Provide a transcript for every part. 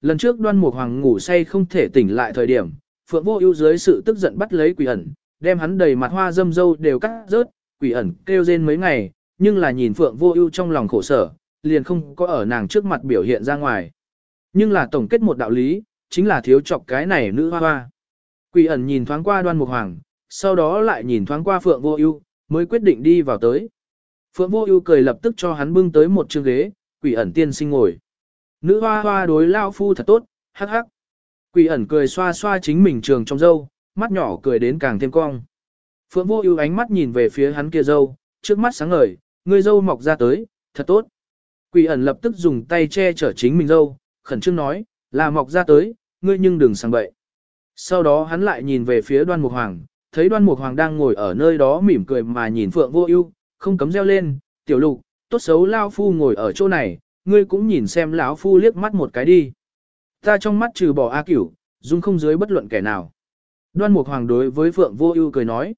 lần trước đoan mục hoàng ngủ say không thể tỉnh lại thời điểm, phượng vô ưu dưới sự tức giận bắt lấy quỷ ẩn, đem hắn đầy mặt hoa dâm dâu đều cắt rớt, quỷ ẩn kêu rên mấy ngày, nhưng là nhìn phượng vô ưu trong lòng khổ sở, liền không có ở nàng trước mặt biểu hiện ra ngoài. Nhưng là tổng kết một đạo lý, chính là thiếu chọc cái này nữ hoa hoa. Quỷ ẩn nhìn thoáng qua đoan mục hoàng, sau đó lại nhìn thoáng qua phượng vô ưu, mới quyết định đi vào tới. Phượng vô ưu cười lập tức cho hắn bưng tới một chiếc ghế, quỷ ẩn tiên sinh ngồi. Nữ hoa hoa đối lao phu thật tốt, hắc hắc. Quỷ ẩn cười xoa xoa chính mình trường trong dâu, mắt nhỏ cười đến càng thêm cong. Phượng vô ưu ánh mắt nhìn về phía hắn kia dâu, trước mắt sáng ngời, người dâu mọc ra tới, thật tốt. Quỷ ẩn lập tức dùng tay che chở chính mình dâu, khẩn trương nói, là mọc ra tới, ngươi nhưng đừng sang bậy. Sau đó hắn lại nhìn về phía đoan mục hoàng, thấy đoan mục hoàng đang ngồi ở nơi đó mỉm cười mà nhìn phượng vô ưu, không cấm reo lên, tiểu lục, tốt xấu lao phu ngồi ở chỗ này, ngươi cũng nhìn xem lão phu liếc mắt một cái đi. Ta trong mắt trừ bỏ A Cửu, dung không dưới bất luận kẻ nào. Đoan Mục Hoàng đối với Phượng Vô Ưu cười nói.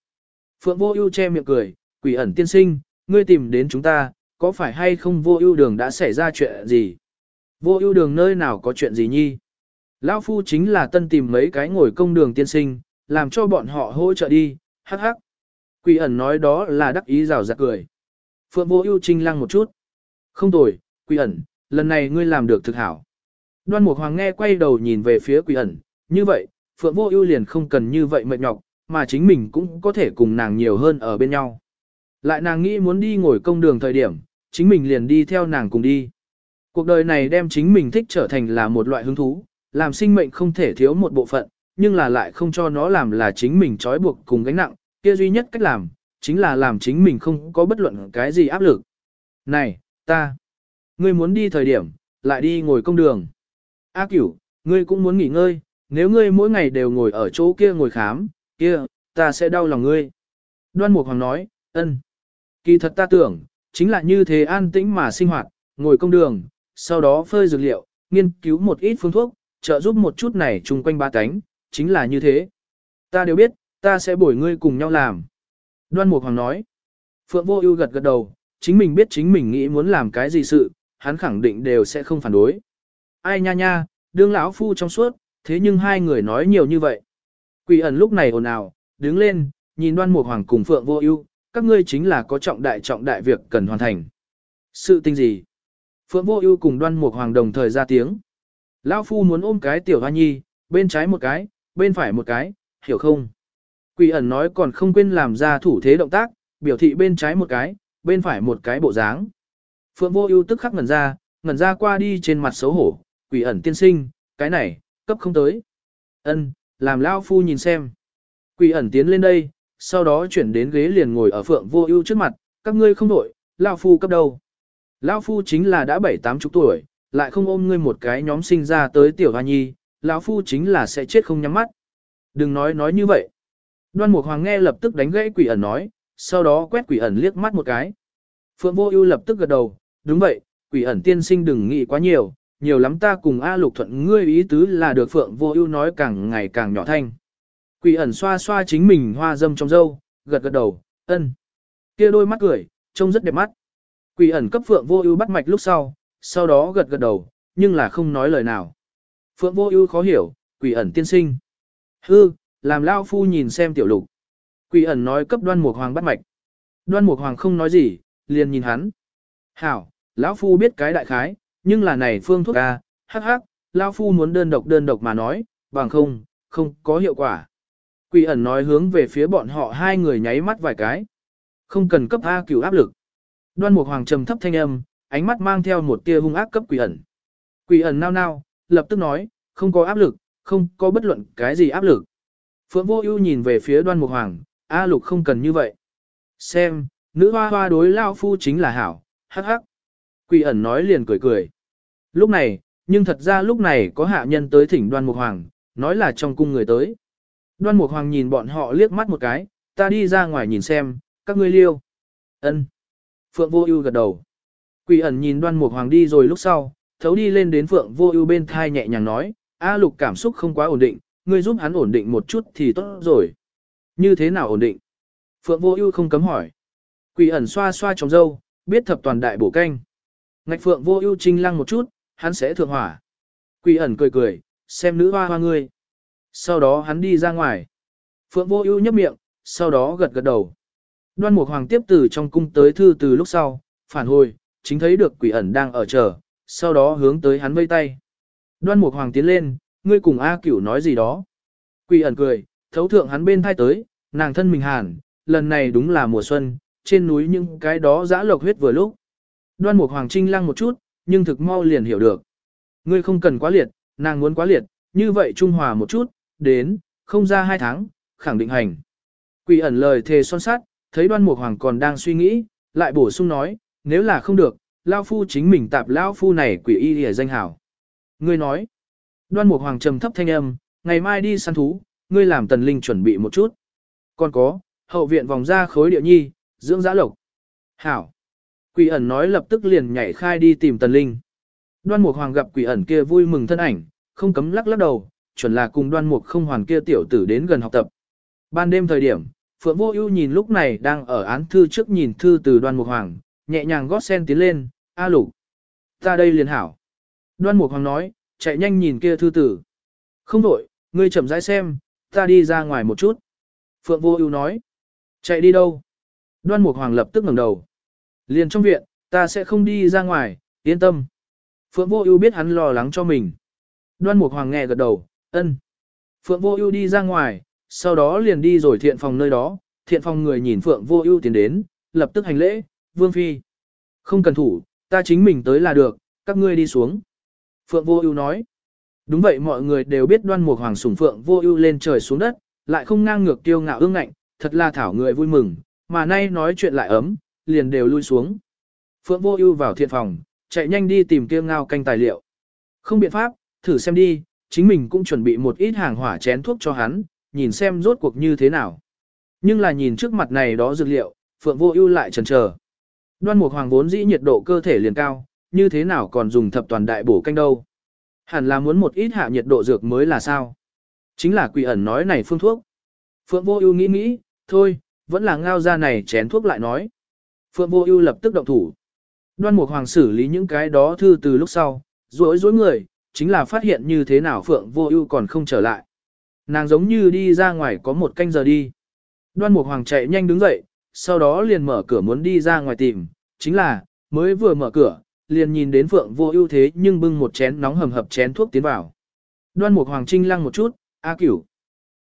Phượng Vô Ưu che miệng cười, "Quỷ ẩn tiên sinh, ngươi tìm đến chúng ta, có phải hay không Vô Ưu đường đã xảy ra chuyện gì?" Vô Ưu đường nơi nào có chuyện gì nhi? Lão phu chính là tân tìm mấy cái ngồi công đường tiên sinh, làm cho bọn họ hỗ trợ đi, hắc hắc. Quỷ ẩn nói đó là đắc ý rào rạt cười. Phượng Vô Ưu trinh lăng một chút. "Không tồi, Quỷ ẩn, lần này ngươi làm được thực hảo." Đoan Mục Hoàng nghe quay đầu nhìn về phía Quỷ ẩn, như vậy, Phượng Vô Ưu liền không cần như vậy mệt nhọc, mà chính mình cũng có thể cùng nàng nhiều hơn ở bên nhau. Lại nàng nghĩ muốn đi ngồi công đường thời điểm, chính mình liền đi theo nàng cùng đi. Cuộc đời này đem chính mình thích trở thành là một loại hứng thú, làm sinh mệnh không thể thiếu một bộ phận, nhưng là lại không cho nó làm là chính mình trói buộc cùng gánh nặng, kia duy nhất cách làm, chính là làm chính mình không có bất luận cái gì áp lực. Này, ta, ngươi muốn đi thời điểm, lại đi ngồi công đường. A cửu, ngươi cũng muốn nghỉ ngơi, nếu ngươi mỗi ngày đều ngồi ở chỗ kia ngồi khám, kia, ta sẽ đau lòng ngươi. Đoan Mục Hoàng nói, ân. Kỳ thật ta tưởng, chính là như thế an tĩnh mà sinh hoạt, ngồi công đường, sau đó phơi dược liệu, nghiên cứu một ít phương thuốc, trợ giúp một chút này chung quanh ba cánh, chính là như thế. Ta đều biết, ta sẽ bổi ngươi cùng nhau làm. Đoan Mục Hoàng nói, Phượng Vô Ưu gật gật đầu, chính mình biết chính mình nghĩ muốn làm cái gì sự, hắn khẳng định đều sẽ không phản đối. Ai nha nha, đương lão phu trong suốt, thế nhưng hai người nói nhiều như vậy. Quỷ ẩn lúc này ồn ào, đứng lên, nhìn đoan mục hoàng cùng phượng vô ưu, các ngươi chính là có trọng đại trọng đại việc cần hoàn thành. Sự tình gì? Phượng vô ưu cùng đoan mục hoàng đồng thời ra tiếng. Lão phu muốn ôm cái tiểu hoa nhi, bên trái một cái, bên phải một cái, hiểu không? Quỷ ẩn nói còn không quên làm ra thủ thế động tác, biểu thị bên trái một cái, bên phải một cái bộ dáng. Phượng vô ưu tức khắc ngẩn ra, ngẩn ra qua đi trên mặt xấu hổ, quỷ ẩn tiên sinh, cái này, cấp không tới. Ân, làm lão phu nhìn xem. Quỷ ẩn tiến lên đây, sau đó chuyển đến ghế liền ngồi ở phượng vô ưu trước mặt, các ngươi không đổi, lão phu cấp đâu. Lão phu chính là đã bảy tám chục tuổi, lại không ôm ngươi một cái nhóm sinh ra tới tiểu hoa nhi, lão phu chính là sẽ chết không nhắm mắt. Đừng nói nói như vậy. Đoan Mục Hoàng nghe lập tức đánh gãy quỷ ẩn nói, sau đó quét quỷ ẩn liếc mắt một cái. Phượng Vô Ưu lập tức gật đầu, đúng vậy, quỷ ẩn tiên sinh đừng nghĩ quá nhiều, nhiều lắm ta cùng A Lục Thuận ngươi ý tứ là được Phượng Vô Ưu nói càng ngày càng nhỏ thanh. Quỷ ẩn xoa xoa chính mình hoa dâm trong râu, gật gật đầu, ân. Kia đôi mắt cười, trông rất đẹp mắt. Quỷ ẩn cấp Phượng Vô Ưu bắt mạch lúc sau, sau đó gật gật đầu, nhưng là không nói lời nào. Phượng Vô Ưu khó hiểu, Quỷ ẩn tiên sinh. "Hừ, làm lão phu nhìn xem tiểu lục. Quỷ ẩn nói cấp Đoan Mục Hoàng bắt mạch. Đoan Mục Hoàng không nói gì, liền nhìn hắn. Hảo, lão phu biết cái đại khái, nhưng là này phương thuốc ca, hắc hắc, lão phu muốn đơn độc đơn độc mà nói, bằng không, không có hiệu quả. Quỷ ẩn nói hướng về phía bọn họ hai người nháy mắt vài cái. Không cần cấp A cửu áp lực. Đoan Mục Hoàng trầm thấp thanh âm, ánh mắt mang theo một tia hung ác cấp quỷ ẩn. Quỷ ẩn nao nao, lập tức nói, không có áp lực, không có bất luận cái gì áp lực. Phượng Vô Ưu nhìn về phía Đoan Mục Hoàng, A Lục không cần như vậy. Xem, nữ hoa hoa đối lao phu chính là hảo, hắc hắc. Quỷ ẩn nói liền cười cười. Lúc này, nhưng thật ra lúc này có hạ nhân tới thỉnh đoan mục hoàng, nói là trong cung người tới. Đoan mục hoàng nhìn bọn họ liếc mắt một cái, ta đi ra ngoài nhìn xem, các ngươi liêu. ân Phượng vô ưu gật đầu. Quỷ ẩn nhìn đoan mục hoàng đi rồi lúc sau, thấu đi lên đến Phượng vô ưu bên thai nhẹ nhàng nói, A lục cảm xúc không quá ổn định, ngươi giúp hắn ổn định một chút thì tốt rồi. Như thế nào ổn định? Phượng vô ưu không cấm hỏi. Quỷ ẩn xoa xoa trong dâu, biết thập toàn đại bổ canh. Ngạch phượng vô ưu trinh lăng một chút, hắn sẽ thượng hỏa. Quỷ ẩn cười cười, xem nữ hoa hoa ngươi. Sau đó hắn đi ra ngoài. Phượng vô ưu nhấp miệng, sau đó gật gật đầu. Đoan Mục Hoàng tiếp từ trong cung tới thư từ lúc sau, phản hồi, chính thấy được quỷ ẩn đang ở chờ, sau đó hướng tới hắn vây tay. Đoan Mục Hoàng tiến lên, ngươi cùng A Cửu nói gì đó. Quỷ ẩn cười, thấu thượng hắn bên thai tới, nàng thân mình hàn, lần này đúng là mùa xuân, trên núi những cái đó dã lộc huyết vừa lúc. Đoan Mục Hoàng trinh lăng một chút, nhưng thực mau liền hiểu được. Ngươi không cần quá liệt, nàng muốn quá liệt, như vậy trung hòa một chút, đến, không ra hai tháng, khẳng định hành. Quỷ ẩn lời thề son sát, thấy đoan mục hoàng còn đang suy nghĩ, lại bổ sung nói, nếu là không được, lao phu chính mình tạp lao phu này quỷ y hề danh hảo. Ngươi nói, đoan mục hoàng trầm thấp thanh âm, ngày mai đi săn thú, ngươi làm tần linh chuẩn bị một chút. Còn có, hậu viện vòng ra khối địa nhi, dưỡng giã lộc. Hảo. Quỷ ẩn nói lập tức liền nhảy khai đi tìm tần linh. Đoan mục hoàng gặp quỷ ẩn kia vui mừng thân ảnh, không cấm lắc lắc đầu, chuẩn là cùng đoan mục không hoàn kia tiểu tử đến gần học tập. Ban đêm thời điểm, Phượng Vô Ưu nhìn lúc này đang ở án thư trước nhìn thư từ Đoan Mục Hoàng, nhẹ nhàng gót sen tiến lên, "A Lục, ta đây liền hảo." Đoan Mục Hoàng nói, chạy nhanh nhìn kia thư tử. "Không đổi, ngươi chậm rãi xem, ta đi ra ngoài một chút." Phượng Vô Ưu nói. "Chạy đi đâu?" Đoan Mục Hoàng lập tức ngẩng đầu. "Liền trong viện, ta sẽ không đi ra ngoài, yên tâm." Phượng Vô Ưu biết hắn lo lắng cho mình. Đoan Mục Hoàng nghe gật đầu, "Ân." Phượng Vô Ưu đi ra ngoài, sau đó liền đi rồi thiện phòng nơi đó, thiện phòng người nhìn Phượng Vô Ưu tiến đến, lập tức hành lễ, "Vương phi, không cần thủ, ta chính mình tới là được, các ngươi đi xuống." Phượng Vô Ưu nói. Đúng vậy mọi người đều biết Đoan Mục Hoàng sủng Phượng Vô Ưu lên trời xuống đất, lại không ngang ngược kiêu ngạo ương ngạnh, thật là thảo người vui mừng, mà nay nói chuyện lại ấm, liền đều lui xuống. Phượng Vô Ưu vào thiện phòng, chạy nhanh đi tìm kia ngao canh tài liệu. Không biện pháp, thử xem đi, chính mình cũng chuẩn bị một ít hàng hỏa chén thuốc cho hắn, nhìn xem rốt cuộc như thế nào. Nhưng là nhìn trước mặt này đó dược liệu, Phượng Vô Ưu lại chần chờ. Đoan Mục Hoàng vốn dĩ nhiệt độ cơ thể liền cao, như thế nào còn dùng thập toàn đại bổ canh đâu? Hẳn là muốn một ít hạ nhiệt độ dược mới là sao? Chính là quỷ ẩn nói này phương thuốc. Phượng Vô Ưu nghĩ nghĩ, thôi, vẫn là ngao ra này chén thuốc lại nói. Phượng Vô Ưu lập tức động thủ. Đoan Mục Hoàng xử lý những cái đó thư từ lúc sau, rũi rũi người, chính là phát hiện như thế nào Phượng Vô Ưu còn không trở lại. Nàng giống như đi ra ngoài có một canh giờ đi. Đoan Mục Hoàng chạy nhanh đứng dậy, sau đó liền mở cửa muốn đi ra ngoài tìm, chính là, mới vừa mở cửa, liền nhìn đến Phượng Vô Ưu thế nhưng bưng một chén nóng hầm hập chén thuốc tiến vào. Đoan Mục Hoàng trinh lăng một chút, "A Cửu."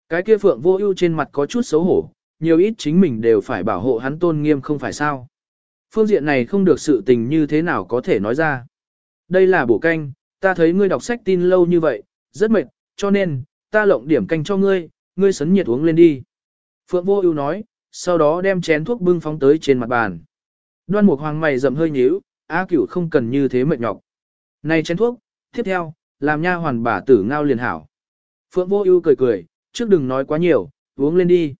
Cái kia Phượng Vô Ưu trên mặt có chút xấu hổ, nhiều ít chính mình đều phải bảo hộ hắn tôn nghiêm không phải sao? Phương diện này không được sự tình như thế nào có thể nói ra. Đây là bổ canh, ta thấy ngươi đọc sách tin lâu như vậy, rất mệt, cho nên, ta lộng điểm canh cho ngươi, ngươi sấn nhiệt uống lên đi. Phượng Vô Ưu nói, sau đó đem chén thuốc bưng phóng tới trên mặt bàn. Đoan Mục Hoàng mày rậm hơi nhíu, á Cửu không cần như thế mệt nhọc. Này chén thuốc, tiếp theo, làm nha hoàn bà tử ngao liền hảo. Phượng Vô Ưu cười cười, trước đừng nói quá nhiều, uống lên đi.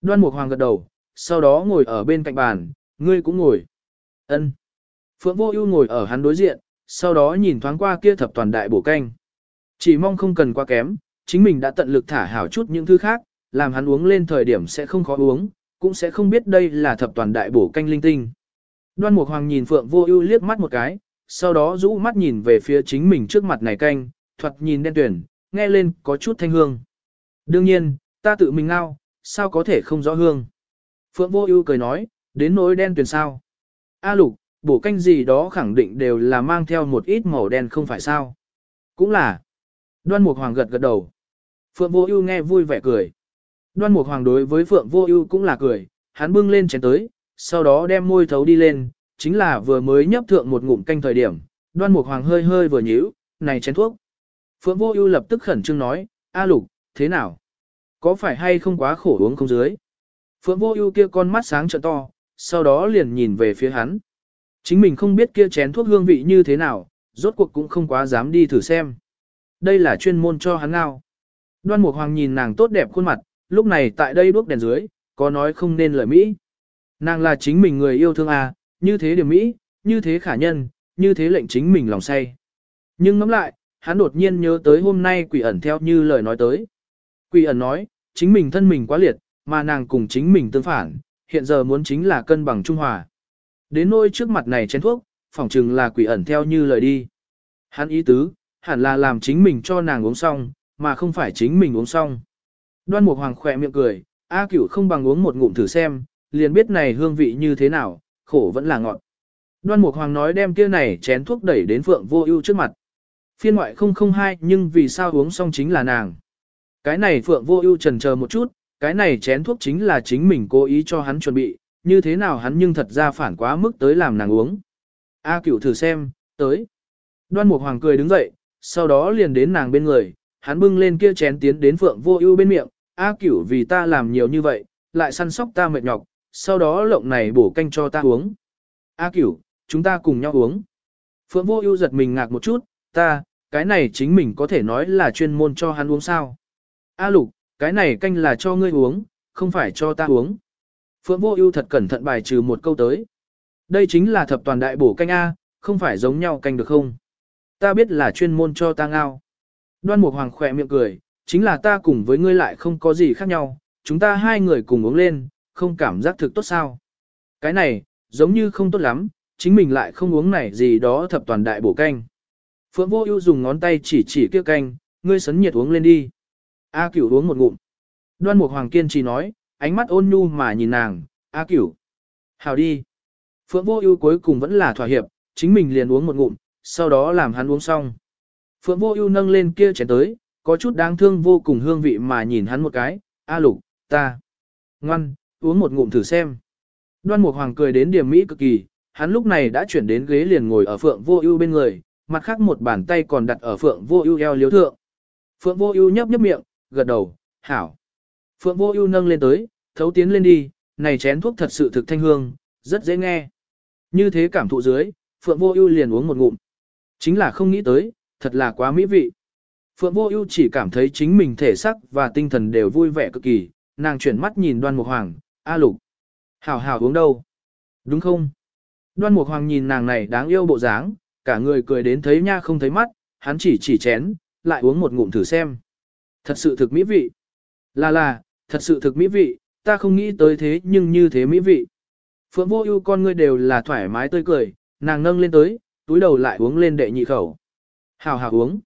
Đoan Mục Hoàng gật đầu, sau đó ngồi ở bên cạnh bàn, ngươi cũng ngồi. Ân. Phượng Vô Ưu ngồi ở hắn đối diện, sau đó nhìn thoáng qua kia thập toàn đại bổ canh. Chỉ mong không cần quá kém, chính mình đã tận lực thả hảo chút những thứ khác, làm hắn uống lên thời điểm sẽ không khó uống, cũng sẽ không biết đây là thập toàn đại bổ canh linh tinh. Đoan Mục Hoàng nhìn Phượng Vô Ưu liếc mắt một cái, sau đó rũ mắt nhìn về phía chính mình trước mặt này canh, thoạt nhìn đen tuyển, nghe lên có chút thanh hương. Đương nhiên, ta tự mình ngao, sao có thể không rõ hương. Phượng Vô Ưu cười nói, đến nỗi đen tuyền sao? A Lục, bổ canh gì đó khẳng định đều là mang theo một ít màu đen không phải sao? Cũng là. Đoan Mục Hoàng gật gật đầu. Phượng Vô Ưu nghe vui vẻ cười. Đoan Mục Hoàng đối với Phượng Vô Ưu cũng là cười, hắn bưng lên chén tới, sau đó đem môi thấu đi lên, chính là vừa mới nhấp thượng một ngụm canh thời điểm, Đoan Mục Hoàng hơi hơi vừa nhíu, "Này chén thuốc." Phượng Vô Ưu lập tức khẩn trương nói, "A Lục, thế nào? Có phải hay không quá khổ uống không dưới?" Phượng Vô Ưu kia con mắt sáng trợn to, sau đó liền nhìn về phía hắn. Chính mình không biết kia chén thuốc hương vị như thế nào, rốt cuộc cũng không quá dám đi thử xem. Đây là chuyên môn cho hắn ngao. Đoan Mục Hoàng nhìn nàng tốt đẹp khuôn mặt, lúc này tại đây đuốc đèn dưới, có nói không nên lời Mỹ. Nàng là chính mình người yêu thương à, như thế điểm Mỹ, như thế khả nhân, như thế lệnh chính mình lòng say. Nhưng ngẫm lại, hắn đột nhiên nhớ tới hôm nay quỷ ẩn theo như lời nói tới. Quỷ ẩn nói, chính mình thân mình quá liệt, mà nàng cùng chính mình tương phản, hiện giờ muốn chính là cân bằng trung hòa. Đến nôi trước mặt này chén thuốc, phỏng chừng là quỷ ẩn theo như lời đi. Hắn ý tứ, hẳn là làm chính mình cho nàng uống xong, mà không phải chính mình uống xong. Đoan Mục Hoàng khỏe miệng cười, A Cửu không bằng uống một ngụm thử xem, liền biết này hương vị như thế nào, khổ vẫn là ngọt. Đoan Mục Hoàng nói đem kia này chén thuốc đẩy đến Phượng Vô Ưu trước mặt. Phiên ngoại 002 nhưng vì sao uống xong chính là nàng. Cái này Phượng Vô Ưu chần chờ một chút, cái này chén thuốc chính là chính mình cố ý cho hắn chuẩn bị, như thế nào hắn nhưng thật ra phản quá mức tới làm nàng uống. A Cửu thử xem, tới. Đoan Mục Hoàng cười đứng dậy, sau đó liền đến nàng bên người, hắn bưng lên kia chén tiến đến Phượng Vô Ưu bên miệng, "A Cửu vì ta làm nhiều như vậy, lại săn sóc ta mệt nhọc, sau đó lộng này bổ canh cho ta uống." "A Cửu, chúng ta cùng nhau uống." Phượng Vô Ưu giật mình ngạc một chút, "Ta, cái này chính mình có thể nói là chuyên môn cho hắn uống sao?" "A Lục, cái này canh là cho ngươi uống, không phải cho ta uống." Phượng Vô Ưu thật cẩn thận bài trừ một câu tới. "Đây chính là thập toàn đại bổ canh a, không phải giống nhau canh được không?" Ta biết là chuyên môn cho ta ngao. Đoan Mục Hoàng khẽ miệng cười, chính là ta cùng với ngươi lại không có gì khác nhau, chúng ta hai người cùng uống lên, không cảm giác thực tốt sao. Cái này, giống như không tốt lắm, chính mình lại không uống này gì đó thập toàn đại bổ canh. Phượng Vô Ưu dùng ngón tay chỉ chỉ kia canh, ngươi sấn nhiệt uống lên đi. A Cửu uống một ngụm. Đoan Mục Hoàng kiên trì nói, ánh mắt ôn nhu mà nhìn nàng, A Cửu. Hào đi. Phượng Vô Ưu cuối cùng vẫn là thỏa hiệp, chính mình liền uống một ngụm, sau đó làm hắn uống xong. Phượng vô ưu nâng lên kia chén tới, có chút đáng thương vô cùng hương vị mà nhìn hắn một cái, a lục, ta. Ngoan, uống một ngụm thử xem. Đoan Mục Hoàng cười đến điểm mỹ cực kỳ, hắn lúc này đã chuyển đến ghế liền ngồi ở Phượng Vô Ưu bên người, mặt khác một bàn tay còn đặt ở Phượng Vô Ưu eo liếu thượng. Phượng Vô Ưu nhấp nhấp miệng, gật đầu, "Hảo." Phượng Vô Ưu nâng lên tới, thấu tiến lên đi, này chén thuốc thật sự thực thanh hương, rất dễ nghe. Như thế cảm thụ dưới, Phượng Vô Ưu liền uống một ngụm. Chính là không nghĩ tới, thật là quá mỹ vị. Phượng Vô Ưu chỉ cảm thấy chính mình thể xác và tinh thần đều vui vẻ cực kỳ, nàng chuyển mắt nhìn Đoan Mục Hoàng, "A Lục, hảo hảo uống đâu?" "Đúng không?" Đoan Mục Hoàng nhìn nàng này đáng yêu bộ dáng, cả người cười đến thấy nha không thấy mắt, hắn chỉ chỉ chén, lại uống một ngụm thử xem. Thật sự thực mỹ vị. Là là, thật sự thực mỹ vị, ta không nghĩ tới thế nhưng như thế mỹ vị. Phượng Vô Ưu con ngươi đều là thoải mái tươi cười, nàng nâng lên tới, túi đầu lại uống lên đệ nhị khẩu. Hào hào uống.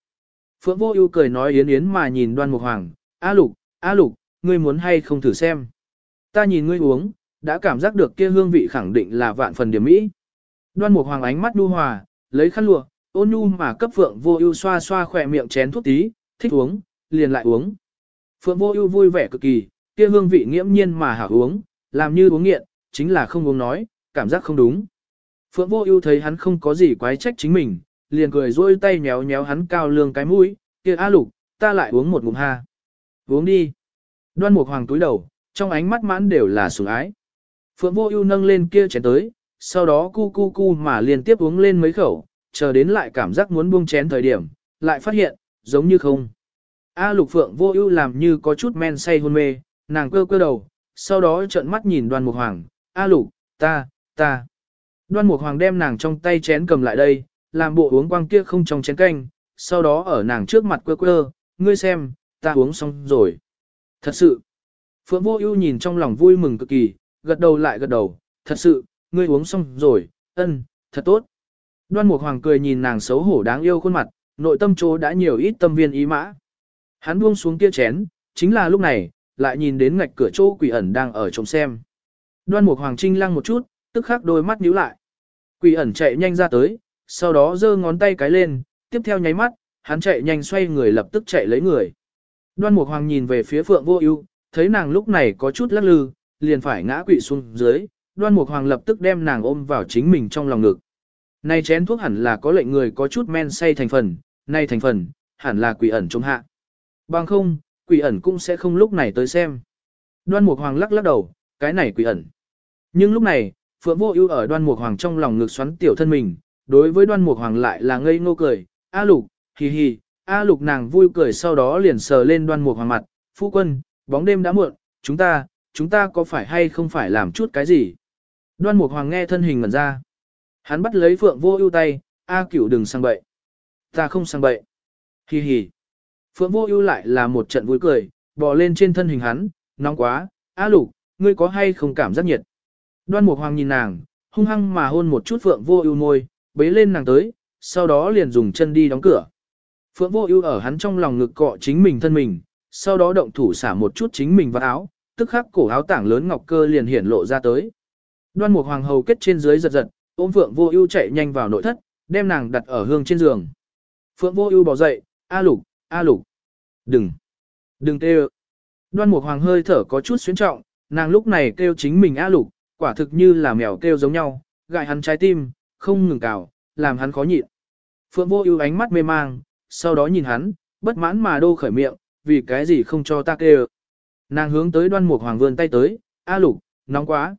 Phượng vô ưu cười nói yến yến mà nhìn đoan mục hoàng, A lục, A lục, ngươi muốn hay không thử xem. Ta nhìn ngươi uống, đã cảm giác được kia hương vị khẳng định là vạn phần điểm mỹ. Đoan mục hoàng ánh mắt nhu hòa, lấy khăn lụa, ôn nhu mà cấp Phượng vô ưu xoa xoa khỏe miệng chén thuốc tí, thích uống, liền lại uống. Phượng vô ưu vui vẻ cực kỳ, kia hương vị nghiễm nhiên mà hảo uống, làm như uống nghiện, chính là không uống nói, cảm giác không đúng. Phượng Vô Ưu thấy hắn không có gì quái trách chính mình, liền cười rôi tay nhéo nhéo hắn cao lương cái mũi, kia A Lục, ta lại uống một ngụm ha. Uống đi. Đoan Mục Hoàng túi đầu, trong ánh mắt mãn đều là sủng ái. Phượng Vô Ưu nâng lên kia chén tới, sau đó cu cu cu mà liên tiếp uống lên mấy khẩu, chờ đến lại cảm giác muốn buông chén thời điểm, lại phát hiện, giống như không. A Lục Phượng Vô Ưu làm như có chút men say hôn mê, nàng cơ cơ đầu, sau đó trợn mắt nhìn Đoan Mục Hoàng, "A Lục, ta, ta." Đoan Mục Hoàng đem nàng trong tay chén cầm lại đây, làm bộ uống quang kia không trong chén canh, sau đó ở nàng trước mặt quơ quơ, ngươi xem, ta uống xong rồi. Thật sự. Phượng Vô Ưu nhìn trong lòng vui mừng cực kỳ, gật đầu lại gật đầu, thật sự, ngươi uống xong rồi, ân, thật tốt. Đoan Mục Hoàng cười nhìn nàng xấu hổ đáng yêu khuôn mặt, nội tâm chỗ đã nhiều ít tâm viên ý mã. Hắn buông xuống kia chén, chính là lúc này, lại nhìn đến ngạch cửa chỗ quỷ ẩn đang ở trông xem. Đoan Mục Hoàng trinh lăng một chút, tức khắc đôi mắt nhíu lại. Quỷ ẩn chạy nhanh ra tới, sau đó giơ ngón tay cái lên, tiếp theo nháy mắt, hắn chạy nhanh xoay người lập tức chạy lấy người. Đoan Mục Hoàng nhìn về phía Phượng Vô Ưu, thấy nàng lúc này có chút lắc lư, liền phải ngã quỵ xuống dưới, Đoan Mục Hoàng lập tức đem nàng ôm vào chính mình trong lòng ngực. Này chén thuốc hẳn là có lệnh người có chút men say thành phần, nay thành phần, hẳn là quỷ ẩn trong hạ. Bằng không, quỷ ẩn cũng sẽ không lúc này tới xem. Đoan Mục Hoàng lắc lắc đầu, cái này quỷ ẩn. Nhưng lúc này, Phượng Vô Ưu ở Đoan Mục Hoàng trong lòng ngực xoắn tiểu thân mình, đối với Đoan Mục Hoàng lại là ngây ngô cười, "A Lục, hi hi." A Lục nàng vui cười sau đó liền sờ lên Đoan Mục Hoàng mặt, "Phu quân, bóng đêm đã muộn, chúng ta, chúng ta có phải hay không phải làm chút cái gì?" Đoan Mục Hoàng nghe thân hình ngẩn ra. Hắn bắt lấy Phượng Vô Ưu tay, "A Cửu đừng sang bậy." "Ta không sang bậy." Hi hi. Phượng Vô Ưu lại là một trận vui cười, bò lên trên thân hình hắn, "Nóng quá, A Lục, ngươi có hay không cảm giác nhiệt?" Đoan Mục Hoàng nhìn nàng, hung hăng mà hôn một chút Phượng Vô Ưu môi, bế lên nàng tới, sau đó liền dùng chân đi đóng cửa. Phượng Vô Ưu ở hắn trong lòng ngực cọ chính mình thân mình, sau đó động thủ xả một chút chính mình vào áo, tức khắc cổ áo tảng lớn ngọc cơ liền hiển lộ ra tới. Đoan Mục Hoàng hầu kết trên dưới giật giật, ôm Phượng Vô Ưu chạy nhanh vào nội thất, đem nàng đặt ở hương trên giường. Phượng Vô Ưu bò dậy, "A Lục, A Lục, đừng, đừng kêu." Đoan Mục Hoàng hơi thở có chút xuyến trọng, nàng lúc này kêu chính mình A Lục, quả thực như là mèo kêu giống nhau, gại hắn trái tim, không ngừng cào, làm hắn khó nhịn. Phượng Vô Ưu ánh mắt mê mang, sau đó nhìn hắn, bất mãn mà đô khởi miệng, vì cái gì không cho ta kêu. Nàng hướng tới Đoan Mục Hoàng vươn tay tới, "A Lục, nóng quá."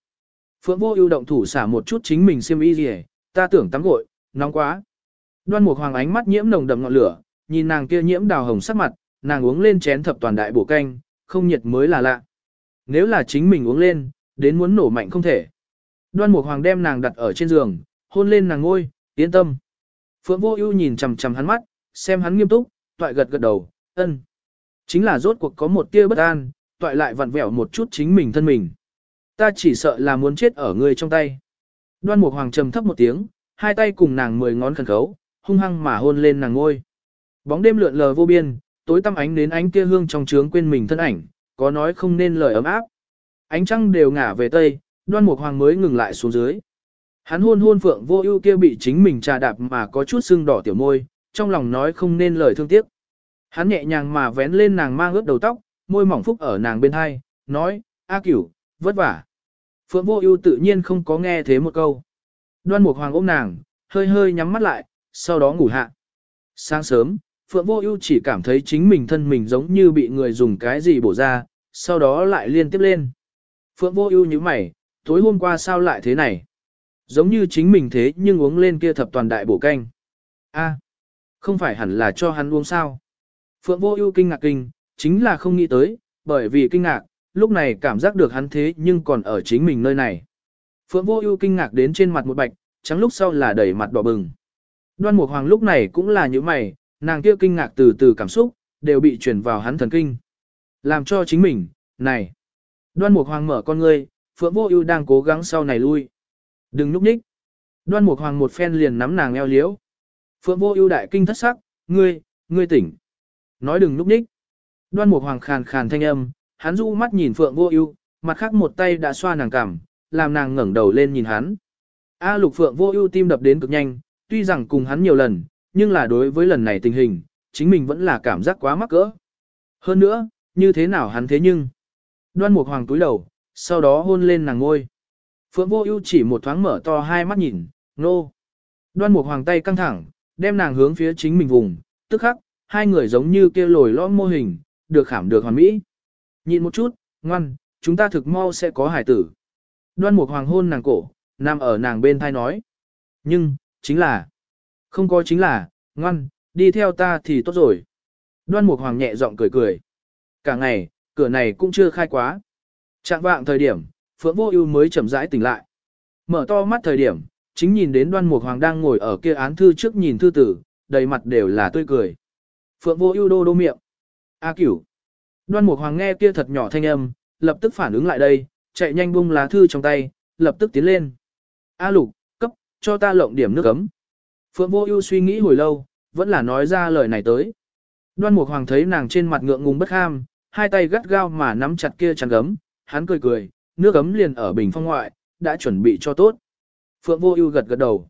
Phượng Vô Ưu động thủ xả một chút chính mình xiêm y gì, "Ta tưởng tắm gội, nóng quá." Đoan Mục Hoàng ánh mắt nhiễm nồng đậm ngọn lửa, nhìn nàng kia nhiễm đào hồng sắc mặt, nàng uống lên chén thập toàn đại bổ canh, không nhiệt mới là lạ. Nếu là chính mình uống lên, đến muốn nổ mạnh không thể. Đoan Mục Hoàng đem nàng đặt ở trên giường, hôn lên nàng ngôi, yên tâm. Phượng Vô Ưu nhìn chằm chằm hắn mắt, xem hắn nghiêm túc, toại gật gật đầu, ân. Chính là rốt cuộc có một tia bất an, toại lại vặn vẹo một chút chính mình thân mình. Ta chỉ sợ là muốn chết ở ngươi trong tay. Đoan Mục Hoàng trầm thấp một tiếng, hai tay cùng nàng mười ngón khẩn khấu, hung hăng mà hôn lên nàng ngôi. Bóng đêm lượn lờ vô biên, tối tăm ánh đến ánh kia hương trong trướng quên mình thân ảnh, có nói không nên lời ấm áp. Ánh trăng đều ngả về tây, Đoan Mục Hoàng mới ngừng lại xuống dưới. Hắn hôn hôn Phượng Vô Ưu kia bị chính mình trà đạp mà có chút sưng đỏ tiểu môi, trong lòng nói không nên lời thương tiếc. Hắn nhẹ nhàng mà vén lên nàng mang ướt đầu tóc, môi mỏng phúc ở nàng bên hai, nói, A Cửu, vất vả. Phượng Vô Ưu tự nhiên không có nghe thế một câu. Đoan Mục Hoàng ôm nàng, hơi hơi nhắm mắt lại, sau đó ngủ hạ. Sáng sớm, Phượng Vô Ưu chỉ cảm thấy chính mình thân mình giống như bị người dùng cái gì bổ ra, sau đó lại liên tiếp lên. Phượng Vô Ưu nhíu mày, tối hôm qua sao lại thế này? Giống như chính mình thế nhưng uống lên kia thập toàn đại bổ canh. A, không phải hẳn là cho hắn uống sao? Phượng Vô Ưu kinh ngạc kinh, chính là không nghĩ tới, bởi vì kinh ngạc, lúc này cảm giác được hắn thế nhưng còn ở chính mình nơi này. Phượng Vô Ưu kinh ngạc đến trên mặt một bạch, trắng lúc sau là đầy mặt đỏ bừng. Đoan Mục Hoàng lúc này cũng là như mày, nàng kia kinh ngạc từ từ cảm xúc, đều bị truyền vào hắn thần kinh. Làm cho chính mình, này. Đoan Mục Hoàng mở con ngươi, Phượng Vô Ưu đang cố gắng sau này lui. Đừng núp nhích. Đoan Mục Hoàng một phen liền nắm nàng eo liễu. Phượng Vô Ưu đại kinh thất sắc, "Ngươi, ngươi tỉnh." Nói đừng núp nhích. Đoan Mục Hoàng khàn khàn thanh âm, hắn du mắt nhìn Phượng Vô Ưu, mặt khác một tay đã xoa nàng cằm, làm nàng ngẩng đầu lên nhìn hắn. A Lục Phượng Vô Ưu tim đập đến cực nhanh, tuy rằng cùng hắn nhiều lần, nhưng là đối với lần này tình hình, chính mình vẫn là cảm giác quá mắc cỡ. Hơn nữa, như thế nào hắn thế nhưng. Đoan Mục Hoàng túi đầu, sau đó hôn lên nàng ngôi. Phượng Vô Ưu chỉ một thoáng mở to hai mắt nhìn, nô. Đoan Mục Hoàng tay căng thẳng, đem nàng hướng phía chính mình vùng, tức khắc, hai người giống như kia lồi lõm mô hình, được khảm được hoàn mỹ. nhìn một chút, ngoan, chúng ta thực mau sẽ có hải tử. Đoan Mục Hoàng hôn nàng cổ, nằm ở nàng bên thai nói. Nhưng, chính là, không có chính là, ngoan, đi theo ta thì tốt rồi. Đoan Mục Hoàng nhẹ giọng cười cười. Cả ngày, cửa này cũng chưa khai quá. Trạng vạng thời điểm, Phượng Vô Ưu mới chậm rãi tỉnh lại. Mở to mắt thời điểm, chính nhìn đến Đoan Mục Hoàng đang ngồi ở kia án thư trước nhìn thư tử, đầy mặt đều là tươi cười. Phượng Vô Ưu đô đô miệng. "A Cửu." Đoan Mục Hoàng nghe kia thật nhỏ thanh âm, lập tức phản ứng lại đây, chạy nhanh bung lá thư trong tay, lập tức tiến lên. "A Lục, cấp, cho ta lộng điểm nước ấm." Phượng Vô Ưu suy nghĩ hồi lâu, vẫn là nói ra lời này tới. Đoan Mục Hoàng thấy nàng trên mặt ngượng ngùng bất ham, hai tay gắt gao mà nắm chặt kia chăn gấm, hắn cười cười, nước gấm liền ở bình phong ngoại, đã chuẩn bị cho tốt. Phượng Vô Ưu gật gật đầu.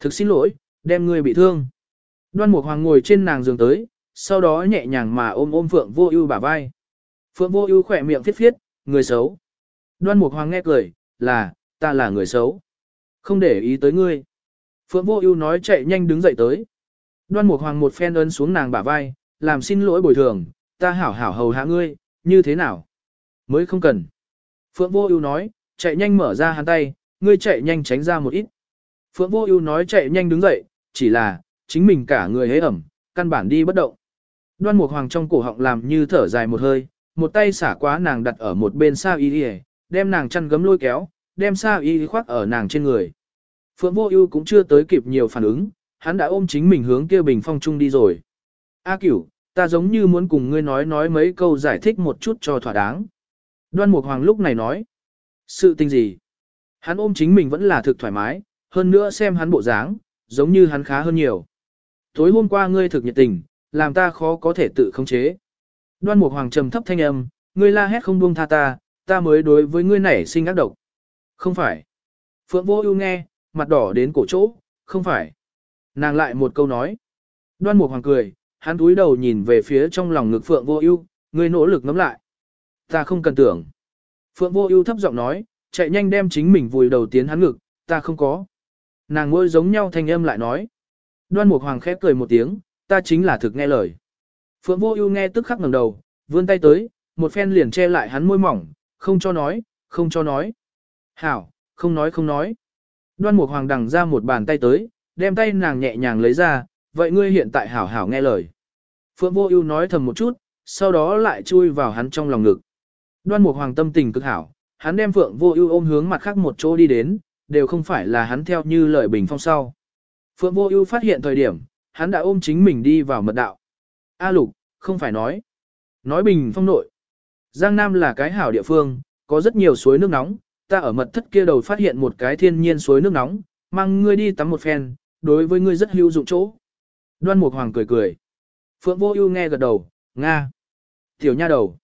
"Thực xin lỗi, đem ngươi bị thương." Đoan Mục Hoàng ngồi trên nàng giường tới, sau đó nhẹ nhàng mà ôm ôm Phượng Vô Ưu bả vai. Phượng Vô Ưu khẽ miệng phiết phiết, "Người xấu." Đoan Mục Hoàng nghe cười, "Là, ta là người xấu." "Không để ý tới ngươi." Phượng Vô Ưu nói chạy nhanh đứng dậy tới. Đoan Mục Hoàng một phen ấn xuống nàng bả vai, làm xin lỗi bồi thường, ta hảo hảo hầu hạ ngươi, như thế nào? Mới không cần. Phượng Vô Ưu nói, chạy nhanh mở ra hắn tay, ngươi chạy nhanh tránh ra một ít. Phượng Vô Ưu nói chạy nhanh đứng dậy, chỉ là, chính mình cả người hế ẩm, căn bản đi bất động. Đoan Mục Hoàng trong cổ họng làm như thở dài một hơi, một tay xả quá nàng đặt ở một bên Sa Y, đem nàng chăn gấm lôi kéo, đem Sa Y khoác ở nàng trên người. Phượng Vô Ưu cũng chưa tới kịp nhiều phản ứng, hắn đã ôm chính mình hướng kia bình phong trung đi rồi. A Cửu, ta giống như muốn cùng ngươi nói nói mấy câu giải thích một chút cho thỏa đáng. Đoan Mục Hoàng lúc này nói. Sự tình gì? Hắn ôm chính mình vẫn là thực thoải mái, hơn nữa xem hắn bộ dáng, giống như hắn khá hơn nhiều. Tối hôm qua ngươi thực nhiệt tình, làm ta khó có thể tự khống chế. Đoan Mục Hoàng trầm thấp thanh âm, ngươi la hét không buông tha ta, ta mới đối với ngươi nảy sinh ác độc. Không phải. Phượng Vô Ưu nghe, mặt đỏ đến cổ chỗ, không phải. Nàng lại một câu nói. Đoan Mục Hoàng cười, hắn cúi đầu nhìn về phía trong lòng ngực Phượng Vô Ưu, ngươi nỗ lực ngẫm lại. Ta không cần tưởng. Phượng Vô Ưu thấp giọng nói, chạy nhanh đem chính mình vùi đầu tiến hắn ngực, ta không có. Nàng ngôi giống nhau thanh âm lại nói. Đoan Mục Hoàng khép cười một tiếng, ta chính là thực nghe lời. Phượng Vô Ưu nghe tức khắc ngẩng đầu, vươn tay tới, một phen liền che lại hắn môi mỏng, không cho nói, không cho nói. Hảo, không nói không nói. Đoan Mục Hoàng đằng ra một bàn tay tới, đem tay nàng nhẹ nhàng lấy ra, vậy ngươi hiện tại hảo hảo nghe lời. Phượng Vô Ưu nói thầm một chút, sau đó lại chui vào hắn trong lòng ngực. Đoan Mục Hoàng tâm tình cực hảo, hắn đem Phượng Vô Ưu ôm hướng mặt khác một chỗ đi đến, đều không phải là hắn theo như lời bình phong sau. Phượng Vô Ưu phát hiện thời điểm, hắn đã ôm chính mình đi vào mật đạo. A Lục, không phải nói. Nói bình phong nội. Giang Nam là cái hảo địa phương, có rất nhiều suối nước nóng, ta ở mật thất kia đầu phát hiện một cái thiên nhiên suối nước nóng, mang ngươi đi tắm một phen, đối với ngươi rất hữu dụng chỗ. Đoan Mục Hoàng cười cười. Phượng Vô Ưu nghe gật đầu, "Nga." Tiểu nha đầu.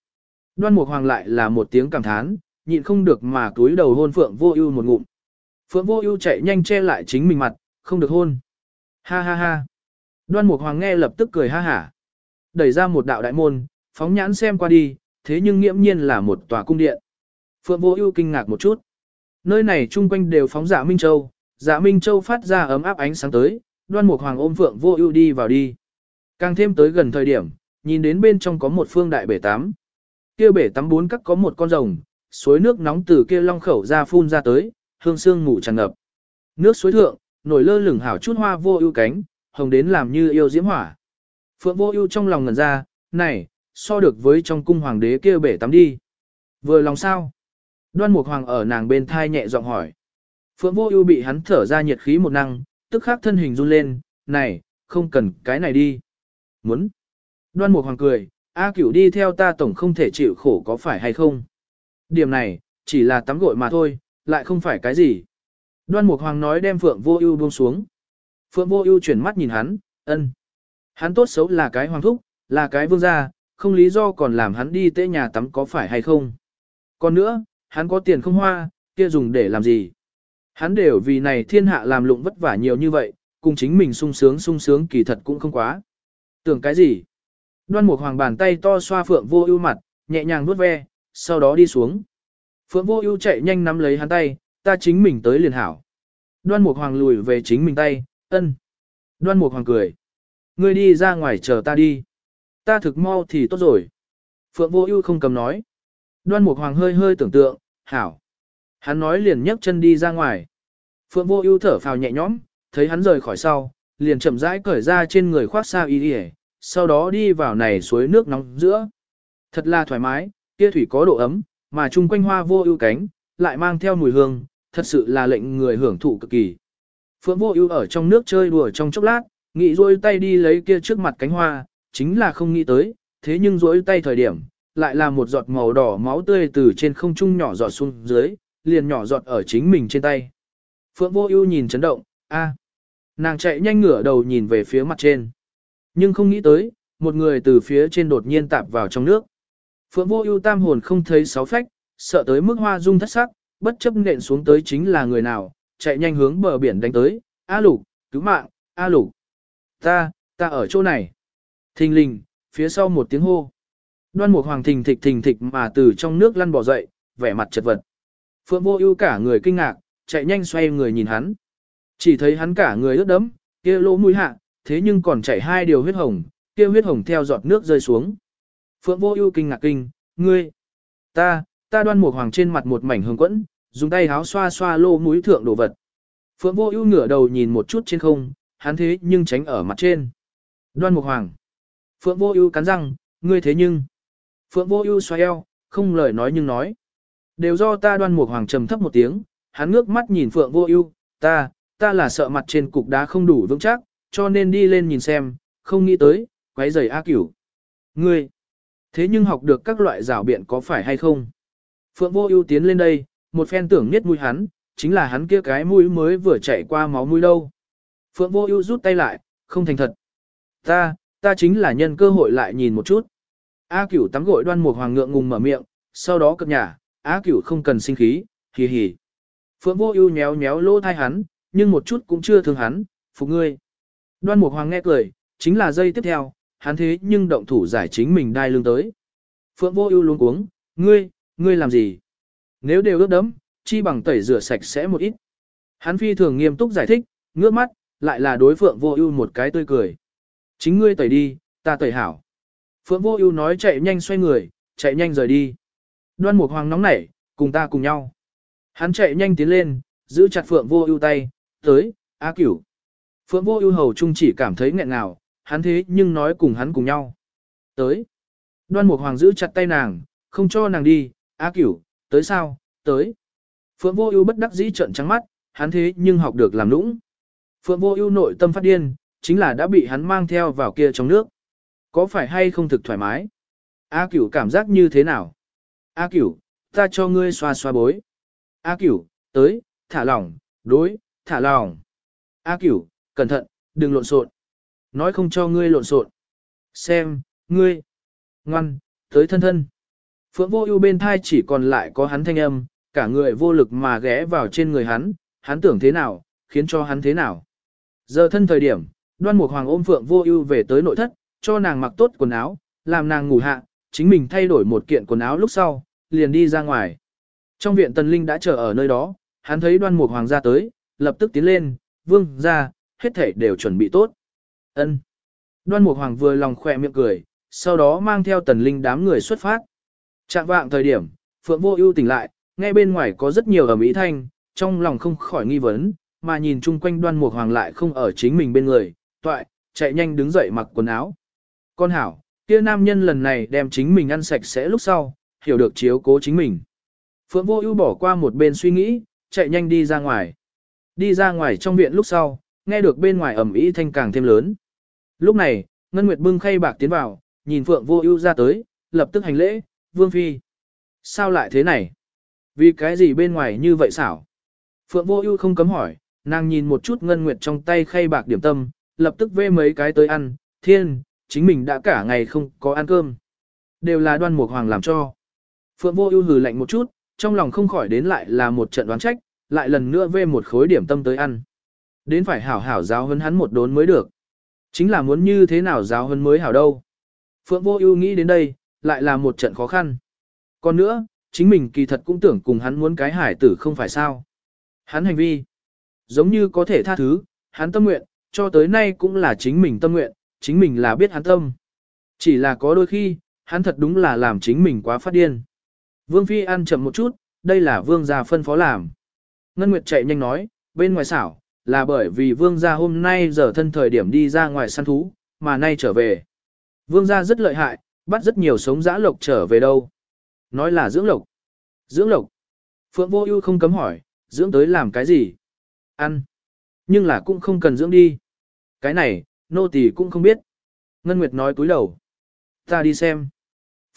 Đoan Mục Hoàng lại là một tiếng cảm thán, nhịn không được mà cúi đầu hôn Phượng Vô Ưu một ngụm. Phượng Vô Ưu chạy nhanh che lại chính mình mặt, không được hôn. Ha ha ha. Đoan Mục Hoàng nghe lập tức cười ha hả. Đẩy ra một đạo đại môn, phóng nhãn xem qua đi, thế nhưng nghiễm nhiên là một tòa cung điện. Phượng Vô Ưu kinh ngạc một chút. Nơi này chung quanh đều phóng Dạ Minh Châu, Dạ Minh Châu phát ra ấm áp ánh sáng tới, Đoan Mục Hoàng ôm Phượng Vô Ưu đi vào đi. Càng thêm tới gần thời điểm, nhìn đến bên trong có một phương đại bể tắm. Kia bể tắm bốn các có một con rồng, suối nước nóng từ kia long khẩu ra phun ra tới, hương sương ngủ tràn ngập. Nước suối thượng, nổi lơ lửng hảo chút hoa vô ưu cánh, hồng đến làm như yêu diễm hỏa. Phượng vô ưu trong lòng ngẩn ra, này, so được với trong cung hoàng đế kia bể tắm đi. Vừa lòng sao? Đoan Mục Hoàng ở nàng bên thai nhẹ giọng hỏi. Phượng Vô Ưu bị hắn thở ra nhiệt khí một năng, tức khắc thân hình run lên, "Này, không cần cái này đi." "Muốn?" Đoan Mục Hoàng cười, "A Cửu đi theo ta tổng không thể chịu khổ có phải hay không?" Điểm này, chỉ là tắm gội mà thôi, lại không phải cái gì. Đoan Mục Hoàng nói đem Phượng Vô Ưu buông xuống. Phượng Vô Ưu chuyển mắt nhìn hắn, "Ân." Hắn tốt xấu là cái hoàng thúc, là cái vương gia, không lý do còn làm hắn đi tế nhà tắm có phải hay không. Còn nữa, hắn có tiền không hoa, kia dùng để làm gì? Hắn đều vì này thiên hạ làm lụng vất vả nhiều như vậy, cùng chính mình sung sướng sung sướng kỳ thật cũng không quá. Tưởng cái gì? Đoan Mục Hoàng bàn tay to xoa Phượng Vô Ưu mặt, nhẹ nhàng nuốt ve, sau đó đi xuống. Phượng Vô Ưu chạy nhanh nắm lấy hắn tay, ta chính mình tới liền hảo. Đoan Mục Hoàng lùi về chính mình tay, ân. Đoan Mục Hoàng cười. Ngươi đi ra ngoài chờ ta đi. Ta thực mau thì tốt rồi. Phượng Vô Ưu không cầm nói. Đoan Mục Hoàng hơi hơi tưởng tượng, hảo. Hắn nói liền nhấc chân đi ra ngoài. Phượng Vô Ưu thở phào nhẹ nhõm, thấy hắn rời khỏi sau, liền chậm rãi cởi ra trên người khoác sa y y, sau đó đi vào này suối nước nóng giữa. Thật là thoải mái, kia thủy có độ ấm, mà chung quanh hoa vô ưu cánh, lại mang theo mùi hương, thật sự là lệnh người hưởng thụ cực kỳ. Phượng vô ưu ở trong nước chơi đùa trong chốc lát, nghĩ rôi tay đi lấy kia trước mặt cánh hoa, chính là không nghĩ tới, thế nhưng rôi tay thời điểm, lại là một giọt màu đỏ máu tươi từ trên không trung nhỏ giọt xuống dưới, liền nhỏ giọt ở chính mình trên tay. Phượng vô ưu nhìn chấn động, a, nàng chạy nhanh ngửa đầu nhìn về phía mặt trên. Nhưng không nghĩ tới, một người từ phía trên đột nhiên tạp vào trong nước. Phượng vô ưu tam hồn không thấy sáu phách, sợ tới mức hoa dung thất sắc, bất chấp nện xuống tới chính là người nào, chạy nhanh hướng bờ biển đánh tới, A lục, cứu mạng, A lục. Ta, ta ở chỗ này. Thình lình, phía sau một tiếng hô. Đoan mục hoàng thình thịch thình thịch mà từ trong nước lăn bỏ dậy, vẻ mặt chật vật. Phượng vô ưu cả người kinh ngạc, chạy nhanh xoay người nhìn hắn. Chỉ thấy hắn cả người ướt đẫm, kia lỗ mũi hạ, thế nhưng còn chảy hai điều huyết hồng, kia huyết hồng theo giọt nước rơi xuống. Phượng vô ưu kinh ngạc kinh, ngươi, ta, ta đoan mục hoàng trên mặt một mảnh hương quẫn, dùng tay háo xoa xoa lô mũi thượng đồ vật. Phượng vô ưu ngửa đầu nhìn một chút trên không, hắn thế nhưng tránh ở mặt trên. Đoan mục hoàng. Phượng vô ưu cắn răng, ngươi thế nhưng. Phượng vô ưu xoay eo, không lời nói nhưng nói. Đều do ta đoan mục hoàng trầm thấp một tiếng, hắn ngước mắt nhìn Phượng vô ưu, ta, ta là sợ mặt trên cục đá không đủ vững chắc, cho nên đi lên nhìn xem, không nghĩ tới, quấy giày A cửu. Ngươi, thế nhưng học được các loại rào biện có phải hay không? Phượng vô ưu tiến lên đây, một phen tưởng niết mũi hắn, chính là hắn kia cái mũi mới vừa chảy qua máu mũi đâu. Phượng vô ưu rút tay lại, không thành thật. Ta, ta chính là nhân cơ hội lại nhìn một chút. A cửu tắm gội đoan một hoàng ngượng ngùng mở miệng, sau đó cập nhả, A cửu không cần sinh khí, hì hì. Phượng vô ưu nhéo nhéo lỗ thai hắn, nhưng một chút cũng chưa thương hắn, phục ngươi. Đoan một hoàng nghe cười, chính là dây tiếp theo, hắn thế nhưng động thủ giải chính mình đai lưng tới. Phượng vô ưu luống cuống, ngươi, ngươi làm gì? Nếu đều ướt đấm, chi bằng tẩy rửa sạch sẽ một ít. Hắn phi thường nghiêm túc giải thích, ngước mắt, lại là đối Phượng vô ưu một cái tươi cười. Chính ngươi tẩy đi, ta tẩy hảo. Phượng vô ưu nói chạy nhanh xoay người, chạy nhanh rời đi. Đoan mục hoàng nóng nảy, cùng ta cùng nhau. Hắn chạy nhanh tiến lên, giữ chặt Phượng vô ưu tay, tới, A cửu. Phượng vô ưu hầu trung chỉ cảm thấy nghẹn ngào, hắn thế nhưng nói cùng hắn cùng nhau. Tới. Đoan mục hoàng giữ chặt tay nàng, không cho nàng đi, A cửu, tới sao, tới. Phượng vô ưu bất đắc dĩ trợn trắng mắt, hắn thế nhưng học được làm nũng. Phượng vô ưu nội tâm phát điên, chính là đã bị hắn mang theo vào kia trong nước. Có phải hay không thực thoải mái? A cửu cảm giác như thế nào? A cửu, ta cho ngươi xoa xoa bối. A cửu, tới, thả lỏng, đối, thả lỏng. A cửu, cẩn thận, đừng lộn xộn. Nói không cho ngươi lộn xộn. Xem, ngươi, ngoan, tới thân thân. Phượng vô ưu bên thai chỉ còn lại có hắn thanh âm, cả người vô lực mà ghé vào trên người hắn, hắn tưởng thế nào, khiến cho hắn thế nào. Giờ thân thời điểm, đoan mục hoàng ôm Phượng vô ưu về tới nội thất, cho nàng mặc tốt quần áo, làm nàng ngủ hạ, chính mình thay đổi một kiện quần áo lúc sau, liền đi ra ngoài. Trong viện Tần Linh đã chờ ở nơi đó, hắn thấy đoan mục hoàng gia tới, lập tức tiến lên, vương ra, hết thể đều chuẩn bị tốt. ân Đoan mục hoàng vừa lòng khỏe miệng cười, sau đó mang theo Tần Linh đám người xuất phát. Trạng vạng thời điểm, Phượng Vô Ưu tỉnh lại, nghe bên ngoài có rất nhiều ầm ĩ thanh, trong lòng không khỏi nghi vấn, mà nhìn chung quanh Đoan Mục Hoàng lại không ở chính mình bên người, toại, chạy nhanh đứng dậy mặc quần áo. Con hảo, kia nam nhân lần này đem chính mình ăn sạch sẽ lúc sau, hiểu được chiếu cố chính mình. Phượng Vô Ưu bỏ qua một bên suy nghĩ, chạy nhanh đi ra ngoài. Đi ra ngoài trong viện lúc sau, nghe được bên ngoài ầm ĩ thanh càng thêm lớn. Lúc này, Ngân Nguyệt bưng khay bạc tiến vào, nhìn Phượng Vô Ưu ra tới, lập tức hành lễ, Vương Phi. Sao lại thế này? Vì cái gì bên ngoài như vậy xảo? Phượng vô ưu không cấm hỏi, nàng nhìn một chút ngân nguyệt trong tay khay bạc điểm tâm, lập tức vê mấy cái tới ăn, thiên, chính mình đã cả ngày không có ăn cơm. Đều là đoan mục hoàng làm cho. Phượng vô ưu hừ lạnh một chút, trong lòng không khỏi đến lại là một trận đoán trách, lại lần nữa về một khối điểm tâm tới ăn. Đến phải hảo hảo giáo hấn hắn một đốn mới được. Chính là muốn như thế nào giáo hấn mới hảo đâu. Phượng vô ưu nghĩ đến đây, lại là một trận khó khăn. Còn nữa, chính mình kỳ thật cũng tưởng cùng hắn muốn cái hải tử không phải sao. Hắn hành vi, giống như có thể tha thứ, hắn tâm nguyện, cho tới nay cũng là chính mình tâm nguyện, chính mình là biết hắn tâm. Chỉ là có đôi khi, hắn thật đúng là làm chính mình quá phát điên. Vương Phi ăn chậm một chút, đây là vương gia phân phó làm. Ngân Nguyệt chạy nhanh nói, bên ngoài xảo, là bởi vì vương gia hôm nay giờ thân thời điểm đi ra ngoài săn thú, mà nay trở về. Vương gia rất lợi hại, bắt rất nhiều sống dã lộc trở về đâu. Nói là dưỡng lộc. Dưỡng lộc. Phượng vô ưu không cấm hỏi, dưỡng tới làm cái gì? Ăn. Nhưng là cũng không cần dưỡng đi. Cái này, nô tỳ cũng không biết. Ngân Nguyệt nói túi đầu. Ta đi xem.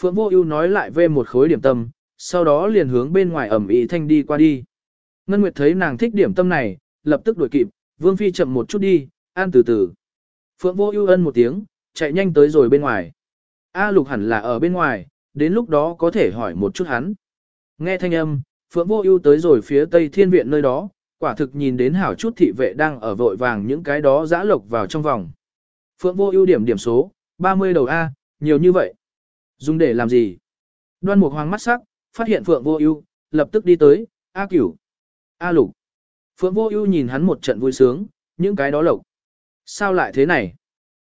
Phượng vô ưu nói lại về một khối điểm tâm, sau đó liền hướng bên ngoài ẩm ý thanh đi qua đi. Ngân Nguyệt thấy nàng thích điểm tâm này, lập tức đuổi kịp, Vương Phi chậm một chút đi, ăn từ từ. Phượng vô ưu ân một tiếng, chạy nhanh tới rồi bên ngoài. A lục hẳn là ở bên ngoài, đến lúc đó có thể hỏi một chút hắn. Nghe thanh âm, Phượng Vô Ưu tới rồi phía Tây Thiên viện nơi đó, quả thực nhìn đến hảo chút thị vệ đang ở vội vàng những cái đó dã lộc vào trong vòng. Phượng Vô Ưu điểm điểm số, 30 đầu a, nhiều như vậy. Dùng để làm gì? Đoan Mục Hoàng mắt sắc, phát hiện Phượng Vô Ưu, lập tức đi tới, "A Cửu, A Lục." Phượng Vô Ưu nhìn hắn một trận vui sướng, những cái đó lộc. Sao lại thế này?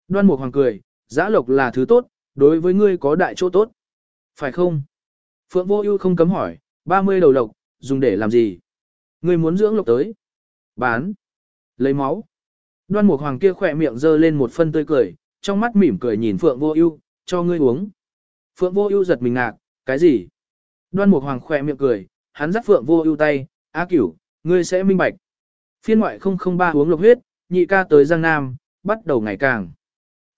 Đoan Mục Hoàng cười, giã lộc là thứ tốt, đối với ngươi có đại chỗ tốt." Phải không? Phượng Vô Ưu không cấm hỏi, 30 đầu lộc, dùng để làm gì? Ngươi muốn dưỡng lộc tới? Bán. Lấy máu. Đoan Mục Hoàng kia khỏe miệng giơ lên một phân tươi cười, trong mắt mỉm cười nhìn Phượng Vô Ưu, cho ngươi uống. Phượng Vô Ưu giật mình ngạc, cái gì? Đoan Mục Hoàng khỏe miệng cười, hắn dắt Phượng Vô Ưu tay, "A Cửu, ngươi sẽ minh bạch." Phiên ngoại 003 uống lục huyết, nhị ca tới Giang Nam, bắt đầu ngày càng.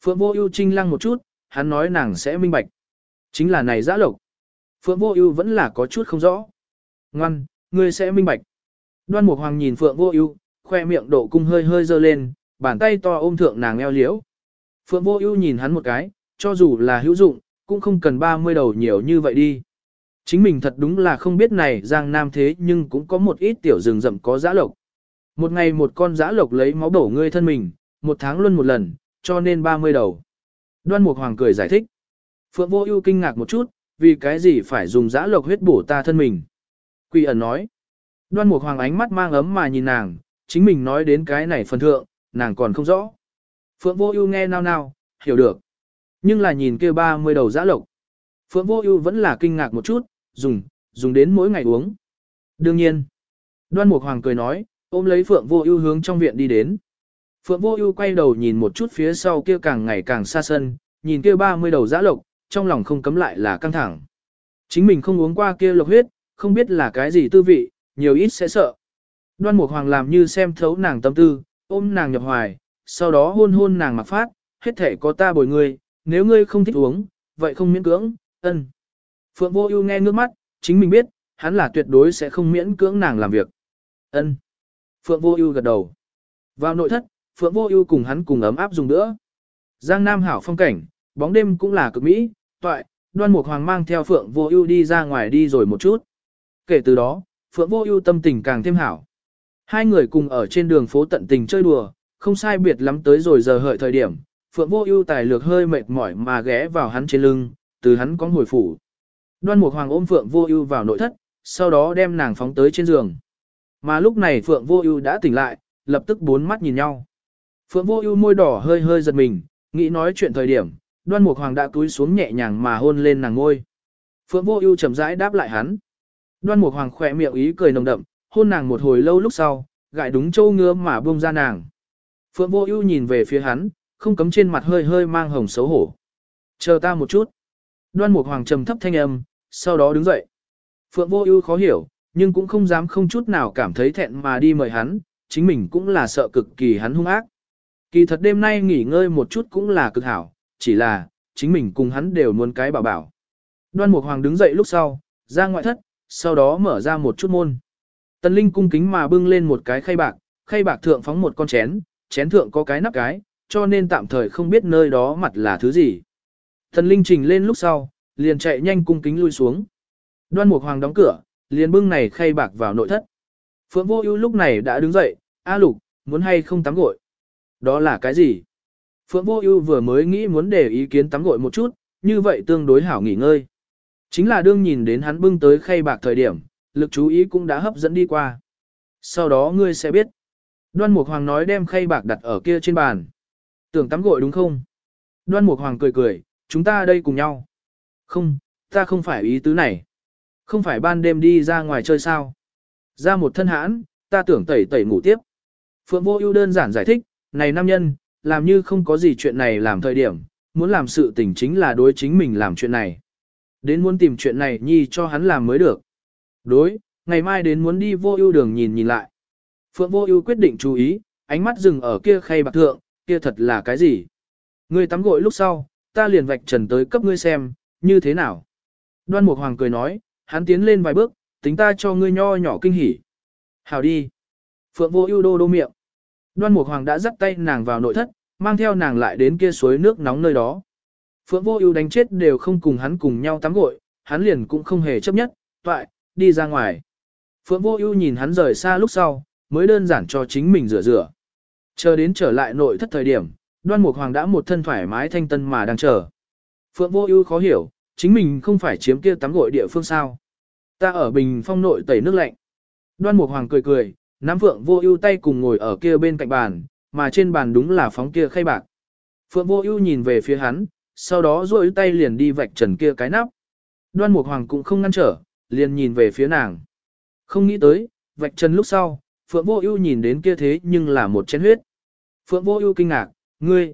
Phượng Vô Ưu trinh lăng một chút, hắn nói nàng sẽ minh bạch. Chính là này dã lộc. Phượng Vô Ưu vẫn là có chút không rõ. Ngoan, ngươi sẽ minh bạch. Đoan Mục Hoàng nhìn Phượng Vô Ưu, khoe miệng độ cung hơi hơi dơ lên, bàn tay to ôm thượng nàng eo liễu. Phượng Vô Ưu nhìn hắn một cái, cho dù là hữu dụng, cũng không cần 30 đầu nhiều như vậy đi. Chính mình thật đúng là không biết này Giang Nam thế nhưng cũng có một ít tiểu rừng rậm có giã lộc. Một ngày một con giã lộc lấy máu đổ ngươi thân mình, một tháng luôn một lần, cho nên 30 đầu. Đoan Mục Hoàng cười giải thích. Phượng Vô Ưu kinh ngạc một chút, vì cái gì phải dùng giã lộc huyết bổ ta thân mình. Quỷ ẩn nói. Đoan Mục Hoàng ánh mắt mang ấm mà nhìn nàng, chính mình nói đến cái này phần thượng, nàng còn không rõ. Phượng Vô Ưu nghe nao nao, hiểu được. Nhưng là nhìn kia 30 đầu giã lộc. Phượng Vô Ưu vẫn là kinh ngạc một chút, dùng, dùng đến mỗi ngày uống. Đương nhiên. Đoan Mục Hoàng cười nói, ôm lấy Phượng Vô Ưu hướng trong viện đi đến. Phượng Vô Ưu quay đầu nhìn một chút phía sau kia càng ngày càng xa sân, nhìn kia 30 đầu giã lộc, trong lòng không cấm lại là căng thẳng. Chính mình không uống qua kia lộc huyết, không biết là cái gì tư vị, nhiều ít sẽ sợ. Đoan Mục Hoàng làm như xem thấu nàng tâm tư, ôm nàng nhập hoài, sau đó hôn hôn nàng mặc phát, hết thể có ta bồi ngươi, nếu ngươi không thích uống, vậy không miễn cưỡng, ân. Phượng Vô Ưu nghe ngước mắt, chính mình biết, hắn là tuyệt đối sẽ không miễn cưỡng nàng làm việc. Ân. Phượng Vô Ưu gật đầu. Vào nội thất, Phượng Vô Ưu cùng hắn cùng ấm áp dùng nữa. Giang Nam hảo phong cảnh, bóng đêm cũng là cực mỹ, toại, Đoan Mục Hoàng mang theo Phượng Vô Ưu đi ra ngoài đi rồi một chút. Kể từ đó, Phượng Vô Ưu tâm tình càng thêm hảo. Hai người cùng ở trên đường phố tận tình chơi đùa, không sai biệt lắm tới rồi giờ hợi thời điểm, Phượng Vô Ưu tài lược hơi mệt mỏi mà ghé vào hắn trên lưng, từ hắn có hồi phủ. Đoan Mục Hoàng ôm Phượng Vô Ưu vào nội thất, sau đó đem nàng phóng tới trên giường. Mà lúc này Phượng Vô Ưu đã tỉnh lại, lập tức bốn mắt nhìn nhau. Phượng Vô Ưu môi đỏ hơi hơi giật mình, nghĩ nói chuyện thời điểm, Đoan Mục Hoàng đã cúi xuống nhẹ nhàng mà hôn lên nàng môi. Phượng Vô Ưu chậm rãi đáp lại hắn. Đoan Mục Hoàng khẽ miệng ý cười nồng đậm, hôn nàng một hồi lâu lúc sau, gãi đúng châu ngứa mà buông ra nàng. Phượng Vô Ưu nhìn về phía hắn, không cấm trên mặt hơi hơi mang hồng xấu hổ. "Chờ ta một chút." Đoan Mục Hoàng trầm thấp thanh âm, sau đó đứng dậy. Phượng Vô Ưu khó hiểu, nhưng cũng không dám không chút nào cảm thấy thẹn mà đi mời hắn, chính mình cũng là sợ cực kỳ hắn hung ác. Kỳ thật đêm nay nghỉ ngơi một chút cũng là cực hảo, chỉ là, chính mình cùng hắn đều muốn cái bảo bảo. Đoan Mục Hoàng đứng dậy lúc sau, ra ngoại thất, sau đó mở ra một chút môn. Tần Linh cung kính mà bưng lên một cái khay bạc, khay bạc thượng phóng một con chén, chén thượng có cái nắp cái, cho nên tạm thời không biết nơi đó mặt là thứ gì. Tần Linh trình lên lúc sau, liền chạy nhanh cung kính lui xuống. Đoan Mục Hoàng đóng cửa, liền bưng này khay bạc vào nội thất. Phượng Vô Ưu lúc này đã đứng dậy, "A Lục, muốn hay không tắm gội?" "Đó là cái gì?" Phượng Vô Ưu vừa mới nghĩ muốn để ý kiến tắm gội một chút, như vậy tương đối hảo nghỉ ngơi. Chính là đương nhìn đến hắn bưng tới khay bạc thời điểm, lực chú ý cũng đã hấp dẫn đi qua. Sau đó ngươi sẽ biết. Đoan Mục Hoàng nói đem khay bạc đặt ở kia trên bàn. Tưởng tắm gội đúng không? Đoan Mục Hoàng cười cười, chúng ta đây cùng nhau. Không, ta không phải ý tứ này. Không phải ban đêm đi ra ngoài chơi sao. Ra một thân hãn, ta tưởng tẩy tẩy ngủ tiếp. Phượng Vô Ưu đơn giản giải thích, này nam nhân, làm như không có gì chuyện này làm thời điểm, muốn làm sự tình chính là đối chính mình làm chuyện này. Đến muốn tìm chuyện này nhi cho hắn làm mới được. Đối, ngày mai đến muốn đi vô ưu đường nhìn nhìn lại. Phượng vô ưu quyết định chú ý, ánh mắt dừng ở kia khay bạc thượng, kia thật là cái gì? Ngươi tắm gội lúc sau, ta liền vạch trần tới cấp ngươi xem, như thế nào? Đoan Mục Hoàng cười nói, hắn tiến lên vài bước, tính ta cho ngươi nho nhỏ kinh hỉ. Hào đi. Phượng vô ưu đô đô miệng. Đoan Mục Hoàng đã dắt tay nàng vào nội thất, mang theo nàng lại đến kia suối nước nóng nơi đó. Phượng Vô Ưu đánh chết đều không cùng hắn cùng nhau tắm gội, hắn liền cũng không hề chấp nhất, vậy, đi ra ngoài. Phượng Vô Ưu nhìn hắn rời xa lúc sau, mới đơn giản cho chính mình rửa rửa. Chờ đến trở lại nội thất thời điểm, Đoan Mục Hoàng đã một thân thoải mái thanh tân mà đang chờ. Phượng Vô Ưu khó hiểu, chính mình không phải chiếm kia tắm gội địa phương sao? Ta ở Bình Phong nội tẩy nước lạnh. Đoan Mục Hoàng cười cười, nắm Phượng Vô Ưu tay cùng ngồi ở kia bên cạnh bàn, mà trên bàn đúng là phóng kia khay bạc. Phượng Vô Ưu nhìn về phía hắn, sau đó duỗi tay liền đi vạch trần kia cái nắp. Đoan Mục Hoàng cũng không ngăn trở, liền nhìn về phía nàng. Không nghĩ tới, vạch chân lúc sau, Phượng Vô Ưu nhìn đến kia thế nhưng là một chén huyết. Phượng Vô Ưu kinh ngạc, "Ngươi,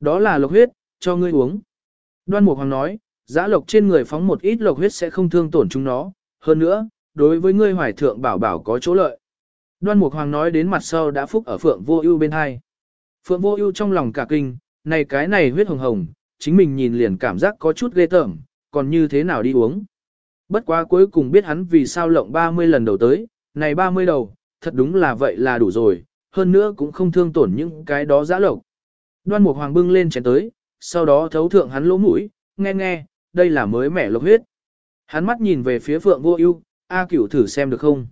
đó là lộc huyết, cho ngươi uống." Đoan Mục Hoàng nói, "Giá lộc trên người phóng một ít lộc huyết sẽ không thương tổn chúng nó, hơn nữa, đối với ngươi Hoài thượng bảo bảo có chỗ lợi." Đoan Mục Hoàng nói đến mặt sau đã phúc ở Phượng Vô Ưu bên hai. Phượng Vô Ưu trong lòng cả kinh, này cái này huyết hồng hồng, chính mình nhìn liền cảm giác có chút ghê tởm, còn như thế nào đi uống. Bất quá cuối cùng biết hắn vì sao lộng 30 lần đầu tới, này 30 đầu, thật đúng là vậy là đủ rồi, hơn nữa cũng không thương tổn những cái đó giã lộc. Đoan Mục Hoàng bưng lên chén tới, sau đó thấu thượng hắn lỗ mũi, nghe nghe, đây là mới mẻ lộc huyết. Hắn mắt nhìn về phía Phượng Vô Ưu, "A Cửu thử xem được không?"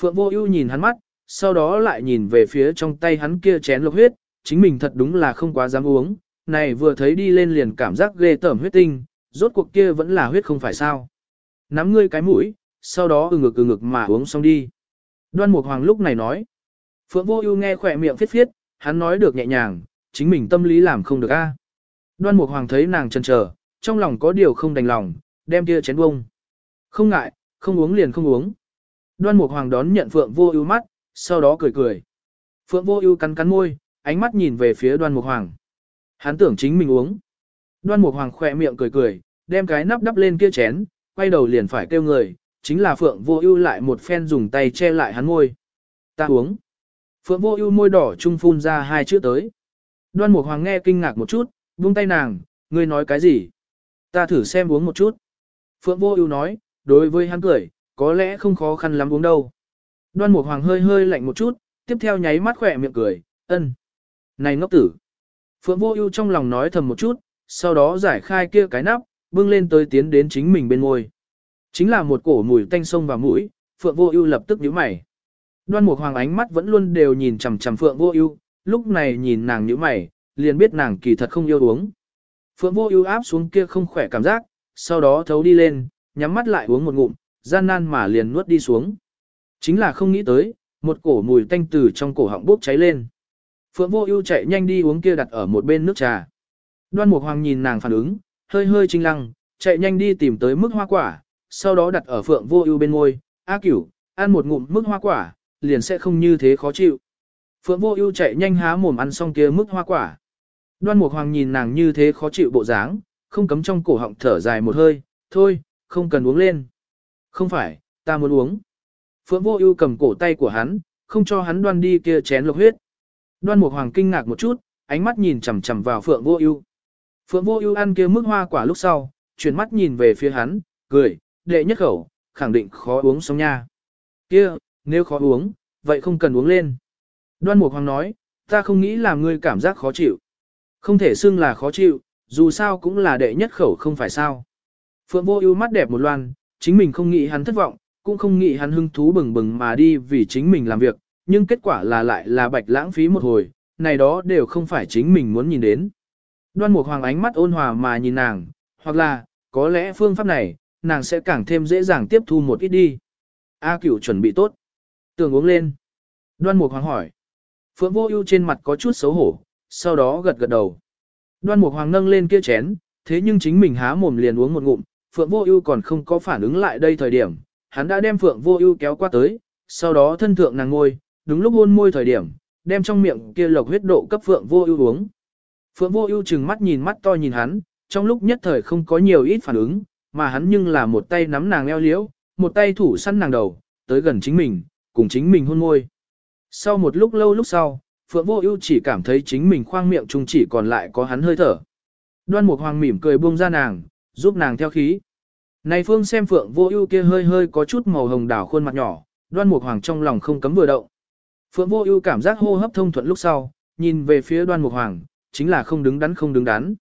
Phượng Vô Ưu nhìn hắn mắt, sau đó lại nhìn về phía trong tay hắn kia chén lộc huyết, chính mình thật đúng là không quá dám uống, này vừa thấy đi lên liền cảm giác ghê tởm huyết tinh, rốt cuộc kia vẫn là huyết không phải sao. Nắm ngươi cái mũi, sau đó ừ ngực ừ ngực mà uống xong đi. Đoan Mục Hoàng lúc này nói. Phượng Vô Ưu nghe khỏe miệng phiết phiết, hắn nói được nhẹ nhàng, chính mình tâm lý làm không được a. Đoan Mục Hoàng thấy nàng chần chờ, trong lòng có điều không đành lòng, đem kia chén bông. Không ngại, không uống liền không uống. Đoan Mục Hoàng đón nhận Phượng Vô Ưu mắt, sau đó cười cười. Phượng Vô Ưu cắn cắn môi, ánh mắt nhìn về phía Đoan Mục Hoàng. Hắn tưởng chính mình uống. Đoan Mục Hoàng khẽ miệng cười cười, đem cái nắp đắp lên kia chén, quay đầu liền phải kêu người, chính là Phượng Vô Ưu lại một phen dùng tay che lại hắn môi. "Ta uống." Phượng Vô Ưu môi đỏ trung phun ra hai chữ tới. Đoan Mục Hoàng nghe kinh ngạc một chút, buông tay nàng, "Ngươi nói cái gì?" "Ta thử xem uống một chút." Phượng Vô Ưu nói, đối với hắn cười, có lẽ không khó khăn lắm uống đâu. Đoan Mục Hoàng hơi hơi lạnh một chút, tiếp theo nháy mắt khỏe miệng cười, "Ân." "Này ngốc tử." Phượng Vô Ưu trong lòng nói thầm một chút, sau đó giải khai kia cái nắp, bưng lên tới tiến đến chính mình bên môi. Chính là một cổ mùi tanh sông vào mũi, Phượng Vô Ưu lập tức nhíu mày. Đoan Mục Hoàng ánh mắt vẫn luôn đều nhìn chằm chằm Phượng Vô Ưu, lúc này nhìn nàng nhíu mày, liền biết nàng kỳ thật không yêu uống. Phượng Vô Ưu áp xuống kia không khỏe cảm giác, sau đó thấu đi lên, nhắm mắt lại uống một ngụm, gian nan mà liền nuốt đi xuống. Chính là không nghĩ tới, một cổ mùi tanh từ trong cổ họng bốc cháy lên. Phượng Vô Ưu chạy nhanh đi uống kia đặt ở một bên nước trà. Đoan Mục Hoàng nhìn nàng phản ứng, hơi hơi chinh lăng, chạy nhanh đi tìm tới mức hoa quả, sau đó đặt ở Phượng Vô Ưu bên ngôi. "A Cửu, ăn một ngụm mức hoa quả, liền sẽ không như thế khó chịu." Phượng Vô Ưu chạy nhanh há mồm ăn xong kia mức hoa quả. Đoan Mục Hoàng nhìn nàng như thế khó chịu bộ dáng, không cấm trong cổ họng thở dài một hơi, "Thôi, không cần uống lên." "Không phải, ta muốn uống." Phượng Vô Ưu cầm cổ tay của hắn, không cho hắn đoan đi kia chén lộc huyết. Đoan Mục Hoàng kinh ngạc một chút, ánh mắt nhìn chằm chằm vào Phượng Vô Ưu. Phượng Vô Ưu ăn kia mức hoa quả lúc sau, chuyển mắt nhìn về phía hắn, cười, đệ nhất khẩu, khẳng định khó uống xong nha. Kia, nếu khó uống, vậy không cần uống lên. Đoan Mục Hoàng nói, ta không nghĩ làm ngươi cảm giác khó chịu. Không thể xưng là khó chịu, dù sao cũng là đệ nhất khẩu không phải sao. Phượng Vô Ưu mắt đẹp một loan, chính mình không nghĩ hắn thất vọng, cũng không nghĩ hắn hứng thú bừng bừng mà đi vì chính mình làm việc, nhưng kết quả là lại là bạch lãng phí một hồi, này đó đều không phải chính mình muốn nhìn đến. Đoan Mục Hoàng ánh mắt ôn hòa mà nhìn nàng, hoặc là, có lẽ phương pháp này, nàng sẽ càng thêm dễ dàng tiếp thu một ít đi. A Cửu chuẩn bị tốt. Tưởng uống lên. Đoan Mục Hoàng hỏi. Phượng Vô Ưu trên mặt có chút xấu hổ, sau đó gật gật đầu. Đoan Mục Hoàng nâng lên kia chén, thế nhưng chính mình há mồm liền uống một ngụm, Phượng Vô Ưu còn không có phản ứng lại đây thời điểm, hắn đã đem Phượng Vô Ưu kéo qua tới, sau đó thân thượng nàng ngồi, đúng lúc hôn môi thời điểm, đem trong miệng kia lộc huyết độ cấp Phượng Vô Ưu uống. Phượng Vô Ưu trừng mắt nhìn mắt to nhìn hắn, trong lúc nhất thời không có nhiều ít phản ứng, mà hắn nhưng là một tay nắm nàng eo liễu, một tay thủ săn nàng đầu, tới gần chính mình, cùng chính mình hôn môi. Sau một lúc lâu lúc sau, Phượng Vô Ưu chỉ cảm thấy chính mình khoang miệng trung chỉ còn lại có hắn hơi thở. Đoan Mục Hoàng mỉm cười buông ra nàng, giúp nàng theo khí. Này Phương xem Phượng Vô Ưu kia hơi hơi có chút màu hồng đảo khuôn mặt nhỏ, Đoan Mục Hoàng trong lòng không cấm vừa động. Phượng Vô Ưu cảm giác hô hấp thông thuận lúc sau, nhìn về phía Đoan Mục Hoàng, chính là không đứng đắn không đứng đắn.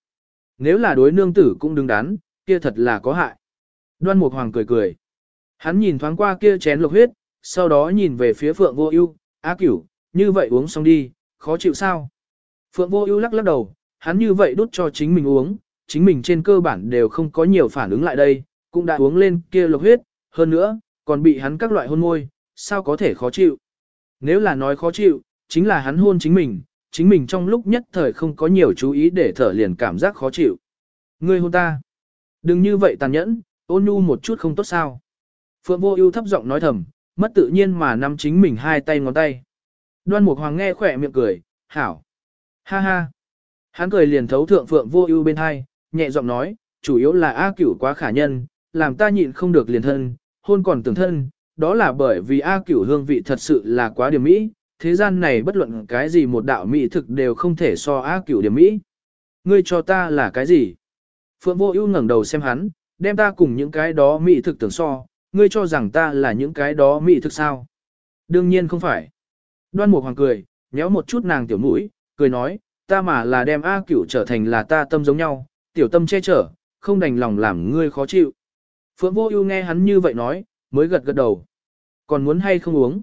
Nếu là đối nương tử cũng đứng đắn, kia thật là có hại. Đoan Mục Hoàng cười cười. Hắn nhìn thoáng qua kia chén lộc huyết, sau đó nhìn về phía Phượng Vô Ưu, "Á Cửu, như vậy uống xong đi, khó chịu sao?" Phượng Vô Ưu lắc lắc đầu, hắn như vậy đút cho chính mình uống, chính mình trên cơ bản đều không có nhiều phản ứng lại đây, cũng đã uống lên kia lộc huyết, hơn nữa, còn bị hắn các loại hôn môi, sao có thể khó chịu? Nếu là nói khó chịu, chính là hắn hôn chính mình, chính mình trong lúc nhất thời không có nhiều chú ý để thở liền cảm giác khó chịu. Ngươi hôn ta. Đừng như vậy tàn nhẫn, ôn nhu một chút không tốt sao. Phượng vô ưu thấp giọng nói thầm, mất tự nhiên mà nắm chính mình hai tay ngón tay. Đoan Mục Hoàng nghe khỏe miệng cười, hảo. Ha ha. Hắn cười liền thấu thượng Phượng vô ưu bên hai, nhẹ giọng nói, chủ yếu là A cửu quá khả nhân, làm ta nhịn không được liền thân, hôn còn tưởng thân, đó là bởi vì A cửu hương vị thật sự là quá điểm mỹ, thế gian này bất luận cái gì một đạo mỹ thực đều không thể so ác cửu điểm mỹ. Ngươi cho ta là cái gì? Phượng vô ưu ngẩng đầu xem hắn, đem ta cùng những cái đó mỹ thực tưởng so, ngươi cho rằng ta là những cái đó mỹ thực sao? Đương nhiên không phải. Đoan Mục Hoàng cười, nhéo một chút nàng tiểu mũi, cười nói, ta mà là đem A cửu trở thành là ta tâm giống nhau, tiểu tâm che chở, không đành lòng làm ngươi khó chịu. Phượng Vô Ưu nghe hắn như vậy nói, mới gật gật đầu. Còn muốn hay không uống?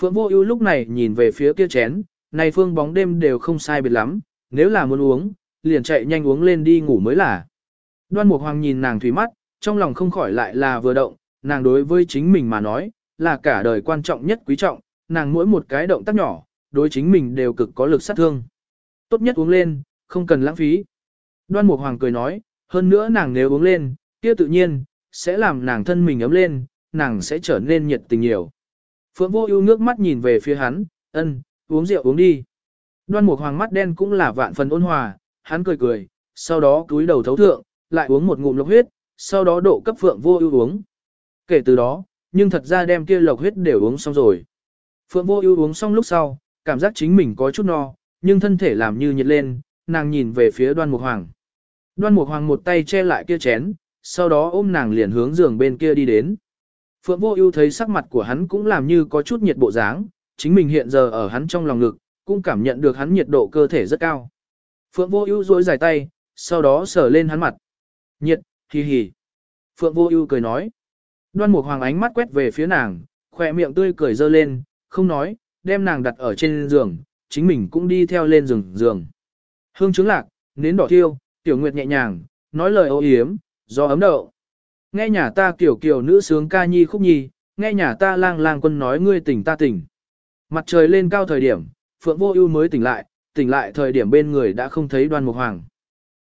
Phượng Vô Ưu lúc này nhìn về phía kia chén, này phương bóng đêm đều không sai biệt lắm, nếu là muốn uống, liền chạy nhanh uống lên đi ngủ mới là. Đoan Mục Hoàng nhìn nàng thủy mắt, trong lòng không khỏi lại là vừa động, nàng đối với chính mình mà nói, là cả đời quan trọng nhất quý trọng, nàng mỗi một cái động tác nhỏ, đối chính mình đều cực có lực sát thương. Tốt nhất uống lên, không cần lãng phí. Đoan Mục Hoàng cười nói, hơn nữa nàng nếu uống lên, kia tự nhiên, sẽ làm nàng thân mình ấm lên, nàng sẽ trở nên nhiệt tình nhiều. Phượng Vô Ưu ngước mắt nhìn về phía hắn, "Ân, uống rượu uống đi." Đoan Mục Hoàng mắt đen cũng là vạn phần ôn hòa, hắn cười cười, sau đó cúi đầu thấu thượng, lại uống một ngụm lộc huyết, sau đó độ cấp Phượng Vô Ưu uống. Kể từ đó, nhưng thật ra đem kia lộc huyết đều uống xong rồi. Phượng Vô Ưu uống xong lúc sau, cảm giác chính mình có chút no, nhưng thân thể làm như nhiệt lên, nàng nhìn về phía Đoan Mục Hoàng. Đoan Mục Hoàng một tay che lại kia chén, sau đó ôm nàng liền hướng giường bên kia đi đến. Phượng Vô Ưu thấy sắc mặt của hắn cũng làm như có chút nhiệt bộ dáng, chính mình hiện giờ ở hắn trong lòng ngực, cũng cảm nhận được hắn nhiệt độ cơ thể rất cao. Phượng Vô Ưu duỗi dài tay, sau đó sờ lên hắn mặt. "Nhiệt, hì hì." Phượng Vô Ưu cười nói. Đoan Mục Hoàng ánh mắt quét về phía nàng, khóe miệng tươi cười giơ lên, không nói, đem nàng đặt ở trên giường, chính mình cũng đi theo lên giường giường. Hương chứng lạc, nến đỏ thiêu, tiểu nguyệt nhẹ nhàng, nói lời ô yếm, do ấm đậu. Nghe nhà ta kiểu kiểu nữ sướng ca nhi khúc nhi, nghe nhà ta lang lang quân nói ngươi tỉnh ta tỉnh. Mặt trời lên cao thời điểm, Phượng Vô Ưu mới tỉnh lại, tỉnh lại thời điểm bên người đã không thấy Đoan Mục Hoàng.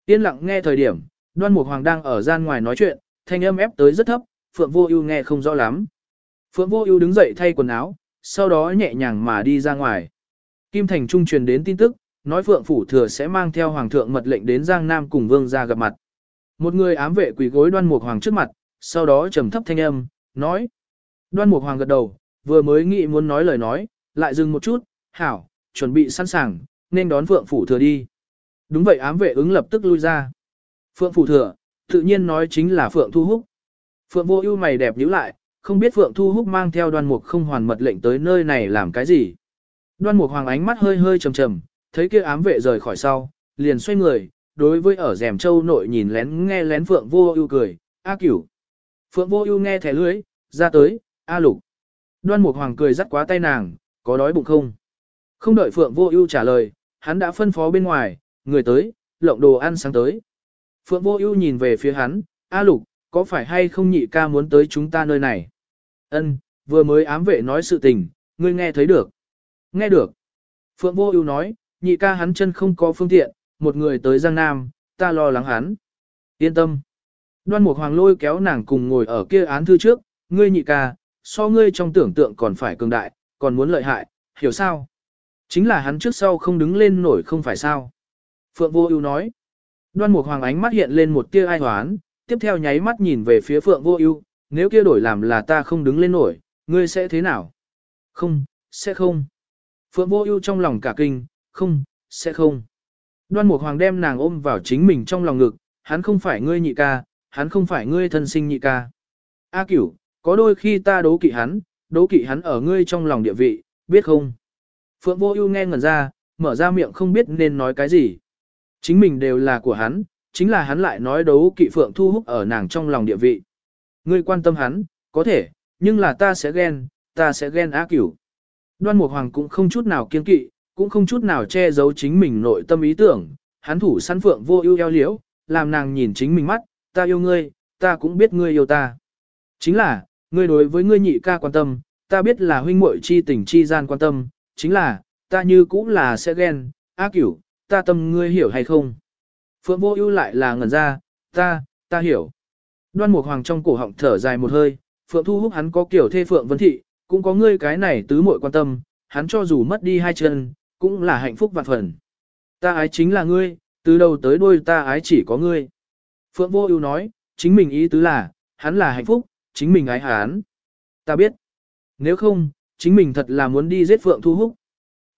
Yên lặng nghe thời điểm, Đoan Mục Hoàng đang ở gian ngoài nói chuyện, thanh âm ép tới rất thấp, Phượng Vô Ưu nghe không rõ lắm. Phượng Vô Ưu đứng dậy thay quần áo, sau đó nhẹ nhàng mà đi ra ngoài. Kim Thành Trung truyền đến tin tức, nói Phượng Phủ Thừa sẽ mang theo Hoàng thượng mật lệnh đến Giang Nam cùng Vương gia gặp mặt. Một người ám vệ quỳ gối đoan mục hoàng trước mặt, sau đó trầm thấp thanh âm, nói. Đoan mục hoàng gật đầu, vừa mới nghĩ muốn nói lời nói, lại dừng một chút, hảo, chuẩn bị sẵn sàng, nên đón Phượng Phủ Thừa đi. Đúng vậy ám vệ ứng lập tức lui ra. Phượng Phủ Thừa, tự nhiên nói chính là Phượng Thu Húc. Phượng vô ưu mày đẹp nhíu lại, không biết Phượng Thu Húc mang theo đoan mục không hoàn mật lệnh tới nơi này làm cái gì. Đoan mục hoàng ánh mắt hơi hơi trầm trầm, thấy kia ám vệ rời khỏi sau, liền xoay người, đối với ở rèm châu nội nhìn lén nghe lén Phượng Vô Ưu cười, "A Cửu." Phượng Vô Ưu nghe thẻ lưỡi, ra tới, "A Lục." Đoan Mục Hoàng cười dắt quá tay nàng, "Có đói bụng không?" Không đợi Phượng Vô Ưu trả lời, hắn đã phân phó bên ngoài, người tới, lộng đồ ăn sáng tới. Phượng Vô Ưu nhìn về phía hắn, "A Lục, có phải hay không nhị ca muốn tới chúng ta nơi này?" "Ân, vừa mới ám vệ nói sự tình, ngươi nghe thấy được?" "Nghe được." Phượng Vô Ưu nói, "Nhị ca hắn chân không có phương tiện, một người tới Giang Nam, ta lo lắng hắn. Yên tâm. Đoan Mục Hoàng lôi kéo nàng cùng ngồi ở kia án thư trước, ngươi nhị ca, so ngươi trong tưởng tượng còn phải cường đại, còn muốn lợi hại, hiểu sao? Chính là hắn trước sau không đứng lên nổi không phải sao? Phượng Vô Ưu nói. Đoan Mục Hoàng ánh mắt hiện lên một tia ai hoán, tiếp theo nháy mắt nhìn về phía Phượng Vô Ưu, nếu kia đổi làm là ta không đứng lên nổi, ngươi sẽ thế nào? Không, sẽ không. Phượng Vô Ưu trong lòng cả kinh, không, sẽ không. Đoan Mục Hoàng đem nàng ôm vào chính mình trong lòng ngực, hắn không phải ngươi nhị ca, hắn không phải ngươi thân sinh nhị ca. A Cửu, có đôi khi ta đố kỵ hắn, đố kỵ hắn ở ngươi trong lòng địa vị, biết không? Phượng Vô Ưu nghe ngẩn ra, mở ra miệng không biết nên nói cái gì. Chính mình đều là của hắn, chính là hắn lại nói đấu kỵ Phượng Thu hút ở nàng trong lòng địa vị. Ngươi quan tâm hắn, có thể, nhưng là ta sẽ ghen, ta sẽ ghen A Cửu. Đoan Mục Hoàng cũng không chút nào kiêng kỵ, cũng không chút nào che giấu chính mình nội tâm ý tưởng, hắn thủ săn phượng vô ưu eo liễu, làm nàng nhìn chính mình mắt, ta yêu ngươi, ta cũng biết ngươi yêu ta. Chính là, ngươi đối với ngươi nhị ca quan tâm, ta biết là huynh muội chi tình chi gian quan tâm, chính là, ta như cũng là sẽ ghen, á cửu, ta tâm ngươi hiểu hay không? Phượng vô ưu lại là ngẩn ra, ta, ta hiểu. Đoan Mục Hoàng trong cổ họng thở dài một hơi, Phượng Thu Húc hắn có kiểu thê Phượng Vân Thị, cũng có ngươi cái này tứ muội quan tâm, hắn cho dù mất đi hai chân, cũng là hạnh phúc vạn phần. Ta ái chính là ngươi, từ đầu tới đuôi ta ái chỉ có ngươi. Phượng Vô Ưu nói, chính mình ý tứ là, hắn là hạnh phúc, chính mình ái hắn. Ta biết. Nếu không, chính mình thật là muốn đi giết Phượng Thu Húc.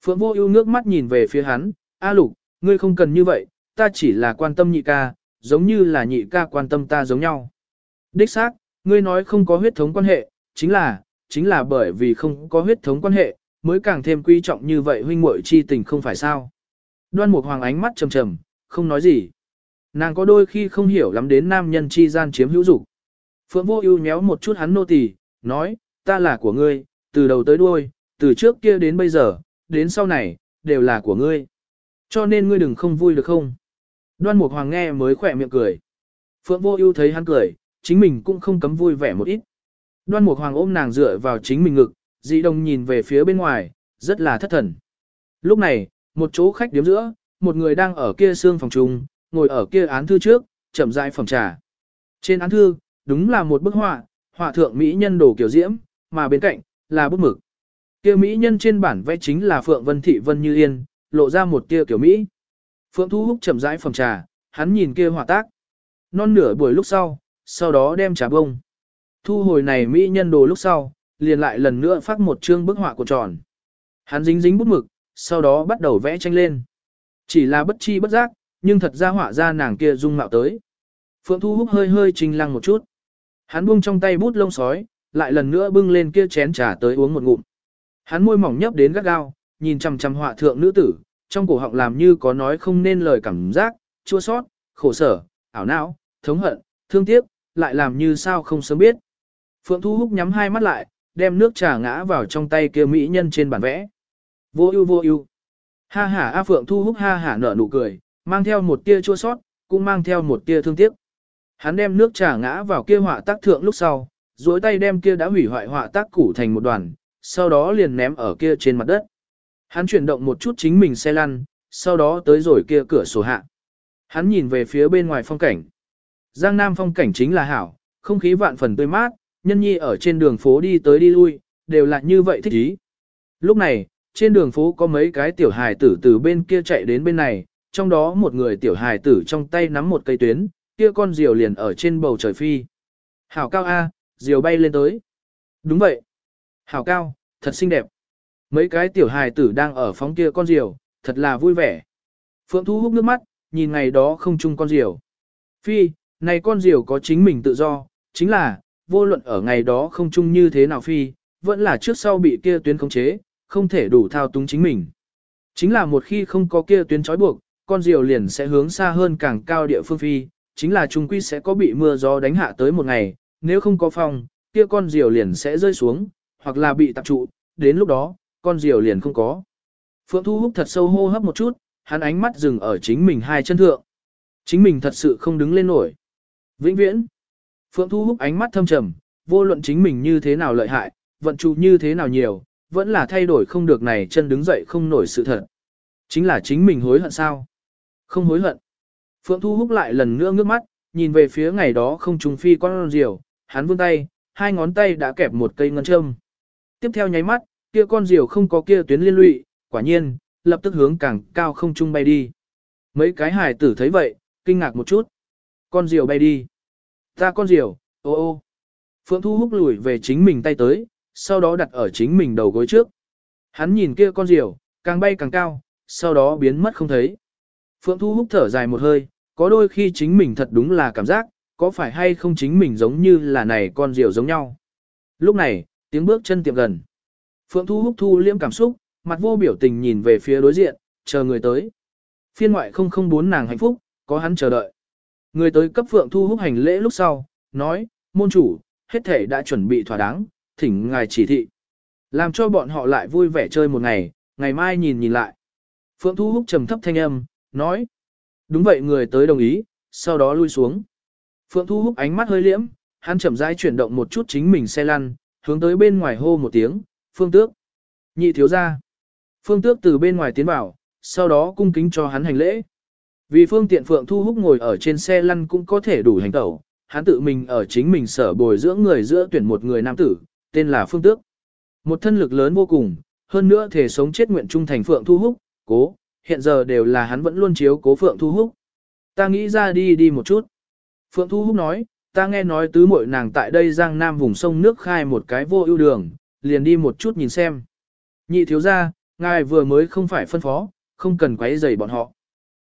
Phượng Vô Ưu ngước mắt nhìn về phía hắn, "A Lục, ngươi không cần như vậy, ta chỉ là quan tâm nhị ca, giống như là nhị ca quan tâm ta giống nhau." Đích xác, ngươi nói không có huyết thống quan hệ, chính là, chính là bởi vì không có huyết thống quan hệ, mới càng thêm quý trọng như vậy huynh muội chi tình không phải sao. Đoan Mục Hoàng ánh mắt trầm trầm, không nói gì. Nàng có đôi khi không hiểu lắm đến nam nhân chi gian chiếm hữu dục. Phượng Vô Ưu nhéo một chút hắn nô tỳ, nói, ta là của ngươi, từ đầu tới đuôi, từ trước kia đến bây giờ, đến sau này, đều là của ngươi. Cho nên ngươi đừng không vui được không? Đoan Mục Hoàng nghe mới khỏe miệng cười. Phượng Vô Ưu thấy hắn cười, chính mình cũng không cấm vui vẻ một ít. Đoan Mục Hoàng ôm nàng dựa vào chính mình ngực, dị đồng nhìn về phía bên ngoài, rất là thất thần. Lúc này, một chỗ khách điếm giữa, một người đang ở kia xương phòng trùng, ngồi ở kia án thư trước, chậm rãi phẩm trà. Trên án thư, đúng là một bức họa, họa thượng mỹ nhân đồ kiểu diễm, mà bên cạnh là bút mực. Kia mỹ nhân trên bản vẽ chính là Phượng Vân Thị Vân Như Yên, lộ ra một tia kiểu mỹ. Phượng Thu Húc chậm rãi phẩm trà, hắn nhìn kia họa tác. Non nửa buổi lúc sau, sau đó đem trà bông. Thu hồi này mỹ nhân đồ lúc sau, liền lại lần nữa phát một chương bức họa của tròn. Hắn dính dính bút mực, sau đó bắt đầu vẽ tranh lên. Chỉ là bất chi bất giác, nhưng thật ra họa ra nàng kia dung mạo tới. Phượng Thu Húc hơi hơi trình lăng một chút. Hắn buông trong tay bút lông sói, lại lần nữa bưng lên kia chén trà tới uống một ngụm. Hắn môi mỏng nhấp đến gắt gao, nhìn chằm chằm họa thượng nữ tử, trong cổ họng làm như có nói không nên lời cảm giác, chua sót, khổ sở, ảo não, thống hận, thương tiếc, lại làm như sao không sớm biết. Phượng Thu Húc nhắm hai mắt lại, đem nước trà ngã vào trong tay kia mỹ nhân trên bản vẽ. Vô ưu vô ưu. Ha ha A Phượng Thu Húc ha hả nở nụ cười, mang theo một tia chua sót, cũng mang theo một tia thương tiếc. Hắn đem nước trà ngã vào kia họa tác thượng lúc sau, duỗi tay đem kia đã hủy hoại họa tác củ thành một đoàn, sau đó liền ném ở kia trên mặt đất. Hắn chuyển động một chút chính mình xe lăn, sau đó tới rồi kia cửa sổ hạ. Hắn nhìn về phía bên ngoài phong cảnh. Giang Nam phong cảnh chính là hảo, không khí vạn phần tươi mát, nhân nhi ở trên đường phố đi tới đi lui, đều là như vậy thích ý. Lúc này, trên đường phố có mấy cái tiểu hài tử từ bên kia chạy đến bên này, trong đó một người tiểu hài tử trong tay nắm một cây tuyến, kia con diều liền ở trên bầu trời phi. Hảo cao A, diều bay lên tới. Đúng vậy. Hảo cao, thật xinh đẹp. Mấy cái tiểu hài tử đang ở phóng kia con diều, thật là vui vẻ. Phượng Thu hút nước mắt, nhìn ngày đó không chung con diều. Phi, này con diều có chính mình tự do, chính là, vô luận ở ngày đó không chung như thế nào phi, vẫn là trước sau bị kia tuyến khống chế, không thể đủ thao túng chính mình. Chính là một khi không có kia tuyến trói buộc, con diều liền sẽ hướng xa hơn càng cao địa phương phi, chính là trung quy sẽ có bị mưa gió đánh hạ tới một ngày, nếu không có phong, kia con diều liền sẽ rơi xuống, hoặc là bị tập trụ, đến lúc đó, con diều liền không có. Phượng Thu Húc thật sâu hô hấp một chút, hắn ánh mắt dừng ở chính mình hai chân thượng. Chính mình thật sự không đứng lên nổi. Vĩnh viễn. Phượng Thu Húc ánh mắt thâm trầm, vô luận chính mình như thế nào lợi hại, vận trụ như thế nào nhiều, vẫn là thay đổi không được này chân đứng dậy không nổi sự thật. Chính là chính mình hối hận sao? Không hối hận. Phượng Thu Húc lại lần nữa ngước mắt, nhìn về phía ngày đó không trùng phi con diều, hắn vươn tay, hai ngón tay đã kẹp một cây ngân châm. Tiếp theo nháy mắt, kia con diều không có kia tuyến liên lụy, quả nhiên, lập tức hướng càng cao không trung bay đi. Mấy cái hải tử thấy vậy, kinh ngạc một chút. Con diều bay đi. Ta con diều, ô ô. Phượng Thu Húc lùi về chính mình tay tới, sau đó đặt ở chính mình đầu gối trước. Hắn nhìn kia con diều, càng bay càng cao, sau đó biến mất không thấy. Phượng Thu Húc thở dài một hơi, có đôi khi chính mình thật đúng là cảm giác, có phải hay không chính mình giống như là này con diều giống nhau. Lúc này, tiếng bước chân tiệm gần. Phượng Thu Húc thu liễm cảm xúc, mặt vô biểu tình nhìn về phía đối diện, chờ người tới. Phiên ngoại 004 nàng hạnh phúc, có hắn chờ đợi. Người tới cấp Phượng Thu Húc hành lễ lúc sau, nói, môn chủ, hết thể đã chuẩn bị thỏa đáng, thỉnh ngài chỉ thị. Làm cho bọn họ lại vui vẻ chơi một ngày, ngày mai nhìn nhìn lại. Phượng Thu Húc trầm thấp thanh âm, nói. Đúng vậy người tới đồng ý, sau đó lui xuống. Phượng Thu Húc ánh mắt hơi liễm, hắn chậm rãi chuyển động một chút chính mình xe lăn, hướng tới bên ngoài hô một tiếng, phương tước. Nhị thiếu ra. Phương tước từ bên ngoài tiến vào, sau đó cung kính cho hắn hành lễ. Vì phương tiện Phượng Thu Húc ngồi ở trên xe lăn cũng có thể đủ hành tẩu, hắn tự mình ở chính mình sở bồi dưỡng người giữa tuyển một người nam tử, tên là Phương Tước. Một thân lực lớn vô cùng, hơn nữa thể sống chết nguyện trung thành Phượng Thu Húc, cố, hiện giờ đều là hắn vẫn luôn chiếu cố Phượng Thu Húc. Ta nghĩ ra đi đi một chút. Phượng Thu Húc nói, ta nghe nói tứ muội nàng tại đây giang nam vùng sông nước khai một cái vô ưu đường, liền đi một chút nhìn xem. Nhị thiếu ra, ngài vừa mới không phải phân phó, không cần quấy rầy bọn họ.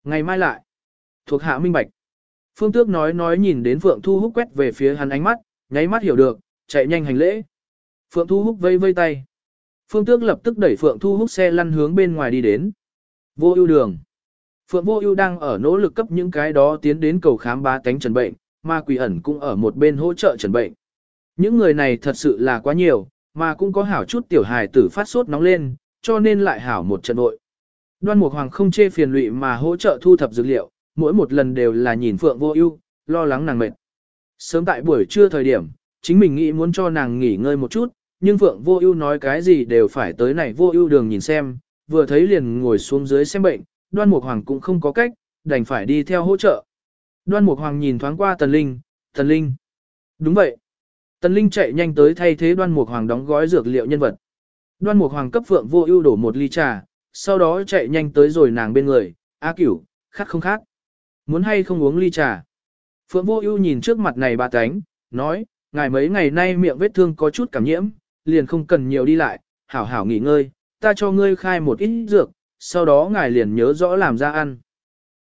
Ngày mai lại, thuộc hạ minh bạch. Phương Tước nói nói nhìn đến Phượng Thu Húc quét về phía hắn ánh mắt, nháy mắt hiểu được, chạy nhanh hành lễ. Phượng Thu Húc vây vây tay. Phương Tước lập tức đẩy Phượng Thu Húc xe lăn hướng bên ngoài đi đến. Vô ưu đường. Phượng Vô Ưu đang ở nỗ lực cấp những cái đó tiến đến cầu khám bá tánh trần bệnh, mà Quỷ ẩn cũng ở một bên hỗ trợ trần bệnh. Những người này thật sự là quá nhiều, mà cũng có hảo chút tiểu hài tử phát sốt nóng lên, cho nên lại hảo một trận nội. Đoan Mục Hoàng không chê phiền lụy mà hỗ trợ thu thập dữ liệu, mỗi một lần đều là nhìn Phượng Vô Ưu, lo lắng nàng mệt. Sớm tại buổi trưa thời điểm, chính mình nghĩ muốn cho nàng nghỉ ngơi một chút, nhưng Phượng Vô Ưu nói cái gì đều phải tới này Vô Ưu đường nhìn xem, vừa thấy liền ngồi xuống dưới xem bệnh, Đoan Mục Hoàng cũng không có cách, đành phải đi theo hỗ trợ. Đoan Mục Hoàng nhìn thoáng qua Tần Linh, "Tần Linh." "Đúng vậy." Tần Linh chạy nhanh tới thay thế Đoan Mục Hoàng đóng gói dược liệu nhân vật. Đoan Mục Hoàng cấp Phượng Vô Ưu đổ một ly trà, sau đó chạy nhanh tới rồi nàng bên người, "A Cửu, khát không khát? Muốn hay không uống ly trà?" Phượng Vô Ưu nhìn trước mặt này bà tánh, nói, "Ngài mấy ngày nay miệng vết thương có chút cảm nhiễm, liền không cần nhiều đi lại, hảo hảo nghỉ ngơi, ta cho ngươi khai một ít dược, sau đó ngài liền nhớ rõ làm ra ăn.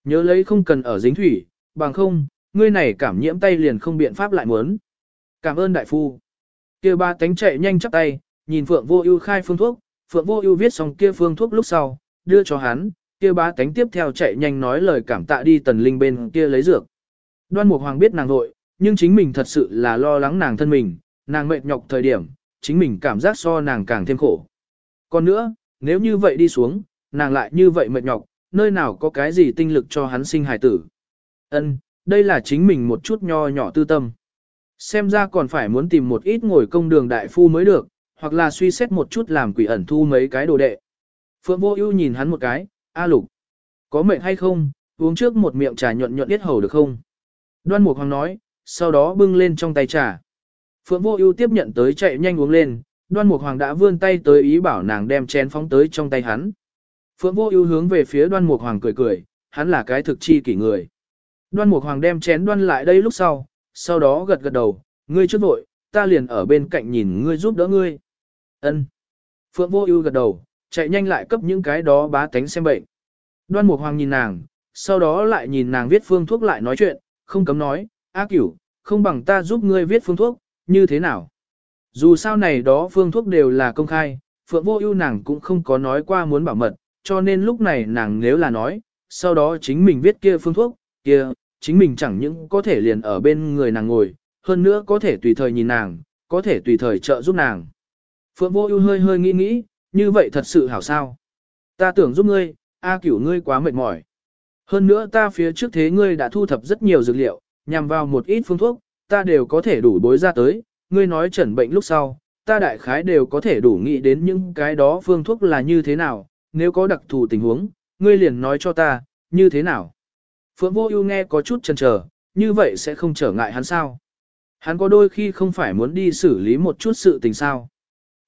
Nhớ lấy không cần ở dính thủy, bằng không, ngươi này cảm nhiễm tay liền không biện pháp lại muốn. Cảm ơn đại phu. Kia ba tánh chạy nhanh chắp tay, nhìn Phượng Vô Ưu khai phương thuốc, Phượng Vô Ưu viết xong kia phương thuốc lúc sau, đưa cho hắn, kia ba tánh tiếp theo chạy nhanh nói lời cảm tạ đi tần linh bên kia lấy dược. Đoan Mục Hoàng biết nàng nội, nhưng chính mình thật sự là lo lắng nàng thân mình, nàng mệt nhọc thời điểm, chính mình cảm giác so nàng càng thêm khổ. Còn nữa, nếu như vậy đi xuống, nàng lại như vậy mệt nhọc, nơi nào có cái gì tinh lực cho hắn sinh hài tử. Ân, đây là chính mình một chút nho nhỏ tư tâm. Xem ra còn phải muốn tìm một ít ngồi công đường đại phu mới được, hoặc là suy xét một chút làm quỷ ẩn thu mấy cái đồ đệ. Phượng vô ưu nhìn hắn một cái, A lục, có mệt hay không, uống trước một miệng trà nhuận nhuận biết hầu được không? Đoan Mục Hoàng nói, sau đó bưng lên trong tay trà. Phượng vô ưu tiếp nhận tới chạy nhanh uống lên, đoan mục hoàng đã vươn tay tới ý bảo nàng đem chén phóng tới trong tay hắn. Phượng vô ưu hướng về phía đoan mục hoàng cười cười, hắn là cái thực chi kỷ người. Đoan mục hoàng đem chén đoan lại đây lúc sau, sau đó gật gật đầu, ngươi trước vội, ta liền ở bên cạnh nhìn ngươi giúp đỡ ngươi. Ân. Phượng vô ưu gật đầu, chạy nhanh lại cấp những cái đó bá tánh xem bệnh. Đoan mục hoàng nhìn nàng, sau đó lại nhìn nàng viết phương thuốc lại nói chuyện, không cấm nói, A cửu, không bằng ta giúp ngươi viết phương thuốc, như thế nào? Dù sao này đó phương thuốc đều là công khai, Phượng Vô Ưu nàng cũng không có nói qua muốn bảo mật, cho nên lúc này nàng nếu là nói, sau đó chính mình viết kia phương thuốc, kia, chính mình chẳng những có thể liền ở bên người nàng ngồi, hơn nữa có thể tùy thời nhìn nàng, có thể tùy thời trợ giúp nàng. Phượng Vô Ưu hơi hơi nghĩ nghĩ, như vậy thật sự hảo sao? Ta tưởng giúp ngươi, A Cửu ngươi quá mệt mỏi. Hơn nữa ta phía trước thế ngươi đã thu thập rất nhiều dược liệu, nhằm vào một ít phương thuốc, ta đều có thể đủ bối ra tới, ngươi nói chẩn bệnh lúc sau, ta đại khái đều có thể đủ nghĩ đến những cái đó phương thuốc là như thế nào, nếu có đặc thù tình huống, ngươi liền nói cho ta, như thế nào. Phượng Vô Ưu nghe có chút chần chờ, như vậy sẽ không trở ngại hắn sao? Hắn có đôi khi không phải muốn đi xử lý một chút sự tình sao?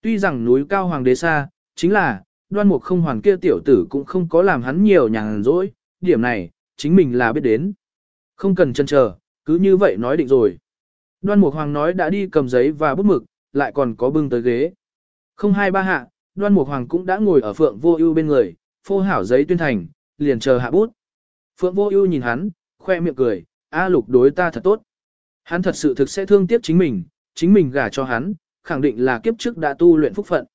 Tuy rằng núi cao hoàng đế xa, chính là, đoan mục không hoàn kia tiểu tử cũng không có làm hắn nhiều nhàn rỗi, điểm này, chính mình là biết đến. Không cần chần chờ, cứ như vậy nói định rồi. Đoan Mục Hoàng nói đã đi cầm giấy và bút mực, lại còn có bưng tới ghế. Không hai ba hạ, Đoan Mục Hoàng cũng đã ngồi ở Phượng Vô Ưu bên người, phô hảo giấy tuyên thành, liền chờ hạ bút. Phượng Vô Ưu nhìn hắn, khoe miệng cười, "A Lục đối ta thật tốt." Hắn thật sự thực sẽ thương tiếc chính mình, chính mình gả cho hắn, khẳng định là kiếp trước đã tu luyện phúc phận.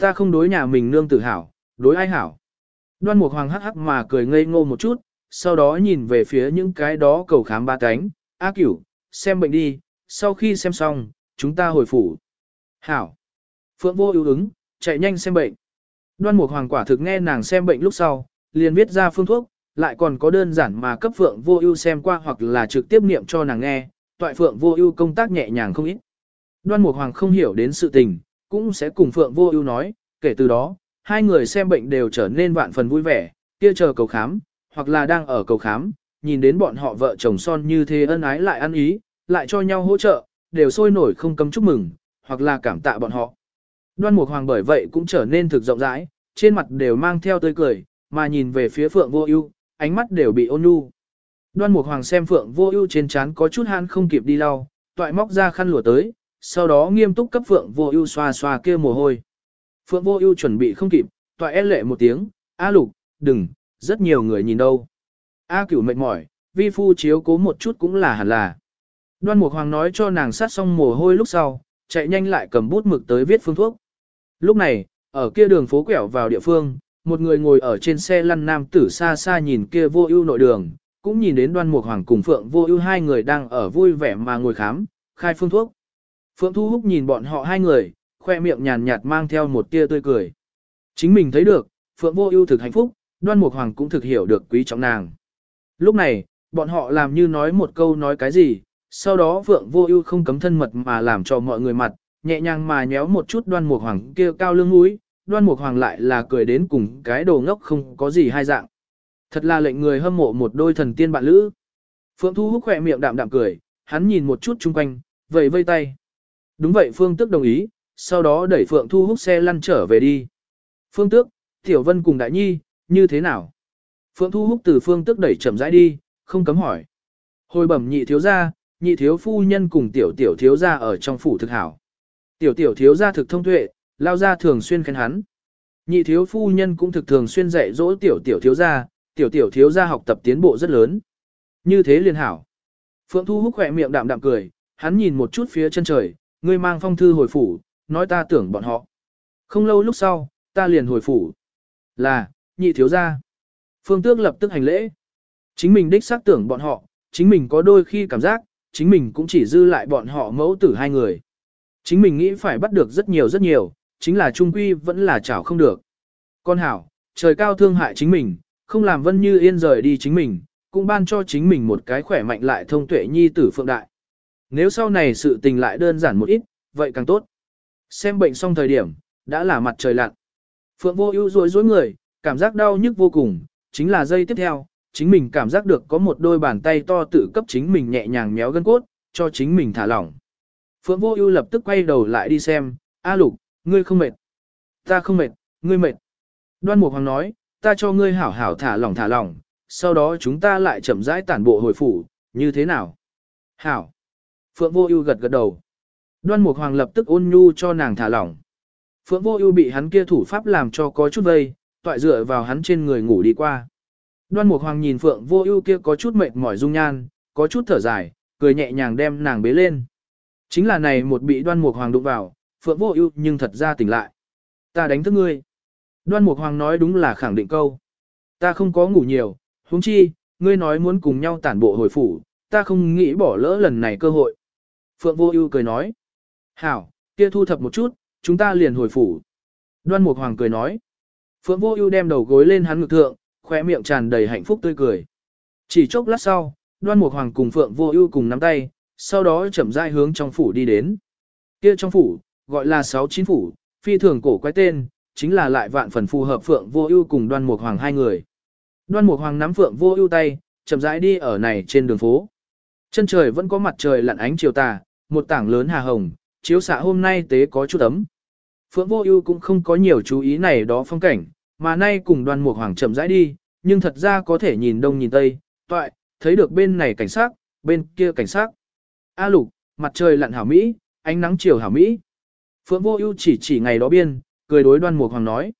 Ta không đối nhà mình nương tử hảo, đối ai hảo. Đoan Mục Hoàng hắc hắc mà cười ngây ngô một chút, sau đó nhìn về phía những cái đó cầu khám ba cánh, "A Cửu, xem bệnh đi, sau khi xem xong, chúng ta hồi phủ. Hảo. Phượng vô ưu ứng, chạy nhanh xem bệnh. Đoan Mục Hoàng quả thực nghe nàng xem bệnh lúc sau, liền viết ra phương thuốc, lại còn có đơn giản mà cấp Phượng Vô Ưu xem qua hoặc là trực tiếp niệm cho nàng nghe, toại Phượng Vô Ưu công tác nhẹ nhàng không ít. Đoan Mục Hoàng không hiểu đến sự tình, cũng sẽ cùng Phượng Vô Ưu nói, kể từ đó, hai người xem bệnh đều trở nên vạn phần vui vẻ, kia chờ cầu khám, hoặc là đang ở cầu khám, nhìn đến bọn họ vợ chồng son như thế ân ái lại ăn ý, lại cho nhau hỗ trợ, đều sôi nổi không cấm chúc mừng, hoặc là cảm tạ bọn họ. Đoan Mục Hoàng bởi vậy cũng trở nên thực rộng rãi, trên mặt đều mang theo tươi cười, mà nhìn về phía Phượng Vô Ưu, ánh mắt đều bị ôn nhu. Đoan Mục Hoàng xem Phượng Vô Ưu trên trán có chút hãn không kịp đi lau, toại móc ra khăn lụa tới, sau đó nghiêm túc cấp Phượng Vô Ưu xoa xoa kia mồ hôi. Phượng Vô Ưu chuẩn bị không kịp, toại e lệ một tiếng, "A Lục, đừng, rất nhiều người nhìn đâu." A Cửu mệt mỏi, vi phu chiếu cố một chút cũng là hẳn là. Đoan Mục Hoàng nói cho nàng sát xong mồ hôi lúc sau, chạy nhanh lại cầm bút mực tới viết phương thuốc. Lúc này, ở kia đường phố quẹo vào địa phương, một người ngồi ở trên xe lăn nam tử xa xa nhìn kia vô ưu nội đường, cũng nhìn đến đoan mục hoàng cùng Phượng vô ưu hai người đang ở vui vẻ mà ngồi khám, khai phương thuốc. Phượng Thu Húc nhìn bọn họ hai người, khoe miệng nhàn nhạt mang theo một tia tươi cười. Chính mình thấy được, Phượng vô ưu thực hạnh phúc, đoan mục hoàng cũng thực hiểu được quý trọng nàng. Lúc này, bọn họ làm như nói một câu nói cái gì, sau đó vượng vô ưu không cấm thân mật mà làm cho mọi người mặt, nhẹ nhàng mà nhéo một chút đoan mục hoàng kia cao lưng mũi, đoan mục hoàng lại là cười đến cùng cái đồ ngốc không có gì hai dạng. Thật là lệnh người hâm mộ một đôi thần tiên bạn lữ. Phượng Thu Húc khỏe miệng đạm đạm cười, hắn nhìn một chút chung quanh, vẫy vây tay. Đúng vậy Phương Tước đồng ý, sau đó đẩy Phượng Thu Húc xe lăn trở về đi. Phương Tước, Tiểu Vân cùng Đại Nhi, như thế nào? Phượng Thu Húc từ Phương Tước đẩy chậm rãi đi, không cấm hỏi. Hồi bẩm nhị thiếu gia, nhị thiếu phu nhân cùng tiểu tiểu thiếu gia ở trong phủ thực hảo. Tiểu tiểu thiếu gia thực thông tuệ, lao gia thường xuyên khen hắn. Nhị thiếu phu nhân cũng thực thường xuyên dạy dỗ tiểu tiểu thiếu gia, tiểu tiểu thiếu gia học tập tiến bộ rất lớn. Như thế liền hảo. Phượng Thu Húc khỏe miệng đạm đạm cười, hắn nhìn một chút phía chân trời, ngươi mang phong thư hồi phủ, nói ta tưởng bọn họ. Không lâu lúc sau, ta liền hồi phủ. Là, nhị thiếu gia. Phương Tước lập tức hành lễ. Chính mình đích xác tưởng bọn họ, chính mình có đôi khi cảm giác, chính mình cũng chỉ dư lại bọn họ mẫu tử hai người. Chính mình nghĩ phải bắt được rất nhiều rất nhiều, chính là trung quy vẫn là chảo không được. Con hảo, trời cao thương hại chính mình, không làm vân như yên rời đi chính mình, cũng ban cho chính mình một cái khỏe mạnh lại thông tuệ nhi tử phượng đại. Nếu sau này sự tình lại đơn giản một ít, vậy càng tốt. Xem bệnh xong thời điểm, đã là mặt trời lặn. Phượng vô ưu rối rối người, cảm giác đau nhức vô cùng, chính là giây tiếp theo, chính mình cảm giác được có một đôi bàn tay to tự cấp chính mình nhẹ nhàng méo gân cốt, cho chính mình thả lỏng. Phượng vô ưu lập tức quay đầu lại đi xem, A lục, ngươi không mệt. Ta không mệt, ngươi mệt. Đoan Mục Hoàng nói, ta cho ngươi hảo hảo thả lỏng thả lỏng, sau đó chúng ta lại chậm rãi tản bộ hồi phủ, như thế nào? Hảo. Phượng Vô Ưu gật gật đầu. Đoan Mục Hoàng lập tức ôn nhu cho nàng thả lỏng. Phượng Vô Ưu bị hắn kia thủ pháp làm cho có chút vây, toại dựa vào hắn trên người ngủ đi qua. Đoan Mục Hoàng nhìn Phượng Vô Ưu kia có chút mệt mỏi dung nhan, có chút thở dài, cười nhẹ nhàng đem nàng bế lên. Chính là này một bị Đoan Mục Hoàng đụng vào, Phượng Vô Ưu nhưng thật ra tỉnh lại. Ta đánh thức ngươi. Đoan Mục Hoàng nói đúng là khẳng định câu. Ta không có ngủ nhiều, huống chi, ngươi nói muốn cùng nhau tản bộ hồi phủ, ta không nghĩ bỏ lỡ lần này cơ hội. Phượng Vô Ưu cười nói. Hảo, kia thu thập một chút, chúng ta liền hồi phủ. Đoan Mục Hoàng cười nói. Phượng Vô Ưu đem đầu gối lên hắn ngực thượng, khóe miệng tràn đầy hạnh phúc tươi cười. Chỉ chốc lát sau, Đoan Mục Hoàng cùng Phượng Vô Ưu cùng nắm tay, sau đó chậm rãi hướng trong phủ đi đến. Kia trong phủ, gọi là sáu chín phủ, phi thường cổ quái tên, chính là lại vạn phần phù hợp Phượng Vô Ưu cùng Đoan Mục Hoàng hai người. Đoan Mục Hoàng nắm Phượng Vô Ưu tay, chậm rãi đi ở này trên đường phố. Chân trời vẫn có mặt trời lặn ánh chiều tà, một tảng lớn hà hồng, chiếu xạ hôm nay tế có chút ấm. Phượng Vô Ưu cũng không có nhiều chú ý này đó phong cảnh, mà nay cùng Đoan Mục Hoàng chậm rãi đi, nhưng thật ra có thể nhìn đông nhìn tây, toại, thấy được bên này cảnh sắc, bên kia cảnh sắc. A Lục, mặt trời lặn hảo mỹ, ánh nắng chiều hảo mỹ. Phượng Vô Ưu chỉ chỉ ngày đó biên, cười đối Đoan Mục Hoàng nói.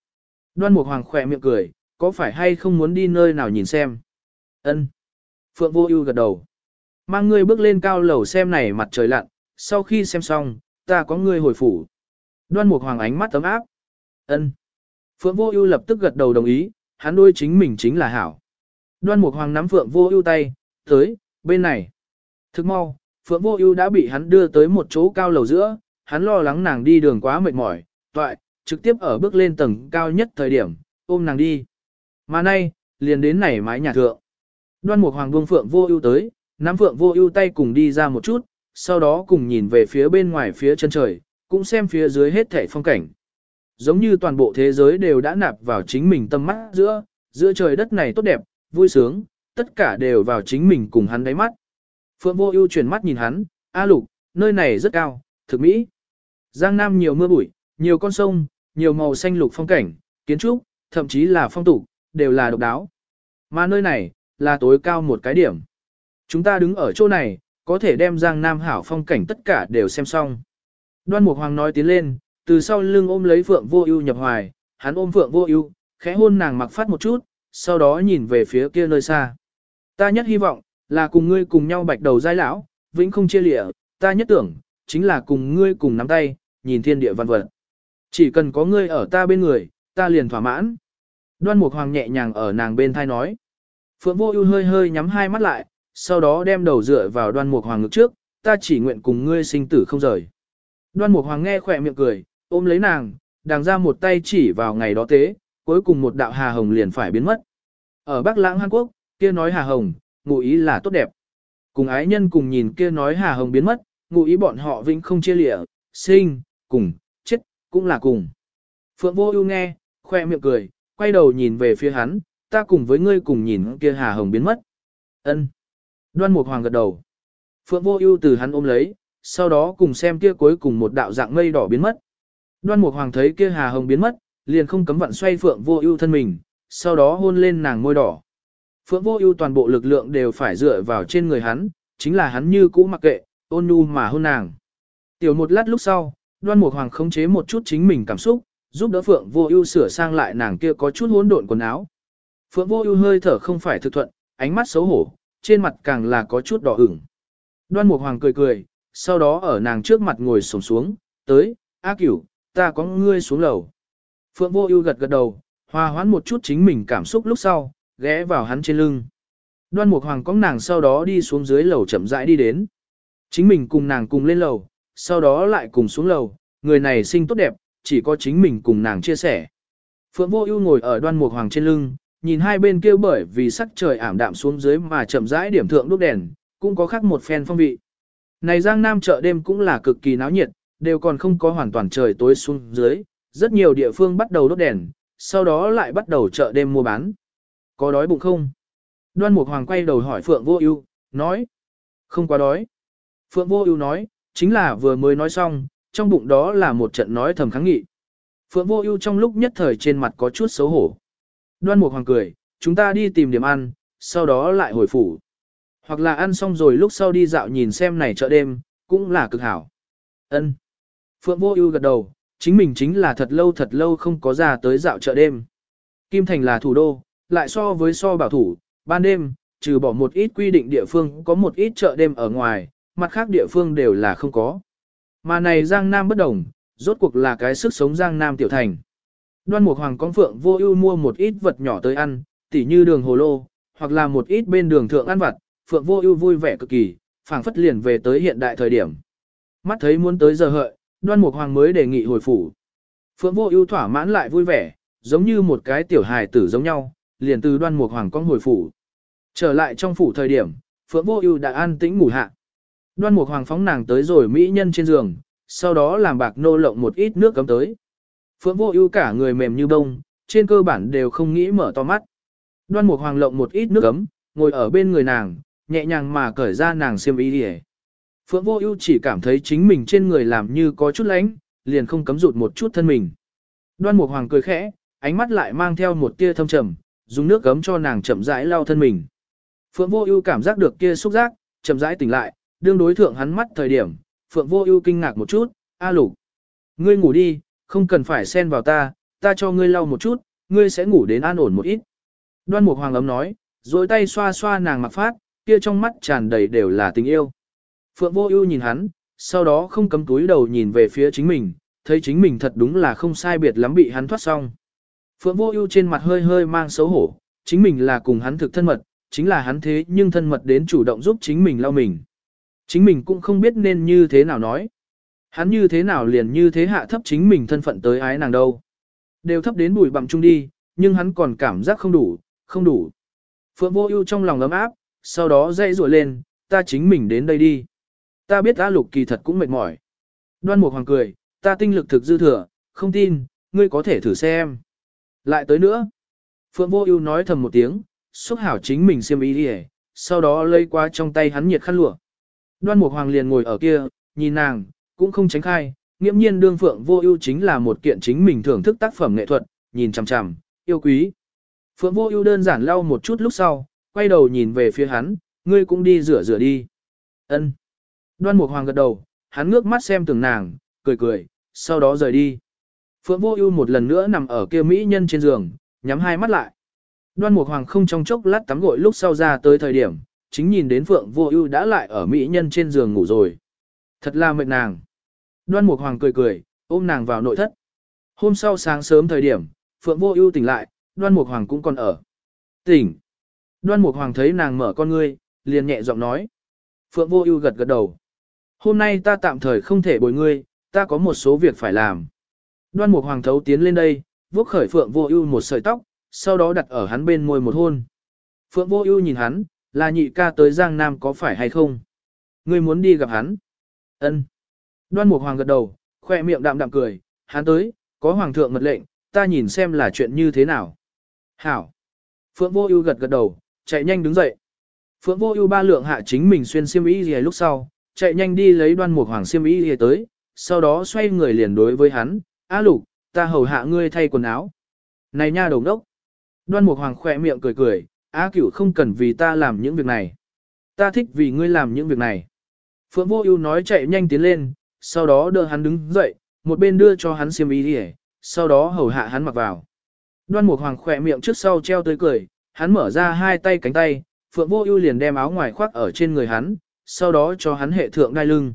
Đoan Mục Hoàng khỏe miệng cười, có phải hay không muốn đi nơi nào nhìn xem? Ân. Phượng Vô Ưu gật đầu. Mang ngươi bước lên cao lầu xem này mặt trời lặn, sau khi xem xong, ta có ngươi hồi phủ. Đoan Mục Hoàng ánh mắt ấm áp. Ân. Phượng Vô Ưu lập tức gật đầu đồng ý, hắn đôi chính mình chính là hảo. Đoan Mục Hoàng nắm Phượng Vô Ưu tay, "Tới, bên này." Thức mau, Phượng Vô Ưu đã bị hắn đưa tới một chỗ cao lầu giữa, hắn lo lắng nàng đi đường quá mệt mỏi, toại, trực tiếp ở bước lên tầng cao nhất thời điểm, ôm nàng đi. Mà nay, liền đến này mái nhà thượng. Đoan Mục Hoàng buông Phượng Vô Ưu tới, nắm Phượng Vô Ưu tay cùng đi ra một chút, sau đó cùng nhìn về phía bên ngoài phía chân trời, cũng xem phía dưới hết thảy phong cảnh. Giống như toàn bộ thế giới đều đã nạp vào chính mình tâm mắt giữa, giữa trời đất này tốt đẹp, vui sướng, tất cả đều vào chính mình cùng hắn đáy mắt. Phượng Vô Ưu chuyển mắt nhìn hắn, "A Lục, nơi này rất cao, thực mỹ." Giang Nam nhiều mưa bụi, nhiều con sông, nhiều màu xanh lục phong cảnh, kiến trúc, thậm chí là phong tục, đều là độc đáo. Mà nơi này, là tối cao một cái điểm. Chúng ta đứng ở chỗ này, có thể đem Giang Nam hảo phong cảnh tất cả đều xem xong. Đoan Mục Hoàng nói tiến lên, từ sau lưng ôm lấy Phượng Vô Ưu nhập hoài, hắn ôm Phượng Vô Ưu, khẽ hôn nàng mặc phát một chút, sau đó nhìn về phía kia nơi xa. Ta nhất hy vọng là cùng ngươi cùng nhau bạch đầu giai lão, vĩnh không chia lìa, ta nhất tưởng chính là cùng ngươi cùng nắm tay, nhìn thiên địa văn vật. Chỉ cần có ngươi ở ta bên người, ta liền thỏa mãn. Đoan Mục Hoàng nhẹ nhàng ở nàng bên thai nói. Phượng Vô Ưu hơi hơi nhắm hai mắt lại, sau đó đem đầu dựa vào Đoan Mục Hoàng ngực trước, ta chỉ nguyện cùng ngươi sinh tử không rời. Đoan Mục Hoàng nghe khỏe miệng cười, ôm lấy nàng, đàng ra một tay chỉ vào ngày đó tế, cuối cùng một đạo hà hồng liền phải biến mất. Ở Bắc Lãng Hàn Quốc, kia nói hà hồng, ngụ ý là tốt đẹp. Cùng ái nhân cùng nhìn kia nói hà hồng biến mất, ngụ ý bọn họ vĩnh không chia lịa, sinh, cùng, chết, cũng là cùng. Phượng Vô Ưu nghe, khoe miệng cười, quay đầu nhìn về phía hắn, ta cùng với ngươi cùng nhìn kia hà hồng biến mất. Ân. Đoan Mục Hoàng gật đầu. Phượng Vô Ưu từ hắn ôm lấy, sau đó cùng xem kia cuối cùng một đạo dạng mây đỏ biến mất. Đoan Mục Hoàng thấy kia hà hồng biến mất, liền không cấm vặn xoay Phượng Vô Ưu thân mình, sau đó hôn lên nàng môi đỏ. Phượng Vô Ưu toàn bộ lực lượng đều phải dựa vào trên người hắn, chính là hắn như cũ mặc kệ, ôn nhu mà hôn nàng. Tiểu một lát lúc sau, Đoan Mục Hoàng khống chế một chút chính mình cảm xúc, giúp đỡ Phượng Vô Ưu sửa sang lại nàng kia có chút hỗn độn quần áo. Phượng Vô Ưu hơi thở không phải thực thuận, ánh mắt xấu hổ, trên mặt càng là có chút đỏ ửng. Đoan Mục Hoàng cười cười, sau đó ở nàng trước mặt ngồi xổm xuống, "Tới, A Cửu, ta có ngươi xuống lầu." Phượng Vô Ưu gật gật đầu, hòa hoãn một chút chính mình cảm xúc lúc sau, ghé vào hắn trên lưng. Đoan Mục Hoàng cõng nàng sau đó đi xuống dưới lầu chậm rãi đi đến. Chính mình cùng nàng cùng lên lầu, sau đó lại cùng xuống lầu, người này sinh tốt đẹp, chỉ có chính mình cùng nàng chia sẻ. Phượng Vô Ưu ngồi ở Đoan Mục Hoàng trên lưng, nhìn hai bên kia bởi vì sắc trời ảm đạm xuống dưới mà chậm rãi điểm thượng đuốc đèn, cũng có khác một phen phong vị. Này Giang Nam chợ đêm cũng là cực kỳ náo nhiệt, đều còn không có hoàn toàn trời tối xuống dưới, rất nhiều địa phương bắt đầu đốt đèn, sau đó lại bắt đầu chợ đêm mua bán. Có đói bụng không? Đoan Mục Hoàng quay đầu hỏi Phượng Vô Ưu, nói: "Không quá đói." Phượng Vô Ưu nói: "Chính là vừa mới nói xong, trong bụng đó là một trận nói thầm kháng nghị." Phượng Vô Ưu trong lúc nhất thời trên mặt có chút xấu hổ. Đoan Mục Hoàng cười, "Chúng ta đi tìm điểm ăn, sau đó lại hồi phủ." Hoặc là ăn xong rồi lúc sau đi dạo nhìn xem này chợ đêm, cũng là cực hảo. Ân. Phượng Vô Ưu gật đầu, chính mình chính là thật lâu thật lâu không có ra tới dạo chợ đêm. Kim Thành là thủ đô, lại so với so bảo thủ, ban đêm, trừ bỏ một ít quy định địa phương có một ít chợ đêm ở ngoài, mặt khác địa phương đều là không có. Mà này Giang Nam bất đồng, rốt cuộc là cái sức sống Giang Nam tiểu thành. Đoan Mục Hoàng con Phượng Vô Ưu mua một ít vật nhỏ tới ăn, tỉ như đường hồ lô, hoặc là một ít bên đường thượng ăn vặt, Phượng Vô Ưu vui vẻ cực kỳ, phảng phất liền về tới hiện đại thời điểm. Mắt thấy muốn tới giờ hợi, Đoan Mục Hoàng mới đề nghị hồi phủ. Phượng Vô Ưu thỏa mãn lại vui vẻ, giống như một cái tiểu hài tử giống nhau, liền từ Đoan Mục Hoàng con hồi phủ. Trở lại trong phủ thời điểm, Phượng Vô Ưu đã an tĩnh ngủ hạ. Đoan Mục Hoàng phóng nàng tới rồi mỹ nhân trên giường, sau đó làm bạc nô lộng một ít nước cấm tới. Phượng Vô Ưu cả người mềm như bông, trên cơ bản đều không nghĩ mở to mắt. Đoan Mục Hoàng lộng một ít nước cấm, ngồi ở bên người nàng, nhẹ nhàng mà cởi ra nàng xiêm y đi Phượng Vô Ưu chỉ cảm thấy chính mình trên người làm như có chút lạnh, liền không cấm rụt một chút thân mình. Đoan Mục Hoàng cười khẽ, ánh mắt lại mang theo một tia thâm trầm, dùng nước gấm cho nàng chậm rãi lau thân mình. Phượng Vô Ưu cảm giác được kia xúc giác, chậm rãi tỉnh lại, đương đối thượng hắn mắt thời điểm, Phượng Vô Ưu kinh ngạc một chút, "A Lục, ngươi ngủ đi, không cần phải xen vào ta, ta cho ngươi lau một chút, ngươi sẽ ngủ đến an ổn một ít." Đoan Mục Hoàng ấm nói, rồi tay xoa xoa nàng mặt phát, kia trong mắt tràn đầy đều là tình yêu. Phượng Vô Ưu nhìn hắn, sau đó không cấm túi đầu nhìn về phía chính mình, thấy chính mình thật đúng là không sai biệt lắm bị hắn thoát xong. Phượng Vô Ưu trên mặt hơi hơi mang xấu hổ, chính mình là cùng hắn thực thân mật, chính là hắn thế nhưng thân mật đến chủ động giúp chính mình lau mình. Chính mình cũng không biết nên như thế nào nói. Hắn như thế nào liền như thế hạ thấp chính mình thân phận tới ái nàng đâu. Đều thấp đến bụi bặm chung đi, nhưng hắn còn cảm giác không đủ, không đủ. Phượng Vô Ưu trong lòng ấm áp, sau đó dậy rủa lên, ta chính mình đến đây đi. Ta biết A Lục kỳ thật cũng mệt mỏi. Đoan Mục Hoàng cười, ta tinh lực thực dư thừa, không tin, ngươi có thể thử xem. Lại tới nữa. Phượng Vô Ưu nói thầm một tiếng, xúc hảo chính mình xiêm y đi, sau đó lấy qua trong tay hắn nhiệt khăn lụa. Đoan Mục Hoàng liền ngồi ở kia, nhìn nàng, cũng không tránh khai, nghiễm nhiên đương Phượng Vô Ưu chính là một kiện chính mình thưởng thức tác phẩm nghệ thuật, nhìn chằm chằm, yêu quý. Phượng Vô Ưu đơn giản lau một chút lúc sau, quay đầu nhìn về phía hắn, ngươi cũng đi rửa rửa đi. Ân. Đoan Mục Hoàng gật đầu, hắn ngước mắt xem tưởng nàng, cười cười, sau đó rời đi. Phượng Vô Ưu một lần nữa nằm ở kia mỹ nhân trên giường, nhắm hai mắt lại. Đoan Mục Hoàng không trong chốc lát tắm gội lúc sau ra tới thời điểm, chính nhìn đến Phượng Vô Ưu đã lại ở mỹ nhân trên giường ngủ rồi. Thật là mệt nàng. Đoan Mục Hoàng cười cười, ôm nàng vào nội thất. Hôm sau sáng sớm thời điểm, Phượng Vô Ưu tỉnh lại, đoan mục hoàng cũng còn ở. Tỉnh. Đoan mục hoàng thấy nàng mở con ngươi, liền nhẹ giọng nói. Phượng vô ưu gật gật đầu. Hôm nay ta tạm thời không thể bồi ngươi, ta có một số việc phải làm. Đoan mục hoàng thấu tiến lên đây, vuốt khởi phượng vô ưu một sợi tóc, sau đó đặt ở hắn bên môi một hôn. Phượng vô ưu nhìn hắn, là nhị ca tới Giang Nam có phải hay không? Ngươi muốn đi gặp hắn? Ân. Đoan mục hoàng gật đầu, khoe miệng đạm đạm cười, hắn tới, có hoàng thượng mật lệnh, ta nhìn xem là chuyện như thế nào. Hảo. Phượng vô ưu gật gật đầu, chạy nhanh đứng dậy. Phượng vô ưu ba lượng hạ chính mình xuyên xiêm y lúc sau, chạy nhanh đi lấy đoan mục hoàng xiêm y gì tới, sau đó xoay người liền đối với hắn, A lục, ta hầu hạ ngươi thay quần áo. Này nha đồng đốc. Đoan mục hoàng khỏe miệng cười cười, A cửu không cần vì ta làm những việc này. Ta thích vì ngươi làm những việc này. Phượng vô ưu nói chạy nhanh tiến lên, sau đó đỡ hắn đứng dậy, một bên đưa cho hắn xiêm y đi sau đó hầu hạ hắn mặc vào. Đoan Mục Hoàng khỏe miệng trước sau treo tới cười, hắn mở ra hai tay cánh tay, Phượng Vô Ưu liền đem áo ngoài khoác ở trên người hắn, sau đó cho hắn hệ thượng đai lưng.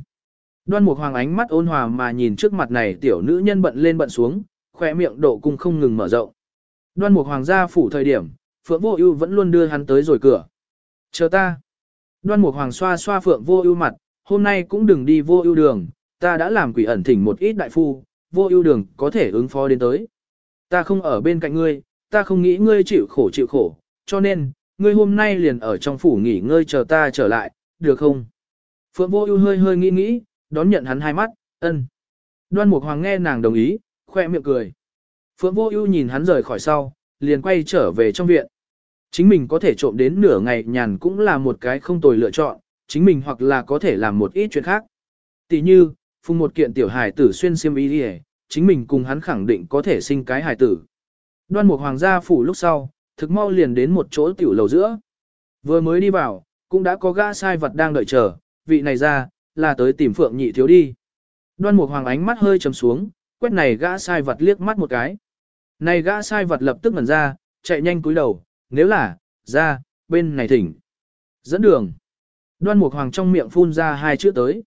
Đoan Mục Hoàng ánh mắt ôn hòa mà nhìn trước mặt này tiểu nữ nhân bận lên bận xuống, khóe miệng độ cung không ngừng mở rộng. Đoan Mục Hoàng gia phủ thời điểm, Phượng Vô Ưu vẫn luôn đưa hắn tới rồi cửa. "Chờ ta." Đoan Mục Hoàng xoa xoa Phượng Vô Ưu mặt, "Hôm nay cũng đừng đi Vô Ưu đường, ta đã làm quỷ ẩn thỉnh một ít đại phu, Vô Ưu đường có thể ứng phó đến tới." Ta không ở bên cạnh ngươi, ta không nghĩ ngươi chịu khổ chịu khổ, cho nên, ngươi hôm nay liền ở trong phủ nghỉ ngơi chờ ta trở lại, được không? Phượng vô ưu hơi hơi nghĩ nghĩ, đón nhận hắn hai mắt, ân. Đoan Mục Hoàng nghe nàng đồng ý, khoe miệng cười. Phượng vô ưu nhìn hắn rời khỏi sau, liền quay trở về trong viện. Chính mình có thể trộm đến nửa ngày nhàn cũng là một cái không tồi lựa chọn, chính mình hoặc là có thể làm một ít chuyện khác. Tỷ như, phùng một kiện tiểu hài tử xuyên xiêm y đi chính mình cùng hắn khẳng định có thể sinh cái hài tử. Đoan mục hoàng gia phủ lúc sau, thực mau liền đến một chỗ tiểu lầu giữa. Vừa mới đi vào, cũng đã có gã sai vật đang đợi chờ, vị này ra, là tới tìm phượng nhị thiếu đi. Đoan mục hoàng ánh mắt hơi trầm xuống, quét này gã sai vật liếc mắt một cái. Này gã sai vật lập tức ngẩn ra, chạy nhanh cúi đầu, nếu là, ra, bên này thỉnh. Dẫn đường. Đoan mục hoàng trong miệng phun ra hai chữ tới.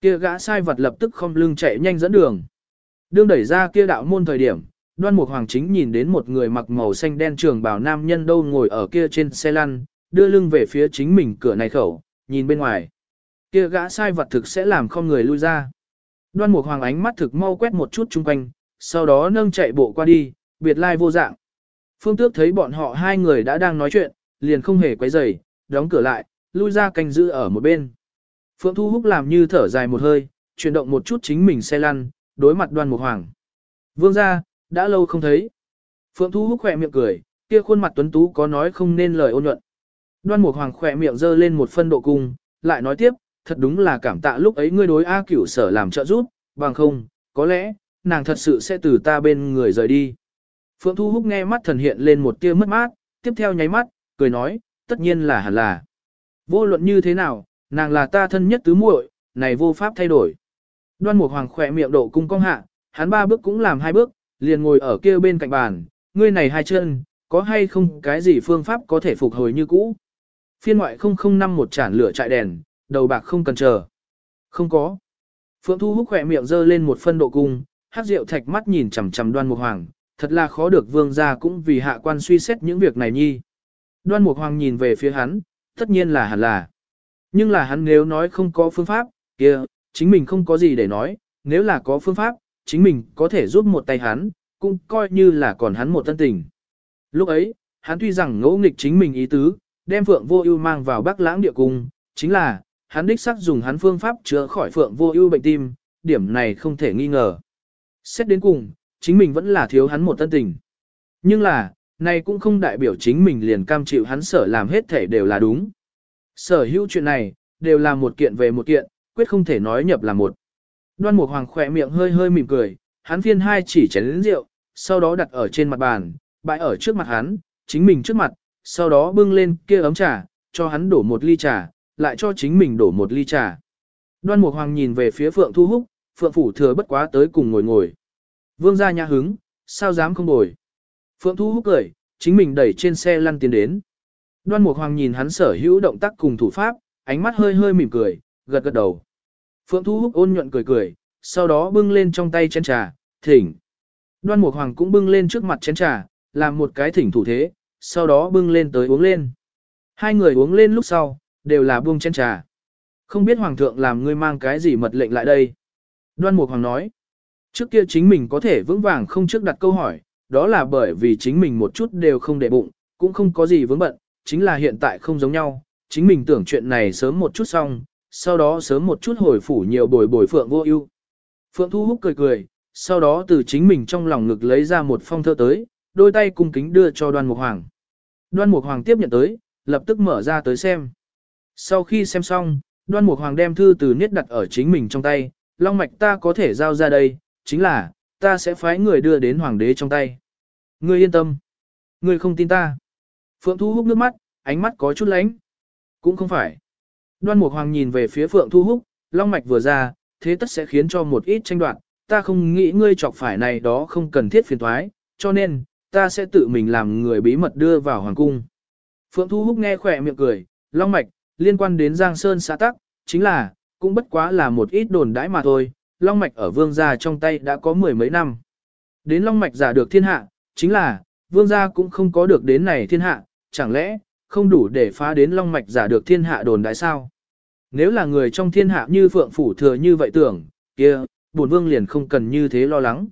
Kia gã sai vật lập tức không lưng chạy nhanh dẫn đường. Đương đẩy ra kia đạo môn thời điểm, đoan mục hoàng chính nhìn đến một người mặc màu xanh đen trường bào nam nhân đâu ngồi ở kia trên xe lăn, đưa lưng về phía chính mình cửa này khẩu, nhìn bên ngoài. Kia gã sai vật thực sẽ làm không người lui ra. Đoan mục hoàng ánh mắt thực mau quét một chút chung quanh, sau đó nâng chạy bộ qua đi, biệt lai vô dạng. Phương tước thấy bọn họ hai người đã đang nói chuyện, liền không hề quấy rầy, đóng cửa lại, lui ra canh giữ ở một bên. Phượng Thu Húc làm như thở dài một hơi, chuyển động một chút chính mình xe lăn, đối mặt đoan mục hoàng. Vương gia, đã lâu không thấy. Phượng Thu Húc khỏe miệng cười, kia khuôn mặt tuấn tú có nói không nên lời ôn nhuận. Đoan mục hoàng khỏe miệng giơ lên một phân độ cung, lại nói tiếp, thật đúng là cảm tạ lúc ấy ngươi đối A cửu sở làm trợ giúp, bằng không, có lẽ, nàng thật sự sẽ từ ta bên người rời đi. Phượng Thu Húc nghe mắt thần hiện lên một tia mất mát, tiếp theo nháy mắt, cười nói, tất nhiên là hẳn là. Vô luận như thế nào, nàng là ta thân nhất tứ muội, này vô pháp thay đổi. Đoan Mục Hoàng khỏe miệng độ cung cong hạ, hắn ba bước cũng làm hai bước, liền ngồi ở kia bên cạnh bàn, ngươi này hai chân, có hay không cái gì phương pháp có thể phục hồi như cũ. Phiên ngoại 005 một chản lửa chạy đèn, đầu bạc không cần chờ. Không có. Phượng Thu Húc khỏe miệng dơ lên một phân độ cung, hát rượu thạch mắt nhìn chằm chằm Đoan Mục Hoàng, thật là khó được vương gia cũng vì hạ quan suy xét những việc này nhi. Đoan Mục Hoàng nhìn về phía hắn, tất nhiên là hẳn là. Nhưng là hắn nếu nói không có phương pháp, kia, chính mình không có gì để nói, nếu là có phương pháp, chính mình có thể giúp một tay hắn, cũng coi như là còn hắn một tân tình. Lúc ấy, hắn tuy rằng ngỗ nghịch chính mình ý tứ, đem Phượng Vô Ưu mang vào Bắc Lãng địa cung, chính là, hắn đích xác dùng hắn phương pháp chữa khỏi Phượng Vô Ưu bệnh tim, điểm này không thể nghi ngờ. Xét đến cùng, chính mình vẫn là thiếu hắn một tân tình. Nhưng là, này cũng không đại biểu chính mình liền cam chịu hắn sở làm hết thể đều là đúng. Sở hữu chuyện này, đều là một kiện về một kiện, quyết không thể nói nhập là một. Đoan Mục Hoàng khỏe miệng hơi hơi mỉm cười, hắn phiên hai chỉ chén rượu, sau đó đặt ở trên mặt bàn, bãi ở trước mặt hắn, chính mình trước mặt, sau đó bưng lên kia ấm trà, cho hắn đổ một ly trà, lại cho chính mình đổ một ly trà. Đoan Mục Hoàng nhìn về phía Phượng Thu Húc, Phượng Phủ thừa bất quá tới cùng ngồi ngồi. Vương gia nhã hứng, sao dám không ngồi. Phượng Thu Húc cười, chính mình đẩy trên xe lăn tiến đến. Đoan Mục Hoàng nhìn hắn sở hữu động tác cùng thủ pháp, ánh mắt hơi hơi mỉm cười, gật gật đầu. Phượng Thu Húc ôn nhuận cười cười, sau đó bưng lên trong tay chén trà, thỉnh. Đoan Mục Hoàng cũng bưng lên trước mặt chén trà, làm một cái thỉnh thủ thế, sau đó bưng lên tới uống lên. Hai người uống lên lúc sau, đều là buông chén trà. Không biết hoàng thượng làm ngươi mang cái gì mật lệnh lại đây. Đoan Mục Hoàng nói, trước kia chính mình có thể vững vàng không trước đặt câu hỏi, đó là bởi vì chính mình một chút đều không để bụng, cũng không có gì vướng bận, chính là hiện tại không giống nhau, chính mình tưởng chuyện này sớm một chút xong, sau đó sớm một chút hồi phủ nhiều bồi bồi Phượng vô ưu. Phượng Thu Húc cười cười, sau đó từ chính mình trong lòng ngực lấy ra một phong thơ tới, đôi tay cung kính đưa cho Đoan Mục Hoàng. Đoan Mục Hoàng tiếp nhận tới, lập tức mở ra tới xem. Sau khi xem xong, Đoan Mục Hoàng đem thư từ niết đặt ở chính mình trong tay, long mạch ta có thể giao ra đây, chính là, ta sẽ phái người đưa đến hoàng đế trong tay. Ngươi yên tâm. Ngươi không tin ta. Phượng Thu Húc nước mắt, ánh mắt có chút lánh. Cũng không phải. Đoan Mục Hoàng nhìn về phía Phượng Thu Húc, long mạch vừa ra, thế tất sẽ khiến cho một ít tranh đoạt. Ta không nghĩ ngươi chọc phải này đó không cần thiết phiền toái, cho nên, ta sẽ tự mình làm người bí mật đưa vào hoàng cung. Phượng Thu Húc nghe khỏe miệng cười, long mạch, liên quan đến Giang Sơn xã tắc, chính là, cũng bất quá là một ít đồn đãi mà thôi, long mạch ở vương gia trong tay đã có mười mấy năm. Đến long mạch giả được thiên hạ, chính là, vương gia cũng không có được đến này thiên hạ, chẳng lẽ, không đủ để phá đến long mạch giả được thiên hạ đồn đại sao? Nếu là người trong thiên hạ như phượng phủ thừa như vậy tưởng, kia, bổn vương liền không cần như thế lo lắng.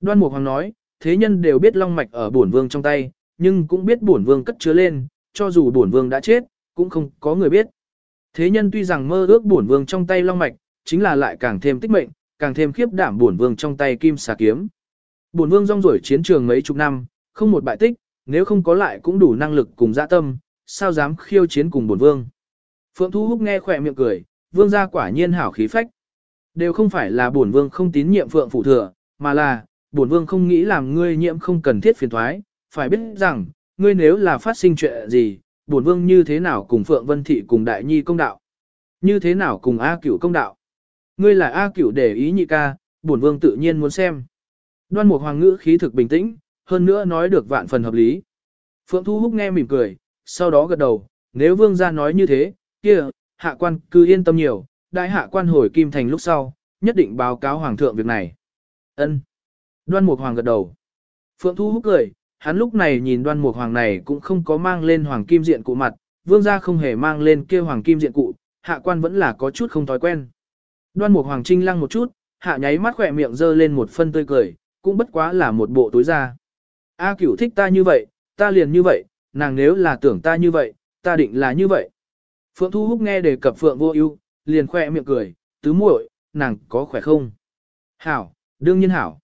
Đoan Mục Hoàng nói, thế nhân đều biết long mạch ở bổn vương trong tay, nhưng cũng biết bổn vương cất chứa lên, cho dù bổn vương đã chết, cũng không có người biết. Thế nhân tuy rằng mơ ước bổn vương trong tay long mạch, chính là lại càng thêm tích mệnh, càng thêm khiếp đảm bổn vương trong tay kim xà kiếm. Bổn vương rong ruổi chiến trường mấy chục năm, không một bại tích, nếu không có lại cũng đủ năng lực cùng dạ tâm, sao dám khiêu chiến cùng bổn vương. Phượng Thu Húc nghe khỏe miệng cười, vương gia quả nhiên hảo khí phách. Đều không phải là bổn vương không tín nhiệm Phượng phụ thừa, mà là, bổn vương không nghĩ làm ngươi nhiễm không cần thiết phiền thoái, phải biết rằng, ngươi nếu là phát sinh chuyện gì, bổn vương như thế nào cùng Phượng Vân Thị cùng Đại Nhi công đạo? Như thế nào cùng A Cửu công đạo? Ngươi là A Cửu để ý nhị ca, bổn vương tự nhiên muốn xem. Đoan Mục Hoàng ngữ khí thực bình tĩnh, hơn nữa nói được vạn phần hợp lý. Phượng Thu Húc nghe mỉm cười, sau đó gật đầu, nếu vương gia nói như thế, kia, hạ quan cứ yên tâm nhiều, đại hạ quan hồi kim thành lúc sau, nhất định báo cáo hoàng thượng việc này. Ân. Đoan Mục Hoàng gật đầu. Phượng Thu Húc cười, hắn lúc này nhìn đoan mục hoàng này cũng không có mang lên hoàng kim diện cụ mặt, vương gia không hề mang lên kia hoàng kim diện cụ, hạ quan vẫn là có chút không thói quen. Đoan mục hoàng trinh lăng một chút, hạ nháy mắt khỏe miệng dơ lên một phân tươi cười, cũng bất quá là một bộ túi da. A cửu thích ta như vậy, ta liền như vậy, nàng nếu là tưởng ta như vậy, ta định là như vậy. Phượng Thu Húc nghe đề cập Phượng Vô Ưu, liền khẽ miệng cười, tứ muội, nàng có khỏe không? Hảo, đương nhiên hảo.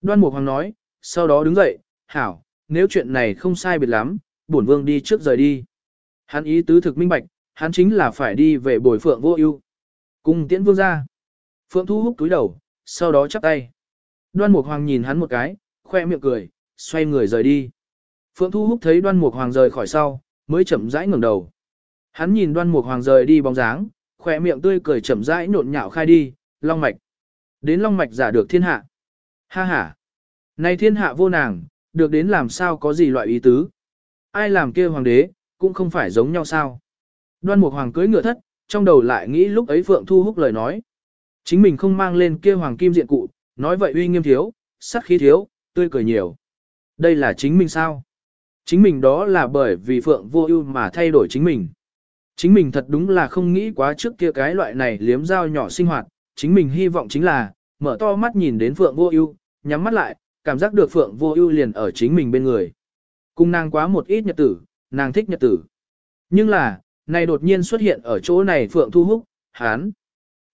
Đoan Mục Hoàng nói, sau đó đứng dậy, hảo, nếu chuyện này không sai biệt lắm, bổn vương đi trước rời đi. Hắn ý tứ thực minh bạch, hắn chính là phải đi về bồi phượng vô ưu. Cùng tiễn vương ra. Phượng thu hút túi đầu, sau đó chắp tay. Đoan Mục Hoàng nhìn hắn một cái, khoe miệng cười, xoay người rời đi. Phượng Thu Húc thấy Đoan Mục Hoàng rời khỏi sau, mới chậm rãi ngẩng đầu. Hắn nhìn Đoan Mục Hoàng rời đi bóng dáng, khoe miệng tươi cười chậm rãi nhộn nhạo khai đi, long mạch. Đến long mạch giả được thiên hạ. Ha ha. Này thiên hạ vô nàng, được đến làm sao có gì loại ý tứ. Ai làm kia hoàng đế, cũng không phải giống nhau sao. Đoan Mục Hoàng cưới ngựa thất, trong đầu lại nghĩ lúc ấy Phượng Thu Húc lời nói. Chính mình không mang lên kia hoàng kim diện cụ, nói vậy uy nghiêm thiếu, sắc khí thiếu, tươi cười nhiều. Đây là chính mình sao? Chính mình đó là bởi vì Phượng vô ưu mà thay đổi chính mình. Chính mình thật đúng là không nghĩ quá trước kia cái loại này liếm dao nhỏ sinh hoạt, chính mình hy vọng chính là, mở to mắt nhìn đến Phượng vô ưu, nhắm mắt lại, cảm giác được Phượng Vô Ưu liền ở chính mình bên người. Cùng nàng quá một ít nhật tử, nàng thích nhật tử. Nhưng là, này đột nhiên xuất hiện ở chỗ này Phượng Thu Húc, hán.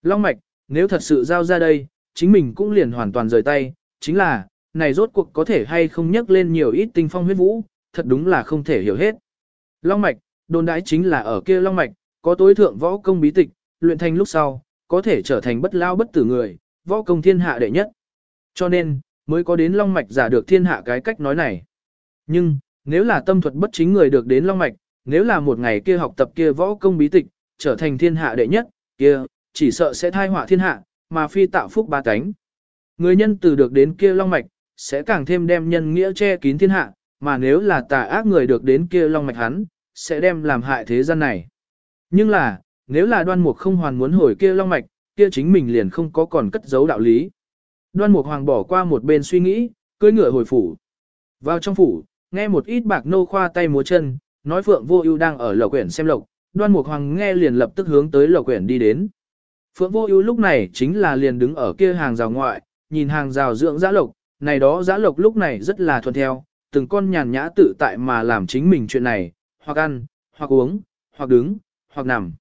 Long mạch, nếu thật sự giao ra đây, chính mình cũng liền hoàn toàn rời tay, chính là, này rốt cuộc có thể hay không nhắc lên nhiều ít tinh phong huyết vũ, thật đúng là không thể hiểu hết. Long mạch, đồn đãi chính là ở kia Long mạch, có tối thượng võ công bí tịch, luyện thành lúc sau, có thể trở thành bất lao bất tử người, võ công thiên hạ đệ nhất. Cho nên, mới có đến long mạch giả được thiên hạ cái cách nói này. Nhưng, nếu là tâm thuật bất chính người được đến long mạch, nếu là một ngày kia học tập kia võ công bí tịch, trở thành thiên hạ đệ nhất, kia, chỉ sợ sẽ thai họa thiên hạ, mà phi tạo phúc ba cánh. Người nhân từ được đến kia long mạch, sẽ càng thêm đem nhân nghĩa che kín thiên hạ, mà nếu là tà ác người được đến kia long mạch hắn, sẽ đem làm hại thế gian này. Nhưng là, nếu là đoan mục không hoàn muốn hồi kia long mạch, kia chính mình liền không có còn cất giấu đạo lý. Đoan Mục Hoàng bỏ qua một bên suy nghĩ, cưỡi ngựa hồi phủ. Vào trong phủ, nghe một ít bạc nô khoa tay múa chân, nói Phượng Vô Ưu đang ở lầu quyển xem lộc, Đoan Mục Hoàng nghe liền lập tức hướng tới lầu quyển đi đến. Phượng Vô Ưu lúc này chính là liền đứng ở kia hàng rào ngoại, nhìn hàng rào dưỡng dã lộc, này đó dã lộc lúc này rất là thuần theo, từng con nhàn nhã tự tại mà làm chính mình chuyện này, hoặc ăn, hoặc uống, hoặc đứng, hoặc nằm.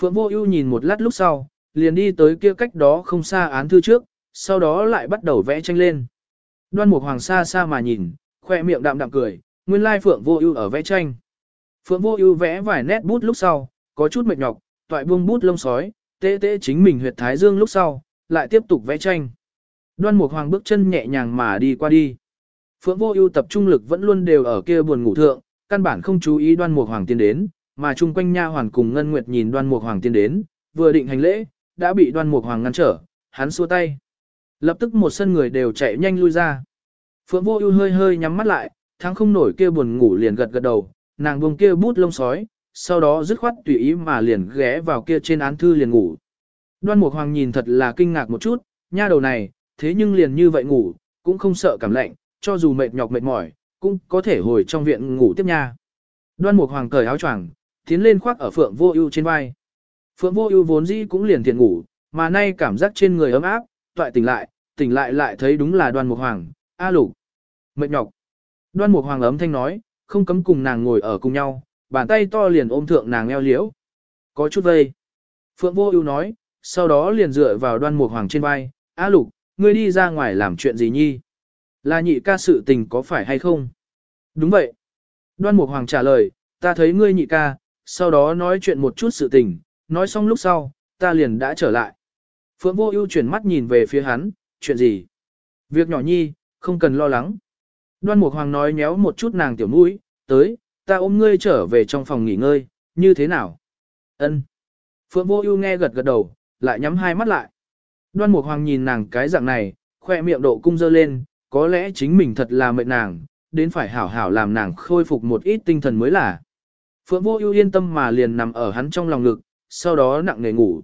Phượng Vô Ưu nhìn một lát lúc sau, liền đi tới kia cách đó không xa án thư trước, sau đó lại bắt đầu vẽ tranh lên. Đoan Mục Hoàng xa xa mà nhìn, khoe miệng đạm đạm cười, nguyên lai Phượng Vô Ưu ở vẽ tranh. Phượng Vô Ưu vẽ vài nét bút lúc sau, có chút mệt nhọc, toại buông bút lông sói, tê tê chính mình huyệt thái dương lúc sau, lại tiếp tục vẽ tranh. Đoan Mục Hoàng bước chân nhẹ nhàng mà đi qua đi. Phượng Vô Ưu tập trung lực vẫn luôn đều ở kia buồn ngủ thượng, căn bản không chú ý Đoan Mục Hoàng tiến đến, mà chung quanh nha hoàn cùng Ngân Nguyệt nhìn Đoan Mục Hoàng tiến đến, vừa định hành lễ, đã bị Đoan Mục Hoàng ngăn trở, hắn xua tay. Lập tức một sân người đều chạy nhanh lui ra. Phượng Vô Ưu hơi hơi nhắm mắt lại, thắng không nổi kia buồn ngủ liền gật gật đầu, nàng buông kia bút lông sói, sau đó dứt khoát tùy ý mà liền ghé vào kia trên án thư liền ngủ. Đoan Mục Hoàng nhìn thật là kinh ngạc một chút, nha đầu này, thế nhưng liền như vậy ngủ, cũng không sợ cảm lạnh, cho dù mệt nhọc mệt mỏi, cũng có thể hồi trong viện ngủ tiếp nha. Đoan Mục Hoàng cởi áo choàng, tiến lên khoác ở Phượng Vô Ưu trên vai. Phượng Vô Ưu vốn dĩ cũng liền thiện ngủ, mà nay cảm giác trên người ấm áp, toại tỉnh lại, tỉnh lại lại thấy đúng là Đoan Mục Hoàng, a lục. Mệt nhọc. Đoan Mục Hoàng ấm thanh nói, không cấm cùng nàng ngồi ở cùng nhau, bàn tay to liền ôm thượng nàng eo liễu. Có chút vây. Phượng Vô Ưu nói, sau đó liền dựa vào Đoan Mục Hoàng trên vai, "A Lục, ngươi đi ra ngoài làm chuyện gì nhi? Là nhị ca sự tình có phải hay không?" "Đúng vậy." Đoan Mục Hoàng trả lời, "Ta thấy ngươi nhị ca, sau đó nói chuyện một chút sự tình, nói xong lúc sau, ta liền đã trở lại." Phượng Vô Ưu chuyển mắt nhìn về phía hắn, "Chuyện gì?" "Việc nhỏ nhi, không cần lo lắng." Đoan Mục Hoàng nói nhéo một chút nàng tiểu mũi, tới, ta ôm ngươi trở về trong phòng nghỉ ngơi, như thế nào? Ân. Phượng Vô Ưu nghe gật gật đầu, lại nhắm hai mắt lại. Đoan Mục Hoàng nhìn nàng cái dạng này, khoe miệng độ cung dơ lên, có lẽ chính mình thật là mệt nàng, đến phải hảo hảo làm nàng khôi phục một ít tinh thần mới là. Phượng Vô Ưu yên tâm mà liền nằm ở hắn trong lòng ngực, sau đó nặng nề ngủ.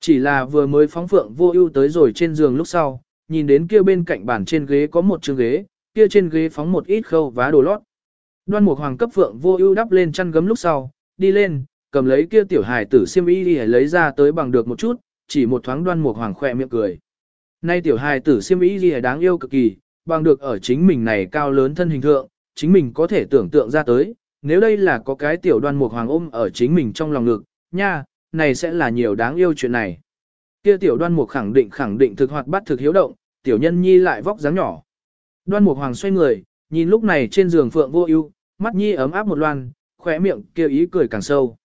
Chỉ là vừa mới phóng Phượng Vô Ưu tới rồi trên giường lúc sau, nhìn đến kia bên cạnh bàn trên ghế có một chiếc ghế, kia trên ghế phóng một ít khâu vá đồ lót. Đoan Mục Hoàng cấp Phượng Vô Ưu đắp lên chăn gấm lúc sau, đi lên, cầm lấy kia tiểu hài tử xiêm y đi lấy ra tới bằng được một chút, chỉ một thoáng Đoan Mục Hoàng khẽ miệng cười. Nay tiểu hài tử xiêm y đi đáng yêu cực kỳ, bằng được ở chính mình này cao lớn thân hình thượng, chính mình có thể tưởng tượng ra tới, nếu đây là có cái tiểu Đoan Mục Hoàng ôm ở chính mình trong lòng ngực, nha, này sẽ là nhiều đáng yêu chuyện này. Kia tiểu Đoan Mục khẳng định khẳng định thực hoạt bát thực hiếu động, tiểu nhân nhi lại vóc dáng nhỏ. Đoan Mục Hoàng xoay người, nhìn lúc này trên giường Phượng Vô Ưu, mắt nhi ấm áp một loan, khóe miệng kia ý cười càng sâu.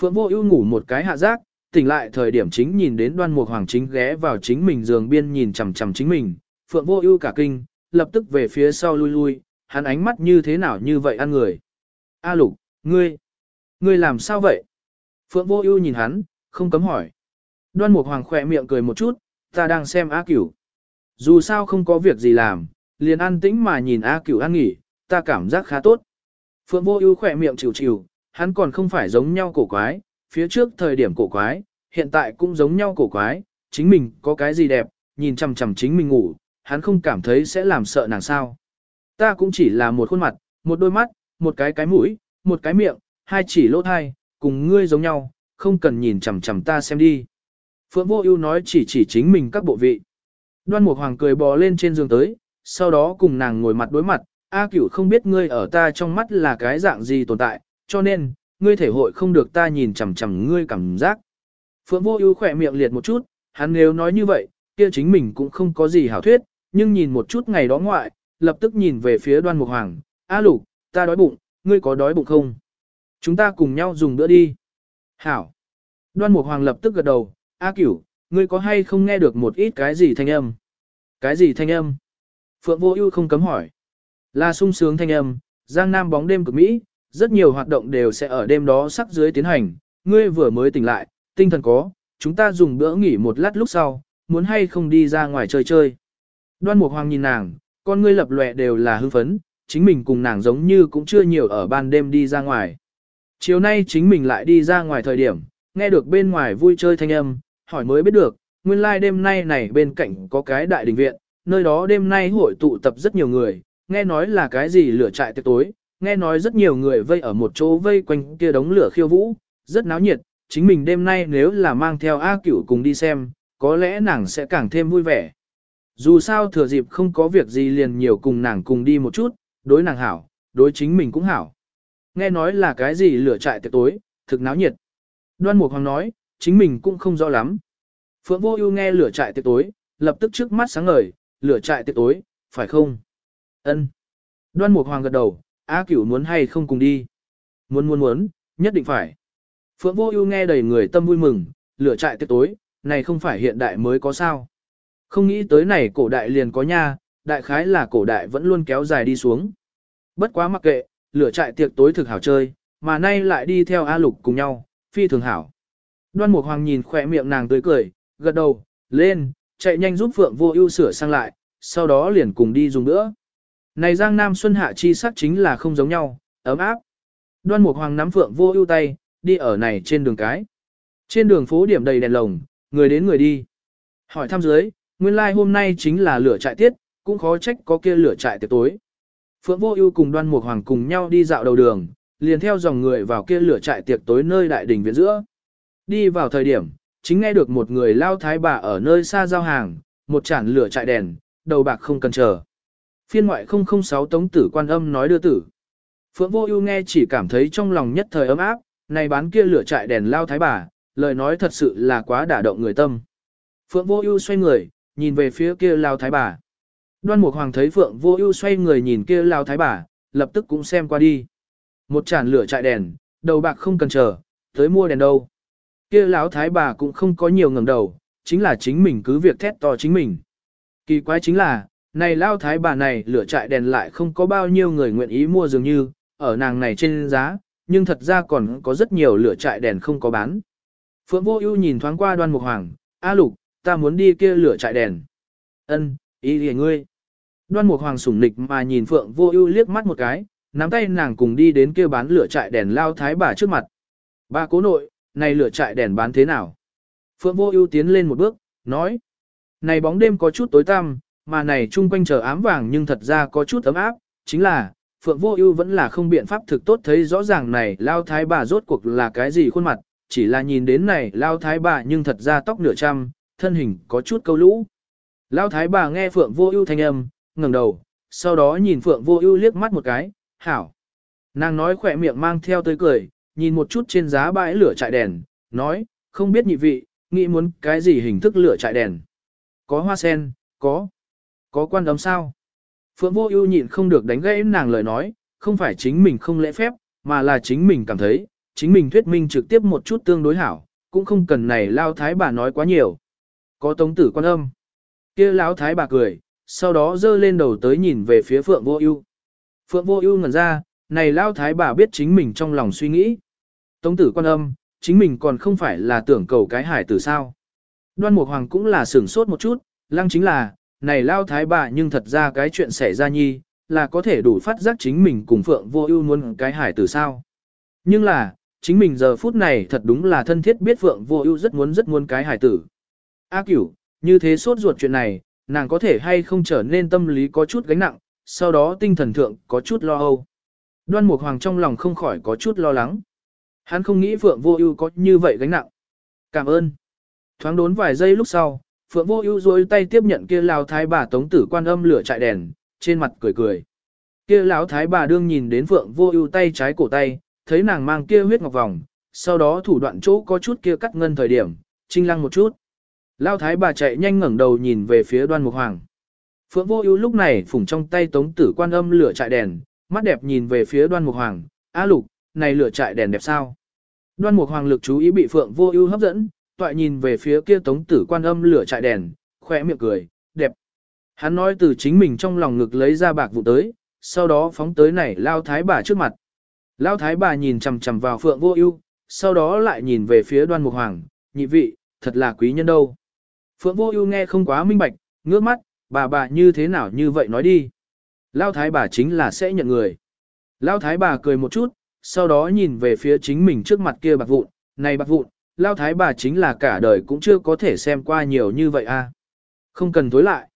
Phượng Vô Ưu ngủ một cái hạ giác, tỉnh lại thời điểm chính nhìn đến Đoan Mục Hoàng chính ghé vào chính mình giường biên nhìn chằm chằm chính mình, Phượng Vô Ưu cả kinh, lập tức về phía sau lui lui, hắn ánh mắt như thế nào như vậy ăn người. A Lục, ngươi, ngươi làm sao vậy? Phượng Vô Ưu nhìn hắn, không cấm hỏi. Đoan Mục Hoàng khẽ miệng cười một chút, ta đang xem A Cửu. Dù sao không có việc gì làm, liền an tĩnh mà nhìn A Cửu ăn nghỉ, ta cảm giác khá tốt. Phượng Vô Ưu khẽ miệng chịu chịu, hắn còn không phải giống nhau cổ quái, phía trước thời điểm cổ quái, hiện tại cũng giống nhau cổ quái, chính mình có cái gì đẹp, nhìn chằm chằm chính mình ngủ, hắn không cảm thấy sẽ làm sợ nàng sao? Ta cũng chỉ là một khuôn mặt, một đôi mắt, một cái cái mũi, một cái miệng, hai chỉ lỗ tai, cùng ngươi giống nhau, không cần nhìn chằm chằm ta xem đi. Phượng Vô Ưu nói chỉ chỉ chính mình các bộ vị. Đoan Mục Hoàng cười bò lên trên giường tới, sau đó cùng nàng ngồi mặt đối mặt, A Cửu không biết ngươi ở ta trong mắt là cái dạng gì tồn tại, cho nên, ngươi thể hội không được ta nhìn chằm chằm ngươi cảm giác. Phượng Vô Ưu khẽ miệng liệt một chút, hắn nếu nói như vậy, kia chính mình cũng không có gì hảo thuyết, nhưng nhìn một chút ngày đó ngoại, lập tức nhìn về phía Đoan Mục Hoàng, "A Lục, ta đói bụng, ngươi có đói bụng không? Chúng ta cùng nhau dùng bữa đi." "Hảo." Đoan Mục Hoàng lập tức gật đầu, "A Cửu, ngươi có hay không nghe được một ít cái gì thanh âm?" "Cái gì thanh âm?" Phượng Vô Ưu không cấm hỏi. Là sung sướng thanh âm, Giang Nam bóng đêm cực mỹ, rất nhiều hoạt động đều sẽ ở đêm đó sắc dưới tiến hành, ngươi vừa mới tỉnh lại, tinh thần có, chúng ta dùng bữa nghỉ một lát lúc sau, muốn hay không đi ra ngoài chơi chơi. Đoan Mục Hoàng nhìn nàng, con ngươi lập lòe đều là hưng phấn, chính mình cùng nàng giống như cũng chưa nhiều ở ban đêm đi ra ngoài. Chiều nay chính mình lại đi ra ngoài thời điểm, nghe được bên ngoài vui chơi thanh âm, hỏi mới biết được, nguyên lai like đêm nay này bên cạnh có cái đại đình viện, nơi đó đêm nay hội tụ tập rất nhiều người, nghe nói là cái gì lửa trại tiệc tối, nghe nói rất nhiều người vây ở một chỗ vây quanh kia đống lửa khiêu vũ, rất náo nhiệt, chính mình đêm nay nếu là mang theo A cửu cùng đi xem, có lẽ nàng sẽ càng thêm vui vẻ. Dù sao thừa dịp không có việc gì liền nhiều cùng nàng cùng đi một chút, đối nàng hảo, đối chính mình cũng hảo. Nghe nói là cái gì lửa trại tiệc tối, thực náo nhiệt. Đoan Mục Hoàng nói, chính mình cũng không rõ lắm. Phượng Vô Ưu nghe lửa trại tiệc tối, lập tức trước mắt sáng ngời, lửa trại tiệc tối, phải không? Ân. Đoan Mục Hoàng gật đầu, A Cửu muốn hay không cùng đi? Muốn muốn muốn, nhất định phải. Phượng Vô Ưu nghe đầy người tâm vui mừng, lửa trại tiệc tối, này không phải hiện đại mới có sao? Không nghĩ tới này cổ đại liền có nha, đại khái là cổ đại vẫn luôn kéo dài đi xuống. Bất quá mặc kệ, lửa trại tiệc tối thực hảo chơi, mà nay lại đi theo A Lục cùng nhau, phi thường hảo. Đoan Mục Hoàng nhìn khỏe miệng nàng tươi cười, gật đầu, lên, chạy nhanh giúp Phượng Vô Ưu sửa sang lại, sau đó liền cùng đi dùng nữa. Này Giang Nam Xuân Hạ chi sắc chính là không giống nhau, ấm áp. Đoan Mục Hoàng nắm Phượng Vô Ưu tay, đi ở này trên đường cái. Trên đường phố điểm đầy đèn lồng, người đến người đi. Hỏi thăm dưới, nguyên lai like hôm nay chính là lửa trại tiết, cũng khó trách có kia lửa trại tiệc tối. Phượng Vô Ưu cùng Đoan Mục Hoàng cùng nhau đi dạo đầu đường, liền theo dòng người vào kia lửa trại tiệc tối nơi đại đỉnh viện giữa. Đi vào thời điểm, chính nghe được một người lao thái bà ở nơi xa giao hàng, một chản lửa chạy đèn, đầu bạc không cần chờ. Phiên ngoại 006 Tống tử quan âm nói đưa tử. Phượng Vô Ưu nghe chỉ cảm thấy trong lòng nhất thời ấm áp, này bán kia lửa chạy đèn lao thái bà, lời nói thật sự là quá đả động người tâm. Phượng Vô Ưu xoay người, nhìn về phía kia lao thái bà. Đoan Mục Hoàng thấy Phượng Vô Ưu xoay người nhìn kia lao thái bà, lập tức cũng xem qua đi. Một chản lửa chạy đèn, đầu bạc không cần chờ, tới mua đèn đâu. Kia lão thái bà cũng không có nhiều ngẩng đầu, chính là chính mình cứ việc thét to chính mình. Kỳ quái chính là, này lão thái bà này lửa trại đèn lại không có bao nhiêu người nguyện ý mua dường như, ở nàng này trên giá, nhưng thật ra còn có rất nhiều lửa trại đèn không có bán. Phượng Vô Ưu nhìn thoáng qua Đoan Mục Hoàng, "A Lục, ta muốn đi kia lửa trại đèn." "Ân, ý liễu ngươi." Đoan Mục Hoàng sủng nịch mà nhìn Phượng Vô Ưu liếc mắt một cái, nắm tay nàng cùng đi đến kia bán lửa trại đèn lao thái bà trước mặt. "Ba cố nội, này lửa trại đèn bán thế nào?" Phượng Vô Ưu tiến lên một bước, nói: "Này bóng đêm có chút tối tăm, mà này chung quanh chờ ám vàng nhưng thật ra có chút ấm áp, chính là Phượng Vô Ưu vẫn là không biện pháp thực tốt thấy rõ ràng này lao thái bà rốt cuộc là cái gì khuôn mặt, chỉ là nhìn đến này lao thái bà nhưng thật ra tóc nửa trăm, thân hình có chút câu lũ. Lao thái bà nghe Phượng Vô Ưu thanh âm, ngẩng đầu, sau đó nhìn Phượng Vô Ưu liếc mắt một cái, "Hảo." Nàng nói khỏe miệng mang theo tươi cười, nhìn một chút trên giá bãi lửa trại đèn, nói, "Không biết nhị vị, nghĩ muốn cái gì hình thức lửa trại đèn?" "Có hoa sen, có." "Có quan âm sao?" Phượng Vô Ưu nhịn không được đánh gãy nàng lời nói, không phải chính mình không lễ phép, mà là chính mình cảm thấy, chính mình thuyết minh trực tiếp một chút tương đối hảo, cũng không cần này lao thái bà nói quá nhiều. Có tống tử quan âm. Kia lão thái bà cười, sau đó dơ lên đầu tới nhìn về phía Phượng Vô Ưu. Phượng Vô Ưu ngẩn ra, này lao thái bà biết chính mình trong lòng suy nghĩ. Tống tử quan âm, chính mình còn không phải là tưởng cầu cái hải tử sao? Đoan Mục Hoàng cũng là sửng sốt một chút, lăng chính là, này lao thái bà nhưng thật ra cái chuyện xảy ra nhi, là có thể đủ phát giác chính mình cùng Phượng Vô Ưu muốn cái hải tử sao? Nhưng là, chính mình giờ phút này thật đúng là thân thiết biết Phượng Vô Ưu rất muốn rất muốn cái hải tử. A Cửu, như thế sốt ruột chuyện này, nàng có thể hay không trở nên tâm lý có chút gánh nặng, sau đó tinh thần thượng có chút lo âu. Đoan Mục Hoàng trong lòng không khỏi có chút lo lắng. Hắn không nghĩ Phượng Vô Ưu có như vậy gánh nặng. Cảm ơn. Thoáng đốn vài giây lúc sau, Phượng Vô Ưu giơ tay tiếp nhận kia lão thái bà tống tử quan âm lửa trại đèn, trên mặt cười cười. Kia lão thái bà đương nhìn đến Phượng Vô Ưu tay trái cổ tay, thấy nàng mang kia huyết ngọc vòng, sau đó thủ đoạn chỗ có chút kia cắt ngân thời điểm, trinh lăng một chút. Lão thái bà chạy nhanh ngẩng đầu nhìn về phía Đoan Mục Hoàng. Phượng Vô Ưu lúc này phủng trong tay tống tử quan âm lửa trại đèn, mắt đẹp nhìn về phía Đoan Mục Hoàng, "A Lục, này lửa trại đèn đẹp sao?" Đoan Mục Hoàng lực chú ý bị Phượng Vô Ưu hấp dẫn, toại nhìn về phía kia tống tử quan âm lửa trại đèn, khỏe miệng cười, đẹp. Hắn nói từ chính mình trong lòng ngực lấy ra bạc vụ tới, sau đó phóng tới này lao thái bà trước mặt. Lao thái bà nhìn chằm chằm vào phượng vô ưu, sau đó lại nhìn về phía đoan mục hoàng, nhị vị, thật là quý nhân đâu. Phượng vô ưu nghe không quá minh bạch, ngước mắt, bà bà như thế nào như vậy nói đi. Lao thái bà chính là sẽ nhận người. Lao thái bà cười một chút, sau đó nhìn về phía chính mình trước mặt kia bạc vụn, này bạc vụn, lao thái bà chính là cả đời cũng chưa có thể xem qua nhiều như vậy a. À. Không cần tối lại.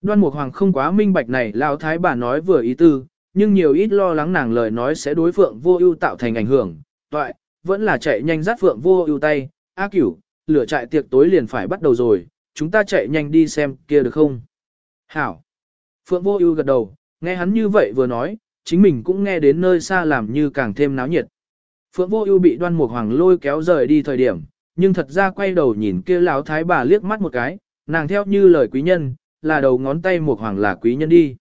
Đoan Mục Hoàng không quá minh bạch này lão thái bà nói vừa ý tư, nhưng nhiều ít lo lắng nàng lời nói sẽ đối Phượng Vô Ưu tạo thành ảnh hưởng. Vậy, vẫn là chạy nhanh dắt Phượng Vô Ưu tay, "A Cửu, lửa trại tiệc tối liền phải bắt đầu rồi, chúng ta chạy nhanh đi xem kia được không?" "Hảo." Phượng Vô Ưu gật đầu, nghe hắn như vậy vừa nói, chính mình cũng nghe đến nơi xa làm như càng thêm náo nhiệt. Phượng Vô Ưu bị Đoan Mục Hoàng lôi kéo rời đi thời điểm, nhưng thật ra quay đầu nhìn kia lão thái bà liếc mắt một cái, nàng theo như lời quý nhân, là đầu ngón tay Mục Hoàng là quý nhân đi.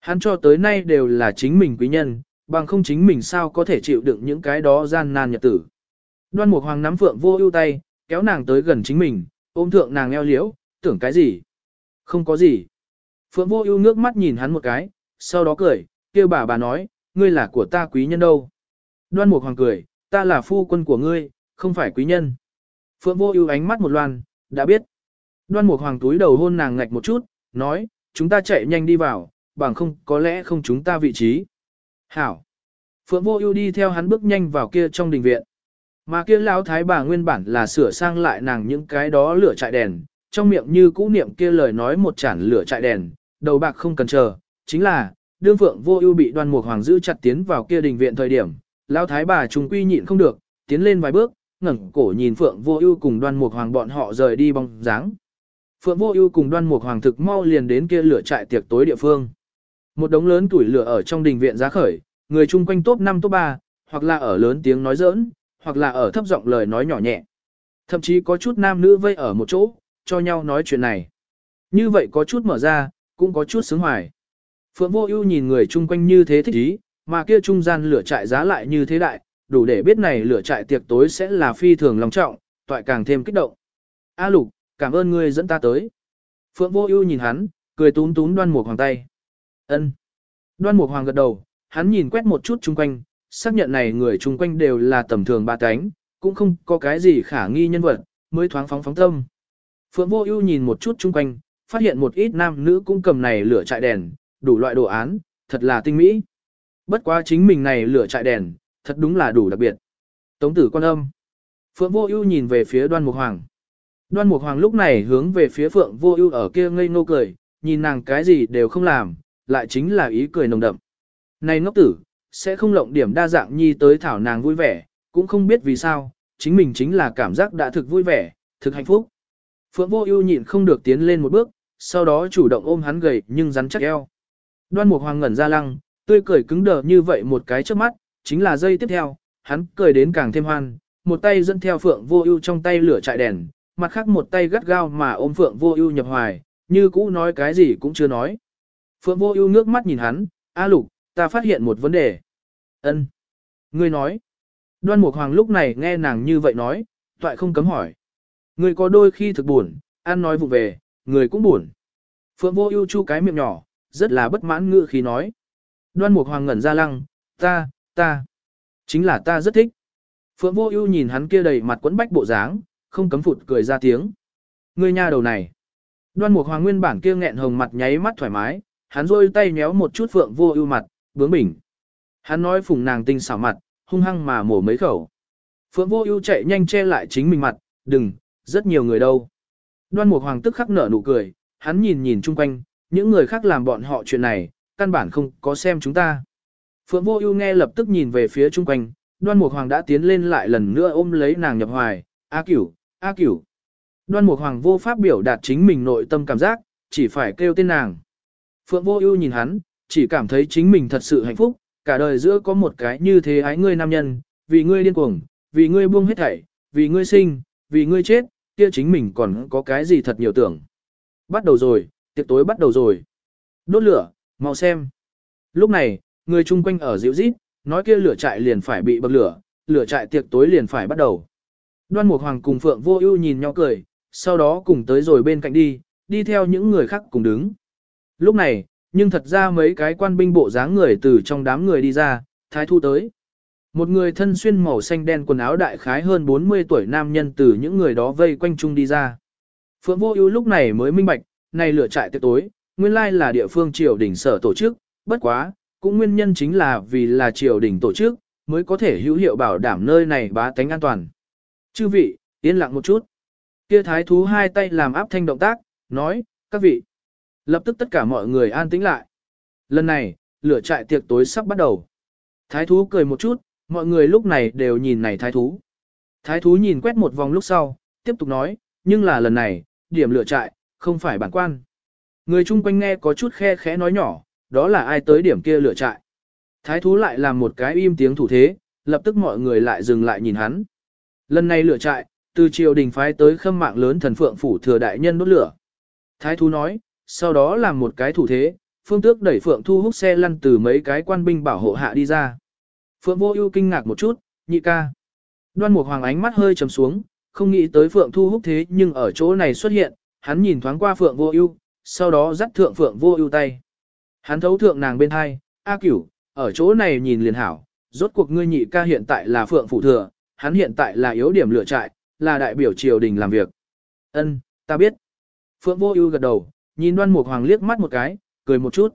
Hắn cho tới nay đều là chính mình quý nhân, bằng không chính mình sao có thể chịu đựng những cái đó gian nan nhật tử. Đoan Mục Hoàng nắm Phượng Vô Ưu tay, kéo nàng tới gần chính mình, ôm thượng nàng eo liễu, tưởng cái gì? Không có gì. Phượng Vô Ưu nước mắt nhìn hắn một cái, sau đó cười, kia bà bà nói, ngươi là của ta quý nhân đâu. Đoan Mục Hoàng cười, ta là phu quân của ngươi, không phải quý nhân. Phượng Vô Ưu ánh mắt một loan, đã biết. Đoan Mục Hoàng túi đầu hôn nàng ngạch một chút, nói, chúng ta chạy nhanh đi vào, bằng không có lẽ không chúng ta vị trí. Hảo. Phượng Vô Ưu đi theo hắn bước nhanh vào kia trong đình viện. Mà kia lão thái bà nguyên bản là sửa sang lại nàng những cái đó lửa trại đèn, trong miệng như cũ niệm kia lời nói một chản lửa trại đèn, đầu bạc không cần chờ, chính là, đương Phượng Vô Ưu bị Đoan Mục Hoàng giữ chặt tiến vào kia đình viện thời điểm, lão thái bà trùng quy nhịn không được, tiến lên vài bước, ngẩng cổ nhìn Phượng Vô Ưu cùng Đoan Mục Hoàng bọn họ rời đi bóng dáng. Phượng Vô Ưu cùng Đoan Mục Hoàng thực mau liền đến kia lửa trại tiệc tối địa phương. Một đống lớn tuổi lửa ở trong đình viện giá khởi, người chung quanh top 5 top 3, hoặc là ở lớn tiếng nói giỡn, hoặc là ở thấp giọng lời nói nhỏ nhẹ. Thậm chí có chút nam nữ vây ở một chỗ, cho nhau nói chuyện này. Như vậy có chút mở ra, cũng có chút sướng hoài. Phượng Vô Ưu nhìn người chung quanh như thế thích ý, mà kia trung gian lửa trại giá lại như thế đại, đủ để biết này lửa trại tiệc tối sẽ là phi thường long trọng, toại càng thêm kích động. A Lục, cảm ơn ngươi dẫn ta tới. Phượng Vô Ưu nhìn hắn, cười túm túm Đoan Mục Hoàng tay. Ân. Đoan Mục Hoàng gật đầu, hắn nhìn quét một chút chung quanh, xác nhận này người chung quanh đều là tầm thường ba cánh, cũng không có cái gì khả nghi nhân vật, mới thoáng phóng phóng tâm. Phượng Vô Ưu nhìn một chút chung quanh, phát hiện một ít nam nữ cũng cầm này lửa trại đèn, đủ loại đồ án, thật là tinh mỹ. Bất quá chính mình này lửa trại đèn, thật đúng là đủ đặc biệt. Tống tử quan âm. Phượng Vô Ưu nhìn về phía Đoan Mục Hoàng. Đoan Mục Hoàng lúc này hướng về phía Phượng Vô Ưu ở kia ngây ngô cười, nhìn nàng cái gì đều không làm, lại chính là ý cười nồng đậm. Này ngốc tử, sẽ không lộng điểm đa dạng nhi tới thảo nàng vui vẻ, cũng không biết vì sao, chính mình chính là cảm giác đã thực vui vẻ, thực hạnh phúc. Phượng Vô Ưu nhịn không được tiến lên một bước, sau đó chủ động ôm hắn gầy nhưng rắn chắc eo. Đoan Mục Hoàng ngẩn ra lăng, tươi cười cứng đờ như vậy một cái trước mắt, chính là giây tiếp theo, hắn cười đến càng thêm hoan, một tay dẫn theo Phượng Vô Ưu trong tay lửa trại đèn, mặt khác một tay gắt gao mà ôm Phượng Vô Ưu nhập hoài, như cũ nói cái gì cũng chưa nói. Phượng Vô Ưu nước mắt nhìn hắn, "A Lục, ta phát hiện một vấn đề." "Ân." "Ngươi nói?" Đoan Mục Hoàng lúc này nghe nàng như vậy nói, toại không cấm hỏi. "Ngươi có đôi khi thực buồn, ăn nói vụ về, người cũng buồn." Phượng Vô Ưu chu cái miệng nhỏ, rất là bất mãn ngữ khí nói. Đoan Mục Hoàng ngẩn ra lăng, "Ta, ta, chính là ta rất thích." Phượng Vô Ưu nhìn hắn kia đầy mặt quẫn bách bộ dáng, không cấm phụt cười ra tiếng. Ngươi nha đầu này. Đoan Mục Hoàng nguyên bản kia nghẹn hồng mặt nháy mắt thoải mái, hắn rôi tay nhéo một chút Phượng Vô Ưu mặt, bướng bỉnh. Hắn nói phùng nàng tinh xảo mặt, hung hăng mà mổ mấy khẩu. Phượng Vô Ưu chạy nhanh che lại chính mình mặt, "Đừng, rất nhiều người đâu." Đoan Mục Hoàng tức khắc nở nụ cười, hắn nhìn nhìn xung quanh, những người khác làm bọn họ chuyện này, căn bản không có xem chúng ta. Phượng Vô Ưu nghe lập tức nhìn về phía xung quanh, Đoan Mục Hoàng đã tiến lên lại lần nữa ôm lấy nàng nhập hoài, "A Cửu, A Cửu." Đoan Mục Hoàng vô pháp biểu đạt chính mình nội tâm cảm giác, chỉ phải kêu tên nàng. Phượng Vô Ưu nhìn hắn, chỉ cảm thấy chính mình thật sự hạnh phúc, cả đời giữa có một cái như thế ái ngươi nam nhân, vì ngươi điên cuồng, vì ngươi buông hết thảy, vì ngươi sinh, vì ngươi chết, kia chính mình còn có cái gì thật nhiều tưởng. Bắt đầu rồi, tiệc tối bắt đầu rồi. Đốt lửa, mau xem. Lúc này, người chung quanh ở dịu rít, nói kia lửa trại liền phải bị bậc lửa, lửa trại tiệc tối liền phải bắt đầu. Đoan Mục Hoàng cùng Phượng Vô Ưu nhìn nhau cười, sau đó cùng tới rồi bên cạnh đi, đi theo những người khác cùng đứng. Lúc này, nhưng thật ra mấy cái quan binh bộ dáng người từ trong đám người đi ra, thái thu tới. Một người thân xuyên màu xanh đen quần áo đại khái hơn 40 tuổi nam nhân từ những người đó vây quanh chung đi ra. Phượng Vô Ưu lúc này mới minh bạch, này lửa trại tiệc tối, nguyên lai là địa phương triều đình sở tổ chức, bất quá, cũng nguyên nhân chính là vì là triều đình tổ chức, mới có thể hữu hiệu bảo đảm nơi này bá tánh an toàn. Chư vị, yên lặng một chút. Kia thái thú hai tay làm áp thanh động tác, nói, các vị. Lập tức tất cả mọi người an tĩnh lại. Lần này, lửa trại tiệc tối sắp bắt đầu. Thái thú cười một chút, mọi người lúc này đều nhìn này thái thú. Thái thú nhìn quét một vòng lúc sau, tiếp tục nói, nhưng là lần này, điểm lửa trại, không phải bản quan. Người chung quanh nghe có chút khe khẽ nói nhỏ, đó là ai tới điểm kia lửa trại. Thái thú lại làm một cái im tiếng thủ thế, lập tức mọi người lại dừng lại nhìn hắn. Lần này lửa trại, từ triều đình phái tới khâm mạng lớn thần phượng phủ thừa đại nhân đốt lửa. Thái thú nói, sau đó làm một cái thủ thế, phương tước đẩy phượng thu hút xe lăn từ mấy cái quan binh bảo hộ hạ đi ra. Phượng vô ưu kinh ngạc một chút, nhị ca. Đoan mục hoàng ánh mắt hơi trầm xuống, không nghĩ tới phượng thu hút thế nhưng ở chỗ này xuất hiện, hắn nhìn thoáng qua phượng vô ưu, sau đó dắt thượng phượng vô ưu tay. Hắn thấu thượng nàng bên hai, A cửu, ở chỗ này nhìn liền hảo, rốt cuộc ngươi nhị ca hiện tại là phượng phủ thừa, hắn hiện tại là yếu điểm lựa trại, là đại biểu triều đình làm việc. Ân, ta biết. Phượng vô ưu gật đầu, nhìn đoan mục hoàng liếc mắt một cái, cười một chút.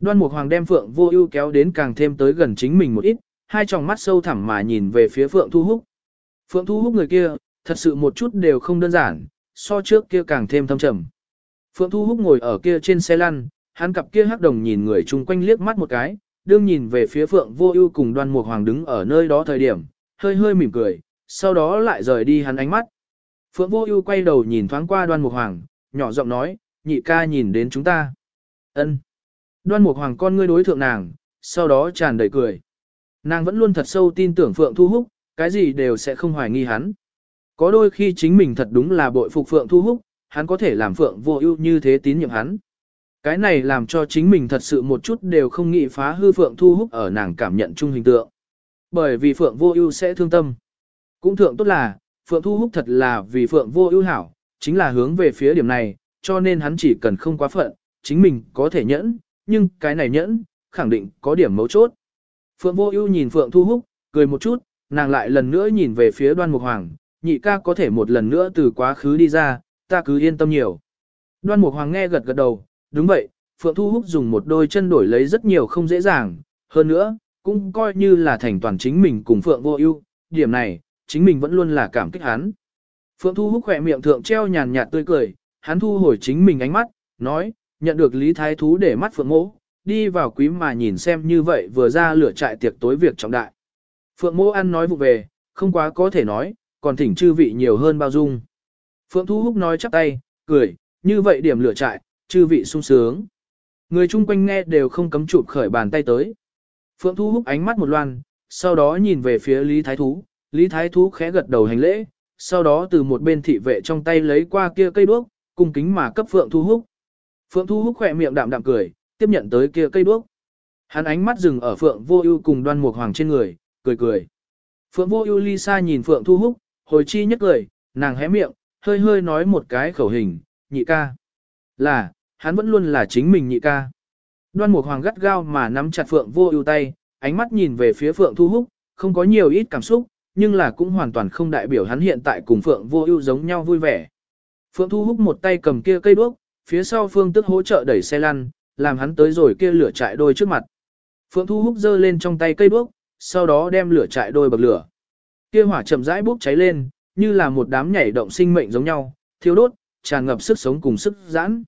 Đoan mục hoàng đem phượng vô ưu kéo đến càng thêm tới gần chính mình một ít, hai tròng mắt sâu thẳm mà nhìn về phía phượng thu húc. Phượng thu húc người kia, thật sự một chút đều không đơn giản, so trước kia càng thêm thâm trầm. Phượng thu húc ngồi ở kia trên xe lăn, hắn cặp kia hắc đồng nhìn người chung quanh liếc mắt một cái, đương nhìn về phía phượng vô ưu cùng đoan mục hoàng đứng ở nơi đó thời điểm, hơi hơi mỉm cười, sau đó lại rời đi hắn ánh mắt. Phượng vô ưu quay đầu nhìn thoáng qua đoan mục hoàng, nhỏ giọng nói, nhị ca nhìn đến chúng ta. ân Đoan mục hoàng con ngươi đối thượng nàng, sau đó tràn đầy cười. Nàng vẫn luôn thật sâu tin tưởng Phượng Thu Húc, cái gì đều sẽ không hoài nghi hắn. Có đôi khi chính mình thật đúng là bội phục Phượng Thu Húc, hắn có thể làm Phượng vô ưu như thế tín nhiệm hắn. Cái này làm cho chính mình thật sự một chút đều không nghĩ phá hư Phượng Thu Húc ở nàng cảm nhận chung hình tượng. Bởi vì Phượng vô ưu sẽ thương tâm. Cũng thượng tốt là, Phượng Thu Húc thật là vì Phượng vô ưu hảo, chính là hướng về phía điểm này, cho nên hắn chỉ cần không quá phận, chính mình có thể nhẫn, nhưng cái này nhẫn, khẳng định có điểm mấu chốt. Phượng Vô Ưu nhìn Phượng Thu Húc, cười một chút, nàng lại lần nữa nhìn về phía Đoan Mục Hoàng, nhị ca có thể một lần nữa từ quá khứ đi ra, ta cứ yên tâm nhiều. Đoan Mục Hoàng nghe gật gật đầu, đúng vậy, Phượng Thu Húc dùng một đôi chân đổi lấy rất nhiều không dễ dàng, hơn nữa, cũng coi như là thành toàn chính mình cùng Phượng Vô Ưu, điểm này, chính mình vẫn luôn là cảm kích hắn. Phượng Thu Húc khỏe miệng thượng treo nhàn nhạt tươi cười, hắn thu hồi chính mình ánh mắt, nói, nhận được Lý Thái Thú để mắt Phượng Mỗ, đi vào quý mà nhìn xem như vậy vừa ra lửa trại tiệc tối việc trọng đại. Phượng Mỗ ăn nói vụ về, không quá có thể nói, còn thỉnh chư vị nhiều hơn bao dung. Phượng Thu Húc nói chắp tay, cười, như vậy điểm lửa trại, chư vị sung sướng. Người chung quanh nghe đều không cấm chụp khởi bàn tay tới. Phượng Thu Húc ánh mắt một loan, sau đó nhìn về phía Lý Thái Thú, Lý Thái Thú khẽ gật đầu hành lễ, sau đó từ một bên thị vệ trong tay lấy qua kia cây đuốc, cung kính mà cấp Phượng Thu Húc. Phượng Thu Húc khỏe miệng đạm đạm cười, tiếp nhận tới kia cây đuốc. Hắn ánh mắt dừng ở Phượng Vô Ưu cùng Đoan Mục Hoàng trên người, cười cười. Phượng Vô Ưu ly xa nhìn Phượng Thu Húc, hồi chi nhất cười, nàng hé miệng, hơi hơi nói một cái khẩu hình, nhị ca. Là, hắn vẫn luôn là chính mình nhị ca. Đoan Mục Hoàng gắt gao mà nắm chặt Phượng Vô Ưu tay, ánh mắt nhìn về phía Phượng Thu Húc, không có nhiều ít cảm xúc, nhưng là cũng hoàn toàn không đại biểu hắn hiện tại cùng Phượng Vô Ưu giống nhau vui vẻ. Phượng Thu Húc một tay cầm kia cây đuốc, phía sau Phương Tức hỗ trợ đẩy xe lăn, làm hắn tới rồi kia lửa chạy đôi trước mặt. Phượng Thu Húc giơ lên trong tay cây đuốc, sau đó đem lửa chạy đôi bậc lửa. Kia hỏa chậm rãi bốc cháy lên, như là một đám nhảy động sinh mệnh giống nhau, thiêu đốt, tràn ngập sức sống cùng sức giãn.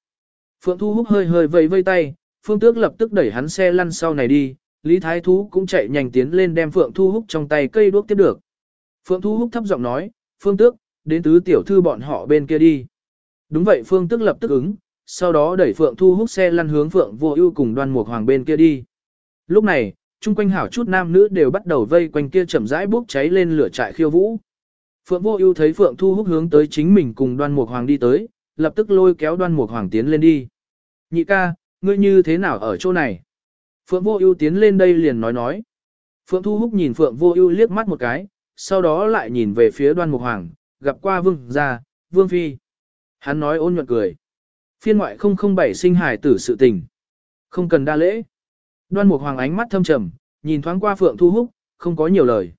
Phượng Thu Húc hơi hơi vẫy vây tay, Phương Tước lập tức đẩy hắn xe lăn sau này đi, Lý Thái Thú cũng chạy nhanh tiến lên đem Phượng Thu Húc trong tay cây đuốc tiếp được. Phượng Thu Húc thấp giọng nói, Phương Tước, đến tứ tiểu thư bọn họ bên kia đi. Đúng vậy Phương Tước lập tức ứng, sau đó đẩy Phượng Thu Húc xe lăn hướng Phượng Vô Ưu cùng Đoan Mục Hoàng bên kia đi. Lúc này, chung quanh hảo chút nam nữ đều bắt đầu vây quanh kia chậm rãi bốc cháy lên lửa trại khiêu vũ. Phượng Vô Ưu thấy Phượng Thu Húc hướng tới chính mình cùng Đoan Mục Hoàng đi tới, lập tức lôi kéo Đoan Mục Hoàng tiến lên đi. "Nhị ca, ngươi như thế nào ở chỗ này?" Phượng Vô Ưu tiến lên đây liền nói nói. Phượng Thu Húc nhìn Phượng Vô Ưu liếc mắt một cái, sau đó lại nhìn về phía Đoan Mục Hoàng, gặp qua Vương gia, Vương phi. Hắn nói ôn nhuận cười. Phiên ngoại 007 sinh hài tử sự tình. Không cần đa lễ. Đoan Mục Hoàng ánh mắt thâm trầm, nhìn thoáng qua Phượng Thu Húc, không có nhiều lời.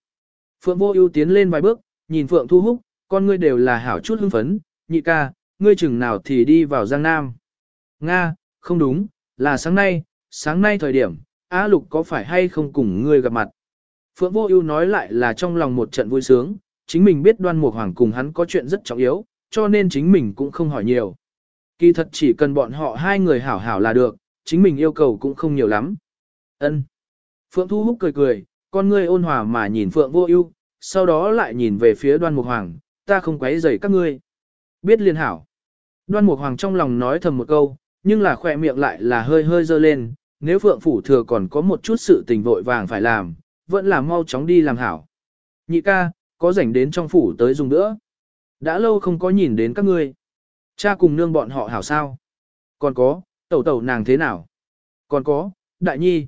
Phượng Vô Ưu tiến lên vài bước, nhìn Phượng Thu Húc, con ngươi đều là hảo chút hưng phấn, nhị ca, ngươi chừng nào thì đi vào Giang Nam. Nga, không đúng, là sáng nay, sáng nay thời điểm, Á Lục có phải hay không cùng ngươi gặp mặt. Phượng Vô Ưu nói lại là trong lòng một trận vui sướng, chính mình biết Đoan Mục Hoàng cùng hắn có chuyện rất trọng yếu, cho nên chính mình cũng không hỏi nhiều. Kỳ thật chỉ cần bọn họ hai người hảo hảo là được, chính mình yêu cầu cũng không nhiều lắm. Ân. Phượng Thu Húc cười cười, con ngươi ôn hòa mà nhìn Phượng Vô Ưu, sau đó lại nhìn về phía Đoan Mục Hoàng, ta không quấy rầy các ngươi. Biết liên hảo. Đoan Mục Hoàng trong lòng nói thầm một câu, nhưng là khóe miệng lại là hơi hơi dơ lên, nếu Phượng Phủ Thừa còn có một chút sự tình vội vàng phải làm, vẫn là mau chóng đi làm hảo. Nhị ca, có rảnh đến trong phủ tới dùng nữa. Đã lâu không có nhìn đến các ngươi. Cha cùng nương bọn họ hảo sao. Còn có, tẩu tẩu nàng thế nào? Còn có, đại nhi.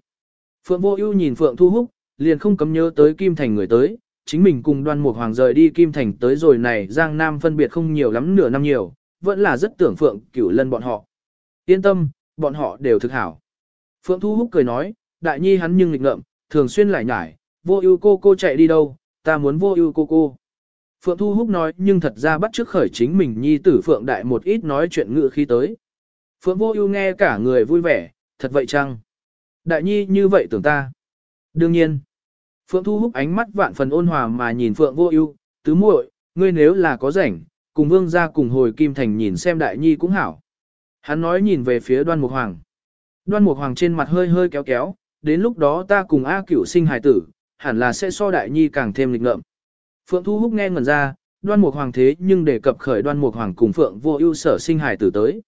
Phượng vô ưu nhìn Phượng Thu Húc, liền không cấm nhớ tới Kim Thành người tới, chính mình cùng đoan mục hoàng rời đi Kim Thành tới rồi này Giang Nam phân biệt không nhiều lắm nửa năm nhiều, vẫn là rất tưởng Phượng cửu lân bọn họ. Yên tâm, bọn họ đều thực hảo. Phượng Thu Húc cười nói, đại nhi hắn nhưng lịch ngợm, thường xuyên lại nhải, vô ưu cô cô chạy đi đâu, ta muốn vô ưu cô cô. Phượng Thu Húc nói nhưng thật ra bắt trước khởi chính mình nhi tử Phượng Đại một ít nói chuyện ngựa khi tới. Phượng Vô Ưu nghe cả người vui vẻ, thật vậy chăng? Đại nhi như vậy tưởng ta. Đương nhiên. Phượng Thu Húc ánh mắt vạn phần ôn hòa mà nhìn Phượng Vô Ưu, tứ muội, ngươi nếu là có rảnh, cùng Vương gia cùng hồi Kim Thành nhìn xem đại nhi cũng hảo. Hắn nói nhìn về phía Đoan Mục Hoàng. Đoan Mục Hoàng trên mặt hơi hơi kéo kéo, đến lúc đó ta cùng A Cửu sinh hài tử, hẳn là sẽ so đại nhi càng thêm lịch ngợm. Phượng Thu Húc nghe ngẩn ra, Đoan Mục Hoàng thế nhưng đề cập khởi Đoan Mục Hoàng cùng Phượng Vô Ưu sở sinh hài tử tới.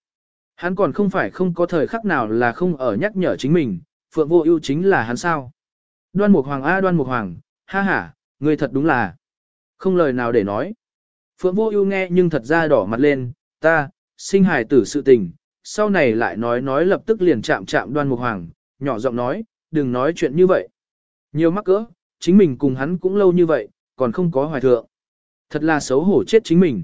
Hắn còn không phải không có thời khắc nào là không ở nhắc nhở chính mình, Phượng Vô Ưu chính là hắn sao? Đoan Mục Hoàng a Đoan Mục Hoàng, ha ha, ngươi thật đúng là không lời nào để nói. Phượng Vô Ưu nghe nhưng thật ra đỏ mặt lên, ta, sinh hài tử sự tình, sau này lại nói nói lập tức liền chạm chạm Đoan Mục Hoàng, nhỏ giọng nói, đừng nói chuyện như vậy. Nhiều mắc cỡ, chính mình cùng hắn cũng lâu như vậy, còn không có hoài thượng. Thật là xấu hổ chết chính mình.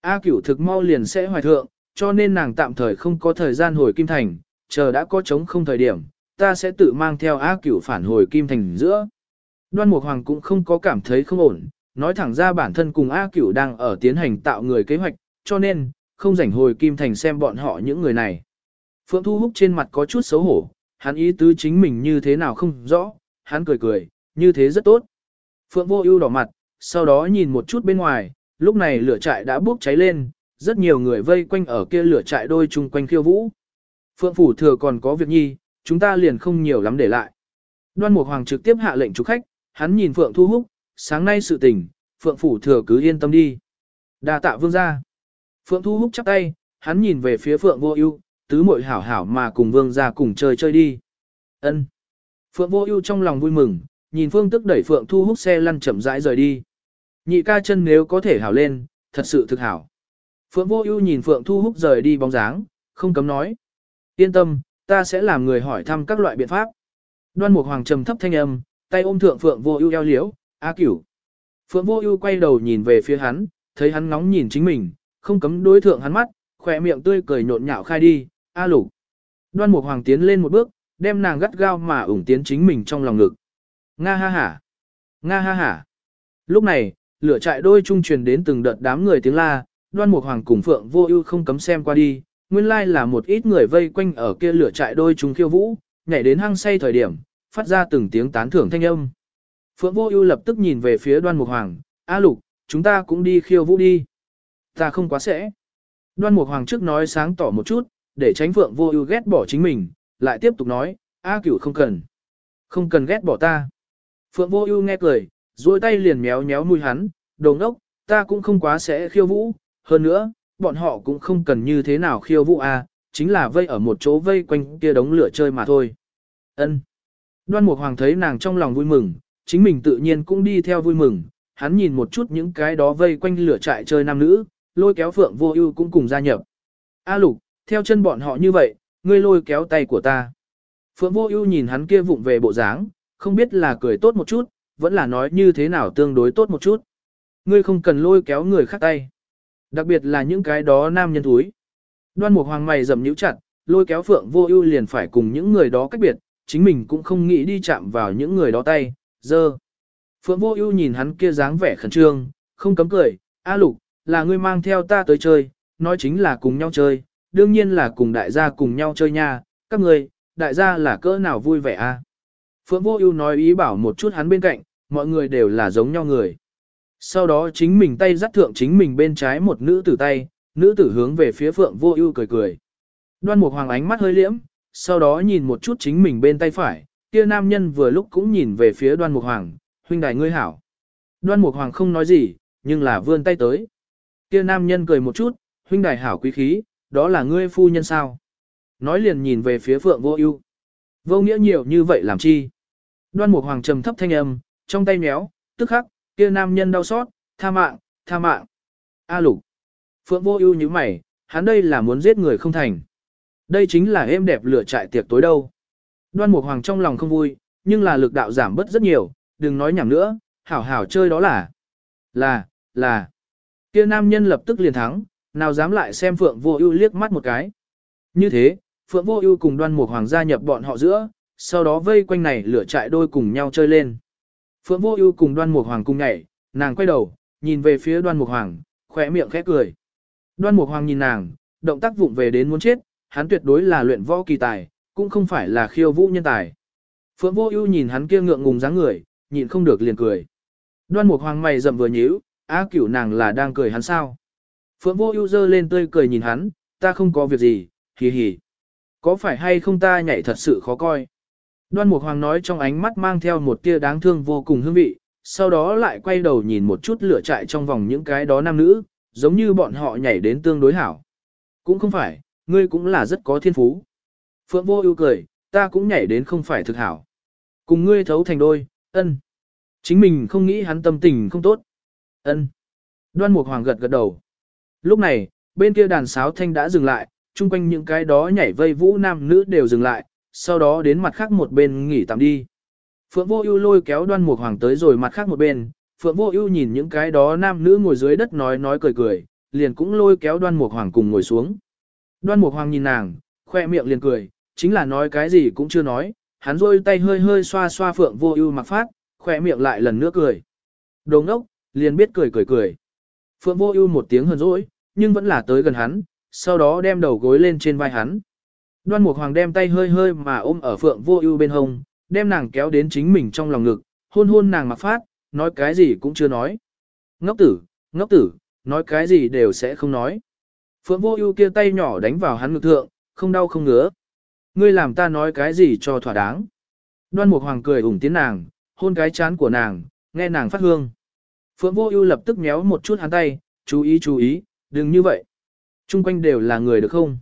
A Cửu thực mau liền sẽ hoài thượng, cho nên nàng tạm thời không có thời gian hồi Kim Thành, chờ đã có trống không thời điểm, ta sẽ tự mang theo A Cửu phản hồi Kim Thành giữa. Đoan Mục Hoàng cũng không có cảm thấy không ổn, nói thẳng ra bản thân cùng A Cửu đang ở tiến hành tạo người kế hoạch, cho nên, không rảnh hồi Kim Thành xem bọn họ những người này. Phượng Thu Húc trên mặt có chút xấu hổ, hắn ý tứ chính mình như thế nào không rõ, hắn cười cười, như thế rất tốt. Phượng Vô Ưu đỏ mặt, sau đó nhìn một chút bên ngoài, lúc này lửa trại đã bốc cháy lên, rất nhiều người vây quanh ở kia lửa trại đôi chung quanh khiêu vũ. Phượng phủ thừa còn có việc nhi, chúng ta liền không nhiều lắm để lại. Đoan Mục Hoàng trực tiếp hạ lệnh chủ khách, hắn nhìn Phượng Thu Húc, sáng nay sự tình, Phượng phủ thừa cứ yên tâm đi. Đa tạ vương gia. Phượng Thu Húc chắp tay, hắn nhìn về phía Phượng Vô Ưu, tứ muội hảo hảo mà cùng vương gia cùng chơi chơi đi. Ân. Phượng Vô Ưu trong lòng vui mừng, nhìn Phương Tức đẩy Phượng Thu Húc xe lăn chậm rãi rời đi. Nhị ca chân nếu có thể hảo lên, thật sự thực hảo. Phượng Vô Ưu nhìn Phượng Thu Húc rời đi bóng dáng, không cấm nói: "Yên tâm, ta sẽ làm người hỏi thăm các loại biện pháp." Đoan Mục Hoàng trầm thấp thanh âm, tay ôm thượng Phượng Vô Ưu eo liễu, "A Cửu." Phượng Vô Ưu quay đầu nhìn về phía hắn, thấy hắn ngóng nhìn chính mình, không cấm đối thượng hắn mắt, khóe miệng tươi cười nhộn nhạo khai đi, "A Lục." Đoan Mục Hoàng tiến lên một bước, đem nàng gắt gao mà ủng tiến chính mình trong lòng ngực. Nga ha ha." Nga ha ha." Lúc này, lửa trại đôi trung truyền đến từng đợt đám người tiếng la, đoan mục hoàng cùng phượng vô ưu không cấm xem qua đi, nguyên lai là một ít người vây quanh ở kia lửa trại đôi chúng khiêu vũ, nhảy đến hăng say thời điểm, phát ra từng tiếng tán thưởng thanh âm. Phượng vô ưu lập tức nhìn về phía đoan mục hoàng, A lục, chúng ta cũng đi khiêu vũ đi. Ta không quá sẽ. Đoan mục hoàng trước nói sáng tỏ một chút, để tránh phượng vô ưu ghét bỏ chính mình, lại tiếp tục nói, A cửu không cần. Không cần ghét bỏ ta. Phượng vô ưu nghe cười, duỗi tay liền méo méo nuôi hắn, đồ ngốc, ta cũng không quá sẽ khiêu vũ, hơn nữa, bọn họ cũng không cần như thế nào khiêu vũ à, chính là vây ở một chỗ vây quanh kia đống lửa chơi mà thôi. Ân. Đoan Mục Hoàng thấy nàng trong lòng vui mừng, chính mình tự nhiên cũng đi theo vui mừng, hắn nhìn một chút những cái đó vây quanh lửa trại chơi nam nữ, lôi kéo Phượng Vô Ưu cũng cùng gia nhập. A Lục, theo chân bọn họ như vậy, ngươi lôi kéo tay của ta. Phượng Vô Ưu nhìn hắn kia vụng về bộ dáng, không biết là cười tốt một chút, vẫn là nói như thế nào tương đối tốt một chút. Ngươi không cần lôi kéo người khác tay. Đặc biệt là những cái đó nam nhân thúi. Đoan Mục Hoàng mày rậm nhíu chặt, lôi kéo Phượng Vô Ưu liền phải cùng những người đó cách biệt, chính mình cũng không nghĩ đi chạm vào những người đó tay, dơ. Phượng Vô Ưu nhìn hắn kia dáng vẻ khẩn trương, không cấm cười, "A Lục, là ngươi mang theo ta tới chơi, nói chính là cùng nhau chơi, đương nhiên là cùng đại gia cùng nhau chơi nha, các ngươi, đại gia là cỡ nào vui vẻ a?" Phượng Vô Ưu nói ý bảo một chút hắn bên cạnh, mọi người đều là giống nhau người. Sau đó chính mình tay dắt thượng chính mình bên trái một nữ tử tay, nữ tử hướng về phía Phượng Vô Ưu cười cười. Đoan Mục Hoàng ánh mắt hơi liễm, sau đó nhìn một chút chính mình bên tay phải, kia nam nhân vừa lúc cũng nhìn về phía Đoan Mục Hoàng, huynh đài ngươi hảo. Đoan Mục Hoàng không nói gì, nhưng là vươn tay tới. Kia nam nhân cười một chút, huynh đài hảo quý khí, đó là ngươi phu nhân sao? Nói liền nhìn về phía Phượng Vô Ưu. Vô nghĩa nhiều như vậy làm chi? Đoan Mục Hoàng trầm thấp thanh âm, trong tay méo, tức khắc, kia nam nhân đau xót, tha mạng, tha mạng. A Lục. Phượng Vô Ưu như mày, hắn đây là muốn giết người không thành. Đây chính là êm đẹp lửa trại tiệc tối đâu. Đoan Mục Hoàng trong lòng không vui, nhưng là lực đạo giảm bớt rất nhiều, đừng nói nhảm nữa, hảo hảo chơi đó là. Là, là. Kia nam nhân lập tức liền thắng, nào dám lại xem Phượng Vô Ưu liếc mắt một cái. Như thế, Phượng Vô Ưu cùng Đoan Mục Hoàng gia nhập bọn họ giữa, sau đó vây quanh này lửa trại đôi cùng nhau chơi lên. Phượng Vô Ưu cùng Đoan Mục Hoàng cùng nhảy, nàng quay đầu, nhìn về phía Đoan Mục Hoàng, khóe miệng khẽ cười. Đoan Mục Hoàng nhìn nàng, động tác vụng về đến muốn chết, hắn tuyệt đối là luyện võ kỳ tài, cũng không phải là khiêu vũ nhân tài. Phượng Vô Ưu nhìn hắn kia ngượng ngùng dáng người, nhịn không được liền cười. Đoan Mục Hoàng mày rậm vừa nhíu, á cửu nàng là đang cười hắn sao? Phượng Vô Ưu giơ lên tươi cười nhìn hắn, ta không có việc gì, hì hì. Có phải hay không ta nhảy thật sự khó coi? Đoan Mục Hoàng nói trong ánh mắt mang theo một tia đáng thương vô cùng hương vị, sau đó lại quay đầu nhìn một chút lửa trại trong vòng những cái đó nam nữ, giống như bọn họ nhảy đến tương đối hảo. Cũng không phải, ngươi cũng là rất có thiên phú. Phượng Vô Ưu cười, ta cũng nhảy đến không phải thực hảo. Cùng ngươi thấu thành đôi, ân. Chính mình không nghĩ hắn tâm tình không tốt. Ân. Đoan Mục Hoàng gật gật đầu. Lúc này, bên kia đàn sáo thanh đã dừng lại, chung quanh những cái đó nhảy vây vũ nam nữ đều dừng lại, sau đó đến mặt khác một bên nghỉ tạm đi. Phượng Vô Ưu lôi kéo Đoan Mục Hoàng tới rồi mặt khác một bên, Phượng Vô Ưu nhìn những cái đó nam nữ ngồi dưới đất nói nói cười cười, liền cũng lôi kéo Đoan Mục Hoàng cùng ngồi xuống. Đoan Mục Hoàng nhìn nàng, khoe miệng liền cười, chính là nói cái gì cũng chưa nói, hắn rôi tay hơi hơi xoa xoa Phượng Vô Ưu mặc phát, khoe miệng lại lần nữa cười. Đồ ngốc, liền biết cười cười cười. Phượng Vô Ưu một tiếng hờn dỗi, nhưng vẫn là tới gần hắn, sau đó đem đầu gối lên trên vai hắn. Đoan Mục Hoàng đem tay hơi hơi mà ôm ở Phượng Vô Ưu bên hông, đem nàng kéo đến chính mình trong lòng ngực, hôn hôn nàng mặc phát, nói cái gì cũng chưa nói. Ngốc tử, ngốc tử, nói cái gì đều sẽ không nói. Phượng Vô Ưu kia tay nhỏ đánh vào hắn ngực thượng, không đau không ngứa. Ngươi làm ta nói cái gì cho thỏa đáng. Đoan Mục Hoàng cười ủng tiến nàng, hôn cái chán của nàng, nghe nàng phát hương. Phượng Vô Ưu lập tức méo một chút hắn tay, chú ý chú ý, đừng như vậy. Trung quanh đều là người được không?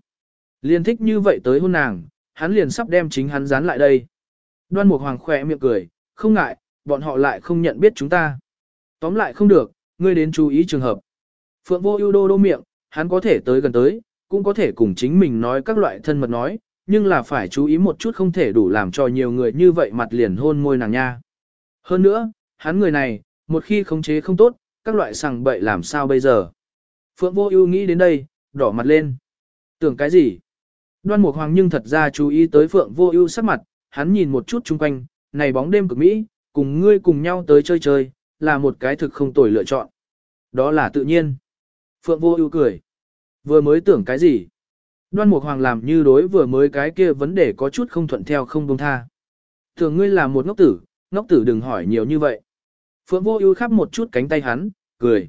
Liên thích như vậy tới hôn nàng, hắn liền sắp đem chính hắn dán lại đây. Đoan Mục Hoàng khẽ miệng cười, không ngại, bọn họ lại không nhận biết chúng ta. Tóm lại không được, ngươi đến chú ý trường hợp. Phượng Vô Ưu đô đô miệng, hắn có thể tới gần tới, cũng có thể cùng chính mình nói các loại thân mật nói, nhưng là phải chú ý một chút không thể đủ làm cho nhiều người như vậy mặt liền hôn môi nàng nha. Hơn nữa, hắn người này, một khi khống chế không tốt, các loại sằng bậy làm sao bây giờ. Phượng Vô Ưu nghĩ đến đây, đỏ mặt lên. Tưởng cái gì? Đoan Mục Hoàng nhưng thật ra chú ý tới Phượng Vô Ưu sắc mặt, hắn nhìn một chút xung quanh, này bóng đêm cực mỹ, cùng ngươi cùng nhau tới chơi chơi, là một cái thực không tồi lựa chọn. Đó là tự nhiên. Phượng Vô Ưu cười. Vừa mới tưởng cái gì? Đoan Mục Hoàng làm như đối vừa mới cái kia vấn đề có chút không thuận theo không buông tha. Tưởng ngươi là một ngốc tử, ngốc tử đừng hỏi nhiều như vậy. Phượng Vô Ưu khắp một chút cánh tay hắn, cười.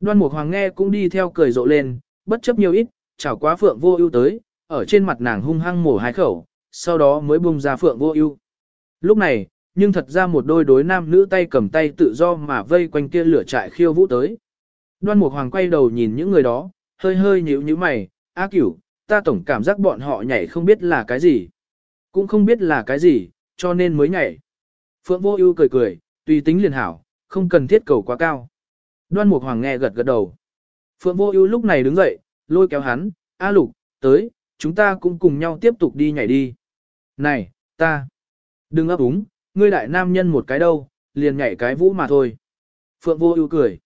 Đoan Mục Hoàng nghe cũng đi theo cười rộ lên, bất chấp nhiều ít, chào quá Phượng Vô Ưu tới, ở trên mặt nàng hung hăng mổ hai khẩu, sau đó mới bung ra Phượng Vô Ưu. Lúc này, nhưng thật ra một đôi đối nam nữ tay cầm tay tự do mà vây quanh kia lửa trại khiêu vũ tới. Đoan Mục Hoàng quay đầu nhìn những người đó, hơi hơi nhíu nhíu mày, "A Cửu, ta tổng cảm giác bọn họ nhảy không biết là cái gì, cũng không biết là cái gì, cho nên mới nhảy." Phượng Vô Ưu cười cười, tùy tính liền hảo, không cần thiết cầu quá cao. Đoan Mục Hoàng nghe gật gật đầu. Phượng Vô Ưu lúc này đứng dậy, lôi kéo hắn, "A Lục, tới, chúng ta cũng cùng nhau tiếp tục đi nhảy đi." "Này, ta." "Đừng ấp úng, ngươi đại nam nhân một cái đâu, liền nhảy cái vũ mà thôi." Phượng Vô Ưu cười.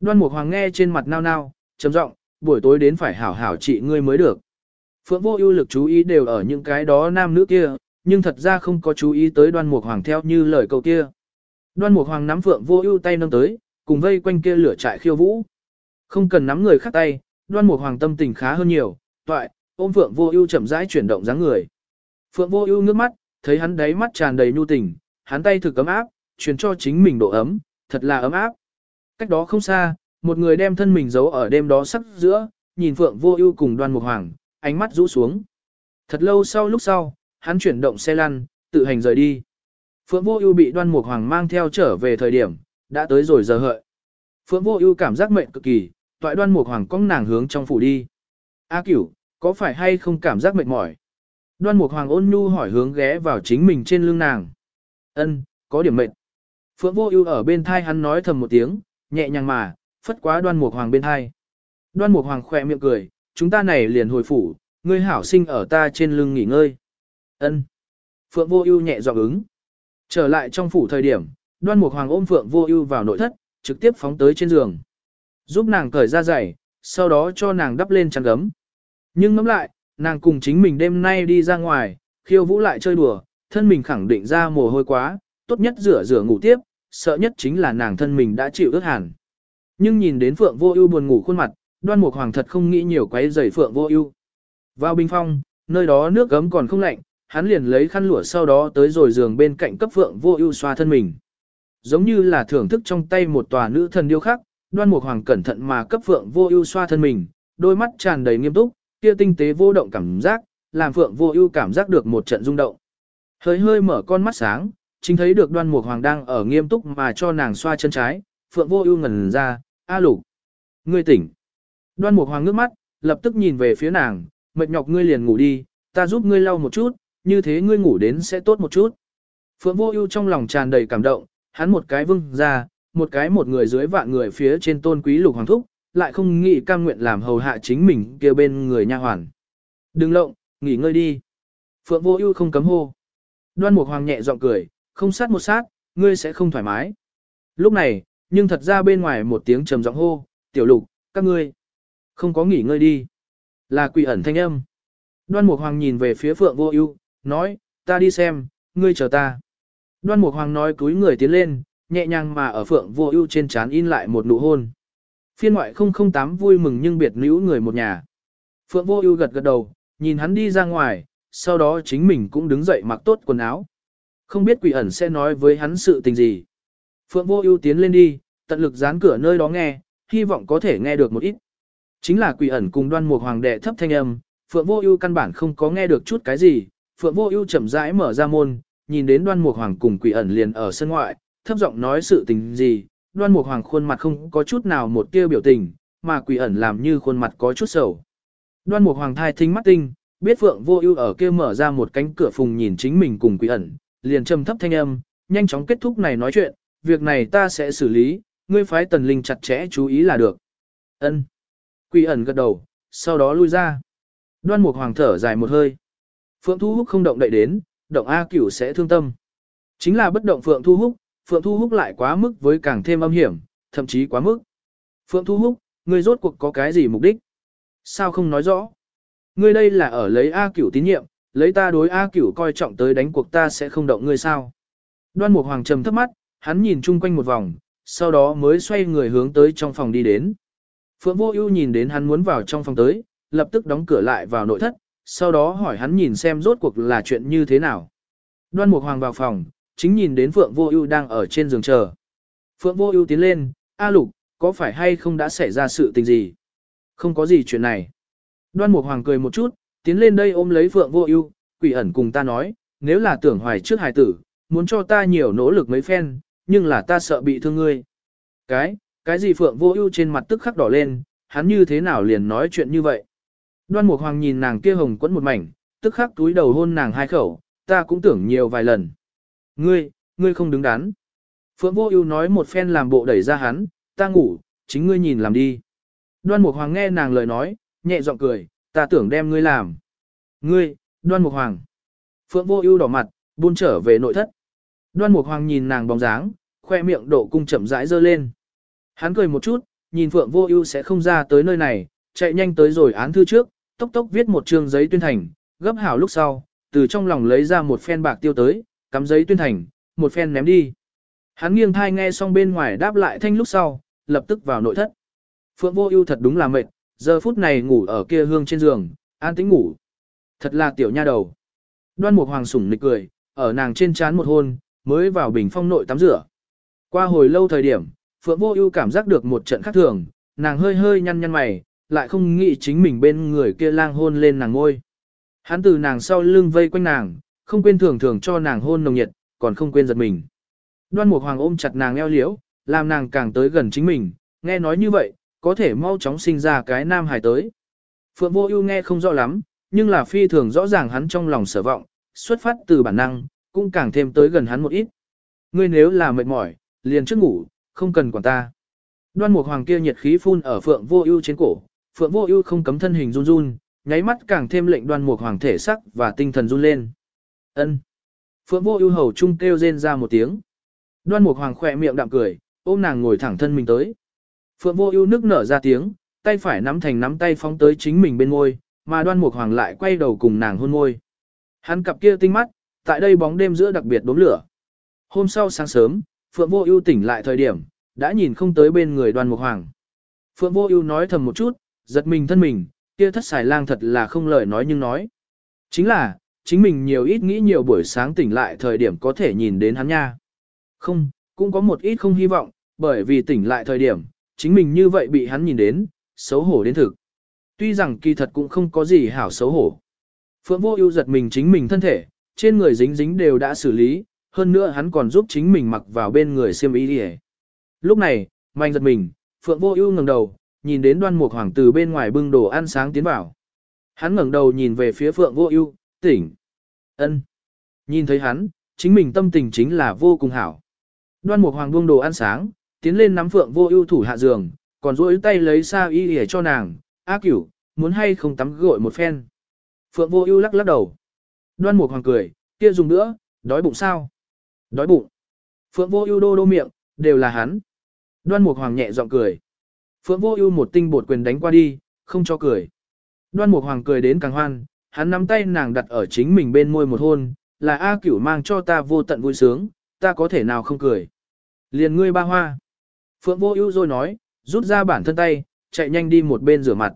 Đoan Mục Hoàng nghe trên mặt nao nao, trầm giọng, "Buổi tối đến phải hảo hảo trị ngươi mới được." Phượng Vô Ưu lực chú ý đều ở những cái đó nam nữ kia, nhưng thật ra không có chú ý tới Đoan Mục Hoàng theo như lời câu kia. Đoan Mục Hoàng nắm Phượng Vô Ưu tay nâng tới, cùng vây quanh kia lửa trại khiêu vũ. Không cần nắm người khác tay, Đoan Mục Hoàng tâm tình khá hơn nhiều, toại, ôm Phượng Vô Ưu chậm rãi chuyển động dáng người. Phượng Vô Ưu ngước mắt, thấy hắn đáy mắt tràn đầy nhu tình, hắn tay thử cấm áp, truyền cho chính mình độ ấm, thật là ấm áp. Cách đó không xa, một người đem thân mình giấu ở đêm đó sắc giữa, nhìn Phượng Vô Ưu cùng Đoan Mục Hoàng, ánh mắt rũ xuống. Thật lâu sau lúc sau, hắn chuyển động xe lăn, tự hành rời đi. Phượng Vô Ưu bị Đoan Mục Hoàng mang theo trở về thời điểm, đã tới rồi giờ hợi. Phượng Vô Ưu cảm giác mệt cực kỳ, toại Đoan Mục Hoàng cong nàng hướng trong phủ đi. A Cửu, có phải hay không cảm giác mệt mỏi? Đoan Mục Hoàng ôn nhu hỏi hướng ghé vào chính mình trên lưng nàng. Ân, có điểm mệt. Phượng Vô Ưu ở bên tai hắn nói thầm một tiếng, nhẹ nhàng mà, phất quá Đoan Mục Hoàng bên tai. Đoan Mục Hoàng khẽ miệng cười, chúng ta này liền hồi phủ, ngươi hảo sinh ở ta trên lưng nghỉ ngơi. Ân. Phượng Vô Ưu nhẹ giọng ứng. Trở lại trong phủ thời điểm, Đoan Mục Hoàng ôm Phượng Vô Ưu vào nội thất, trực tiếp phóng tới trên giường. Giúp nàng cởi ra giày, sau đó cho nàng đắp lên chăn gấm. Nhưng ngẫm lại, nàng cùng chính mình đêm nay đi ra ngoài, khiêu vũ lại chơi đùa, thân mình khẳng định ra mồ hôi quá, tốt nhất rửa rửa ngủ tiếp, sợ nhất chính là nàng thân mình đã chịu ướt hẳn Nhưng nhìn đến Phượng Vô Ưu buồn ngủ khuôn mặt, Đoan Mục Hoàng thật không nghĩ nhiều quấy rầy Phượng Vô Ưu. Vào bình phong, nơi đó nước gấm còn không lạnh, hắn liền lấy khăn lụa sau đó tới rồi giường bên cạnh cấp Phượng Vô Ưu xoa thân mình. Giống như là thưởng thức trong tay một tòa nữ thần điêu khắc, Đoan Mục Hoàng cẩn thận mà cấp Phượng Vô Ưu xoa thân mình, đôi mắt tràn đầy nghiêm túc, kia tinh tế vô động cảm giác, làm Phượng Vô Ưu cảm giác được một trận rung động. Hơi hơi mở con mắt sáng, chính thấy được Đoan Mục Hoàng đang ở nghiêm túc mà cho nàng xoa chân trái, Phượng Vô Ưu ngẩn ra, "A Lục, ngươi tỉnh." Đoan Mục Hoàng ngước mắt, lập tức nhìn về phía nàng, "Mệt nhọc ngươi liền ngủ đi, ta giúp ngươi lau một chút, như thế ngươi ngủ đến sẽ tốt một chút." Phượng Vô Ưu trong lòng tràn đầy cảm động, hắn một cái vưng ra, một cái một người dưới vạn người phía trên tôn quý lục hoàng thúc, lại không nghĩ cam nguyện làm hầu hạ chính mình kia bên người nha hoàn. Đừng lộng, nghỉ ngơi đi. Phượng vô ưu không cấm hô. Đoan Mục Hoàng nhẹ giọng cười, không sát một sát, ngươi sẽ không thoải mái. Lúc này, nhưng thật ra bên ngoài một tiếng trầm giọng hô, tiểu lục, các ngươi, không có nghỉ ngơi đi. Là quỷ ẩn thanh âm. Đoan Mục Hoàng nhìn về phía Phượng Vô Ưu, nói, ta đi xem, ngươi chờ ta. Đoan Mục Hoàng nói cúi người tiến lên, nhẹ nhàng mà ở Phượng Vô Ưu trên trán in lại một nụ hôn. Phiên ngoại 008 vui mừng nhưng biệt nữ người một nhà. Phượng Vô Ưu gật gật đầu, nhìn hắn đi ra ngoài, sau đó chính mình cũng đứng dậy mặc tốt quần áo. Không biết quỷ ẩn sẽ nói với hắn sự tình gì. Phượng Vô Ưu tiến lên đi, tận lực dán cửa nơi đó nghe, hy vọng có thể nghe được một ít. Chính là quỷ ẩn cùng Đoan Mục Hoàng đệ thấp thanh âm, Phượng Vô Ưu căn bản không có nghe được chút cái gì. Phượng Vô Ưu chậm rãi mở ra môn, nhìn đến Đoan Mục Hoàng cùng quỷ ẩn liền ở sân ngoại, thấp giọng nói sự tình gì, đoan mục hoàng khuôn mặt không có chút nào một tia biểu tình, mà quỷ ẩn làm như khuôn mặt có chút sầu. Đoan mục hoàng thai thính mắt tinh, biết phượng vô ưu ở kia mở ra một cánh cửa phùng nhìn chính mình cùng quỷ ẩn, liền trầm thấp thanh âm, nhanh chóng kết thúc này nói chuyện, việc này ta sẽ xử lý, ngươi phái tần linh chặt chẽ chú ý là được. Ân. Quỷ ẩn gật đầu, sau đó lui ra. Đoan mục hoàng thở dài một hơi. Phượng Thu Húc không động đậy đến, động A Cửu sẽ thương tâm. Chính là bất động Phượng Thu Húc, Phượng Thu Húc lại quá mức với càng thêm âm hiểm, thậm chí quá mức. Phượng Thu Húc, ngươi rốt cuộc có cái gì mục đích? Sao không nói rõ? Ngươi đây là ở lấy A cửu tín nhiệm, lấy ta đối A cửu coi trọng tới đánh cuộc ta sẽ không động ngươi sao? Đoan Mục Hoàng trầm thấp mắt, hắn nhìn chung quanh một vòng, sau đó mới xoay người hướng tới trong phòng đi đến. Phượng Vô Ưu nhìn đến hắn muốn vào trong phòng tới, lập tức đóng cửa lại vào nội thất, sau đó hỏi hắn nhìn xem rốt cuộc là chuyện như thế nào. Đoan Mục Hoàng vào phòng, chính nhìn đến Phượng Vô Ưu đang ở trên giường chờ. Phượng Vô Ưu tiến lên, "A Lục, có phải hay không đã xảy ra sự tình gì?" "Không có gì chuyện này." Đoan Mục Hoàng cười một chút, tiến lên đây ôm lấy Phượng Vô Ưu, quỷ ẩn cùng ta nói, "Nếu là tưởng hoài trước hài tử, muốn cho ta nhiều nỗ lực mấy phen, nhưng là ta sợ bị thương ngươi." "Cái, cái gì Phượng Vô Ưu trên mặt tức khắc đỏ lên, hắn như thế nào liền nói chuyện như vậy?" Đoan Mục Hoàng nhìn nàng kia hồng quẫn một mảnh, tức khắc túi đầu hôn nàng hai khẩu, ta cũng tưởng nhiều vài lần. Ngươi, ngươi không đứng đắn. Phượng Vô Ưu nói một phen làm bộ đẩy ra hắn, ta ngủ, chính ngươi nhìn làm đi. Đoan Mục Hoàng nghe nàng lời nói, nhẹ giọng cười, ta tưởng đem ngươi làm. Ngươi, Đoan Mục Hoàng. Phượng Vô Ưu đỏ mặt, buôn trở về nội thất. Đoan Mục Hoàng nhìn nàng bóng dáng, khoe miệng độ cung chậm rãi dơ lên. Hắn cười một chút, nhìn Phượng Vô Ưu sẽ không ra tới nơi này, chạy nhanh tới rồi án thư trước, tốc tốc viết một trương giấy tuyên thành, gấp hảo lúc sau, từ trong lòng lấy ra một phen bạc tiêu tới, cắm giấy tuyên thành, một phen ném đi. Hắn nghiêng thai nghe xong bên ngoài đáp lại thanh lúc sau, lập tức vào nội thất. Phượng vô ưu thật đúng là mệt, giờ phút này ngủ ở kia hương trên giường, an tĩnh ngủ. Thật là tiểu nha đầu. Đoan Mục Hoàng sủng nịch cười, ở nàng trên trán một hôn, mới vào bình phong nội tắm rửa. Qua hồi lâu thời điểm, Phượng Vô Ưu cảm giác được một trận khác thường, nàng hơi hơi nhăn nhăn mày, lại không nghĩ chính mình bên người kia lang hôn lên nàng ngôi. Hắn từ nàng sau lưng vây quanh nàng, không quên thường thường cho nàng hôn nồng nhiệt, còn không quên giật mình. Đoan Mục Hoàng ôm chặt nàng eo liễu, làm nàng càng tới gần chính mình, nghe nói như vậy, có thể mau chóng sinh ra cái nam hài tới. Phượng Vô Ưu nghe không rõ lắm, nhưng là phi thường rõ ràng hắn trong lòng sở vọng, xuất phát từ bản năng, cũng càng thêm tới gần hắn một ít. Ngươi nếu là mệt mỏi, liền trước ngủ, không cần quản ta. Đoan Mục Hoàng kia nhiệt khí phun ở Phượng Vô Ưu trên cổ, Phượng Vô Ưu không cấm thân hình run run, nháy mắt càng thêm lệnh Đoan Mục Hoàng thể sắc và tinh thần run lên. Ân. Phượng Vô Ưu hầu trung kêu rên ra một tiếng. Đoan Mục Hoàng khẽ miệng đạm cười, ôm nàng ngồi thẳng thân mình tới. Phượng Vô Ưu nức nở ra tiếng, tay phải nắm thành nắm tay phóng tới chính mình bên môi, mà Đoan Mục Hoàng lại quay đầu cùng nàng hôn môi. Hắn cặp kia tinh mắt, tại đây bóng đêm giữa đặc biệt đốm lửa. Hôm sau sáng sớm, Phượng Vô Ưu tỉnh lại thời điểm, đã nhìn không tới bên người Đoan Mục Hoàng. Phượng Vô Ưu nói thầm một chút, giật mình thân mình, kia thất xài lang thật là không lời nói nhưng nói. Chính là, chính mình nhiều ít nghĩ nhiều buổi sáng tỉnh lại thời điểm có thể nhìn đến hắn nha. Không, cũng có một ít không hy vọng, bởi vì tỉnh lại thời điểm, chính mình như vậy bị hắn nhìn đến, xấu hổ đến thực. Tuy rằng kỳ thật cũng không có gì hảo xấu hổ. Phượng vô ưu giật mình chính mình thân thể, trên người dính dính đều đã xử lý, hơn nữa hắn còn giúp chính mình mặc vào bên người xiêm y đi Lúc này, mạnh giật mình, Phượng vô ưu ngẩng đầu, nhìn đến đoan mục hoàng từ bên ngoài bưng đồ ăn sáng tiến vào. Hắn ngẩng đầu nhìn về phía Phượng vô ưu, tỉnh ân. Nhìn thấy hắn, chính mình tâm tình chính là vô cùng hảo. Đoan mục hoàng buông đồ ăn sáng, tiến lên nắm Phượng vô ưu thủ hạ giường, còn duỗi tay lấy sa y để cho nàng, A cửu, muốn hay không tắm gội một phen. Phượng vô ưu lắc lắc đầu. Đoan mục hoàng cười, kia dùng nữa, đói bụng sao? Đói bụng. Phượng vô ưu đô đô miệng, đều là hắn. Đoan mục hoàng nhẹ giọng cười. Phượng vô ưu một tinh bột quyền đánh qua đi, không cho cười. Đoan mục hoàng cười đến càng hoan, hắn nắm tay nàng đặt ở chính mình bên môi một hôn, là A cửu mang cho ta vô tận vui sướng, ta có thể nào không cười. Liền ngươi ba hoa. Phượng vô ưu rồi nói, rút ra bản thân tay, chạy nhanh đi một bên rửa mặt.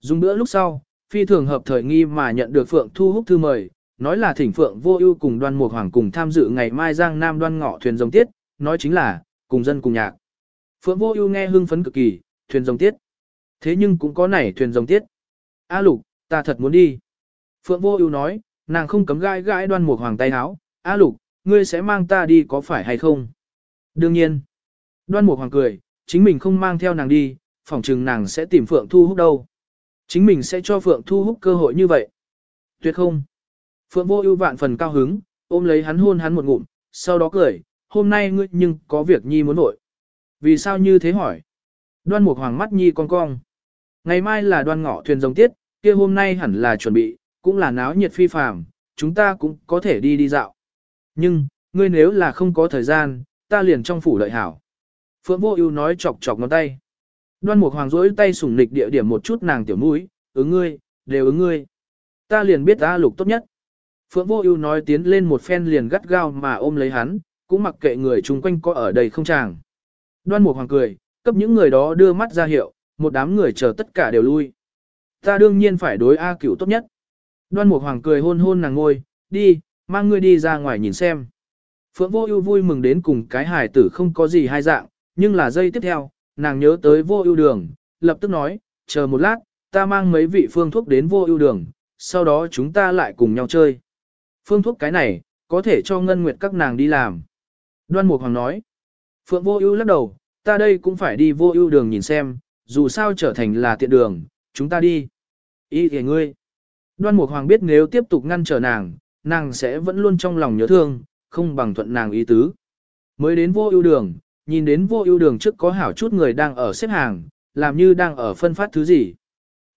Dùng bữa lúc sau, phi thường hợp thời nghi mà nhận được Phượng Thu Húc thư mời, nói là thỉnh Phượng Vô Ưu cùng Đoan Mục Hoàng cùng tham dự ngày mai Giang Nam Đoan Ngọ thuyền rồng tiết, nói chính là cùng dân cùng nhạc. Phượng Vô Ưu nghe hưng phấn cực kỳ, thuyền rồng tiết. Thế nhưng cũng có nảy thuyền rồng tiết. A Lục, ta thật muốn đi. Phượng Vô Ưu nói, nàng không cấm gãi gãi Đoan Mục Hoàng tay áo, "A Lục, ngươi sẽ mang ta đi có phải hay không?" Đương nhiên. Đoan Mục Hoàng cười, chính mình không mang theo nàng đi, phỏng chừng nàng sẽ tìm Phượng Thu Húc đâu. Chính mình sẽ cho Phượng Thu Húc cơ hội như vậy. Tuyệt không. Phượng Vô Ưu vạn phần cao hứng, ôm lấy hắn hôn hắn một ngụm, sau đó cười, "Hôm nay ngươi nhưng có việc nhi muốn nội." Vì sao như thế hỏi? Đoan Mục Hoàng mắt nhi cong cong. Ngày mai là Đoan Ngọ thuyền rồng tiết, kia hôm nay hẳn là chuẩn bị, cũng là náo nhiệt phi phàm, chúng ta cũng có thể đi đi dạo. Nhưng, ngươi nếu là không có thời gian, ta liền trong phủ lợi hảo. Phượng Vô Ưu nói chọc chọc ngón tay. Đoan Mục Hoàng rỗi tay sủng nịch địa điểm một chút nàng tiểu mũi, ứng ngươi, đều ứng ngươi. Ta liền biết ta Lục tốt nhất. Phượng Vô Ưu nói tiến lên một phen liền gắt gao mà ôm lấy hắn, cũng mặc kệ người chung quanh có ở đây không chàng. Đoan Mục Hoàng cười, cấp những người đó đưa mắt ra hiệu, một đám người chờ tất cả đều lui. Ta đương nhiên phải đối A Cửu tốt nhất. Đoan Mục Hoàng cười hôn hôn nàng ngôi, đi, mang ngươi đi ra ngoài nhìn xem. Phượng Vô Ưu vui mừng đến cùng cái hài tử không có gì hai dạng, nhưng là giây tiếp theo, nàng nhớ tới Vô Ưu Đường, lập tức nói, chờ một lát, ta mang mấy vị phương thuốc đến Vô Ưu Đường, sau đó chúng ta lại cùng nhau chơi. Phương thuốc cái này, có thể cho Ngân Nguyệt các nàng đi làm. Đoan Mục Hoàng nói, Phượng Vô Ưu lắc đầu, ta đây cũng phải đi Vô Ưu Đường nhìn xem, dù sao trở thành là tiện đường, chúng ta đi. Ý thì ngươi. Đoan Mục Hoàng biết nếu tiếp tục ngăn trở nàng, nàng sẽ vẫn luôn trong lòng nhớ thương, không bằng thuận nàng ý tứ. Mới đến vô ưu đường, nhìn đến vô ưu đường trước có hảo chút người đang ở xếp hàng, làm như đang ở phân phát thứ gì.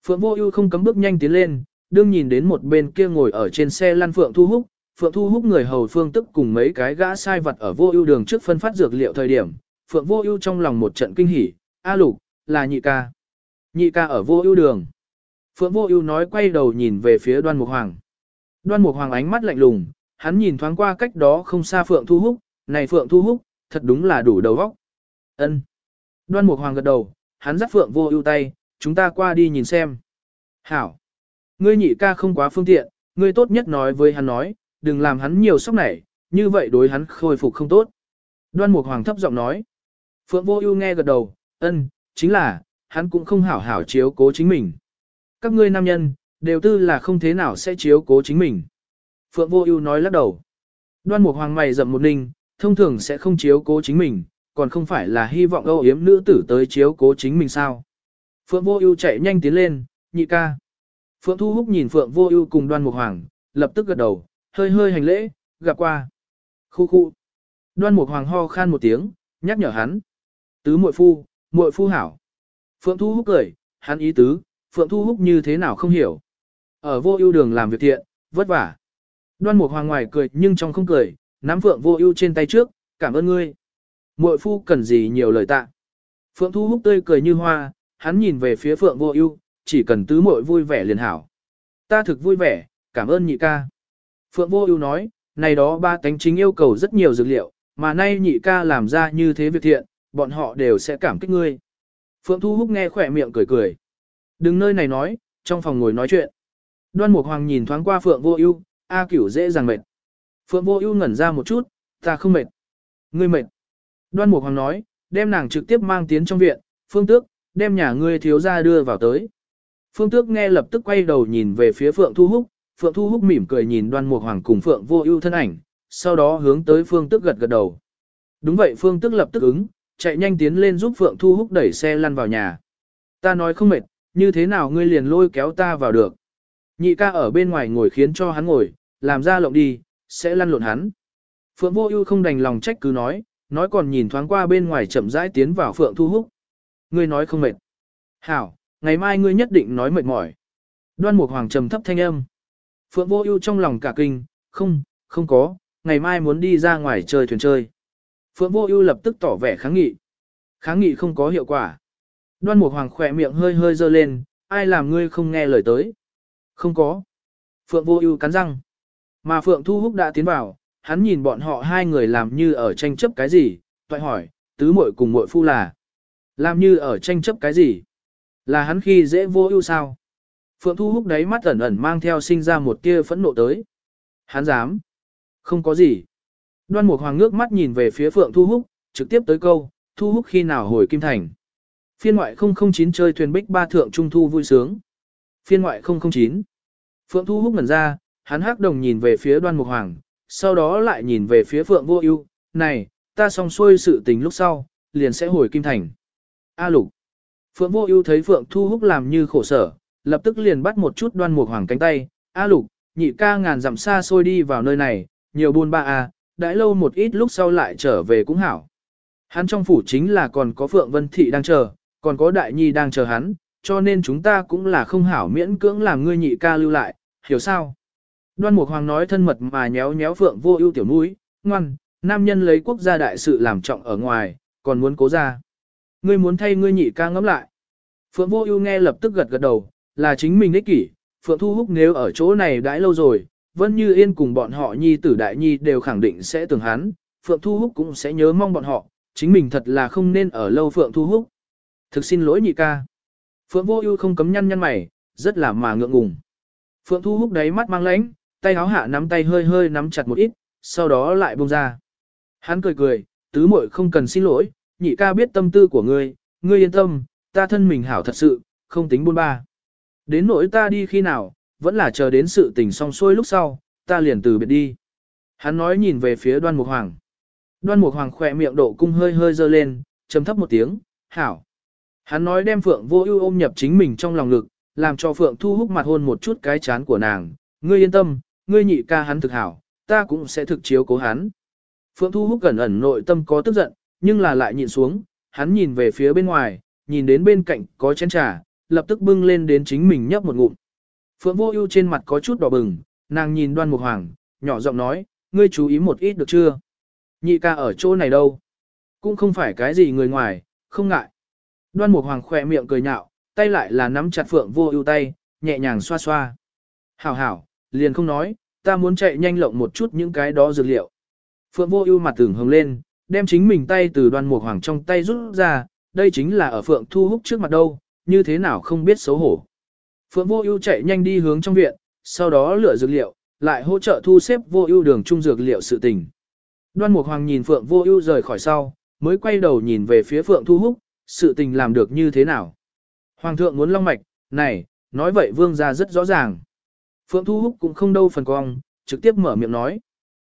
Phượng vô ưu không cấm bước nhanh tiến lên, đương nhìn đến một bên kia ngồi ở trên xe lăn Phượng Thu Húc, Phượng Thu Húc người hầu phương tức cùng mấy cái gã sai vật ở vô ưu đường trước phân phát dược liệu thời điểm, Phượng vô ưu trong lòng một trận kinh hỉ, A Lục, là nhị ca. Nhị ca ở vô ưu đường. Phượng vô ưu nói quay đầu nhìn về phía đoan mục hoàng. Đoan mục hoàng ánh mắt lạnh lùng, hắn nhìn thoáng qua cách đó không xa Phượng Thu Húc, này Phượng Thu Húc, thật đúng là đủ đầu óc. Ân. Đoan Mục Hoàng gật đầu, hắn dắt Phượng Vô Ưu tay, chúng ta qua đi nhìn xem. Hảo. Ngươi nhị ca không quá phương tiện, ngươi tốt nhất nói với hắn nói, đừng làm hắn nhiều sốc nảy, như vậy đối hắn khôi phục không tốt. Đoan Mục Hoàng thấp giọng nói. Phượng Vô Ưu nghe gật đầu, ân, chính là, hắn cũng không hảo hảo chiếu cố chính mình. Các ngươi nam nhân, đều tư là không thế nào sẽ chiếu cố chính mình. Phượng Vô Ưu nói lắc đầu. Đoan Mục Hoàng mày rậm một ninh, thông thường sẽ không chiếu cố chính mình, còn không phải là hy vọng âu yếm nữ tử tới chiếu cố chính mình sao. Phượng Vô Ưu chạy nhanh tiến lên, nhị ca. Phượng Thu Húc nhìn Phượng Vô Ưu cùng Đoan Mục Hoàng, lập tức gật đầu, hơi hơi hành lễ, gặp qua. Khu khu. Đoan Mục Hoàng ho khan một tiếng, nhắc nhở hắn. Tứ muội phu, muội phu hảo. Phượng Thu Húc cười, hắn ý tứ, Phượng Thu Húc như thế nào không hiểu. Ở vô ưu đường làm việc thiện, vất vả. Đoan Mục Hoàng ngoài cười nhưng trong không cười, nắm Phượng vô ưu trên tay trước, cảm ơn ngươi. Muội phu cần gì nhiều lời tạ. Phượng Thu Húc tươi cười như hoa, hắn nhìn về phía Phượng vô ưu, chỉ cần tứ muội vui vẻ liền hảo. Ta thực vui vẻ, cảm ơn nhị ca. Phượng vô ưu nói, này đó ba tánh chính yêu cầu rất nhiều dược liệu, mà nay nhị ca làm ra như thế việc thiện, bọn họ đều sẽ cảm kích ngươi. Phượng Thu Húc nghe khỏe miệng cười cười. Đừng nơi này nói, trong phòng ngồi nói chuyện. Đoan Mục Hoàng nhìn thoáng qua Phượng Vô Ưu, A Cửu dễ dàng mệt. Phượng Vô Ưu ngẩn ra một chút, ta không mệt. Ngươi mệt. Đoan Mục Hoàng nói, đem nàng trực tiếp mang tiến trong viện, Phương Tước, đem nhà ngươi thiếu gia đưa vào tới. Phương Tước nghe lập tức quay đầu nhìn về phía Phượng Thu Húc, Phượng Thu Húc mỉm cười nhìn Đoan Mục Hoàng cùng Phượng Vô Ưu thân ảnh, sau đó hướng tới Phương Tước gật gật đầu. Đúng vậy Phương Tước lập tức ứng, chạy nhanh tiến lên giúp Phượng Thu Húc đẩy xe lăn vào nhà. Ta nói không mệt, như thế nào ngươi liền lôi kéo ta vào được. Nhị ca ở bên ngoài ngồi khiến cho hắn ngồi, làm ra lộng đi, sẽ lăn lộn hắn. Phượng Vô Ưu không đành lòng trách cứ nói, nói còn nhìn thoáng qua bên ngoài chậm rãi tiến vào Phượng Thu Húc. Ngươi nói không mệt. Hảo, ngày mai ngươi nhất định nói mệt mỏi. Đoan Mục Hoàng trầm thấp thanh âm. Phượng Vô Ưu trong lòng cả kinh, không, không có, ngày mai muốn đi ra ngoài chơi thuyền chơi. Phượng Vô Ưu lập tức tỏ vẻ kháng nghị. Kháng nghị không có hiệu quả. Đoan Mục Hoàng khẽ miệng hơi hơi giơ lên, ai làm ngươi không nghe lời tới? Không có. Phượng Vô Ưu cắn răng. Mà Phượng Thu Húc đã tiến vào, hắn nhìn bọn họ hai người làm như ở tranh chấp cái gì, toại hỏi, tứ muội cùng muội phu là làm như ở tranh chấp cái gì? Là hắn khi dễ Vô Ưu sao? Phượng Thu Húc đáy mắt ẩn ẩn mang theo sinh ra một tia phẫn nộ tới. Hắn dám? Không có gì. Đoan Mục Hoàng ngước mắt nhìn về phía Phượng Thu Húc, trực tiếp tới câu, Thu Húc khi nào hồi Kim Thành. Phiên ngoại 009 chơi thuyền bích ba thượng trung thu vui sướng. Phiên ngoại 009. Phượng Thu Húc ngẩn ra, hắn hắc đồng nhìn về phía Đoan Mục Hoàng, sau đó lại nhìn về phía Phượng Vô Ưu, "Này, ta xong xuôi sự tình lúc sau, liền sẽ hồi Kim Thành." A Lục. Phượng Vô Ưu thấy Phượng Thu Húc làm như khổ sở, lập tức liền bắt một chút Đoan Mục Hoàng cánh tay, "A Lục, nhị ca ngàn dặm xa xôi đi vào nơi này, nhiều buồn ba a, à, đãi lâu một ít lúc sau lại trở về cũng hảo." Hắn trong phủ chính là còn có Phượng Vân Thị đang chờ, còn có Đại Nhi đang chờ hắn, cho nên chúng ta cũng là không hảo miễn cưỡng làm ngươi nhị ca lưu lại, hiểu sao? Đoan Mục Hoàng nói thân mật mà nhéo nhéo Phượng Vô Ưu tiểu mũi, ngoan, nam nhân lấy quốc gia đại sự làm trọng ở ngoài, còn muốn cố ra. Ngươi muốn thay ngươi nhị ca ngẫm lại. Phượng Vô Ưu nghe lập tức gật gật đầu, là chính mình ích kỷ, Phượng Thu Húc nếu ở chỗ này đãi lâu rồi, Vân Như Yên cùng bọn họ nhi tử đại nhi đều khẳng định sẽ tưởng hắn, Phượng Thu Húc cũng sẽ nhớ mong bọn họ, chính mình thật là không nên ở lâu Phượng Thu Húc. Thực xin lỗi nhị ca. Phượng Vô Ưu không cấm nhăn nhăn mày, rất là mà ngượng ngùng. Phượng Thu Húc đáy mắt mang lãnh, tay áo hạ nắm tay hơi hơi nắm chặt một ít, sau đó lại buông ra. Hắn cười cười, tứ muội không cần xin lỗi, nhị ca biết tâm tư của ngươi, ngươi yên tâm, ta thân mình hảo thật sự, không tính buôn ba. Đến nỗi ta đi khi nào, vẫn là chờ đến sự tình xong xuôi lúc sau, ta liền từ biệt đi. Hắn nói nhìn về phía đoan mục hoàng. Đoan mục hoàng khỏe miệng độ cung hơi hơi dơ lên, trầm thấp một tiếng, hảo. Hắn nói đem Phượng Vô Ưu ôm nhập chính mình trong lòng ngực, làm cho Phượng Thu Húc mặt hôn một chút cái chán của nàng, "Ngươi yên tâm, ngươi nhị ca hắn thực hảo, ta cũng sẽ thực chiếu cố hắn." Phượng Thu Húc gần ẩn nội tâm có tức giận, nhưng là lại nhịn xuống, hắn nhìn về phía bên ngoài, nhìn đến bên cạnh có chén trà, lập tức bưng lên đến chính mình nhấp một ngụm. Phượng Vô Ưu trên mặt có chút đỏ bừng, nàng nhìn Đoan Mục Hoàng, nhỏ giọng nói, "Ngươi chú ý một ít được chưa? Nhị ca ở chỗ này đâu? Cũng không phải cái gì người ngoài, không ngại." Đoan Mục Hoàng khỏe miệng cười nhạo, tay lại là nắm chặt Phượng Vô Ưu tay, nhẹ nhàng xoa xoa. "Hảo hảo, liền không nói, ta muốn chạy nhanh lộng một chút những cái đó dược liệu." Phượng Vô Ưu mặt tưởng hồng lên, đem chính mình tay từ Đoan Mục Hoàng trong tay rút ra, đây chính là ở Phượng Thu Húc trước mặt đâu, như thế nào không biết xấu hổ. Phượng Vô Ưu chạy nhanh đi hướng trong viện, sau đó lựa dược liệu, lại hỗ trợ thu xếp Vô Ưu đường trung dược liệu sự tình. Đoan Mục Hoàng nhìn Phượng Vô Ưu rời khỏi sau, mới quay đầu nhìn về phía Phượng Thu Húc, sự tình làm được như thế nào. Hoàng thượng muốn long mạch, này, nói vậy vương gia rất rõ ràng. Phượng Thu Húc cũng không đâu phần cong, trực tiếp mở miệng nói.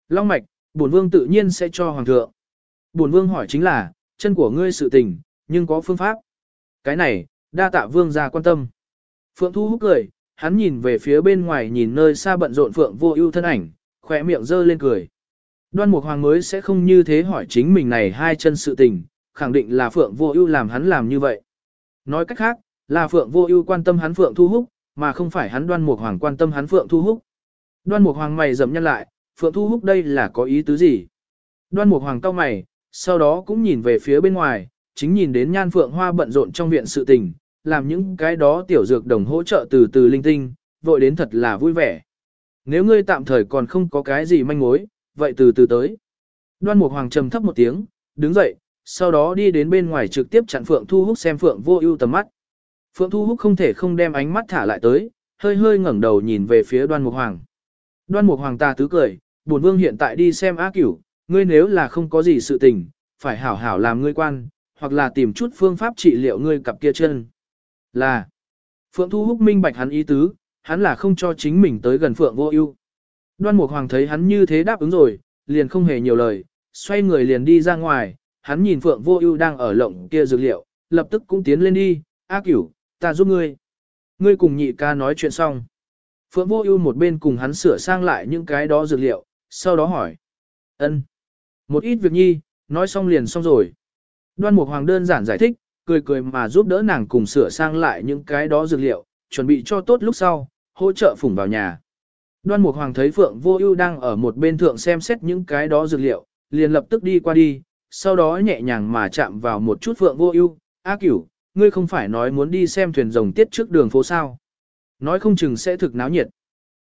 Long mạch, bổn vương tự nhiên sẽ cho hoàng thượng. Bổn vương hỏi chính là, chân của ngươi sự tình, nhưng có phương pháp. Cái này, đa tạ vương gia quan tâm. Phượng Thu Húc cười, hắn nhìn về phía bên ngoài nhìn nơi xa bận rộn Phượng vô ưu thân ảnh, khỏe miệng giơ lên cười. Đoan Mục Hoàng mới sẽ không như thế hỏi chính mình này hai chân sự tình, khẳng định là Phượng Vô Ưu làm hắn làm như vậy. Nói cách khác, là Phượng Vô Ưu quan tâm hắn Phượng Thu Húc, mà không phải hắn Đoan Mục Hoàng quan tâm hắn Phượng Thu Húc. Đoan Mục Hoàng mày rậm nhăn lại, Phượng Thu Húc đây là có ý tứ gì? Đoan Mục Hoàng cau mày, sau đó cũng nhìn về phía bên ngoài, chính nhìn đến Nhan Phượng Hoa bận rộn trong viện sự tình, làm những cái đó tiểu dược đồng hỗ trợ từ từ linh tinh, vội đến thật là vui vẻ. Nếu ngươi tạm thời còn không có cái gì manh mối, vậy từ từ tới. Đoan Mục Hoàng trầm thấp một tiếng, đứng dậy, sau đó đi đến bên ngoài trực tiếp chặn Phượng Thu Húc xem Phượng Vô Ưu tầm mắt. Phượng Thu Húc không thể không đem ánh mắt thả lại tới, hơi hơi ngẩng đầu nhìn về phía Đoan Mục Hoàng. Đoan Mục Hoàng ta tứ cười, bổn vương hiện tại đi xem Á Cửu, ngươi nếu là không có gì sự tình, phải hảo hảo làm ngươi quan, hoặc là tìm chút phương pháp trị liệu ngươi cặp kia chân. Là Phượng Thu Húc minh bạch hắn ý tứ, hắn là không cho chính mình tới gần Phượng Vô Ưu. Đoan Mục Hoàng thấy hắn như thế đáp ứng rồi, liền không hề nhiều lời, xoay người liền đi ra ngoài, hắn nhìn Phượng Vô Ưu đang ở lộng kia dược liệu, lập tức cũng tiến lên đi, "A Cửu, ta giúp ngươi." Ngươi cùng nhị ca nói chuyện xong. Phượng Vô Ưu một bên cùng hắn sửa sang lại những cái đó dược liệu, sau đó hỏi: "Ân." Một ít việc nhi, nói xong liền xong rồi. Đoan Mục Hoàng đơn giản giải thích, cười cười mà giúp đỡ nàng cùng sửa sang lại những cái đó dược liệu, chuẩn bị cho tốt lúc sau, hỗ trợ phụng vào nhà. Đoan Mục Hoàng thấy Phượng Vô Ưu đang ở một bên thượng xem xét những cái đó dược liệu, liền lập tức đi qua đi, sau đó nhẹ nhàng mà chạm vào một chút Phượng Vô Ưu, "A Cửu, ngươi không phải nói muốn đi xem thuyền rồng tiết trước đường phố sao? Nói không chừng sẽ thực náo nhiệt.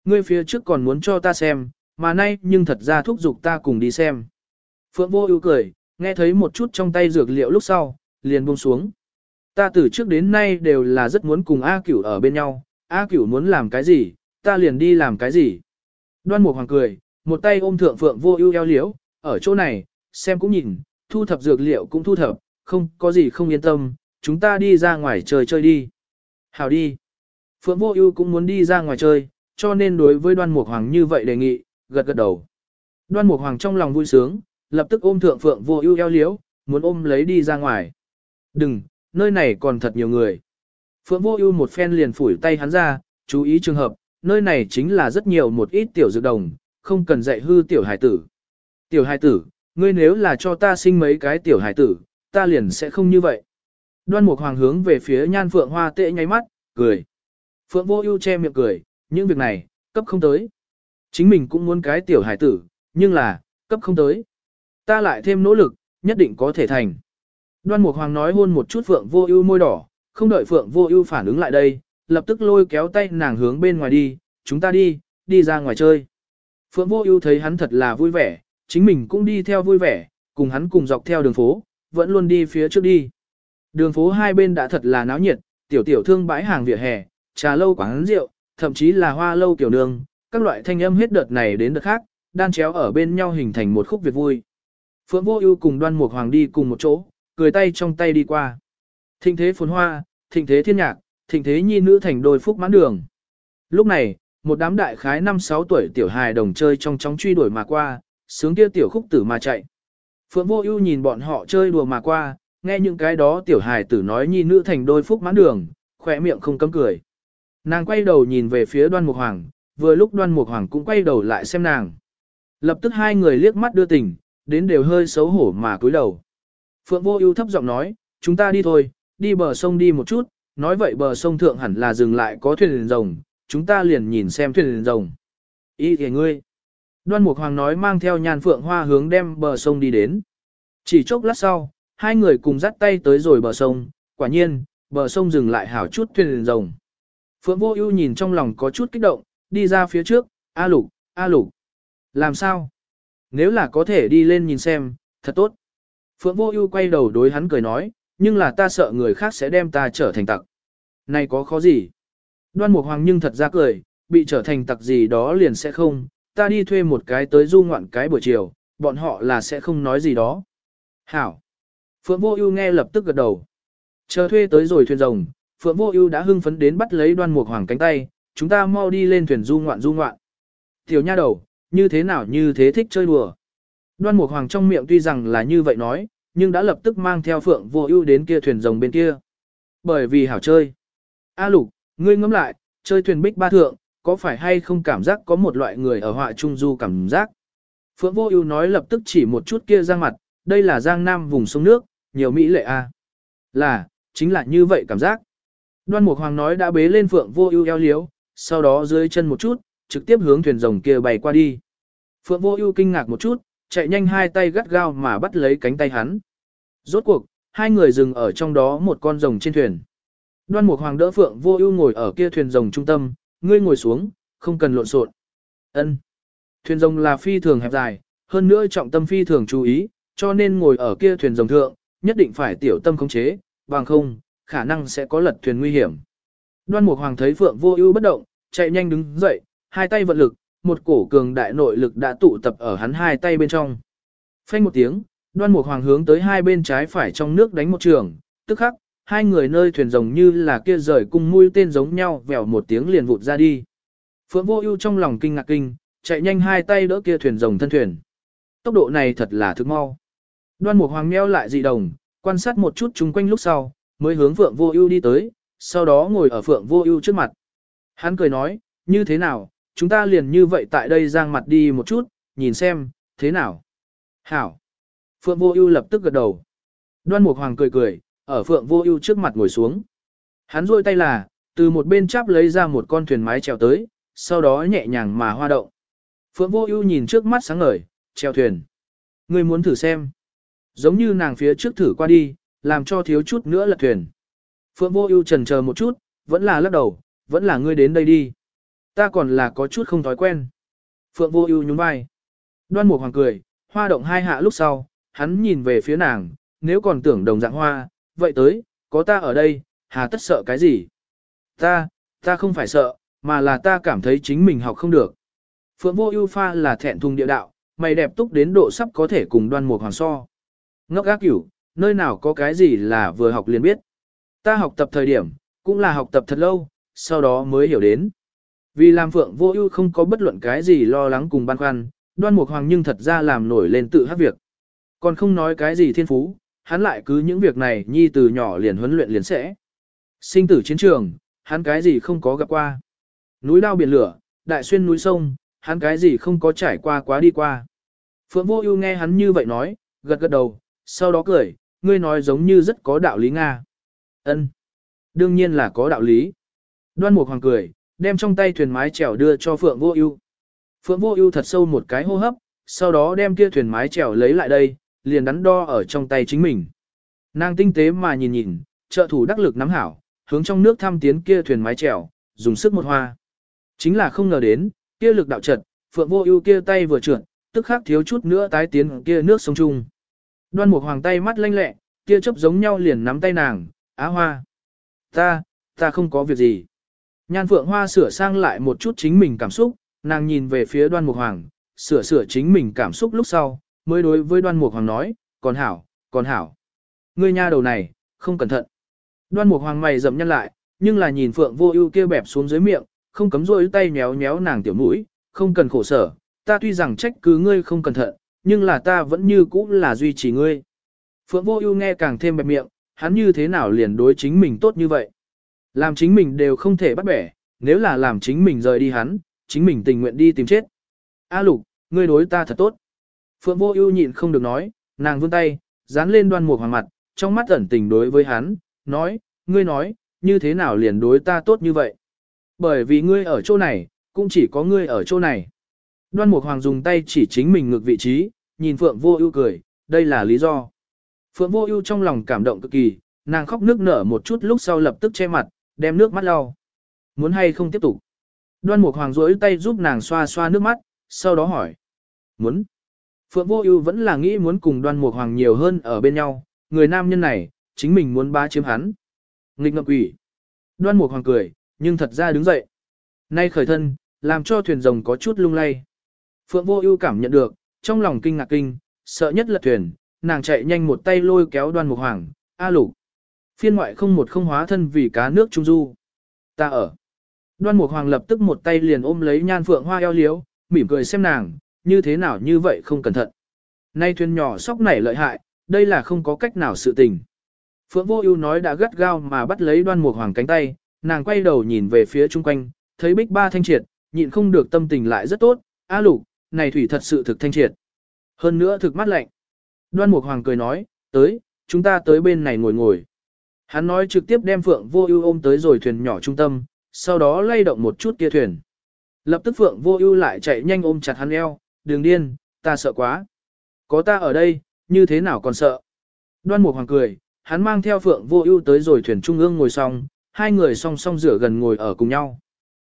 Ngươi phía trước còn muốn cho ta xem, mà nay nhưng thật ra thúc giục ta cùng đi xem." Phượng Vô Ưu cười, nghe thấy một chút trong tay dược liệu lúc sau, liền buông xuống. Ta từ trước đến nay đều là rất muốn cùng A Cửu ở bên nhau, A Cửu muốn làm cái gì, ta liền đi làm cái gì. Đoan Mục Hoàng cười, một tay ôm thượng Phượng Vô Ưu eo liễu, ở chỗ này, xem cũng nhìn, thu thập dược liệu cũng thu thập, không có gì không yên tâm, chúng ta đi ra ngoài chơi chơi đi. Hảo đi. Phượng Vô Ưu cũng muốn đi ra ngoài chơi, cho nên đối với Đoan Mục Hoàng như vậy đề nghị, gật gật đầu. Đoan Mục Hoàng trong lòng vui sướng, lập tức ôm thượng Phượng Vô Ưu eo liễu, muốn ôm lấy đi ra ngoài. "Đừng, nơi này còn thật nhiều người." Phượng Vô Ưu một phen liền phủi tay hắn ra, chú ý trường hợp, nơi này chính là rất nhiều một ít tiểu dược đồng, không cần dạy hư tiểu hải tử. Tiểu hải tử, ngươi nếu là cho ta sinh mấy cái tiểu hải tử, ta liền sẽ không như vậy. Đoan Mục Hoàng hướng về phía Nhan Phượng Hoa tệ nháy mắt, cười. Phượng Vô Ưu che miệng cười, những việc này, cấp không tới. Chính mình cũng muốn cái tiểu hải tử, nhưng là, cấp không tới. Ta lại thêm nỗ lực, nhất định có thể thành. Đoan Mục Hoàng nói hôn một chút Phượng Vô Ưu môi đỏ, không đợi Phượng Vô Ưu phản ứng lại đây, lập tức lôi kéo tay nàng hướng bên ngoài đi, "Chúng ta đi, đi ra ngoài chơi." Phượng Vô Ưu thấy hắn thật là vui vẻ, chính mình cũng đi theo vui vẻ, cùng hắn cùng dọc theo đường phố, vẫn luôn đi phía trước đi. Đường phố hai bên đã thật là náo nhiệt, tiểu tiểu thương bãi hàng vỉa hè, trà lâu quán rượu, thậm chí là hoa lâu kiểu đường, các loại thanh âm hết đợt này đến đợt khác, đan chéo ở bên nhau hình thành một khúc việc vui. Phượng Vô Ưu cùng Đoan Mục Hoàng đi cùng một chỗ, cười tay trong tay đi qua. Thịnh thế phồn hoa, thịnh thế thiên nhạc, thịnh thế nhi nữ thành đôi phúc mãn đường. Lúc này, một đám đại khái 5-6 tuổi tiểu hài đồng chơi trong chóng truy đuổi mà qua, sướng kia tiểu khúc tử mà chạy. Phượng Vô Ưu nhìn bọn họ chơi đùa mà qua, nghe những cái đó tiểu hài tử nói nhi nữ thành đôi phúc mãn đường, khóe miệng không cấm cười. Nàng quay đầu nhìn về phía Đoan Mục Hoàng, vừa lúc Đoan Mục Hoàng cũng quay đầu lại xem nàng. Lập tức hai người liếc mắt đưa tình, đến đều hơi xấu hổ mà cúi đầu. Phượng Vô Ưu thấp giọng nói, "Chúng ta đi thôi, đi bờ sông đi một chút, nói vậy bờ sông thượng hẳn là dừng lại có thuyền rồng, chúng ta liền nhìn xem thuyền rồng." "Ý thì ngươi?" Đoan Mục Hoàng nói mang theo nhàn phượng hoa hướng đem bờ sông đi đến. Chỉ chốc lát sau, hai người cùng dắt tay tới rồi bờ sông, quả nhiên, bờ sông dừng lại hảo chút thuyền rồng. Phượng Vô Ưu nhìn trong lòng có chút kích động, đi ra phía trước, "A Lục, A Lục, làm sao? Nếu là có thể đi lên nhìn xem, thật tốt." Phượng Vô Ưu quay đầu đối hắn cười nói, "Nhưng là ta sợ người khác sẽ đem ta trở thành tặc." "Này có khó gì?" Đoan Mục Hoàng nhưng thật ra cười, bị trở thành tặc gì đó liền sẽ không, ta đi thuê một cái tới du ngoạn cái buổi chiều, bọn họ là sẽ không nói gì đó. Hảo. Phượng Vô Ưu nghe lập tức gật đầu. Chờ thuê tới rồi thuyền rồng, Phượng Vô Ưu đã hưng phấn đến bắt lấy Đoan Mục Hoàng cánh tay, chúng ta mau đi lên thuyền du ngoạn du ngoạn. Tiểu nha đầu, như thế nào như thế thích chơi đùa. Đoan Mục Hoàng trong miệng tuy rằng là như vậy nói, nhưng đã lập tức mang theo Phượng Vô Ưu đến kia thuyền rồng bên kia. Bởi vì hảo chơi. A Lục, ngươi ngẫm lại, chơi thuyền bích ba thượng, có phải hay không cảm giác có một loại người ở họa trung du cảm giác. Phượng Vô Ưu nói lập tức chỉ một chút kia giang mặt, đây là giang nam vùng sông nước, nhiều mỹ lệ a. Là, chính là như vậy cảm giác. Đoan Mục Hoàng nói đã bế lên Phượng Vô Ưu eo liếu, sau đó dưới chân một chút, trực tiếp hướng thuyền rồng kia bay qua đi. Phượng Vô Ưu kinh ngạc một chút, chạy nhanh hai tay gắt gao mà bắt lấy cánh tay hắn. Rốt cuộc, hai người dừng ở trong đó một con rồng trên thuyền. Đoan Mục Hoàng đỡ Phượng Vô Ưu ngồi ở kia thuyền rồng trung tâm, ngươi ngồi xuống, không cần lộn xộn. Ân. Thuyền rồng là phi thường hẹp dài, hơn nữa trọng tâm phi thường chú ý, cho nên ngồi ở kia thuyền rồng thượng, nhất định phải tiểu tâm khống chế, bằng không, khả năng sẽ có lật thuyền nguy hiểm. Đoan Mục Hoàng thấy Phượng Vô Ưu bất động, chạy nhanh đứng dậy, hai tay vận lực, một cổ cường đại nội lực đã tụ tập ở hắn hai tay bên trong. Phanh một tiếng, Đoan Mục Hoàng hướng tới hai bên trái phải trong nước đánh một trường, tức khắc, hai người nơi thuyền rồng như là kia rời cung mũi tên giống nhau, vèo một tiếng liền vụt ra đi. Phượng Vô Ưu trong lòng kinh ngạc kinh, chạy nhanh hai tay đỡ kia thuyền rồng thân thuyền. Tốc độ này thật là thực mau. Đoan Mục Hoàng meo lại dị đồng, quan sát một chút chúng quanh lúc sau, mới hướng Phượng Vô Ưu đi tới, sau đó ngồi ở Phượng Vô Ưu trước mặt. Hắn cười nói, "Như thế nào, chúng ta liền như vậy tại đây giang mặt đi một chút, nhìn xem, thế nào?" "Hảo." Phượng Vô Ưu lập tức gật đầu. Đoan Mục Hoàng cười cười, ở Phượng Vô Ưu trước mặt ngồi xuống. Hắn duỗi tay là, từ một bên chắp lấy ra một con thuyền mái trèo tới, sau đó nhẹ nhàng mà hoa động. Phượng Vô Ưu nhìn trước mắt sáng ngời, treo thuyền. Ngươi muốn thử xem? Giống như nàng phía trước thử qua đi, làm cho thiếu chút nữa lật thuyền. Phượng Vô Ưu chần chờ một chút, vẫn là lắc đầu, vẫn là ngươi đến đây đi. Ta còn là có chút không thói quen. Phượng Vô Ưu nhún vai. Đoan Mục Hoàng cười, hoa động hai hạ lúc sau, hắn nhìn về phía nàng, nếu còn tưởng đồng dạng hoa, vậy tới, có ta ở đây, hà tất sợ cái gì? Ta, ta không phải sợ, mà là ta cảm thấy chính mình học không được. Phượng vô ưu pha là thẹn thùng địa đạo, mày đẹp túc đến độ sắp có thể cùng đoan một hoàng so. Ngốc ác cửu, nơi nào có cái gì là vừa học liền biết. Ta học tập thời điểm, cũng là học tập thật lâu, sau đó mới hiểu đến. Vì làm Phượng vô ưu không có bất luận cái gì lo lắng cùng băn khoăn, đoan mục hoàng nhưng thật ra làm nổi lên tự hát việc. Còn không nói cái gì thiên phú, hắn lại cứ những việc này nhi từ nhỏ liền huấn luyện liền sẽ. Sinh tử chiến trường, hắn cái gì không có gặp qua. Núi đao biển lửa, đại xuyên núi sông, hắn cái gì không có trải qua quá đi qua. Phượng Vô Ưu nghe hắn như vậy nói, gật gật đầu, sau đó cười, ngươi nói giống như rất có đạo lý nga. Ân, đương nhiên là có đạo lý. Đoan Mục Hoàng cười, đem trong tay thuyền mái chèo đưa cho Phượng Vô Ưu. Phượng Vô Ưu thật sâu một cái hô hấp, sau đó đem kia thuyền mái chèo lấy lại đây, liền đắn đo ở trong tay chính mình. Nàng tinh tế mà nhìn nhìn, trợ thủ đắc lực nắm hảo, hướng trong nước thăm tiến kia thuyền mái chèo, dùng sức một hoa. Chính là không ngờ đến, kia lực đạo trật, Phượng Vô Ưu kia tay vừa trượt, tức khắc thiếu chút nữa tái tiến kia nước sông trung. Đoan Mục Hoàng tay mắt lanh lẹ, kia chớp giống nhau liền nắm tay nàng, "Á Hoa, ta, ta không có việc gì." Nhan Phượng Hoa sửa sang lại một chút chính mình cảm xúc, nàng nhìn về phía Đoan Mục Hoàng, sửa sửa chính mình cảm xúc lúc sau, mới đối với Đoan Mục Hoàng nói, "Còn hảo, còn hảo. Ngươi nha đầu này, không cẩn thận." Đoan Mục Hoàng mày rậm nhăn lại, nhưng là nhìn Phượng Vô Ưu kia bẹp xuống dưới miệng, không cấm rôi tay nhéo nhéo nàng tiểu mũi, không cần khổ sở, ta tuy rằng trách cứ ngươi không cẩn thận, nhưng là ta vẫn như cũ là duy trì ngươi. Phượng Vô Ưu nghe càng thêm bẹp miệng, hắn như thế nào liền đối chính mình tốt như vậy? Làm chính mình đều không thể bắt bẻ, nếu là làm chính mình rời đi hắn, chính mình tình nguyện đi tìm chết. A Lục, ngươi đối ta thật tốt. Phượng Vô Ưu nhịn không được nói, nàng vươn tay, dán lên Đoan Mục Hoàng mặt, trong mắt ẩn tình đối với hắn, nói, ngươi nói, như thế nào liền đối ta tốt như vậy? Bởi vì ngươi ở chỗ này, cũng chỉ có ngươi ở chỗ này. Đoan Mục Hoàng dùng tay chỉ chính mình ngược vị trí, nhìn Phượng Vô Ưu cười, đây là lý do. Phượng Vô Ưu trong lòng cảm động cực kỳ, nàng khóc nước nở một chút lúc sau lập tức che mặt, đem nước mắt lau. Muốn hay không tiếp tục? Đoan Mục Hoàng duỗi tay giúp nàng xoa xoa nước mắt, sau đó hỏi. Muốn. Phượng Vô Ưu vẫn là nghĩ muốn cùng Đoan Mục Hoàng nhiều hơn ở bên nhau, người nam nhân này, chính mình muốn bá chiếm hắn. Nghịch ngợm quỷ. Đoan Mục Hoàng cười, nhưng thật ra đứng dậy. Nay khởi thân, làm cho thuyền rồng có chút lung lay. Phượng Vô Ưu cảm nhận được, trong lòng kinh ngạc kinh, sợ nhất là thuyền, nàng chạy nhanh một tay lôi kéo Đoan Mục Hoàng, "A Lục, Phiên ngoại không một không hóa thân vì cá nước trung du. Ta ở. Đoan Mục Hoàng lập tức một tay liền ôm lấy Nhan Phượng Hoa eo liếu, mỉm cười xem nàng, như thế nào như vậy không cẩn thận. Nay thuyền nhỏ sóc nảy lợi hại, đây là không có cách nào sự tình. Phượng Vô Ưu nói đã gắt gao mà bắt lấy Đoan Mục Hoàng cánh tay, nàng quay đầu nhìn về phía xung quanh, thấy Bích Ba thanh triệt, nhịn không được tâm tình lại rất tốt, "A Lục, này thủy thật sự thực thanh triệt. Hơn nữa thực mát lạnh." Đoan Mục Hoàng cười nói, "Tới, chúng ta tới bên này ngồi ngồi." Hắn nói trực tiếp đem Phượng Vô Ưu ôm tới rồi thuyền nhỏ trung tâm, sau đó lay động một chút kia thuyền. Lập tức Phượng Vô Ưu lại chạy nhanh ôm chặt hắn eo, "Đường điên, ta sợ quá. Có ta ở đây, như thế nào còn sợ?" Đoan Mục Hoàng cười, hắn mang theo Phượng Vô Ưu tới rồi thuyền trung ương ngồi xong, hai người song song rửa gần ngồi ở cùng nhau.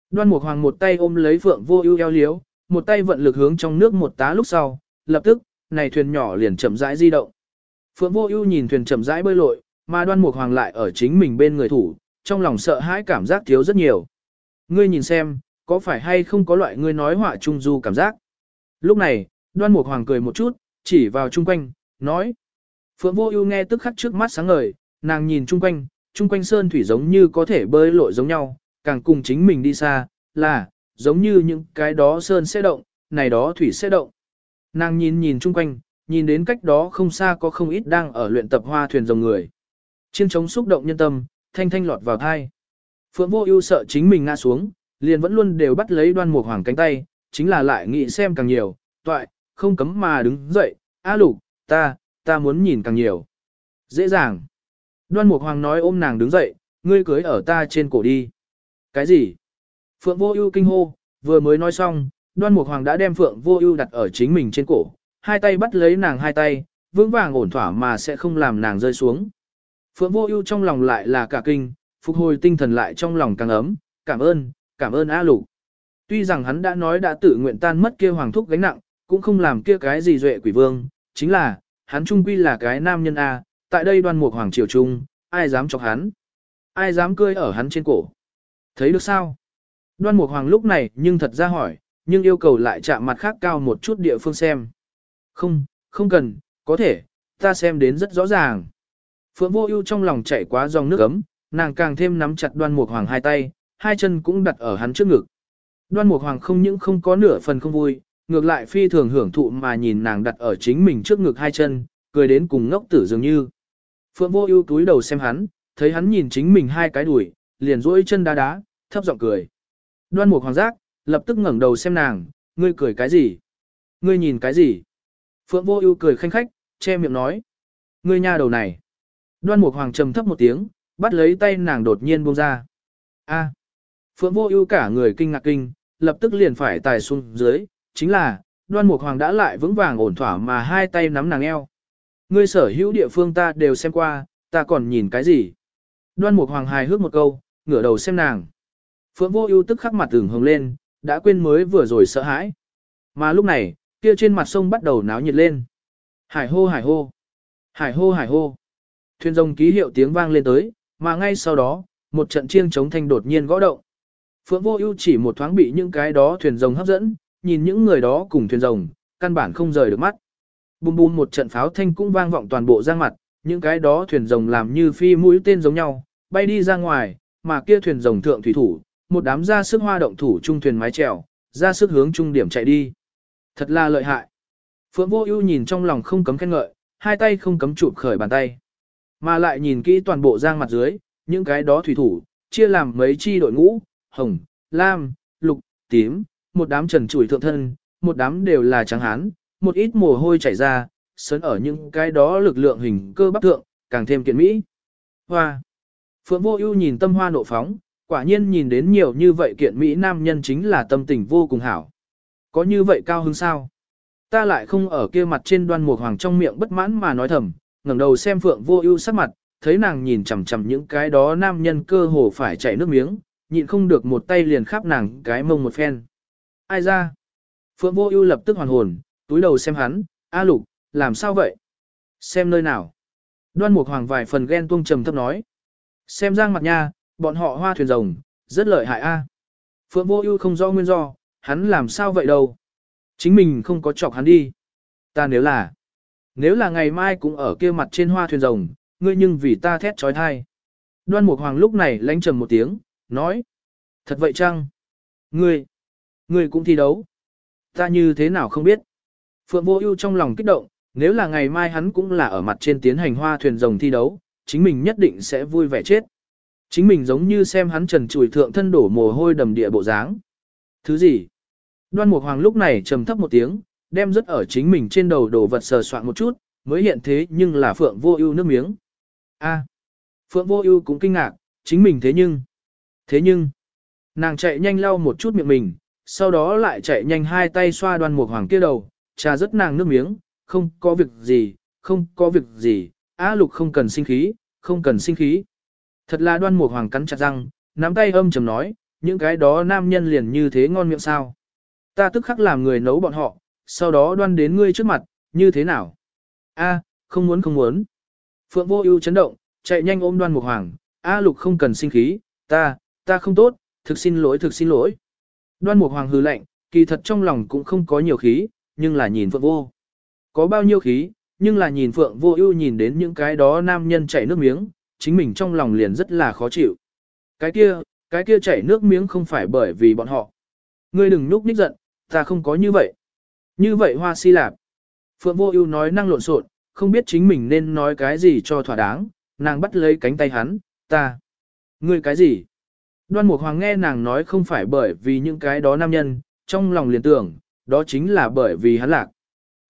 Đoan Mục Hoàng một tay ôm lấy Phượng Vô Ưu eo liếu, một tay vận lực hướng trong nước một tá lúc sau, lập tức, này thuyền nhỏ liền chậm rãi di động. Phượng Vô Ưu nhìn thuyền chậm rãi bơi lội, mà Đoan Mục Hoàng lại ở chính mình bên người thủ, trong lòng sợ hãi cảm giác thiếu rất nhiều. Ngươi nhìn xem, có phải hay không có loại ngươi nói họa trung du cảm giác? Lúc này, Đoan Mục Hoàng cười một chút, chỉ vào chung quanh, nói: Phượng Vô Ưu nghe tức khắc trước mắt sáng ngời, nàng nhìn chung quanh, chung quanh sơn thủy giống như có thể bơi lội giống nhau, càng cùng chính mình đi xa, là, giống như những cái đó sơn sẽ động, này đó thủy sẽ động. Nàng nhìn nhìn chung quanh, nhìn đến cách đó không xa có không ít đang ở luyện tập hoa thuyền rồng người. Chiên trống xúc động nhân tâm, thanh thanh lọt vào thai. Phượng Vô Ưu sợ chính mình ngã xuống, liền vẫn luôn đều bắt lấy Đoan Mục Hoàng cánh tay, chính là lại nghĩ xem càng nhiều, toại, không cấm mà đứng dậy, "A Lục, ta, ta muốn nhìn càng nhiều." Dễ dàng. Đoan Mục Hoàng nói ôm nàng đứng dậy, ngươi cưới ở ta trên cổ đi. Cái gì? Phượng Vô Ưu kinh hô, vừa mới nói xong, Đoan Mục Hoàng đã đem Phượng Vô Ưu đặt ở chính mình trên cổ, hai tay bắt lấy nàng hai tay, vững vàng ổn thỏa mà sẽ không làm nàng rơi xuống. Phượng Vô Ưu trong lòng lại là cả kinh, phục hồi tinh thần lại trong lòng càng ấm, cảm ơn, cảm ơn A Lục. Tuy rằng hắn đã nói đã tự nguyện tan mất kia hoàng thúc gánh nặng, cũng không làm kia cái gì duệ quỷ vương, chính là, hắn trung quy là cái nam nhân A, tại đây đoan mục hoàng triều trung, ai dám chọc hắn? Ai dám cười ở hắn trên cổ? Thấy được sao? Đoan mục hoàng lúc này nhưng thật ra hỏi, nhưng yêu cầu lại chạm mặt khác cao một chút địa phương xem. Không, không cần, có thể, ta xem đến rất rõ ràng. Phượng vô ưu trong lòng chảy quá dòng nước ấm, nàng càng thêm nắm chặt đoan mục hoàng hai tay, hai chân cũng đặt ở hắn trước ngực. Đoan mục hoàng không những không có nửa phần không vui, ngược lại phi thường hưởng thụ mà nhìn nàng đặt ở chính mình trước ngực hai chân, cười đến cùng ngốc tử dường như. Phượng vô ưu túi đầu xem hắn, thấy hắn nhìn chính mình hai cái đùi, liền duỗi chân đá đá, thấp giọng cười. Đoan mục hoàng giác, lập tức ngẩng đầu xem nàng, ngươi cười cái gì? Ngươi nhìn cái gì? Phượng vô ưu cười khanh khách, che miệng nói. Ngươi nha đầu này. Đoan mục hoàng trầm thấp một tiếng, bắt lấy tay nàng đột nhiên buông ra. A. Phượng vô ưu cả người kinh ngạc kinh, lập tức liền phải tài xuống dưới, chính là, đoan mục hoàng đã lại vững vàng ổn thỏa mà hai tay nắm nàng eo. Ngươi sở hữu địa phương ta đều xem qua, ta còn nhìn cái gì? Đoan Mục Hoàng hài hước một câu, ngửa đầu xem nàng. Phượng Vô Ưu tức khắc mặt ửng hồng lên, đã quên mới vừa rồi sợ hãi. Mà lúc này, kia trên mặt sông bắt đầu náo nhiệt lên. Hải hô hải hô, hải hô hải hô. Thuyền rồng ký hiệu tiếng vang lên tới, mà ngay sau đó, một trận chiêng chống thanh đột nhiên gõ động. Phượng Vô Ưu chỉ một thoáng bị những cái đó thuyền rồng hấp dẫn, nhìn những người đó cùng thuyền rồng, căn bản không rời được mắt. Bùm bùm một trận pháo thanh cũng vang vọng toàn bộ giang mặt, những cái đó thuyền rồng làm như phi mũi tên giống nhau, bay đi ra ngoài, mà kia thuyền rồng thượng thủy thủ, một đám ra sức hoa động thủ trung thuyền mái chèo, ra sức hướng trung điểm chạy đi. Thật là lợi hại. Phượng Vô Ưu nhìn trong lòng không cấm khen ngợi, hai tay không cấm chụp khởi bàn tay. Mà lại nhìn kỹ toàn bộ giang mặt dưới, những cái đó thủy thủ, chia làm mấy chi đội ngũ, hồng, lam, lục, tím, một đám trần trụi thượng thân, một đám đều là trắng hán, một ít mồ hôi chảy ra, sớn ở những cái đó lực lượng hình cơ bắp thượng, càng thêm kiện mỹ. Hoa. Phượng Vô Ưu nhìn tâm hoa nộ phóng, quả nhiên nhìn đến nhiều như vậy kiện mỹ nam nhân chính là tâm tình vô cùng hảo. Có như vậy cao hứng sao? Ta lại không ở kia mặt trên đoan mục hoàng trong miệng bất mãn mà nói thầm, ngẩng đầu xem Phượng Vô Ưu sắc mặt, thấy nàng nhìn chằm chằm những cái đó nam nhân cơ hồ phải chảy nước miếng, nhịn không được một tay liền khắp nàng cái mông một phen. Ai ra? Phượng Vô Ưu lập tức hoàn hồn, túi đầu xem hắn, A Lục, làm sao vậy? Xem nơi nào? Đoan Mục Hoàng vài phần ghen tuông trầm thấp nói. Xem giang mặt nha, bọn họ hoa thuyền rồng, rất lợi hại a. Phượng Vô Ưu không rõ nguyên do, hắn làm sao vậy đâu? Chính mình không có chọc hắn đi. Ta nếu là, nếu là ngày mai cũng ở kia mặt trên hoa thuyền rồng, ngươi nhưng vì ta thét chói thai. Đoan Mục Hoàng lúc này lánh trầm một tiếng, nói. Thật vậy chăng? Ngươi, ngươi cũng thi đấu. Ta như thế nào không biết. Phượng Vô Ưu trong lòng kích động, nếu là ngày mai hắn cũng là ở mặt trên tiến hành hoa thuyền rồng thi đấu, chính mình nhất định sẽ vui vẻ chết. Chính mình giống như xem hắn trần trụi thượng thân đổ mồ hôi đầm địa bộ dáng. Thứ gì? Đoan Mục Hoàng lúc này trầm thấp một tiếng, đem rất ở chính mình trên đầu đổ vật sờ soạn một chút, mới hiện thế nhưng là Phượng Vô Ưu nước miếng. A. Phượng Vô Ưu cũng kinh ngạc, chính mình thế nhưng. Thế nhưng, nàng chạy nhanh lau một chút miệng mình, sau đó lại chạy nhanh hai tay xoa Đoan Mục Hoàng kia đầu, trà rất nàng nước miếng, không có việc gì, không có việc gì, A Lục không cần sinh khí, không cần sinh khí. Thật là Đoan Mục Hoàng cắn chặt răng, nắm tay âm trầm nói, những cái đó nam nhân liền như thế ngon miệng sao? Ta tức khắc làm người nấu bọn họ, sau đó đoan đến ngươi trước mặt, như thế nào? A, không muốn không muốn. Phượng vô ưu chấn động, chạy nhanh ôm đoan mục hoàng, A lục không cần sinh khí, ta, ta không tốt, thực xin lỗi thực xin lỗi. Đoan mục hoàng hừ lạnh, kỳ thật trong lòng cũng không có nhiều khí, nhưng là nhìn phượng vô. Có bao nhiêu khí, nhưng là nhìn phượng vô ưu nhìn đến những cái đó nam nhân chảy nước miếng, chính mình trong lòng liền rất là khó chịu. Cái kia, cái kia chảy nước miếng không phải bởi vì bọn họ. Ngươi đừng núp ních giận, ta không có như vậy. Như vậy hoa si lạp. Phượng vô ưu nói năng lộn xộn, không biết chính mình nên nói cái gì cho thỏa đáng, nàng bắt lấy cánh tay hắn, ta. Ngươi cái gì? Đoan Mục Hoàng nghe nàng nói không phải bởi vì những cái đó nam nhân, trong lòng liền tưởng, đó chính là bởi vì hắn lạc.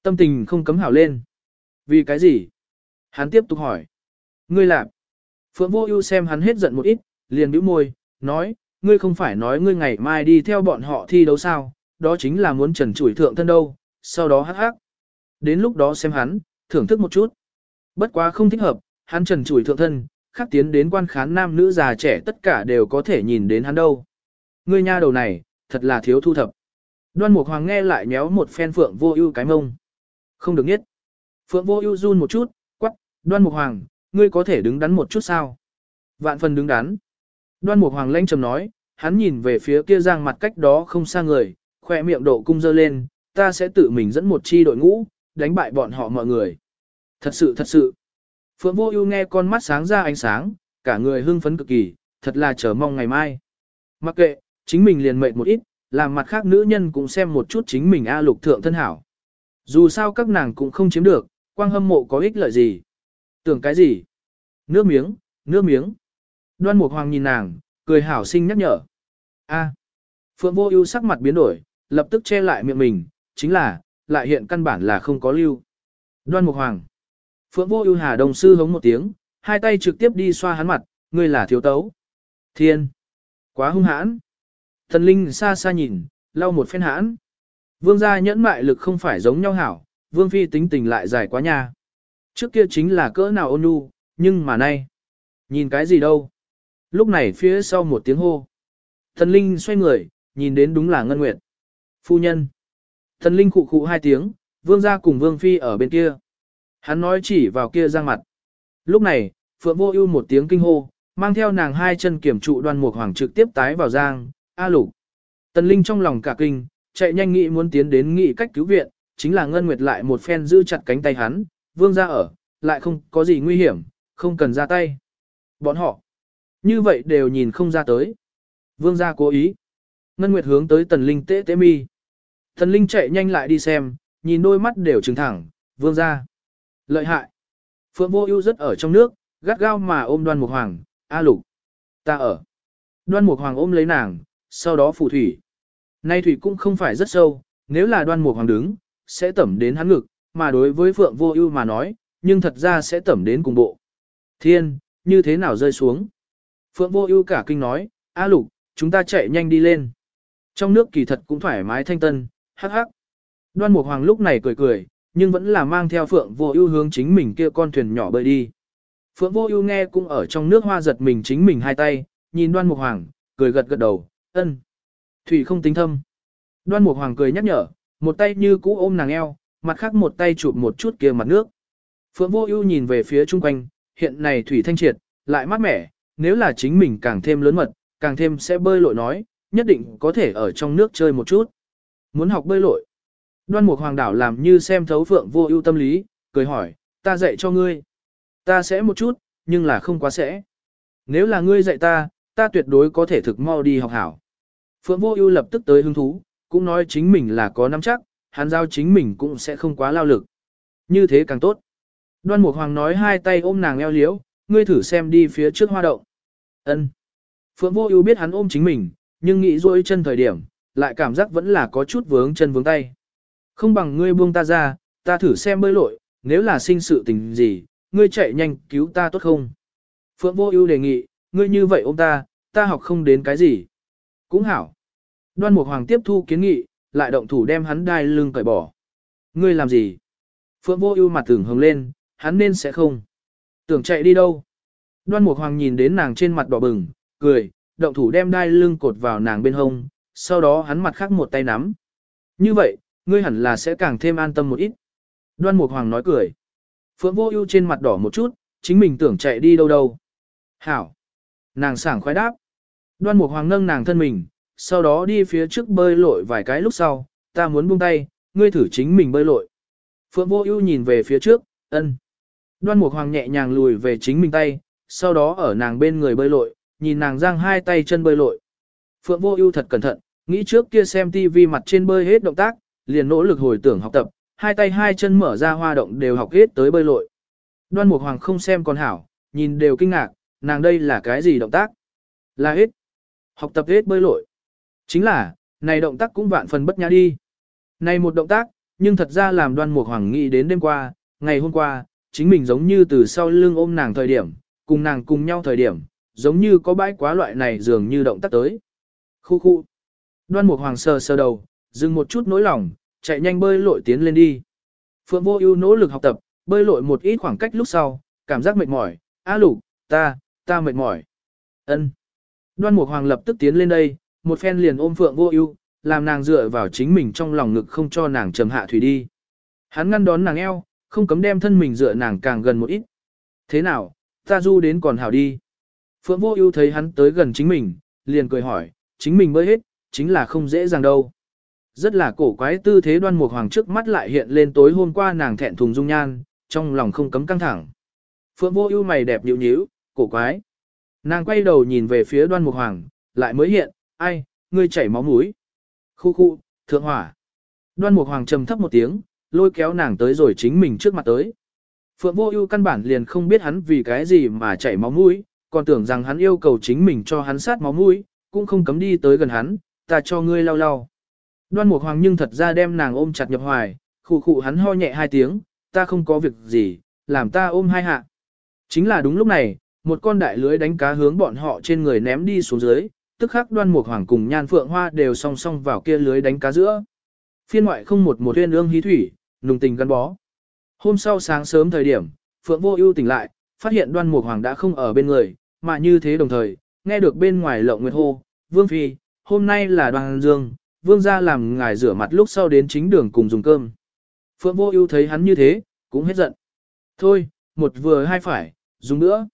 Tâm tình không cấm hảo lên. Vì cái gì? Hắn tiếp tục hỏi. Ngươi lạc. Phượng Vô Ưu xem hắn hết giận một ít, liền bĩu môi, nói, ngươi không phải nói ngươi ngày mai đi theo bọn họ thi đấu sao, đó chính là muốn trần chủi thượng thân đâu, sau đó hắc hắc. Đến lúc đó xem hắn, thưởng thức một chút. Bất quá không thích hợp, hắn trần chủi thượng thân, khác tiến đến quan khán nam nữ già trẻ tất cả đều có thể nhìn đến hắn đâu. Ngươi nha đầu này, thật là thiếu thu thập. Đoan Mục Hoàng nghe lại nhéo một phen Phượng Vô Ưu cái mông. Không được nhất. Phượng Vô Ưu run một chút, quắc, "Đoan Mục Hoàng, ngươi có thể đứng đắn một chút sao?" Vạn phần đứng đắn. Đoan Mục Hoàng lanh trầm nói, hắn nhìn về phía kia giang mặt cách đó không xa người, khoe miệng độ cung dơ lên, ta sẽ tự mình dẫn một chi đội ngũ, đánh bại bọn họ mọi người. Thật sự thật sự. Phượng Vô Ưu nghe con mắt sáng ra ánh sáng, cả người hưng phấn cực kỳ, thật là chờ mong ngày mai. Mặc kệ, chính mình liền mệt một ít, làm mặt khác nữ nhân cũng xem một chút chính mình A lục thượng thân hảo. Dù sao các nàng cũng không chiếm được, quang hâm mộ có ích lợi gì. Tưởng cái gì? Nước miếng, nước miếng. Đoan Mục Hoàng nhìn nàng, cười hảo sinh nhắc nhở. A. Phượng Vô Ưu sắc mặt biến đổi, lập tức che lại miệng mình, chính là, lại hiện căn bản là không có lưu. Đoan Mục Hoàng. Phượng Vô Ưu Hà Đồng sư hống một tiếng, hai tay trực tiếp đi xoa hắn mặt, ngươi là thiếu tấu. Thiên. Quá hung hãn. Thần Linh xa xa nhìn, lau một phen hãn. Vương gia nhẫn mại lực không phải giống nhau hảo, Vương phi tính tình lại dài quá nha. Trước kia chính là cỡ nào ôn nhu, nhưng mà nay, nhìn cái gì đâu? Lúc này phía sau một tiếng hô. Thần Linh xoay người, nhìn đến đúng là Ngân Nguyệt. Phu nhân. Thần Linh khụ khụ hai tiếng, vương gia cùng vương phi ở bên kia. Hắn nói chỉ vào kia giang mặt. Lúc này, Phượng Vô Ưu một tiếng kinh hô, mang theo nàng hai chân kiểm trụ đoan mục hoàng trực tiếp tái vào giang, a lục. Tần Linh trong lòng cả kinh, chạy nhanh nghĩ muốn tiến đến nghị cách cứu viện, chính là Ngân Nguyệt lại một phen giữ chặt cánh tay hắn, vương gia ở, lại không có gì nguy hiểm, không cần ra tay. Bọn họ, như vậy đều nhìn không ra tới. Vương gia cố ý. Ngân Nguyệt hướng tới Tần Linh tế tế mi. Tần Linh chạy nhanh lại đi xem, nhìn đôi mắt đều trừng thẳng, vương gia. Lợi hại. Phượng Vô Ưu rất ở trong nước, gắt gao mà ôm Đoan Mục Hoàng, "A Lục, ta ở." Đoan Mục Hoàng ôm lấy nàng, sau đó phù thủy. Nay thủy cũng không phải rất sâu, nếu là Đoan Mục Hoàng đứng, sẽ tẩm đến hắn ngực, mà đối với Phượng Vô Ưu mà nói, nhưng thật ra sẽ tẩm đến cùng bộ. Thiên, như thế nào rơi xuống? Phượng Vô Ưu cả kinh nói, "A Lục, chúng ta chạy nhanh đi lên." Trong nước kỳ thật cũng thoải mái thanh tân, hắc hắc. Đoan Mục Hoàng lúc này cười cười, nhưng vẫn là mang theo Phượng Vô Ưu hướng chính mình kia con thuyền nhỏ bơi đi. Phượng Vô Ưu nghe cũng ở trong nước hoa giật mình chính mình hai tay, nhìn Đoan Mục Hoàng, cười gật gật đầu, "Ân." Thủy không tính thâm. Đoan Mục Hoàng cười nhắc nhở, một tay như cũ ôm nàng eo, mặt khác một tay chụp một chút kia mặt nước. Phượng Vô Ưu nhìn về phía chung quanh, hiện này thủy thanh triệt, lại mát mẻ, nếu là chính mình càng thêm lớn mật, càng thêm sẽ bơi lội nói, nhất định có thể ở trong nước chơi một chút. Muốn học bơi lội. Đoan Mục Hoàng đảo làm như xem thấu Phượng Vô Ưu tâm lý, cười hỏi, "Ta dạy cho ngươi." "Ta sẽ một chút, nhưng là không quá sẽ." Nếu là ngươi dạy ta, ta tuyệt đối có thể thực mau đi học hảo. Phượng Vô Ưu lập tức tới hứng thú, cũng nói chính mình là có nắm chắc, hắn giao chính mình cũng sẽ không quá lao lực. Như thế càng tốt. Đoan Mục Hoàng nói hai tay ôm nàng eo liễu, ngươi thử xem đi phía trước hoa động. Ân. Phượng Vô Ưu biết hắn ôm chính mình, nhưng nghĩ duỗi chân thời điểm, lại cảm giác vẫn là có chút vướng chân vướng tay. Không bằng ngươi buông ta ra, ta thử xem bơi lội, nếu là sinh sự tình gì, ngươi chạy nhanh cứu ta tốt không? Phượng Vô Ưu đề nghị, ngươi như vậy ôm ta, ta học không đến cái gì. Cũng hảo. Đoan Mục Hoàng tiếp thu kiến nghị, lại động thủ đem hắn đai lưng cởi bỏ. Ngươi làm gì? Phượng Vô Ưu mặt tưởng hồng lên, hắn nên sẽ không. Tưởng chạy đi đâu? Đoan Mục Hoàng nhìn đến nàng trên mặt đỏ bừng, cười, động thủ đem đai lưng cột vào nàng bên hông, sau đó hắn mặt khác một tay nắm. Như vậy, ngươi hẳn là sẽ càng thêm an tâm một ít. Đoan Mục Hoàng nói cười. Phượng Vô Ưu trên mặt đỏ một chút, chính mình tưởng chạy đi đâu đâu. Hảo. Nàng sảng khoái đáp. Đoan Mục Hoàng nâng nàng thân mình, sau đó đi phía trước bơi lội vài cái lúc sau, ta muốn buông tay, ngươi thử chính mình bơi lội. Phượng Vô Ưu nhìn về phía trước, ân. Đoan Mục Hoàng nhẹ nhàng lùi về chính mình tay, sau đó ở nàng bên người bơi lội, nhìn nàng giang hai tay chân bơi lội. Phượng Vô Ưu thật cẩn thận, nghĩ trước kia xem TV mặt trên bơi hết động tác, liền nỗ lực hồi tưởng học tập, hai tay hai chân mở ra hoa động đều học hết tới bơi lội. Đoan Mục Hoàng không xem còn hảo, nhìn đều kinh ngạc, nàng đây là cái gì động tác? Là hết. Học tập hết bơi lội. Chính là, này động tác cũng vạn phần bất nhã đi. Này một động tác, nhưng thật ra làm Đoan Mục Hoàng nghĩ đến đêm qua, ngày hôm qua, chính mình giống như từ sau lưng ôm nàng thời điểm, cùng nàng cùng nhau thời điểm, giống như có bãi quá loại này dường như động tác tới. Khu khu. Đoan Mục Hoàng sờ sờ đầu, dừng một chút nỗi lòng, chạy nhanh bơi lội tiến lên đi. Phượng Vô Ưu nỗ lực học tập, bơi lội một ít khoảng cách lúc sau, cảm giác mệt mỏi, "A Lục, ta, ta mệt mỏi." Ân. Đoan Mục Hoàng lập tức tiến lên đây, một phen liền ôm Phượng Vô Ưu, làm nàng dựa vào chính mình trong lòng ngực không cho nàng trầm hạ thủy đi. Hắn ngăn đón nàng eo, không cấm đem thân mình dựa nàng càng gần một ít. "Thế nào, ta du đến còn hảo đi?" Phượng Vô Ưu thấy hắn tới gần chính mình, liền cười hỏi, "Chính mình bơi hết, chính là không dễ dàng đâu." Rất là cổ quái tư thế đoan mục hoàng trước mắt lại hiện lên tối hôm qua nàng thẹn thùng dung nhan, trong lòng không cấm căng thẳng. Phượng vô ưu mày đẹp nhíu nhíu, cổ quái. Nàng quay đầu nhìn về phía đoan mục hoàng, lại mới hiện, ai, ngươi chảy máu mũi. Khu khu, thượng hỏa. Đoan mục hoàng trầm thấp một tiếng, lôi kéo nàng tới rồi chính mình trước mặt tới. Phượng vô ưu căn bản liền không biết hắn vì cái gì mà chảy máu mũi, còn tưởng rằng hắn yêu cầu chính mình cho hắn sát máu mũi, cũng không cấm đi tới gần hắn, ta cho ngươi lau lau. Đoan Mục Hoàng nhưng thật ra đem nàng ôm chặt nhập hoài, khụ khụ hắn ho nhẹ hai tiếng, ta không có việc gì, làm ta ôm hai hạ. Chính là đúng lúc này, một con đại lưới đánh cá hướng bọn họ trên người ném đi xuống dưới, tức khắc Đoan Mục Hoàng cùng Nhan Phượng Hoa đều song song vào kia lưới đánh cá giữa. Phiên ngoại không một một uyên ương hí thủy, nùng tình gắn bó. Hôm sau sáng sớm thời điểm, Phượng Vô Ưu tỉnh lại, phát hiện Đoan Mục Hoàng đã không ở bên người, mà như thế đồng thời, nghe được bên ngoài Lộng Nguyệt hô, "Vương phi, hôm nay là Đoan Dương, vương gia làm ngài rửa mặt lúc sau đến chính đường cùng dùng cơm. Phượng vô ưu thấy hắn như thế, cũng hết giận. Thôi, một vừa hai phải, dùng nữa.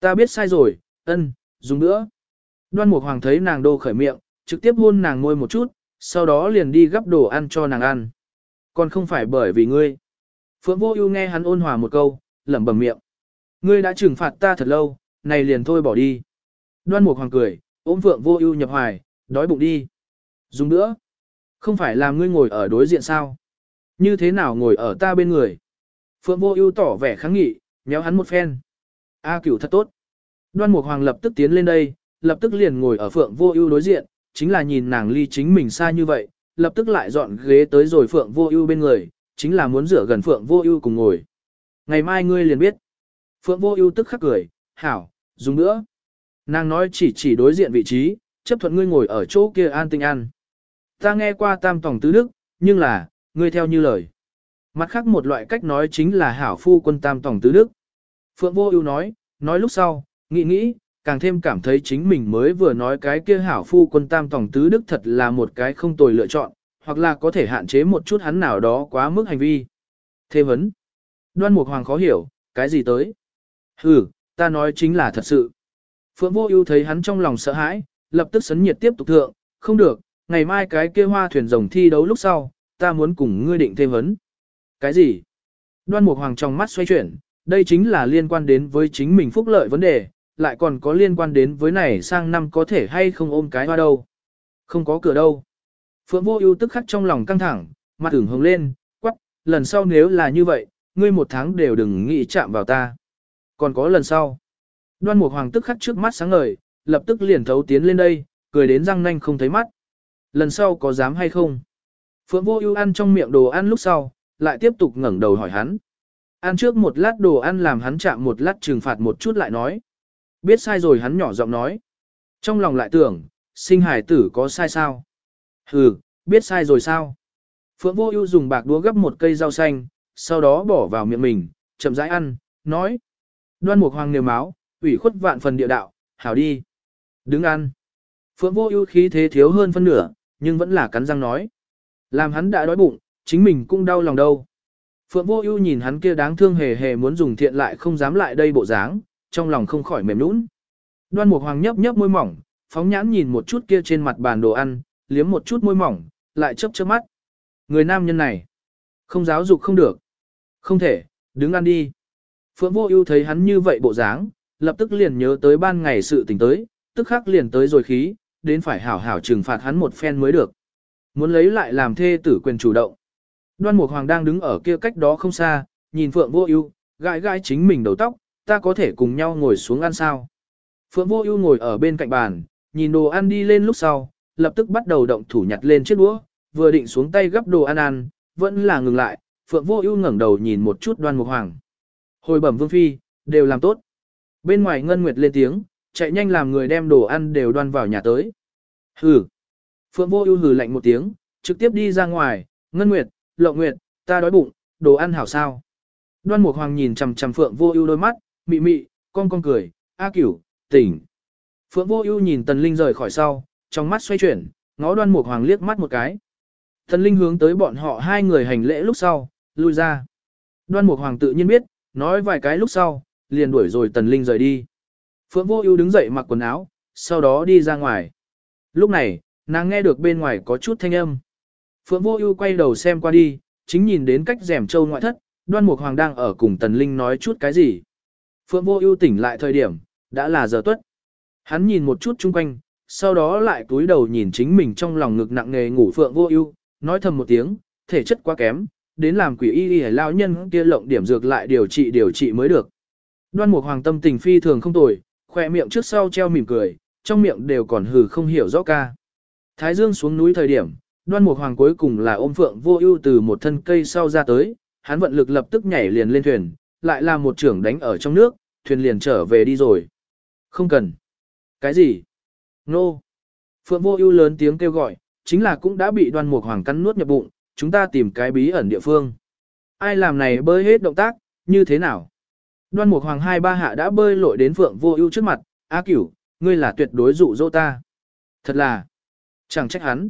Ta biết sai rồi, ân, dùng nữa. Đoan Mục Hoàng thấy nàng đô khởi miệng, trực tiếp hôn nàng ngôi một chút, sau đó liền đi gấp đồ ăn cho nàng ăn. Còn không phải bởi vì ngươi. Phượng Vô Ưu nghe hắn ôn hòa một câu, lẩm bẩm miệng. Ngươi đã trừng phạt ta thật lâu, này liền thôi bỏ đi. Đoan Mục Hoàng cười, ôm Phượng Vô Ưu nhập hoài, đói bụng đi. Dùng nữa. Không phải làm ngươi ngồi ở đối diện sao? Như thế nào ngồi ở ta bên người? Phượng vô ưu tỏ vẻ kháng nghị, nhéo hắn một phen. A cửu thật tốt. Đoan Mục Hoàng lập tức tiến lên đây, lập tức liền ngồi ở Phượng Vô Ưu đối diện, chính là nhìn nàng ly chính mình xa như vậy, lập tức lại dọn ghế tới rồi Phượng Vô Ưu bên người, chính là muốn rửa gần Phượng Vô Ưu cùng ngồi. Ngày mai ngươi liền biết. Phượng Vô Ưu tức khắc cười, "Hảo, dùng nữa." Nàng nói chỉ chỉ đối diện vị trí, chấp thuận ngươi ngồi ở chỗ kia an tinh ăn. Ta nghe qua tam tổng tứ đức, nhưng là, ngươi theo như lời. Mặt khác một loại cách nói chính là hảo phu quân tam tổng tứ đức. Phượng vô ưu nói, nói lúc sau, nghĩ nghĩ, càng thêm cảm thấy chính mình mới vừa nói cái kia hảo phu quân tam tổng tứ đức thật là một cái không tồi lựa chọn, hoặc là có thể hạn chế một chút hắn nào đó quá mức hành vi. Thế vấn. Đoan Mục Hoàng khó hiểu, cái gì tới? Ừ, ta nói chính là thật sự. Phượng Vô Ưu thấy hắn trong lòng sợ hãi, lập tức sấn nhiệt tiếp tục thượng, không được, ngày mai cái kia hoa thuyền rồng thi đấu lúc sau, ta muốn cùng ngươi định thêm vấn. Cái gì? Đoan Mục Hoàng trong mắt xoay chuyển, đây chính là liên quan đến với chính mình phúc lợi vấn đề, lại còn có liên quan đến với này sang năm có thể hay không ôm cái hoa đâu. Không có cửa đâu. Phượng vô ưu tức khắc trong lòng căng thẳng, mặt tưởng hồng lên, quắc, lần sau nếu là như vậy, ngươi một tháng đều đừng nghĩ chạm vào ta. Còn có lần sau. Đoan Mục Hoàng tức khắc trước mắt sáng ngời, lập tức liền thấu tiến lên đây, cười đến răng nanh không thấy mắt. Lần sau có dám hay không? Phượng Vô Ưu ăn trong miệng đồ ăn lúc sau, lại tiếp tục ngẩng đầu hỏi hắn. Ăn trước một lát đồ ăn làm hắn chạm một lát trừng phạt một chút lại nói. Biết sai rồi hắn nhỏ giọng nói. Trong lòng lại tưởng, sinh hải tử có sai sao? Hừ, biết sai rồi sao? Phượng Vô Ưu dùng bạc đũa gấp một cây rau xanh, sau đó bỏ vào miệng mình, chậm rãi ăn, nói: "Đoan Mục Hoàng nêu máu, ủy khuất vạn phần địa đạo, hảo đi. Đứng ăn." Phượng Vô Ưu khí thế thiếu hơn phân nửa, nhưng vẫn là cắn răng nói: "Làm hắn đã đói bụng, chính mình cũng đau lòng đâu." Phượng Vô Ưu nhìn hắn kia đáng thương hề hề muốn dùng thiện lại không dám lại đây bộ dáng, trong lòng không khỏi mềm nhũn. Đoan Mục Hoàng nhấp nhấp môi mỏng, phóng nhãn nhìn một chút kia trên mặt bàn đồ ăn, liếm một chút môi mỏng, lại chớp chớp mắt. Người nam nhân này, không giáo dục không được. Không thể, đứng ăn đi. Phượng Vô Ưu thấy hắn như vậy bộ dáng, lập tức liền nhớ tới ban ngày sự tình tới, tức khắc liền tới rồi khí, đến phải hảo hảo trừng phạt hắn một phen mới được. Muốn lấy lại làm thê tử quyền chủ động. Đoan Mục Hoàng đang đứng ở kia cách đó không xa, nhìn Phượng Vô Ưu, gãi gãi chính mình đầu tóc, ta có thể cùng nhau ngồi xuống ăn sao? Phượng Vô Ưu ngồi ở bên cạnh bàn, nhìn đồ ăn đi lên lúc sau, lập tức bắt đầu động thủ nhặt lên chiếc đũa, vừa định xuống tay gấp đồ ăn ăn, vẫn là ngừng lại, Phượng Vô Ưu ngẩng đầu nhìn một chút Đoan Mục Hoàng. Hồi bẩm vương phi, đều làm tốt. Bên ngoài Ngân Nguyệt lên tiếng, chạy nhanh làm người đem đồ ăn đều đoan vào nhà tới. Hừ. Phượng Vô Ưu hừ lạnh một tiếng, trực tiếp đi ra ngoài, "Ngân Nguyệt, Lộ Nguyệt, ta đói bụng, đồ ăn hảo sao?" Đoan Mục Hoàng nhìn chằm chằm Phượng Vô Ưu đôi mắt, mị mị, con con cười, "A Cửu, tỉnh." Phượng Vô Ưu nhìn Tần Linh rời khỏi sau, trong mắt xoay chuyển, ngó Đoan Mục Hoàng liếc mắt một cái. Tần Linh hướng tới bọn họ hai người hành lễ lúc sau, lui ra. Đoan Mục Hoàng tự nhiên biết, nói vài cái lúc sau, liền đuổi rồi Tần Linh rời đi. Phượng Vô Ưu đứng dậy mặc quần áo, sau đó đi ra ngoài. Lúc này, nàng nghe được bên ngoài có chút thanh âm. Phượng Vô Ưu quay đầu xem qua đi, chính nhìn đến cách rèm châu ngoại thất, Đoan Mục Hoàng đang ở cùng Tần Linh nói chút cái gì. Phượng Vô Ưu tỉnh lại thời điểm, đã là giờ tuất. Hắn nhìn một chút xung quanh, sau đó lại cúi đầu nhìn chính mình trong lòng ngực nặng nề ngủ Phượng Vô Ưu, nói thầm một tiếng, thể chất quá kém, đến làm quỷ y y lão nhân kia lộng điểm dược lại điều trị điều trị mới được. Đoan Mục Hoàng tâm tình phi thường không tồi, khóe miệng trước sau treo mỉm cười, trong miệng đều còn hừ không hiểu rõ ca. Thái Dương xuống núi thời điểm, Đoan Mục Hoàng cuối cùng là ôm Phượng Vô Ưu từ một thân cây sau ra tới, hắn vận lực lập tức nhảy liền lên thuyền, lại làm một trưởng đánh ở trong nước, thuyền liền trở về đi rồi. Không cần. Cái gì? Nô. Phượng Vô Ưu lớn tiếng kêu gọi, chính là cũng đã bị Đoan Mục Hoàng cắn nuốt nhập bụng, chúng ta tìm cái bí ẩn địa phương. Ai làm này bơi hết động tác, như thế nào? Đoan Mục Hoàng hai ba hạ đã bơi lội đến Phượng Vô Ưu trước mặt, "A Cửu, ngươi là tuyệt đối dụ dỗ ta." Thật là, chẳng trách hắn.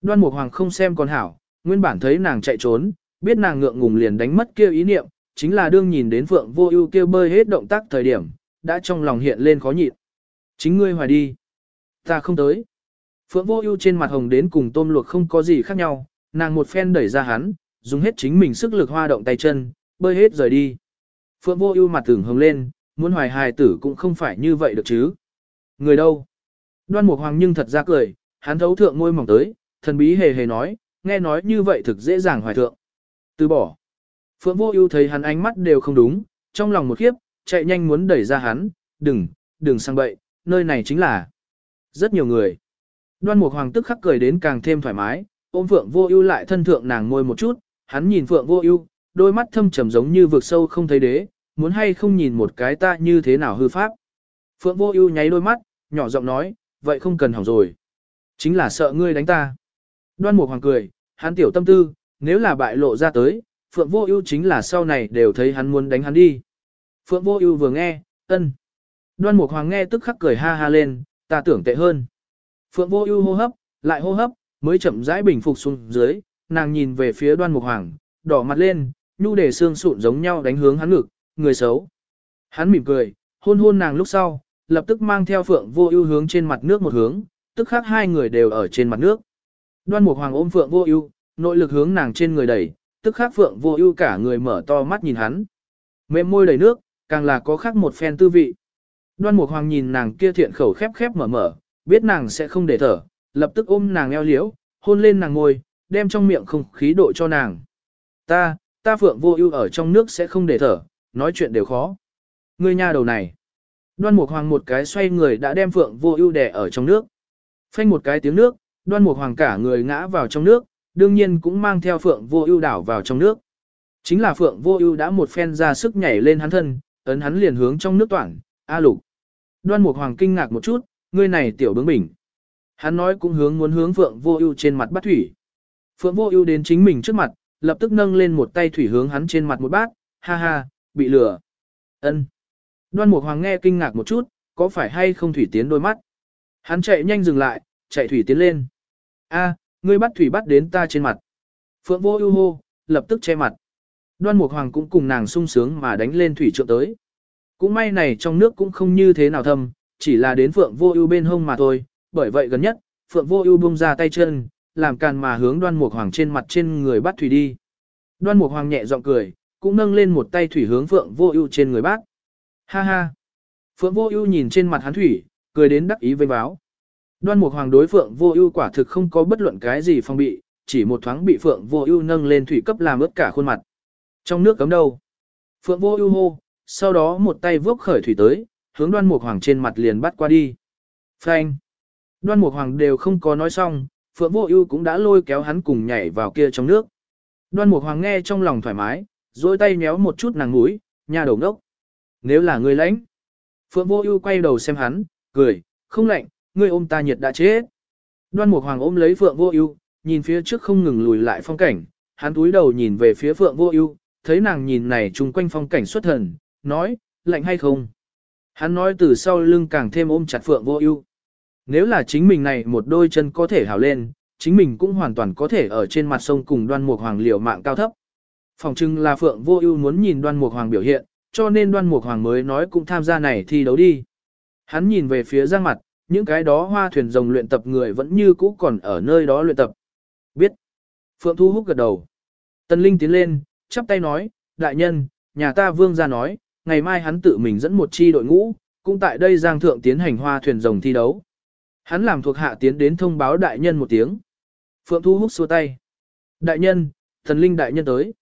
Đoan Mục Hoàng không xem còn hảo, nguyên bản thấy nàng chạy trốn, biết nàng ngượng ngùng liền đánh mất kia ý niệm, chính là đương nhìn đến Phượng Vô Ưu kia bơi hết động tác thời điểm, đã trong lòng hiện lên khó nhịn. Chính ngươi hoài đi. Ta không tới. Phượng Vô Ưu trên mặt hồng đến cùng tôm luộc không có gì khác nhau, nàng một phen đẩy ra hắn, dùng hết chính mình sức lực hoa động tay chân, bơi hết rời đi. Phượng Vô Ưu mặt tưởng hồng lên, muốn hoài hài tử cũng không phải như vậy được chứ. Người đâu? Đoan Mục Hoàng nhưng thật ra cười, hắn thấu thượng môi mỏng tới, thần bí hề hề nói, nghe nói như vậy thực dễ dàng hoài thượng. Từ bỏ. Phượng Vô Ưu thấy hắn ánh mắt đều không đúng, trong lòng một khiếp, chạy nhanh muốn đẩy ra hắn, "Đừng, đừng sang bậy, nơi này chính là rất nhiều người." Đoan Mục Hoàng tức khắc cười đến càng thêm thoải mái, ôm Phượng Vô Ưu lại thân thượng nàng môi một chút, hắn nhìn Phượng Vô Ưu, đôi mắt thâm trầm giống như vực sâu không thấy đế, muốn hay không nhìn một cái ta như thế nào hư pháp. Phượng Vô Ưu nháy đôi mắt, nhỏ giọng nói, vậy không cần hỏng rồi. Chính là sợ ngươi đánh ta. Đoan Mục Hoàng cười, hắn tiểu tâm tư, nếu là bại lộ ra tới, Phượng Vô Ưu chính là sau này đều thấy hắn muốn đánh hắn đi. Phượng Vô Ưu vừa nghe, ân. Đoan Mục Hoàng nghe tức khắc cười ha ha lên, ta tưởng tệ hơn. Phượng Vô Ưu hô hấp, lại hô hấp, mới chậm rãi bình phục xuống dưới, nàng nhìn về phía Đoan Mục Hoàng, đỏ mặt lên, nhu để xương sụn giống nhau đánh hướng hắn ngực, người xấu. Hắn mỉm cười, hôn hôn nàng lúc sau, lập tức mang theo Phượng Vô Ưu hướng trên mặt nước một hướng, tức khắc hai người đều ở trên mặt nước. Đoan Mục Hoàng ôm Phượng Vô Ưu, nội lực hướng nàng trên người đẩy, tức khắc Phượng Vô Ưu cả người mở to mắt nhìn hắn. Mềm môi đầy nước, càng là có khác một phen tư vị. Đoan Mục Hoàng nhìn nàng kia thiện khẩu khép khép mở mở, biết nàng sẽ không để thở, lập tức ôm nàng eo liễu, hôn lên nàng môi, đem trong miệng không khí độ cho nàng. Ta, ta Phượng Vô Ưu ở trong nước sẽ không để thở, nói chuyện đều khó. Ngươi nha đầu này. Đoan Mục Hoàng một cái xoay người đã đem Phượng Vô Ưu đè ở trong nước. Phanh một cái tiếng nước, Đoan Mục Hoàng cả người ngã vào trong nước, đương nhiên cũng mang theo Phượng Vô Ưu đảo vào trong nước. Chính là Phượng Vô Ưu đã một phen ra sức nhảy lên hắn thân, ấn hắn liền hướng trong nước toản, "A Lục." Đoan Mục Hoàng kinh ngạc một chút, "Ngươi này tiểu bướng bỉnh." Hắn nói cũng hướng muốn hướng Phượng Vô Ưu trên mặt bắt thủy. Phượng Vô Ưu đến chính mình trước mặt, lập tức nâng lên một tay thủy hướng hắn trên mặt một bát, "Ha ha, bị lừa." Ân. Đoan Mục Hoàng nghe kinh ngạc một chút, có phải hay không thủy tiến đôi mắt? Hắn chạy nhanh dừng lại, chạy thủy tiến lên. "A, ngươi bắt thủy bắt đến ta trên mặt." Phượng Vô Ưu hô, lập tức che mặt. Đoan Mục Hoàng cũng cùng nàng sung sướng mà đánh lên thủy trượng tới. Cũng may này trong nước cũng không như thế nào thâm, chỉ là đến Phượng Vô Ưu bên hông mà thôi, bởi vậy gần nhất, Phượng Vô Ưu buông ra tay chân, làm càn mà hướng Đoan Mục Hoàng trên mặt trên người bắt thủy đi. Đoan Mục Hoàng nhẹ giọng cười, cũng nâng lên một tay thủy hướng Phượng Vô Ưu trên người bác. Ha ha. Phượng Vô Ưu nhìn trên mặt hắn thủy, cười đến đắc ý vây báo. Đoan Mục Hoàng đối Phượng Vô Ưu quả thực không có bất luận cái gì phong bị, chỉ một thoáng bị Phượng Vô Ưu nâng lên thủy cấp làm ướt cả khuôn mặt. Trong nước cấm đâu? Phượng Vô Ưu hô, sau đó một tay vốc khởi thủy tới, hướng Đoan Mục Hoàng trên mặt liền bắt qua đi. Phanh. Đoan Mục Hoàng đều không có nói xong, Phượng Vô Ưu cũng đã lôi kéo hắn cùng nhảy vào kia trong nước. Đoan Mục Hoàng nghe trong lòng thoải mái, duỗi tay méo một chút nàng mũi, nhà đầu ngốc. Nếu là ngươi lãnh. Phượng Vô Ưu quay đầu xem hắn, cười, không lạnh, ngươi ôm ta nhiệt đã chết. Đoan Mục Hoàng ôm lấy Phượng Vô Ưu, nhìn phía trước không ngừng lùi lại phong cảnh, hắn cúi đầu nhìn về phía Phượng Vô Ưu, thấy nàng nhìn này chung quanh phong cảnh xuất thần, nói, lạnh hay không? Hắn nói từ sau lưng càng thêm ôm chặt Phượng Vô Ưu. Nếu là chính mình này một đôi chân có thể hào lên, chính mình cũng hoàn toàn có thể ở trên mặt sông cùng Đoan Mục Hoàng liều mạng cao thấp. Phòng trưng là Phượng Vô Ưu muốn nhìn Đoan Mục Hoàng biểu hiện, cho nên Đoan Mục Hoàng mới nói cũng tham gia này thi đấu đi. Hắn nhìn về phía Giang mặt, những cái đó hoa thuyền rồng luyện tập người vẫn như cũ còn ở nơi đó luyện tập. Biết. Phượng Thu Húc gật đầu. Tân Linh tiến lên, chắp tay nói, đại nhân, nhà ta vương gia nói, ngày mai hắn tự mình dẫn một chi đội ngũ, cũng tại đây giang thượng tiến hành hoa thuyền rồng thi đấu. Hắn làm thuộc hạ tiến đến thông báo đại nhân một tiếng. Phượng Thu Húc xua tay. Đại nhân, thần linh đại nhân tới.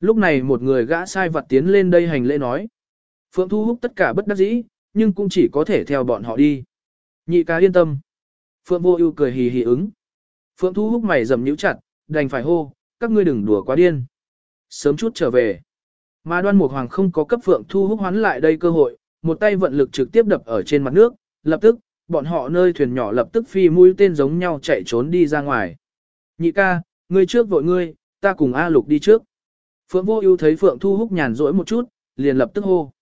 Lúc này một người gã sai vật tiến lên đây hành lễ nói. Phượng Thu Húc tất cả bất đắc dĩ, nhưng cũng chỉ có thể theo bọn họ đi. Nhị ca yên tâm. Phượng Vô Ưu cười hì hì ứng. Phượng Thu Húc mày rậm nhíu chặt, đành phải hô, các ngươi đừng đùa quá điên. Sớm chút trở về. Mà Đoan Mục Hoàng không có cấp Phượng Thu Húc hoán lại đây cơ hội, một tay vận lực trực tiếp đập ở trên mặt nước, lập tức, bọn họ nơi thuyền nhỏ lập tức phi mũi tên giống nhau chạy trốn đi ra ngoài. Nhị ca, ngươi trước vội ngươi, ta cùng A Lục đi trước. Phượng Vô Ưu thấy Phượng Thu Húc nhàn rỗi một chút, liền lập tức hô.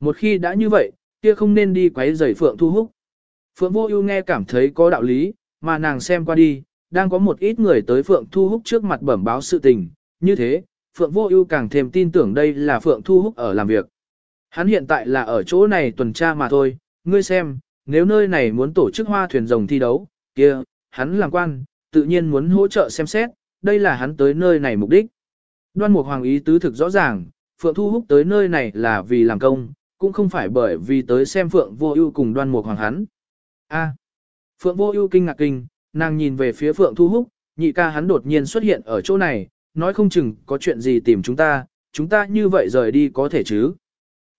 Một khi đã như vậy, kia không nên đi quấy rầy Phượng Thu Húc. Phượng Vô Ưu nghe cảm thấy có đạo lý, mà nàng xem qua đi, đang có một ít người tới Phượng Thu Húc trước mặt bẩm báo sự tình, như thế, Phượng Vô Ưu càng thêm tin tưởng đây là Phượng Thu Húc ở làm việc. Hắn hiện tại là ở chỗ này tuần tra mà thôi, ngươi xem, nếu nơi này muốn tổ chức hoa thuyền rồng thi đấu, kia, hắn làm quan, tự nhiên muốn hỗ trợ xem xét, đây là hắn tới nơi này mục đích. Đoan Mục Hoàng ý tứ thực rõ ràng, Phượng Thu Húc tới nơi này là vì làm công, cũng không phải bởi vì tới xem Phượng Vô Ưu cùng Đoan Mục Hoàng hắn. A. Phượng Vô Ưu kinh ngạc kinh, nàng nhìn về phía Phượng Thu Húc, nhị ca hắn đột nhiên xuất hiện ở chỗ này, nói không chừng có chuyện gì tìm chúng ta, chúng ta như vậy rời đi có thể chứ.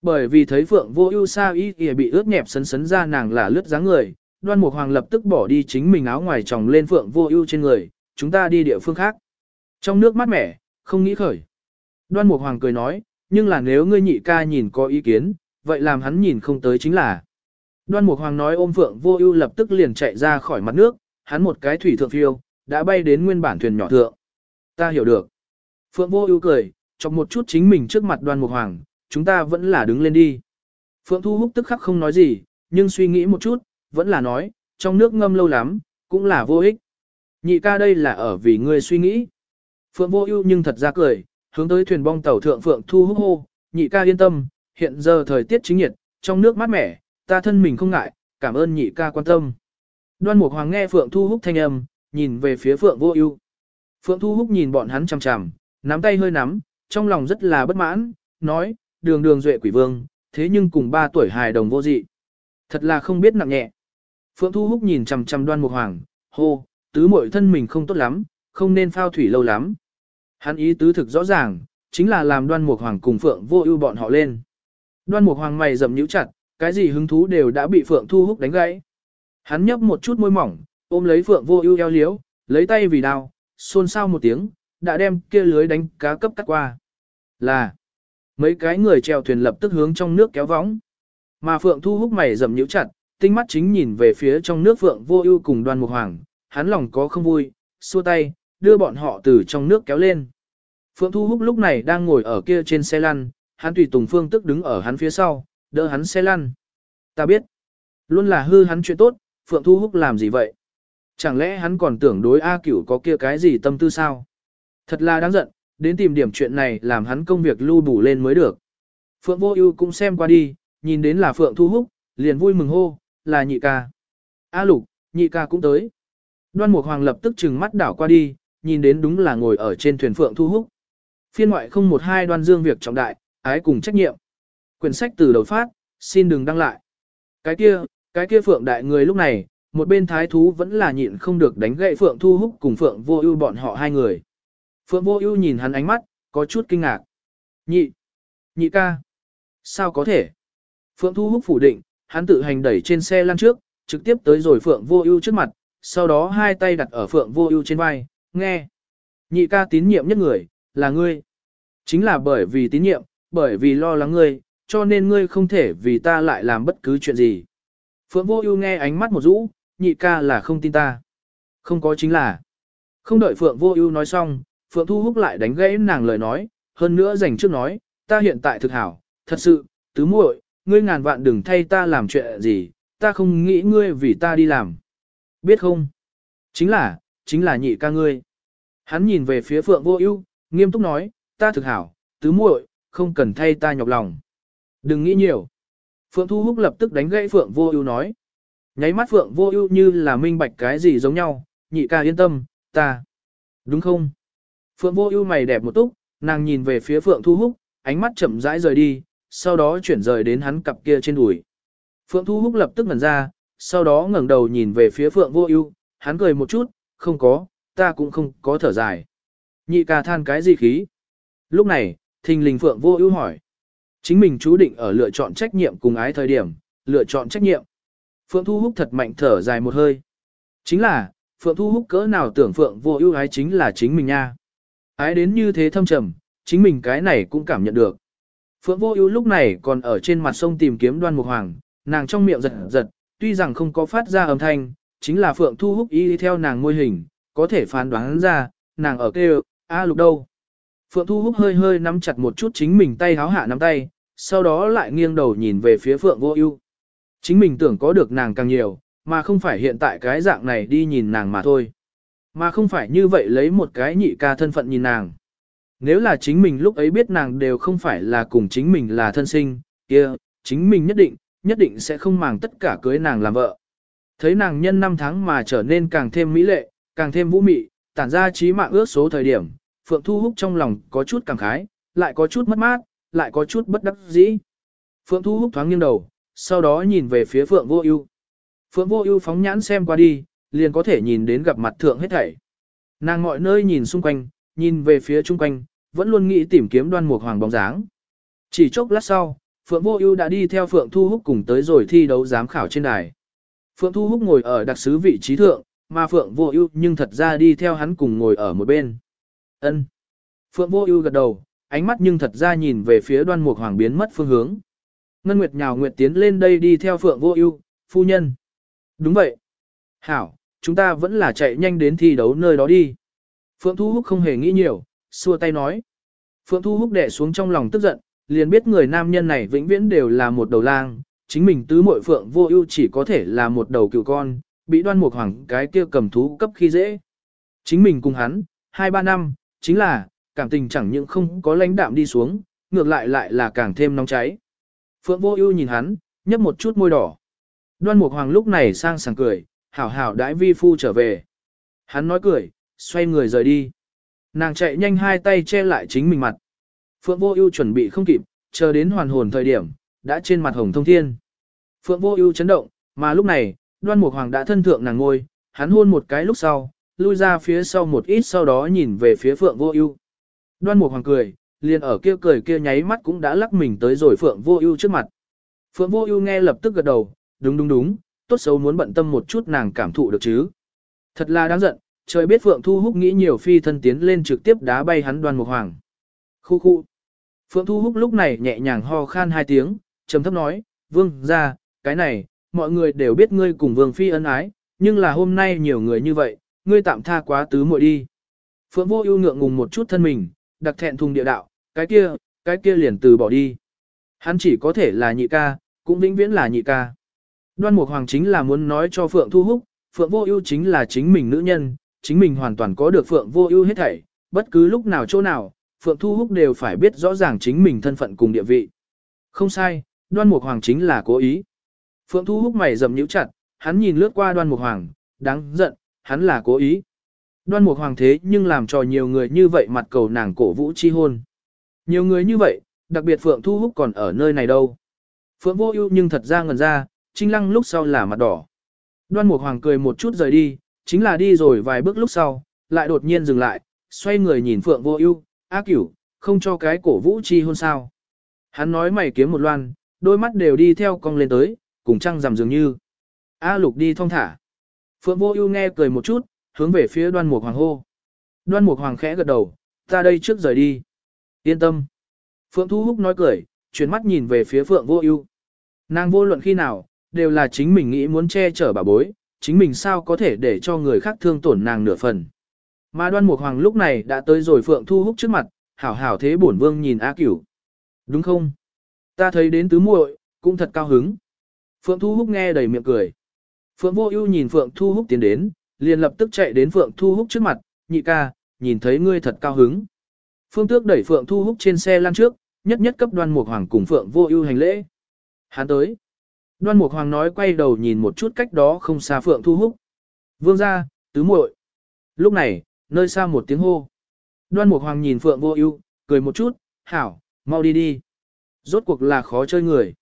Bởi vì thấy Phượng Vô Ưu sa y y bị ướt nhẹp sấn sấn ra nàng là lướt dáng người, Đoan Mục Hoàng lập tức bỏ đi chính mình áo ngoài tròng lên Phượng Vô Ưu trên người, chúng ta đi địa phương khác. Trong nước mát mẻ, không nghĩ khởi. Đoan Mục Hoàng cười nói, nhưng là nếu ngươi nhị ca nhìn có ý kiến, vậy làm hắn nhìn không tới chính là. Đoan Mục Hoàng nói ôm Phượng Vô Ưu lập tức liền chạy ra khỏi mặt nước, hắn một cái thủy thượng phiêu, đã bay đến nguyên bản thuyền nhỏ thượng. Ta hiểu được. Phượng Vô Ưu cười, chọc một chút chính mình trước mặt Đoan Mục Hoàng, chúng ta vẫn là đứng lên đi. Phượng Thu Húc tức khắc không nói gì, nhưng suy nghĩ một chút, vẫn là nói, trong nước ngâm lâu lắm, cũng là vô ích. Nhị ca đây là ở vì ngươi suy nghĩ. Phượng Vô Ưu nhưng thật ra cười, hướng tới thuyền bong tàu thượng Phượng Thu Húc hô, nhị ca yên tâm, hiện giờ thời tiết chính nhiệt, trong nước mát mẻ, ta thân mình không ngại, cảm ơn nhị ca quan tâm. Đoan Mục Hoàng nghe Phượng Thu Húc thanh âm, nhìn về phía Phượng Vô Ưu. Phượng Thu Húc nhìn bọn hắn chằm chằm, nắm tay hơi nắm, trong lòng rất là bất mãn, nói, đường đường duệ quỷ vương, thế nhưng cùng ba tuổi hài đồng vô dị. Thật là không biết nặng nhẹ. Phượng Thu Húc nhìn chằm chằm đoan mục hoàng, hô, tứ muội thân mình không tốt lắm, không nên phao thủy lâu lắm. Hắn ý tứ thực rõ ràng, chính là làm đoan mục hoàng cùng Phượng vô ưu bọn họ lên. Đoan mục hoàng mày rậm nhíu chặt, cái gì hứng thú đều đã bị Phượng Thu Húc đánh gãy. Hắn nhấp một chút môi mỏng, ôm lấy Phượng vô ưu eo liếu, lấy tay vì đao, xôn xao một tiếng, đã đem kia lưới đánh cá cấp cắt qua. Là, mấy cái người treo thuyền lập tức hướng trong nước kéo võng. Mà Phượng Thu Húc mày rậm nhíu chặt, tinh mắt chính nhìn về phía trong nước Phượng Vô Ưu cùng Đoan Mục Hoàng, hắn lòng có không vui, xua tay, đưa bọn họ từ trong nước kéo lên. Phượng Thu Húc lúc này đang ngồi ở kia trên xe lăn, hắn tùy tùng Phương Tức đứng ở hắn phía sau, đỡ hắn xe lăn. Ta biết, luôn là hư hắn chuyện tốt, Phượng Thu Húc làm gì vậy? Chẳng lẽ hắn còn tưởng đối A Cửu có kia cái gì tâm tư sao? Thật là đáng giận, đến tìm điểm chuyện này làm hắn công việc lưu bù lên mới được. Phượng Vô Ưu cũng xem qua đi, nhìn đến là Phượng Thu Húc, liền vui mừng hô, là nhị ca. A Lục, nhị ca cũng tới. Đoan Mục Hoàng lập tức trừng mắt đảo qua đi, nhìn đến đúng là ngồi ở trên thuyền Phượng Thu Húc. Phiên ngoại không một hai đoan dương việc trọng đại, ái cùng trách nhiệm. Quyển sách từ đầu phát, xin đừng đăng lại. Cái kia, cái kia Phượng đại người lúc này, một bên thái thú vẫn là nhịn không được đánh gậy Phượng Thu Húc cùng Phượng Vô Ưu bọn họ hai người. Phượng Vô Ưu nhìn hắn ánh mắt, có chút kinh ngạc. Nhị, nhị ca, sao có thể? Phượng Thu Húc phủ định, hắn tự hành đẩy trên xe lăn trước, trực tiếp tới rồi Phượng Vô Ưu trước mặt, sau đó hai tay đặt ở Phượng Vô Ưu trên vai, nghe. Nhị ca tín nhiệm nhất người, là ngươi. Chính là bởi vì tín nhiệm, bởi vì lo lắng ngươi, cho nên ngươi không thể vì ta lại làm bất cứ chuyện gì. Phượng Vô Ưu nghe ánh mắt một rũ, nhị ca là không tin ta. Không có chính là. Không đợi Phượng Vô Ưu nói xong, Phượng Thu Húc lại đánh gãy nàng lời nói, hơn nữa dành trước nói, ta hiện tại thực hảo, thật sự, tứ muội, ngươi ngàn vạn đừng thay ta làm chuyện gì, ta không nghĩ ngươi vì ta đi làm. Biết không? Chính là, chính là nhị ca ngươi. Hắn nhìn về phía Phượng Vô Ưu, nghiêm túc nói, ta thực hảo, tứ muội, không cần thay ta nhọc lòng. Đừng nghĩ nhiều. Phượng Thu Húc lập tức đánh gãy Phượng Vô Ưu nói. Nháy mắt Phượng Vô Ưu như là minh bạch cái gì giống nhau, nhị ca yên tâm, ta. Đúng không? Phượng Vô Ưu mày đẹp một túc, nàng nhìn về phía Phượng Thu Húc, ánh mắt chậm rãi rời đi, sau đó chuyển rời đến hắn cặp kia trên đùi. Phượng Thu Húc lập tức ngẩn ra, sau đó ngẩng đầu nhìn về phía Phượng Vô Ưu, hắn cười một chút, không có, ta cũng không có thở dài. Nhị ca than cái gì khí? Lúc này, thình lình Phượng Vô Ưu hỏi. Chính mình chú định ở lựa chọn trách nhiệm cùng ái thời điểm, lựa chọn trách nhiệm. Phượng Thu Húc thật mạnh thở dài một hơi. Chính là, Phượng Thu Húc cỡ nào tưởng Phượng Vô Ưu ái chính là chính mình nha. Ái đến như thế thâm trầm, chính mình cái này cũng cảm nhận được. Phượng Vô Ưu lúc này còn ở trên mặt sông tìm kiếm Đoan Mục Hoàng, nàng trong miệng giật giật, tuy rằng không có phát ra âm thanh, chính là Phượng Thu Húc y theo nàng môi hình, có thể phán đoán ra, nàng ở kêu, a lục đâu. Phượng Thu Húc hơi hơi nắm chặt một chút chính mình tay háo hạ nắm tay, sau đó lại nghiêng đầu nhìn về phía Phượng Vô Ưu. Chính mình tưởng có được nàng càng nhiều, mà không phải hiện tại cái dạng này đi nhìn nàng mà thôi. Mà không phải như vậy lấy một cái nhị ca thân phận nhìn nàng. Nếu là chính mình lúc ấy biết nàng đều không phải là cùng chính mình là thân sinh, kia, chính mình nhất định, nhất định sẽ không màng tất cả cưới nàng làm vợ. Thấy nàng nhân năm tháng mà trở nên càng thêm mỹ lệ, càng thêm vũ mị, tản ra trí mạng ước số thời điểm, Phượng Thu Húc trong lòng có chút cảm khái, lại có chút mất mát, lại có chút bất đắc dĩ. Phượng Thu Húc thoáng nghiêng đầu, sau đó nhìn về phía Phượng Vô Ưu. Phượng Vô Ưu phóng nhãn xem qua đi, liền có thể nhìn đến gặp mặt thượng hết thảy. Nàng mọi nơi nhìn xung quanh, nhìn về phía chung quanh, vẫn luôn nghĩ tìm kiếm Đoan Mục Hoàng bóng dáng. Chỉ chốc lát sau, Phượng Vô Ưu đã đi theo Phượng Thu Húc cùng tới rồi thi đấu giám khảo trên đài. Phượng Thu Húc ngồi ở đặc sứ vị trí thượng, mà Phượng Vô Ưu nhưng thật ra đi theo hắn cùng ngồi ở một bên. Ân. Phượng Vô Ưu gật đầu, ánh mắt nhưng thật ra nhìn về phía Đoan Mục Hoàng biến mất phương hướng. Ngân Nguyệt nhào nguyệt tiến lên đây đi theo Phượng Vô Ưu, phu nhân. Đúng vậy. Hảo, chúng ta vẫn là chạy nhanh đến thi đấu nơi đó đi. Phượng Thu Húc không hề nghĩ nhiều, xua tay nói. Phượng Thu Húc đẻ xuống trong lòng tức giận, liền biết người nam nhân này vĩnh viễn đều là một đầu lang, chính mình tứ muội Phượng Vô Ưu chỉ có thể là một đầu cừu con, bị Đoan Mục Hoàng cái kia cầm thú cấp khi dễ. Chính mình cùng hắn, 2 3 năm, chính là cảm tình chẳng những không có lãnh đạm đi xuống, ngược lại lại là càng thêm nóng cháy. Phượng Vô Ưu nhìn hắn, nhấp một chút môi đỏ. Đoan Mục Hoàng lúc này sang sảng cười, hảo hảo đãi vi phu trở về. Hắn nói cười, xoay người rời đi. Nàng chạy nhanh hai tay che lại chính mình mặt. Phượng Vô Ưu chuẩn bị không kịp, chờ đến hoàn hồn thời điểm, đã trên mặt hồng thông thiên. Phượng vô ưu chấn động, mà lúc này, đoan mục hoàng đã thân thượng nàng ngồi, hắn hôn một cái lúc sau, lui ra phía sau một ít sau đó nhìn về phía Phượng vô ưu. Đoan mục hoàng cười, liền ở kia cười kia nháy mắt cũng đã lắc mình tới rồi Phượng vô ưu trước mặt. Phượng vô ưu nghe lập tức gật đầu, đúng đúng đúng, tốt xấu muốn bận tâm một chút nàng cảm thụ được chứ. Thật là đáng giận, trời biết Phượng Thu Húc nghĩ nhiều phi thân tiến lên trực tiếp đá bay hắn đoan mục hoàng. Khu khu. Phượng Thu Húc lúc này nhẹ nhàng ho khan hai tiếng, trầm thấp nói, vương ra, cái này, mọi người đều biết ngươi cùng vương phi ân ái, nhưng là hôm nay nhiều người như vậy, ngươi tạm tha quá tứ muội đi. Phượng vô ưu ngượng ngùng một chút thân mình, đặc thẹn thùng địa đạo, cái kia, cái kia liền từ bỏ đi. Hắn chỉ có thể là nhị ca, cũng vĩnh viễn là nhị ca. Đoan Mục Hoàng chính là muốn nói cho Phượng Thu Húc, Phượng Vô Ưu chính là chính mình nữ nhân, chính mình hoàn toàn có được Phượng Vô Ưu hết thảy, bất cứ lúc nào chỗ nào, Phượng Thu Húc đều phải biết rõ ràng chính mình thân phận cùng địa vị. Không sai, Đoan Mục Hoàng chính là cố ý. Phượng Thu Húc mày rậm nhíu chặt, hắn nhìn lướt qua Đoan Mục Hoàng, đáng giận, hắn là cố ý. Đoan Mục Hoàng thế nhưng làm cho nhiều người như vậy mặt cầu nàng cổ vũ chi hôn. Nhiều người như vậy, đặc biệt Phượng Thu Húc còn ở nơi này đâu. Phượng Vô Ưu nhưng thật ra ngẩn ra, Trinh Lăng lúc sau là mặt đỏ. Đoan Mục Hoàng cười một chút rời đi, chính là đi rồi vài bước lúc sau, lại đột nhiên dừng lại, xoay người nhìn Phượng Vô Ưu, "A Cửu, không cho cái cổ vũ chi hôn sao?" Hắn nói mày kiếm một loan, đôi mắt đều đi theo cong lên tới, cùng trăng rằm dường như. A Lục đi thong thả. Phượng Vô Ưu nghe cười một chút, hướng về phía Đoan Mục Hoàng hô. Đoan Mục Hoàng khẽ gật đầu, "Ta đây trước rời đi." "Yên tâm." Phượng Thu Húc nói cười, chuyển mắt nhìn về phía Phượng Vô Ưu. Nàng vô luận khi nào, đều là chính mình nghĩ muốn che chở bà bối, chính mình sao có thể để cho người khác thương tổn nàng nửa phần. Mà đoan mục hoàng lúc này đã tới rồi Phượng Thu Húc trước mặt, hảo hảo thế bổn vương nhìn A Cửu. Đúng không? Ta thấy đến tứ muội cũng thật cao hứng. Phượng Thu Húc nghe đầy miệng cười. Phượng Vô Ưu nhìn Phượng Thu Húc tiến đến, liền lập tức chạy đến Phượng Thu Húc trước mặt, nhị ca, nhìn thấy ngươi thật cao hứng. Phương Tước đẩy Phượng Thu Húc trên xe lăn trước, nhất nhất cấp đoan mục hoàng cùng Phượng Vô Ưu hành lễ. Hắn tới. Đoan Mục Hoàng nói quay đầu nhìn một chút cách đó không xa Phượng Thu Húc. Vương gia, tứ muội. Lúc này, nơi xa một tiếng hô. Đoan Mục Hoàng nhìn Phượng Vô Ưu, cười một chút, "Hảo, mau đi đi." Rốt cuộc là khó chơi người.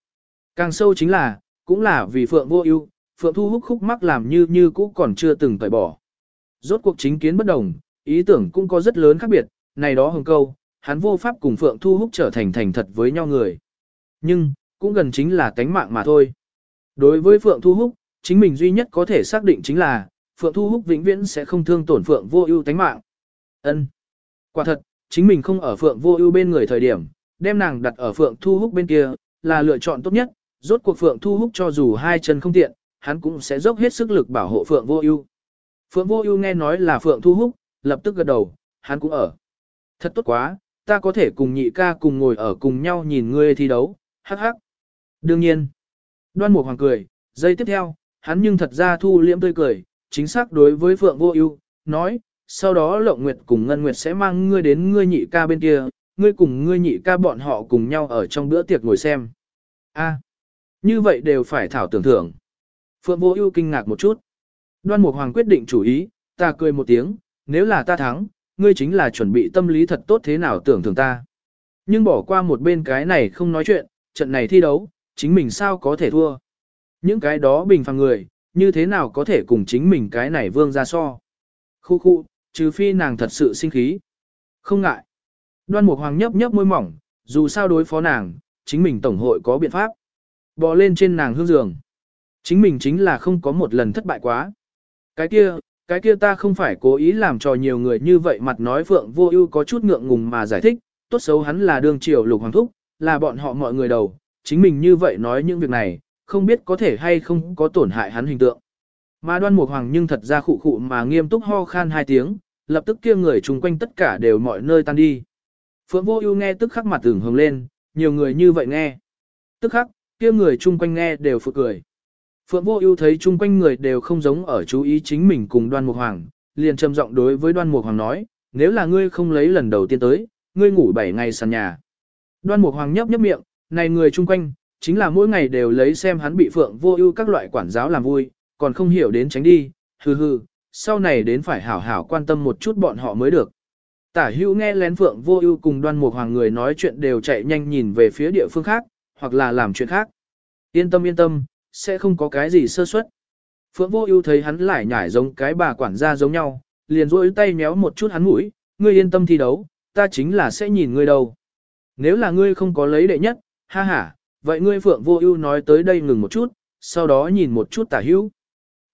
Càng sâu chính là, cũng là vì Phượng Vô Ưu, Phượng Thu Húc khúc mắc làm như như cũ còn chưa từng tẩy bỏ. Rốt cuộc chính kiến bất đồng, ý tưởng cũng có rất lớn khác biệt, này đó hừng câu, hắn vô pháp cùng Phượng Thu Húc trở thành thành thật với nhau người. Nhưng, cũng gần chính là cánh mạng mà thôi. Đối với Phượng Thu Húc, chính mình duy nhất có thể xác định chính là, Phượng Thu Húc vĩnh viễn sẽ không thương tổn Phượng Vô Ưu tánh mạng. Ân. Quả thật, chính mình không ở Phượng Vô Ưu bên người thời điểm, đem nàng đặt ở Phượng Thu Húc bên kia, là lựa chọn tốt nhất, rốt cuộc Phượng Thu Húc cho dù hai chân không tiện, hắn cũng sẽ dốc hết sức lực bảo hộ Phượng Vô Ưu. Phượng Vô Ưu nghe nói là Phượng Thu Húc, lập tức gật đầu, hắn cũng ở. Thật tốt quá, ta có thể cùng nhị ca cùng ngồi ở cùng nhau nhìn ngươi thi đấu, hắc hắc. Đương nhiên. Đoan Mục Hoàng cười, giây tiếp theo, hắn nhưng thật ra thu liễm tươi cười, chính xác đối với Phượng Vô Ưu, nói, sau đó Lộng Nguyệt cùng Ngân Nguyệt sẽ mang ngươi đến ngươi nhị ca bên kia, ngươi cùng ngươi nhị ca bọn họ cùng nhau ở trong bữa tiệc ngồi xem. A, như vậy đều phải thảo tưởng thưởng. Phượng Vô Ưu kinh ngạc một chút. Đoan Mục Hoàng quyết định chủ ý, ta cười một tiếng, nếu là ta thắng, ngươi chính là chuẩn bị tâm lý thật tốt thế nào tưởng thưởng ta. Nhưng bỏ qua một bên cái này không nói chuyện, trận này thi đấu, chính mình sao có thể thua. Những cái đó bình phàm người, như thế nào có thể cùng chính mình cái này vương ra so. Khu khu, trừ phi nàng thật sự sinh khí. Không ngại. Đoan Mục Hoàng nhấp nhấp môi mỏng, dù sao đối phó nàng, chính mình tổng hội có biện pháp. Bò lên trên nàng hương giường. Chính mình chính là không có một lần thất bại quá. Cái kia, cái kia ta không phải cố ý làm cho nhiều người như vậy mặt nói Phượng Vô Ưu có chút ngượng ngùng mà giải thích, tốt xấu hắn là đương triều lục hoàng thúc, là bọn họ mọi người đầu, chính mình như vậy nói những việc này, không biết có thể hay không có tổn hại hắn hình tượng. Mà đoan mục hoàng nhưng thật ra khụ khụ mà nghiêm túc ho khan hai tiếng, lập tức kia người chung quanh tất cả đều mọi nơi tan đi. Phượng vô ưu nghe tức khắc mặt tưởng hồng lên, nhiều người như vậy nghe. Tức khắc, kia người chung quanh nghe đều phụ cười. Phượng vô ưu thấy chung quanh người đều không giống ở chú ý chính mình cùng đoan mục hoàng, liền trầm giọng đối với đoan mục hoàng nói, nếu là ngươi không lấy lần đầu tiên tới, ngươi ngủ 7 ngày sàn nhà. Đoan mục hoàng nhấp nhấp miệng, này người chung quanh, chính là mỗi ngày đều lấy xem hắn bị phượng vô ưu các loại quản giáo làm vui, còn không hiểu đến tránh đi, hừ hừ, sau này đến phải hảo hảo quan tâm một chút bọn họ mới được. Tả hữu nghe lén phượng vô ưu cùng đoan mục hoàng người nói chuyện đều chạy nhanh nhìn về phía địa phương khác, hoặc là làm chuyện khác. Yên tâm yên tâm, sẽ không có cái gì sơ suất. Phượng Vô Ưu thấy hắn lại nhảy giống cái bà quản gia giống nhau, liền duỗi tay méo một chút hắn mũi, "Ngươi yên tâm thi đấu, ta chính là sẽ nhìn ngươi đâu. Nếu là ngươi không có lấy đệ nhất, ha ha, vậy ngươi Phượng Vô Ưu nói tới đây ngừng một chút, sau đó nhìn một chút Tả Hữu."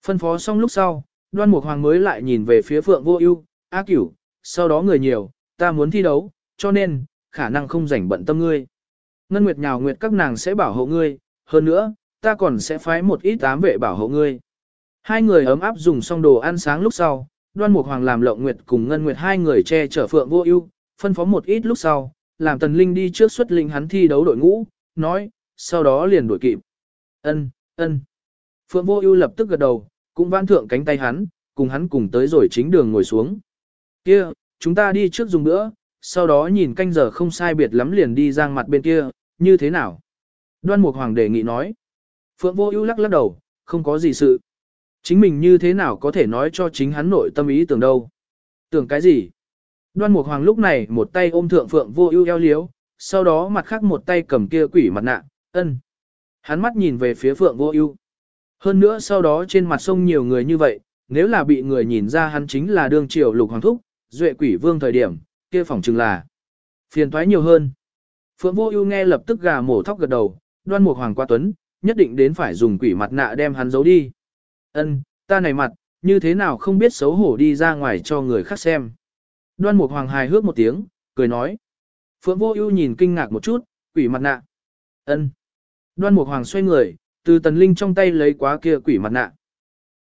Phân phó xong lúc sau, Đoan Mục Hoàng mới lại nhìn về phía Phượng Vô Ưu, "A Cửu, sau đó người nhiều, ta muốn thi đấu, cho nên khả năng không rảnh bận tâm ngươi. Ngân Nguyệt nhào nguyệt các nàng sẽ bảo hộ ngươi, hơn nữa, ta còn sẽ phái một ít ám vệ bảo hộ ngươi." Hai người ấm áp dùng xong đồ ăn sáng lúc sau, Đoan Mục Hoàng làm Lộng Nguyệt cùng Ngân Nguyệt hai người che chở Phượng Vô Ưu, phân phó một ít lúc sau, làm Tần Linh đi trước xuất linh hắn thi đấu đội ngũ, nói, sau đó liền đuổi kịp. "Ân, ân." Phượng Vô Ưu lập tức gật đầu, cũng vãn thượng cánh tay hắn, cùng hắn cùng tới rồi chính đường ngồi xuống. "Kia, chúng ta đi trước dùng nữa sau đó nhìn canh giờ không sai biệt lắm liền đi giang mặt bên kia, như thế nào?" Đoan Mục Hoàng đề nghị nói. Phượng Vô Ưu lắc lắc đầu, không có gì sự. Chính mình như thế nào có thể nói cho chính hắn nội tâm ý tưởng đâu. Tưởng cái gì? Đoan Mục Hoàng lúc này một tay ôm thượng Phượng Vô Ưu eo liếu, sau đó mặt khác một tay cầm kia quỷ mặt nạ, ân. Hắn mắt nhìn về phía Phượng Vô Ưu. Hơn nữa sau đó trên mặt sông nhiều người như vậy, nếu là bị người nhìn ra hắn chính là đương triều lục hoàng thúc, duệ quỷ vương thời điểm, kia phòng chừng là phiền toái nhiều hơn. Phượng Vô Ưu nghe lập tức gà mổ thóc gật đầu, Đoan Mục Hoàng qua tuấn, nhất định đến phải dùng quỷ mặt nạ đem hắn giấu đi. Ân, ta này mặt, như thế nào không biết xấu hổ đi ra ngoài cho người khác xem. Đoan Mục Hoàng hài hước một tiếng, cười nói. Phượng Vô Ưu nhìn kinh ngạc một chút, quỷ mặt nạ. Ân. Đoan Mục Hoàng xoay người, từ Tần Linh trong tay lấy quá kia quỷ mặt nạ.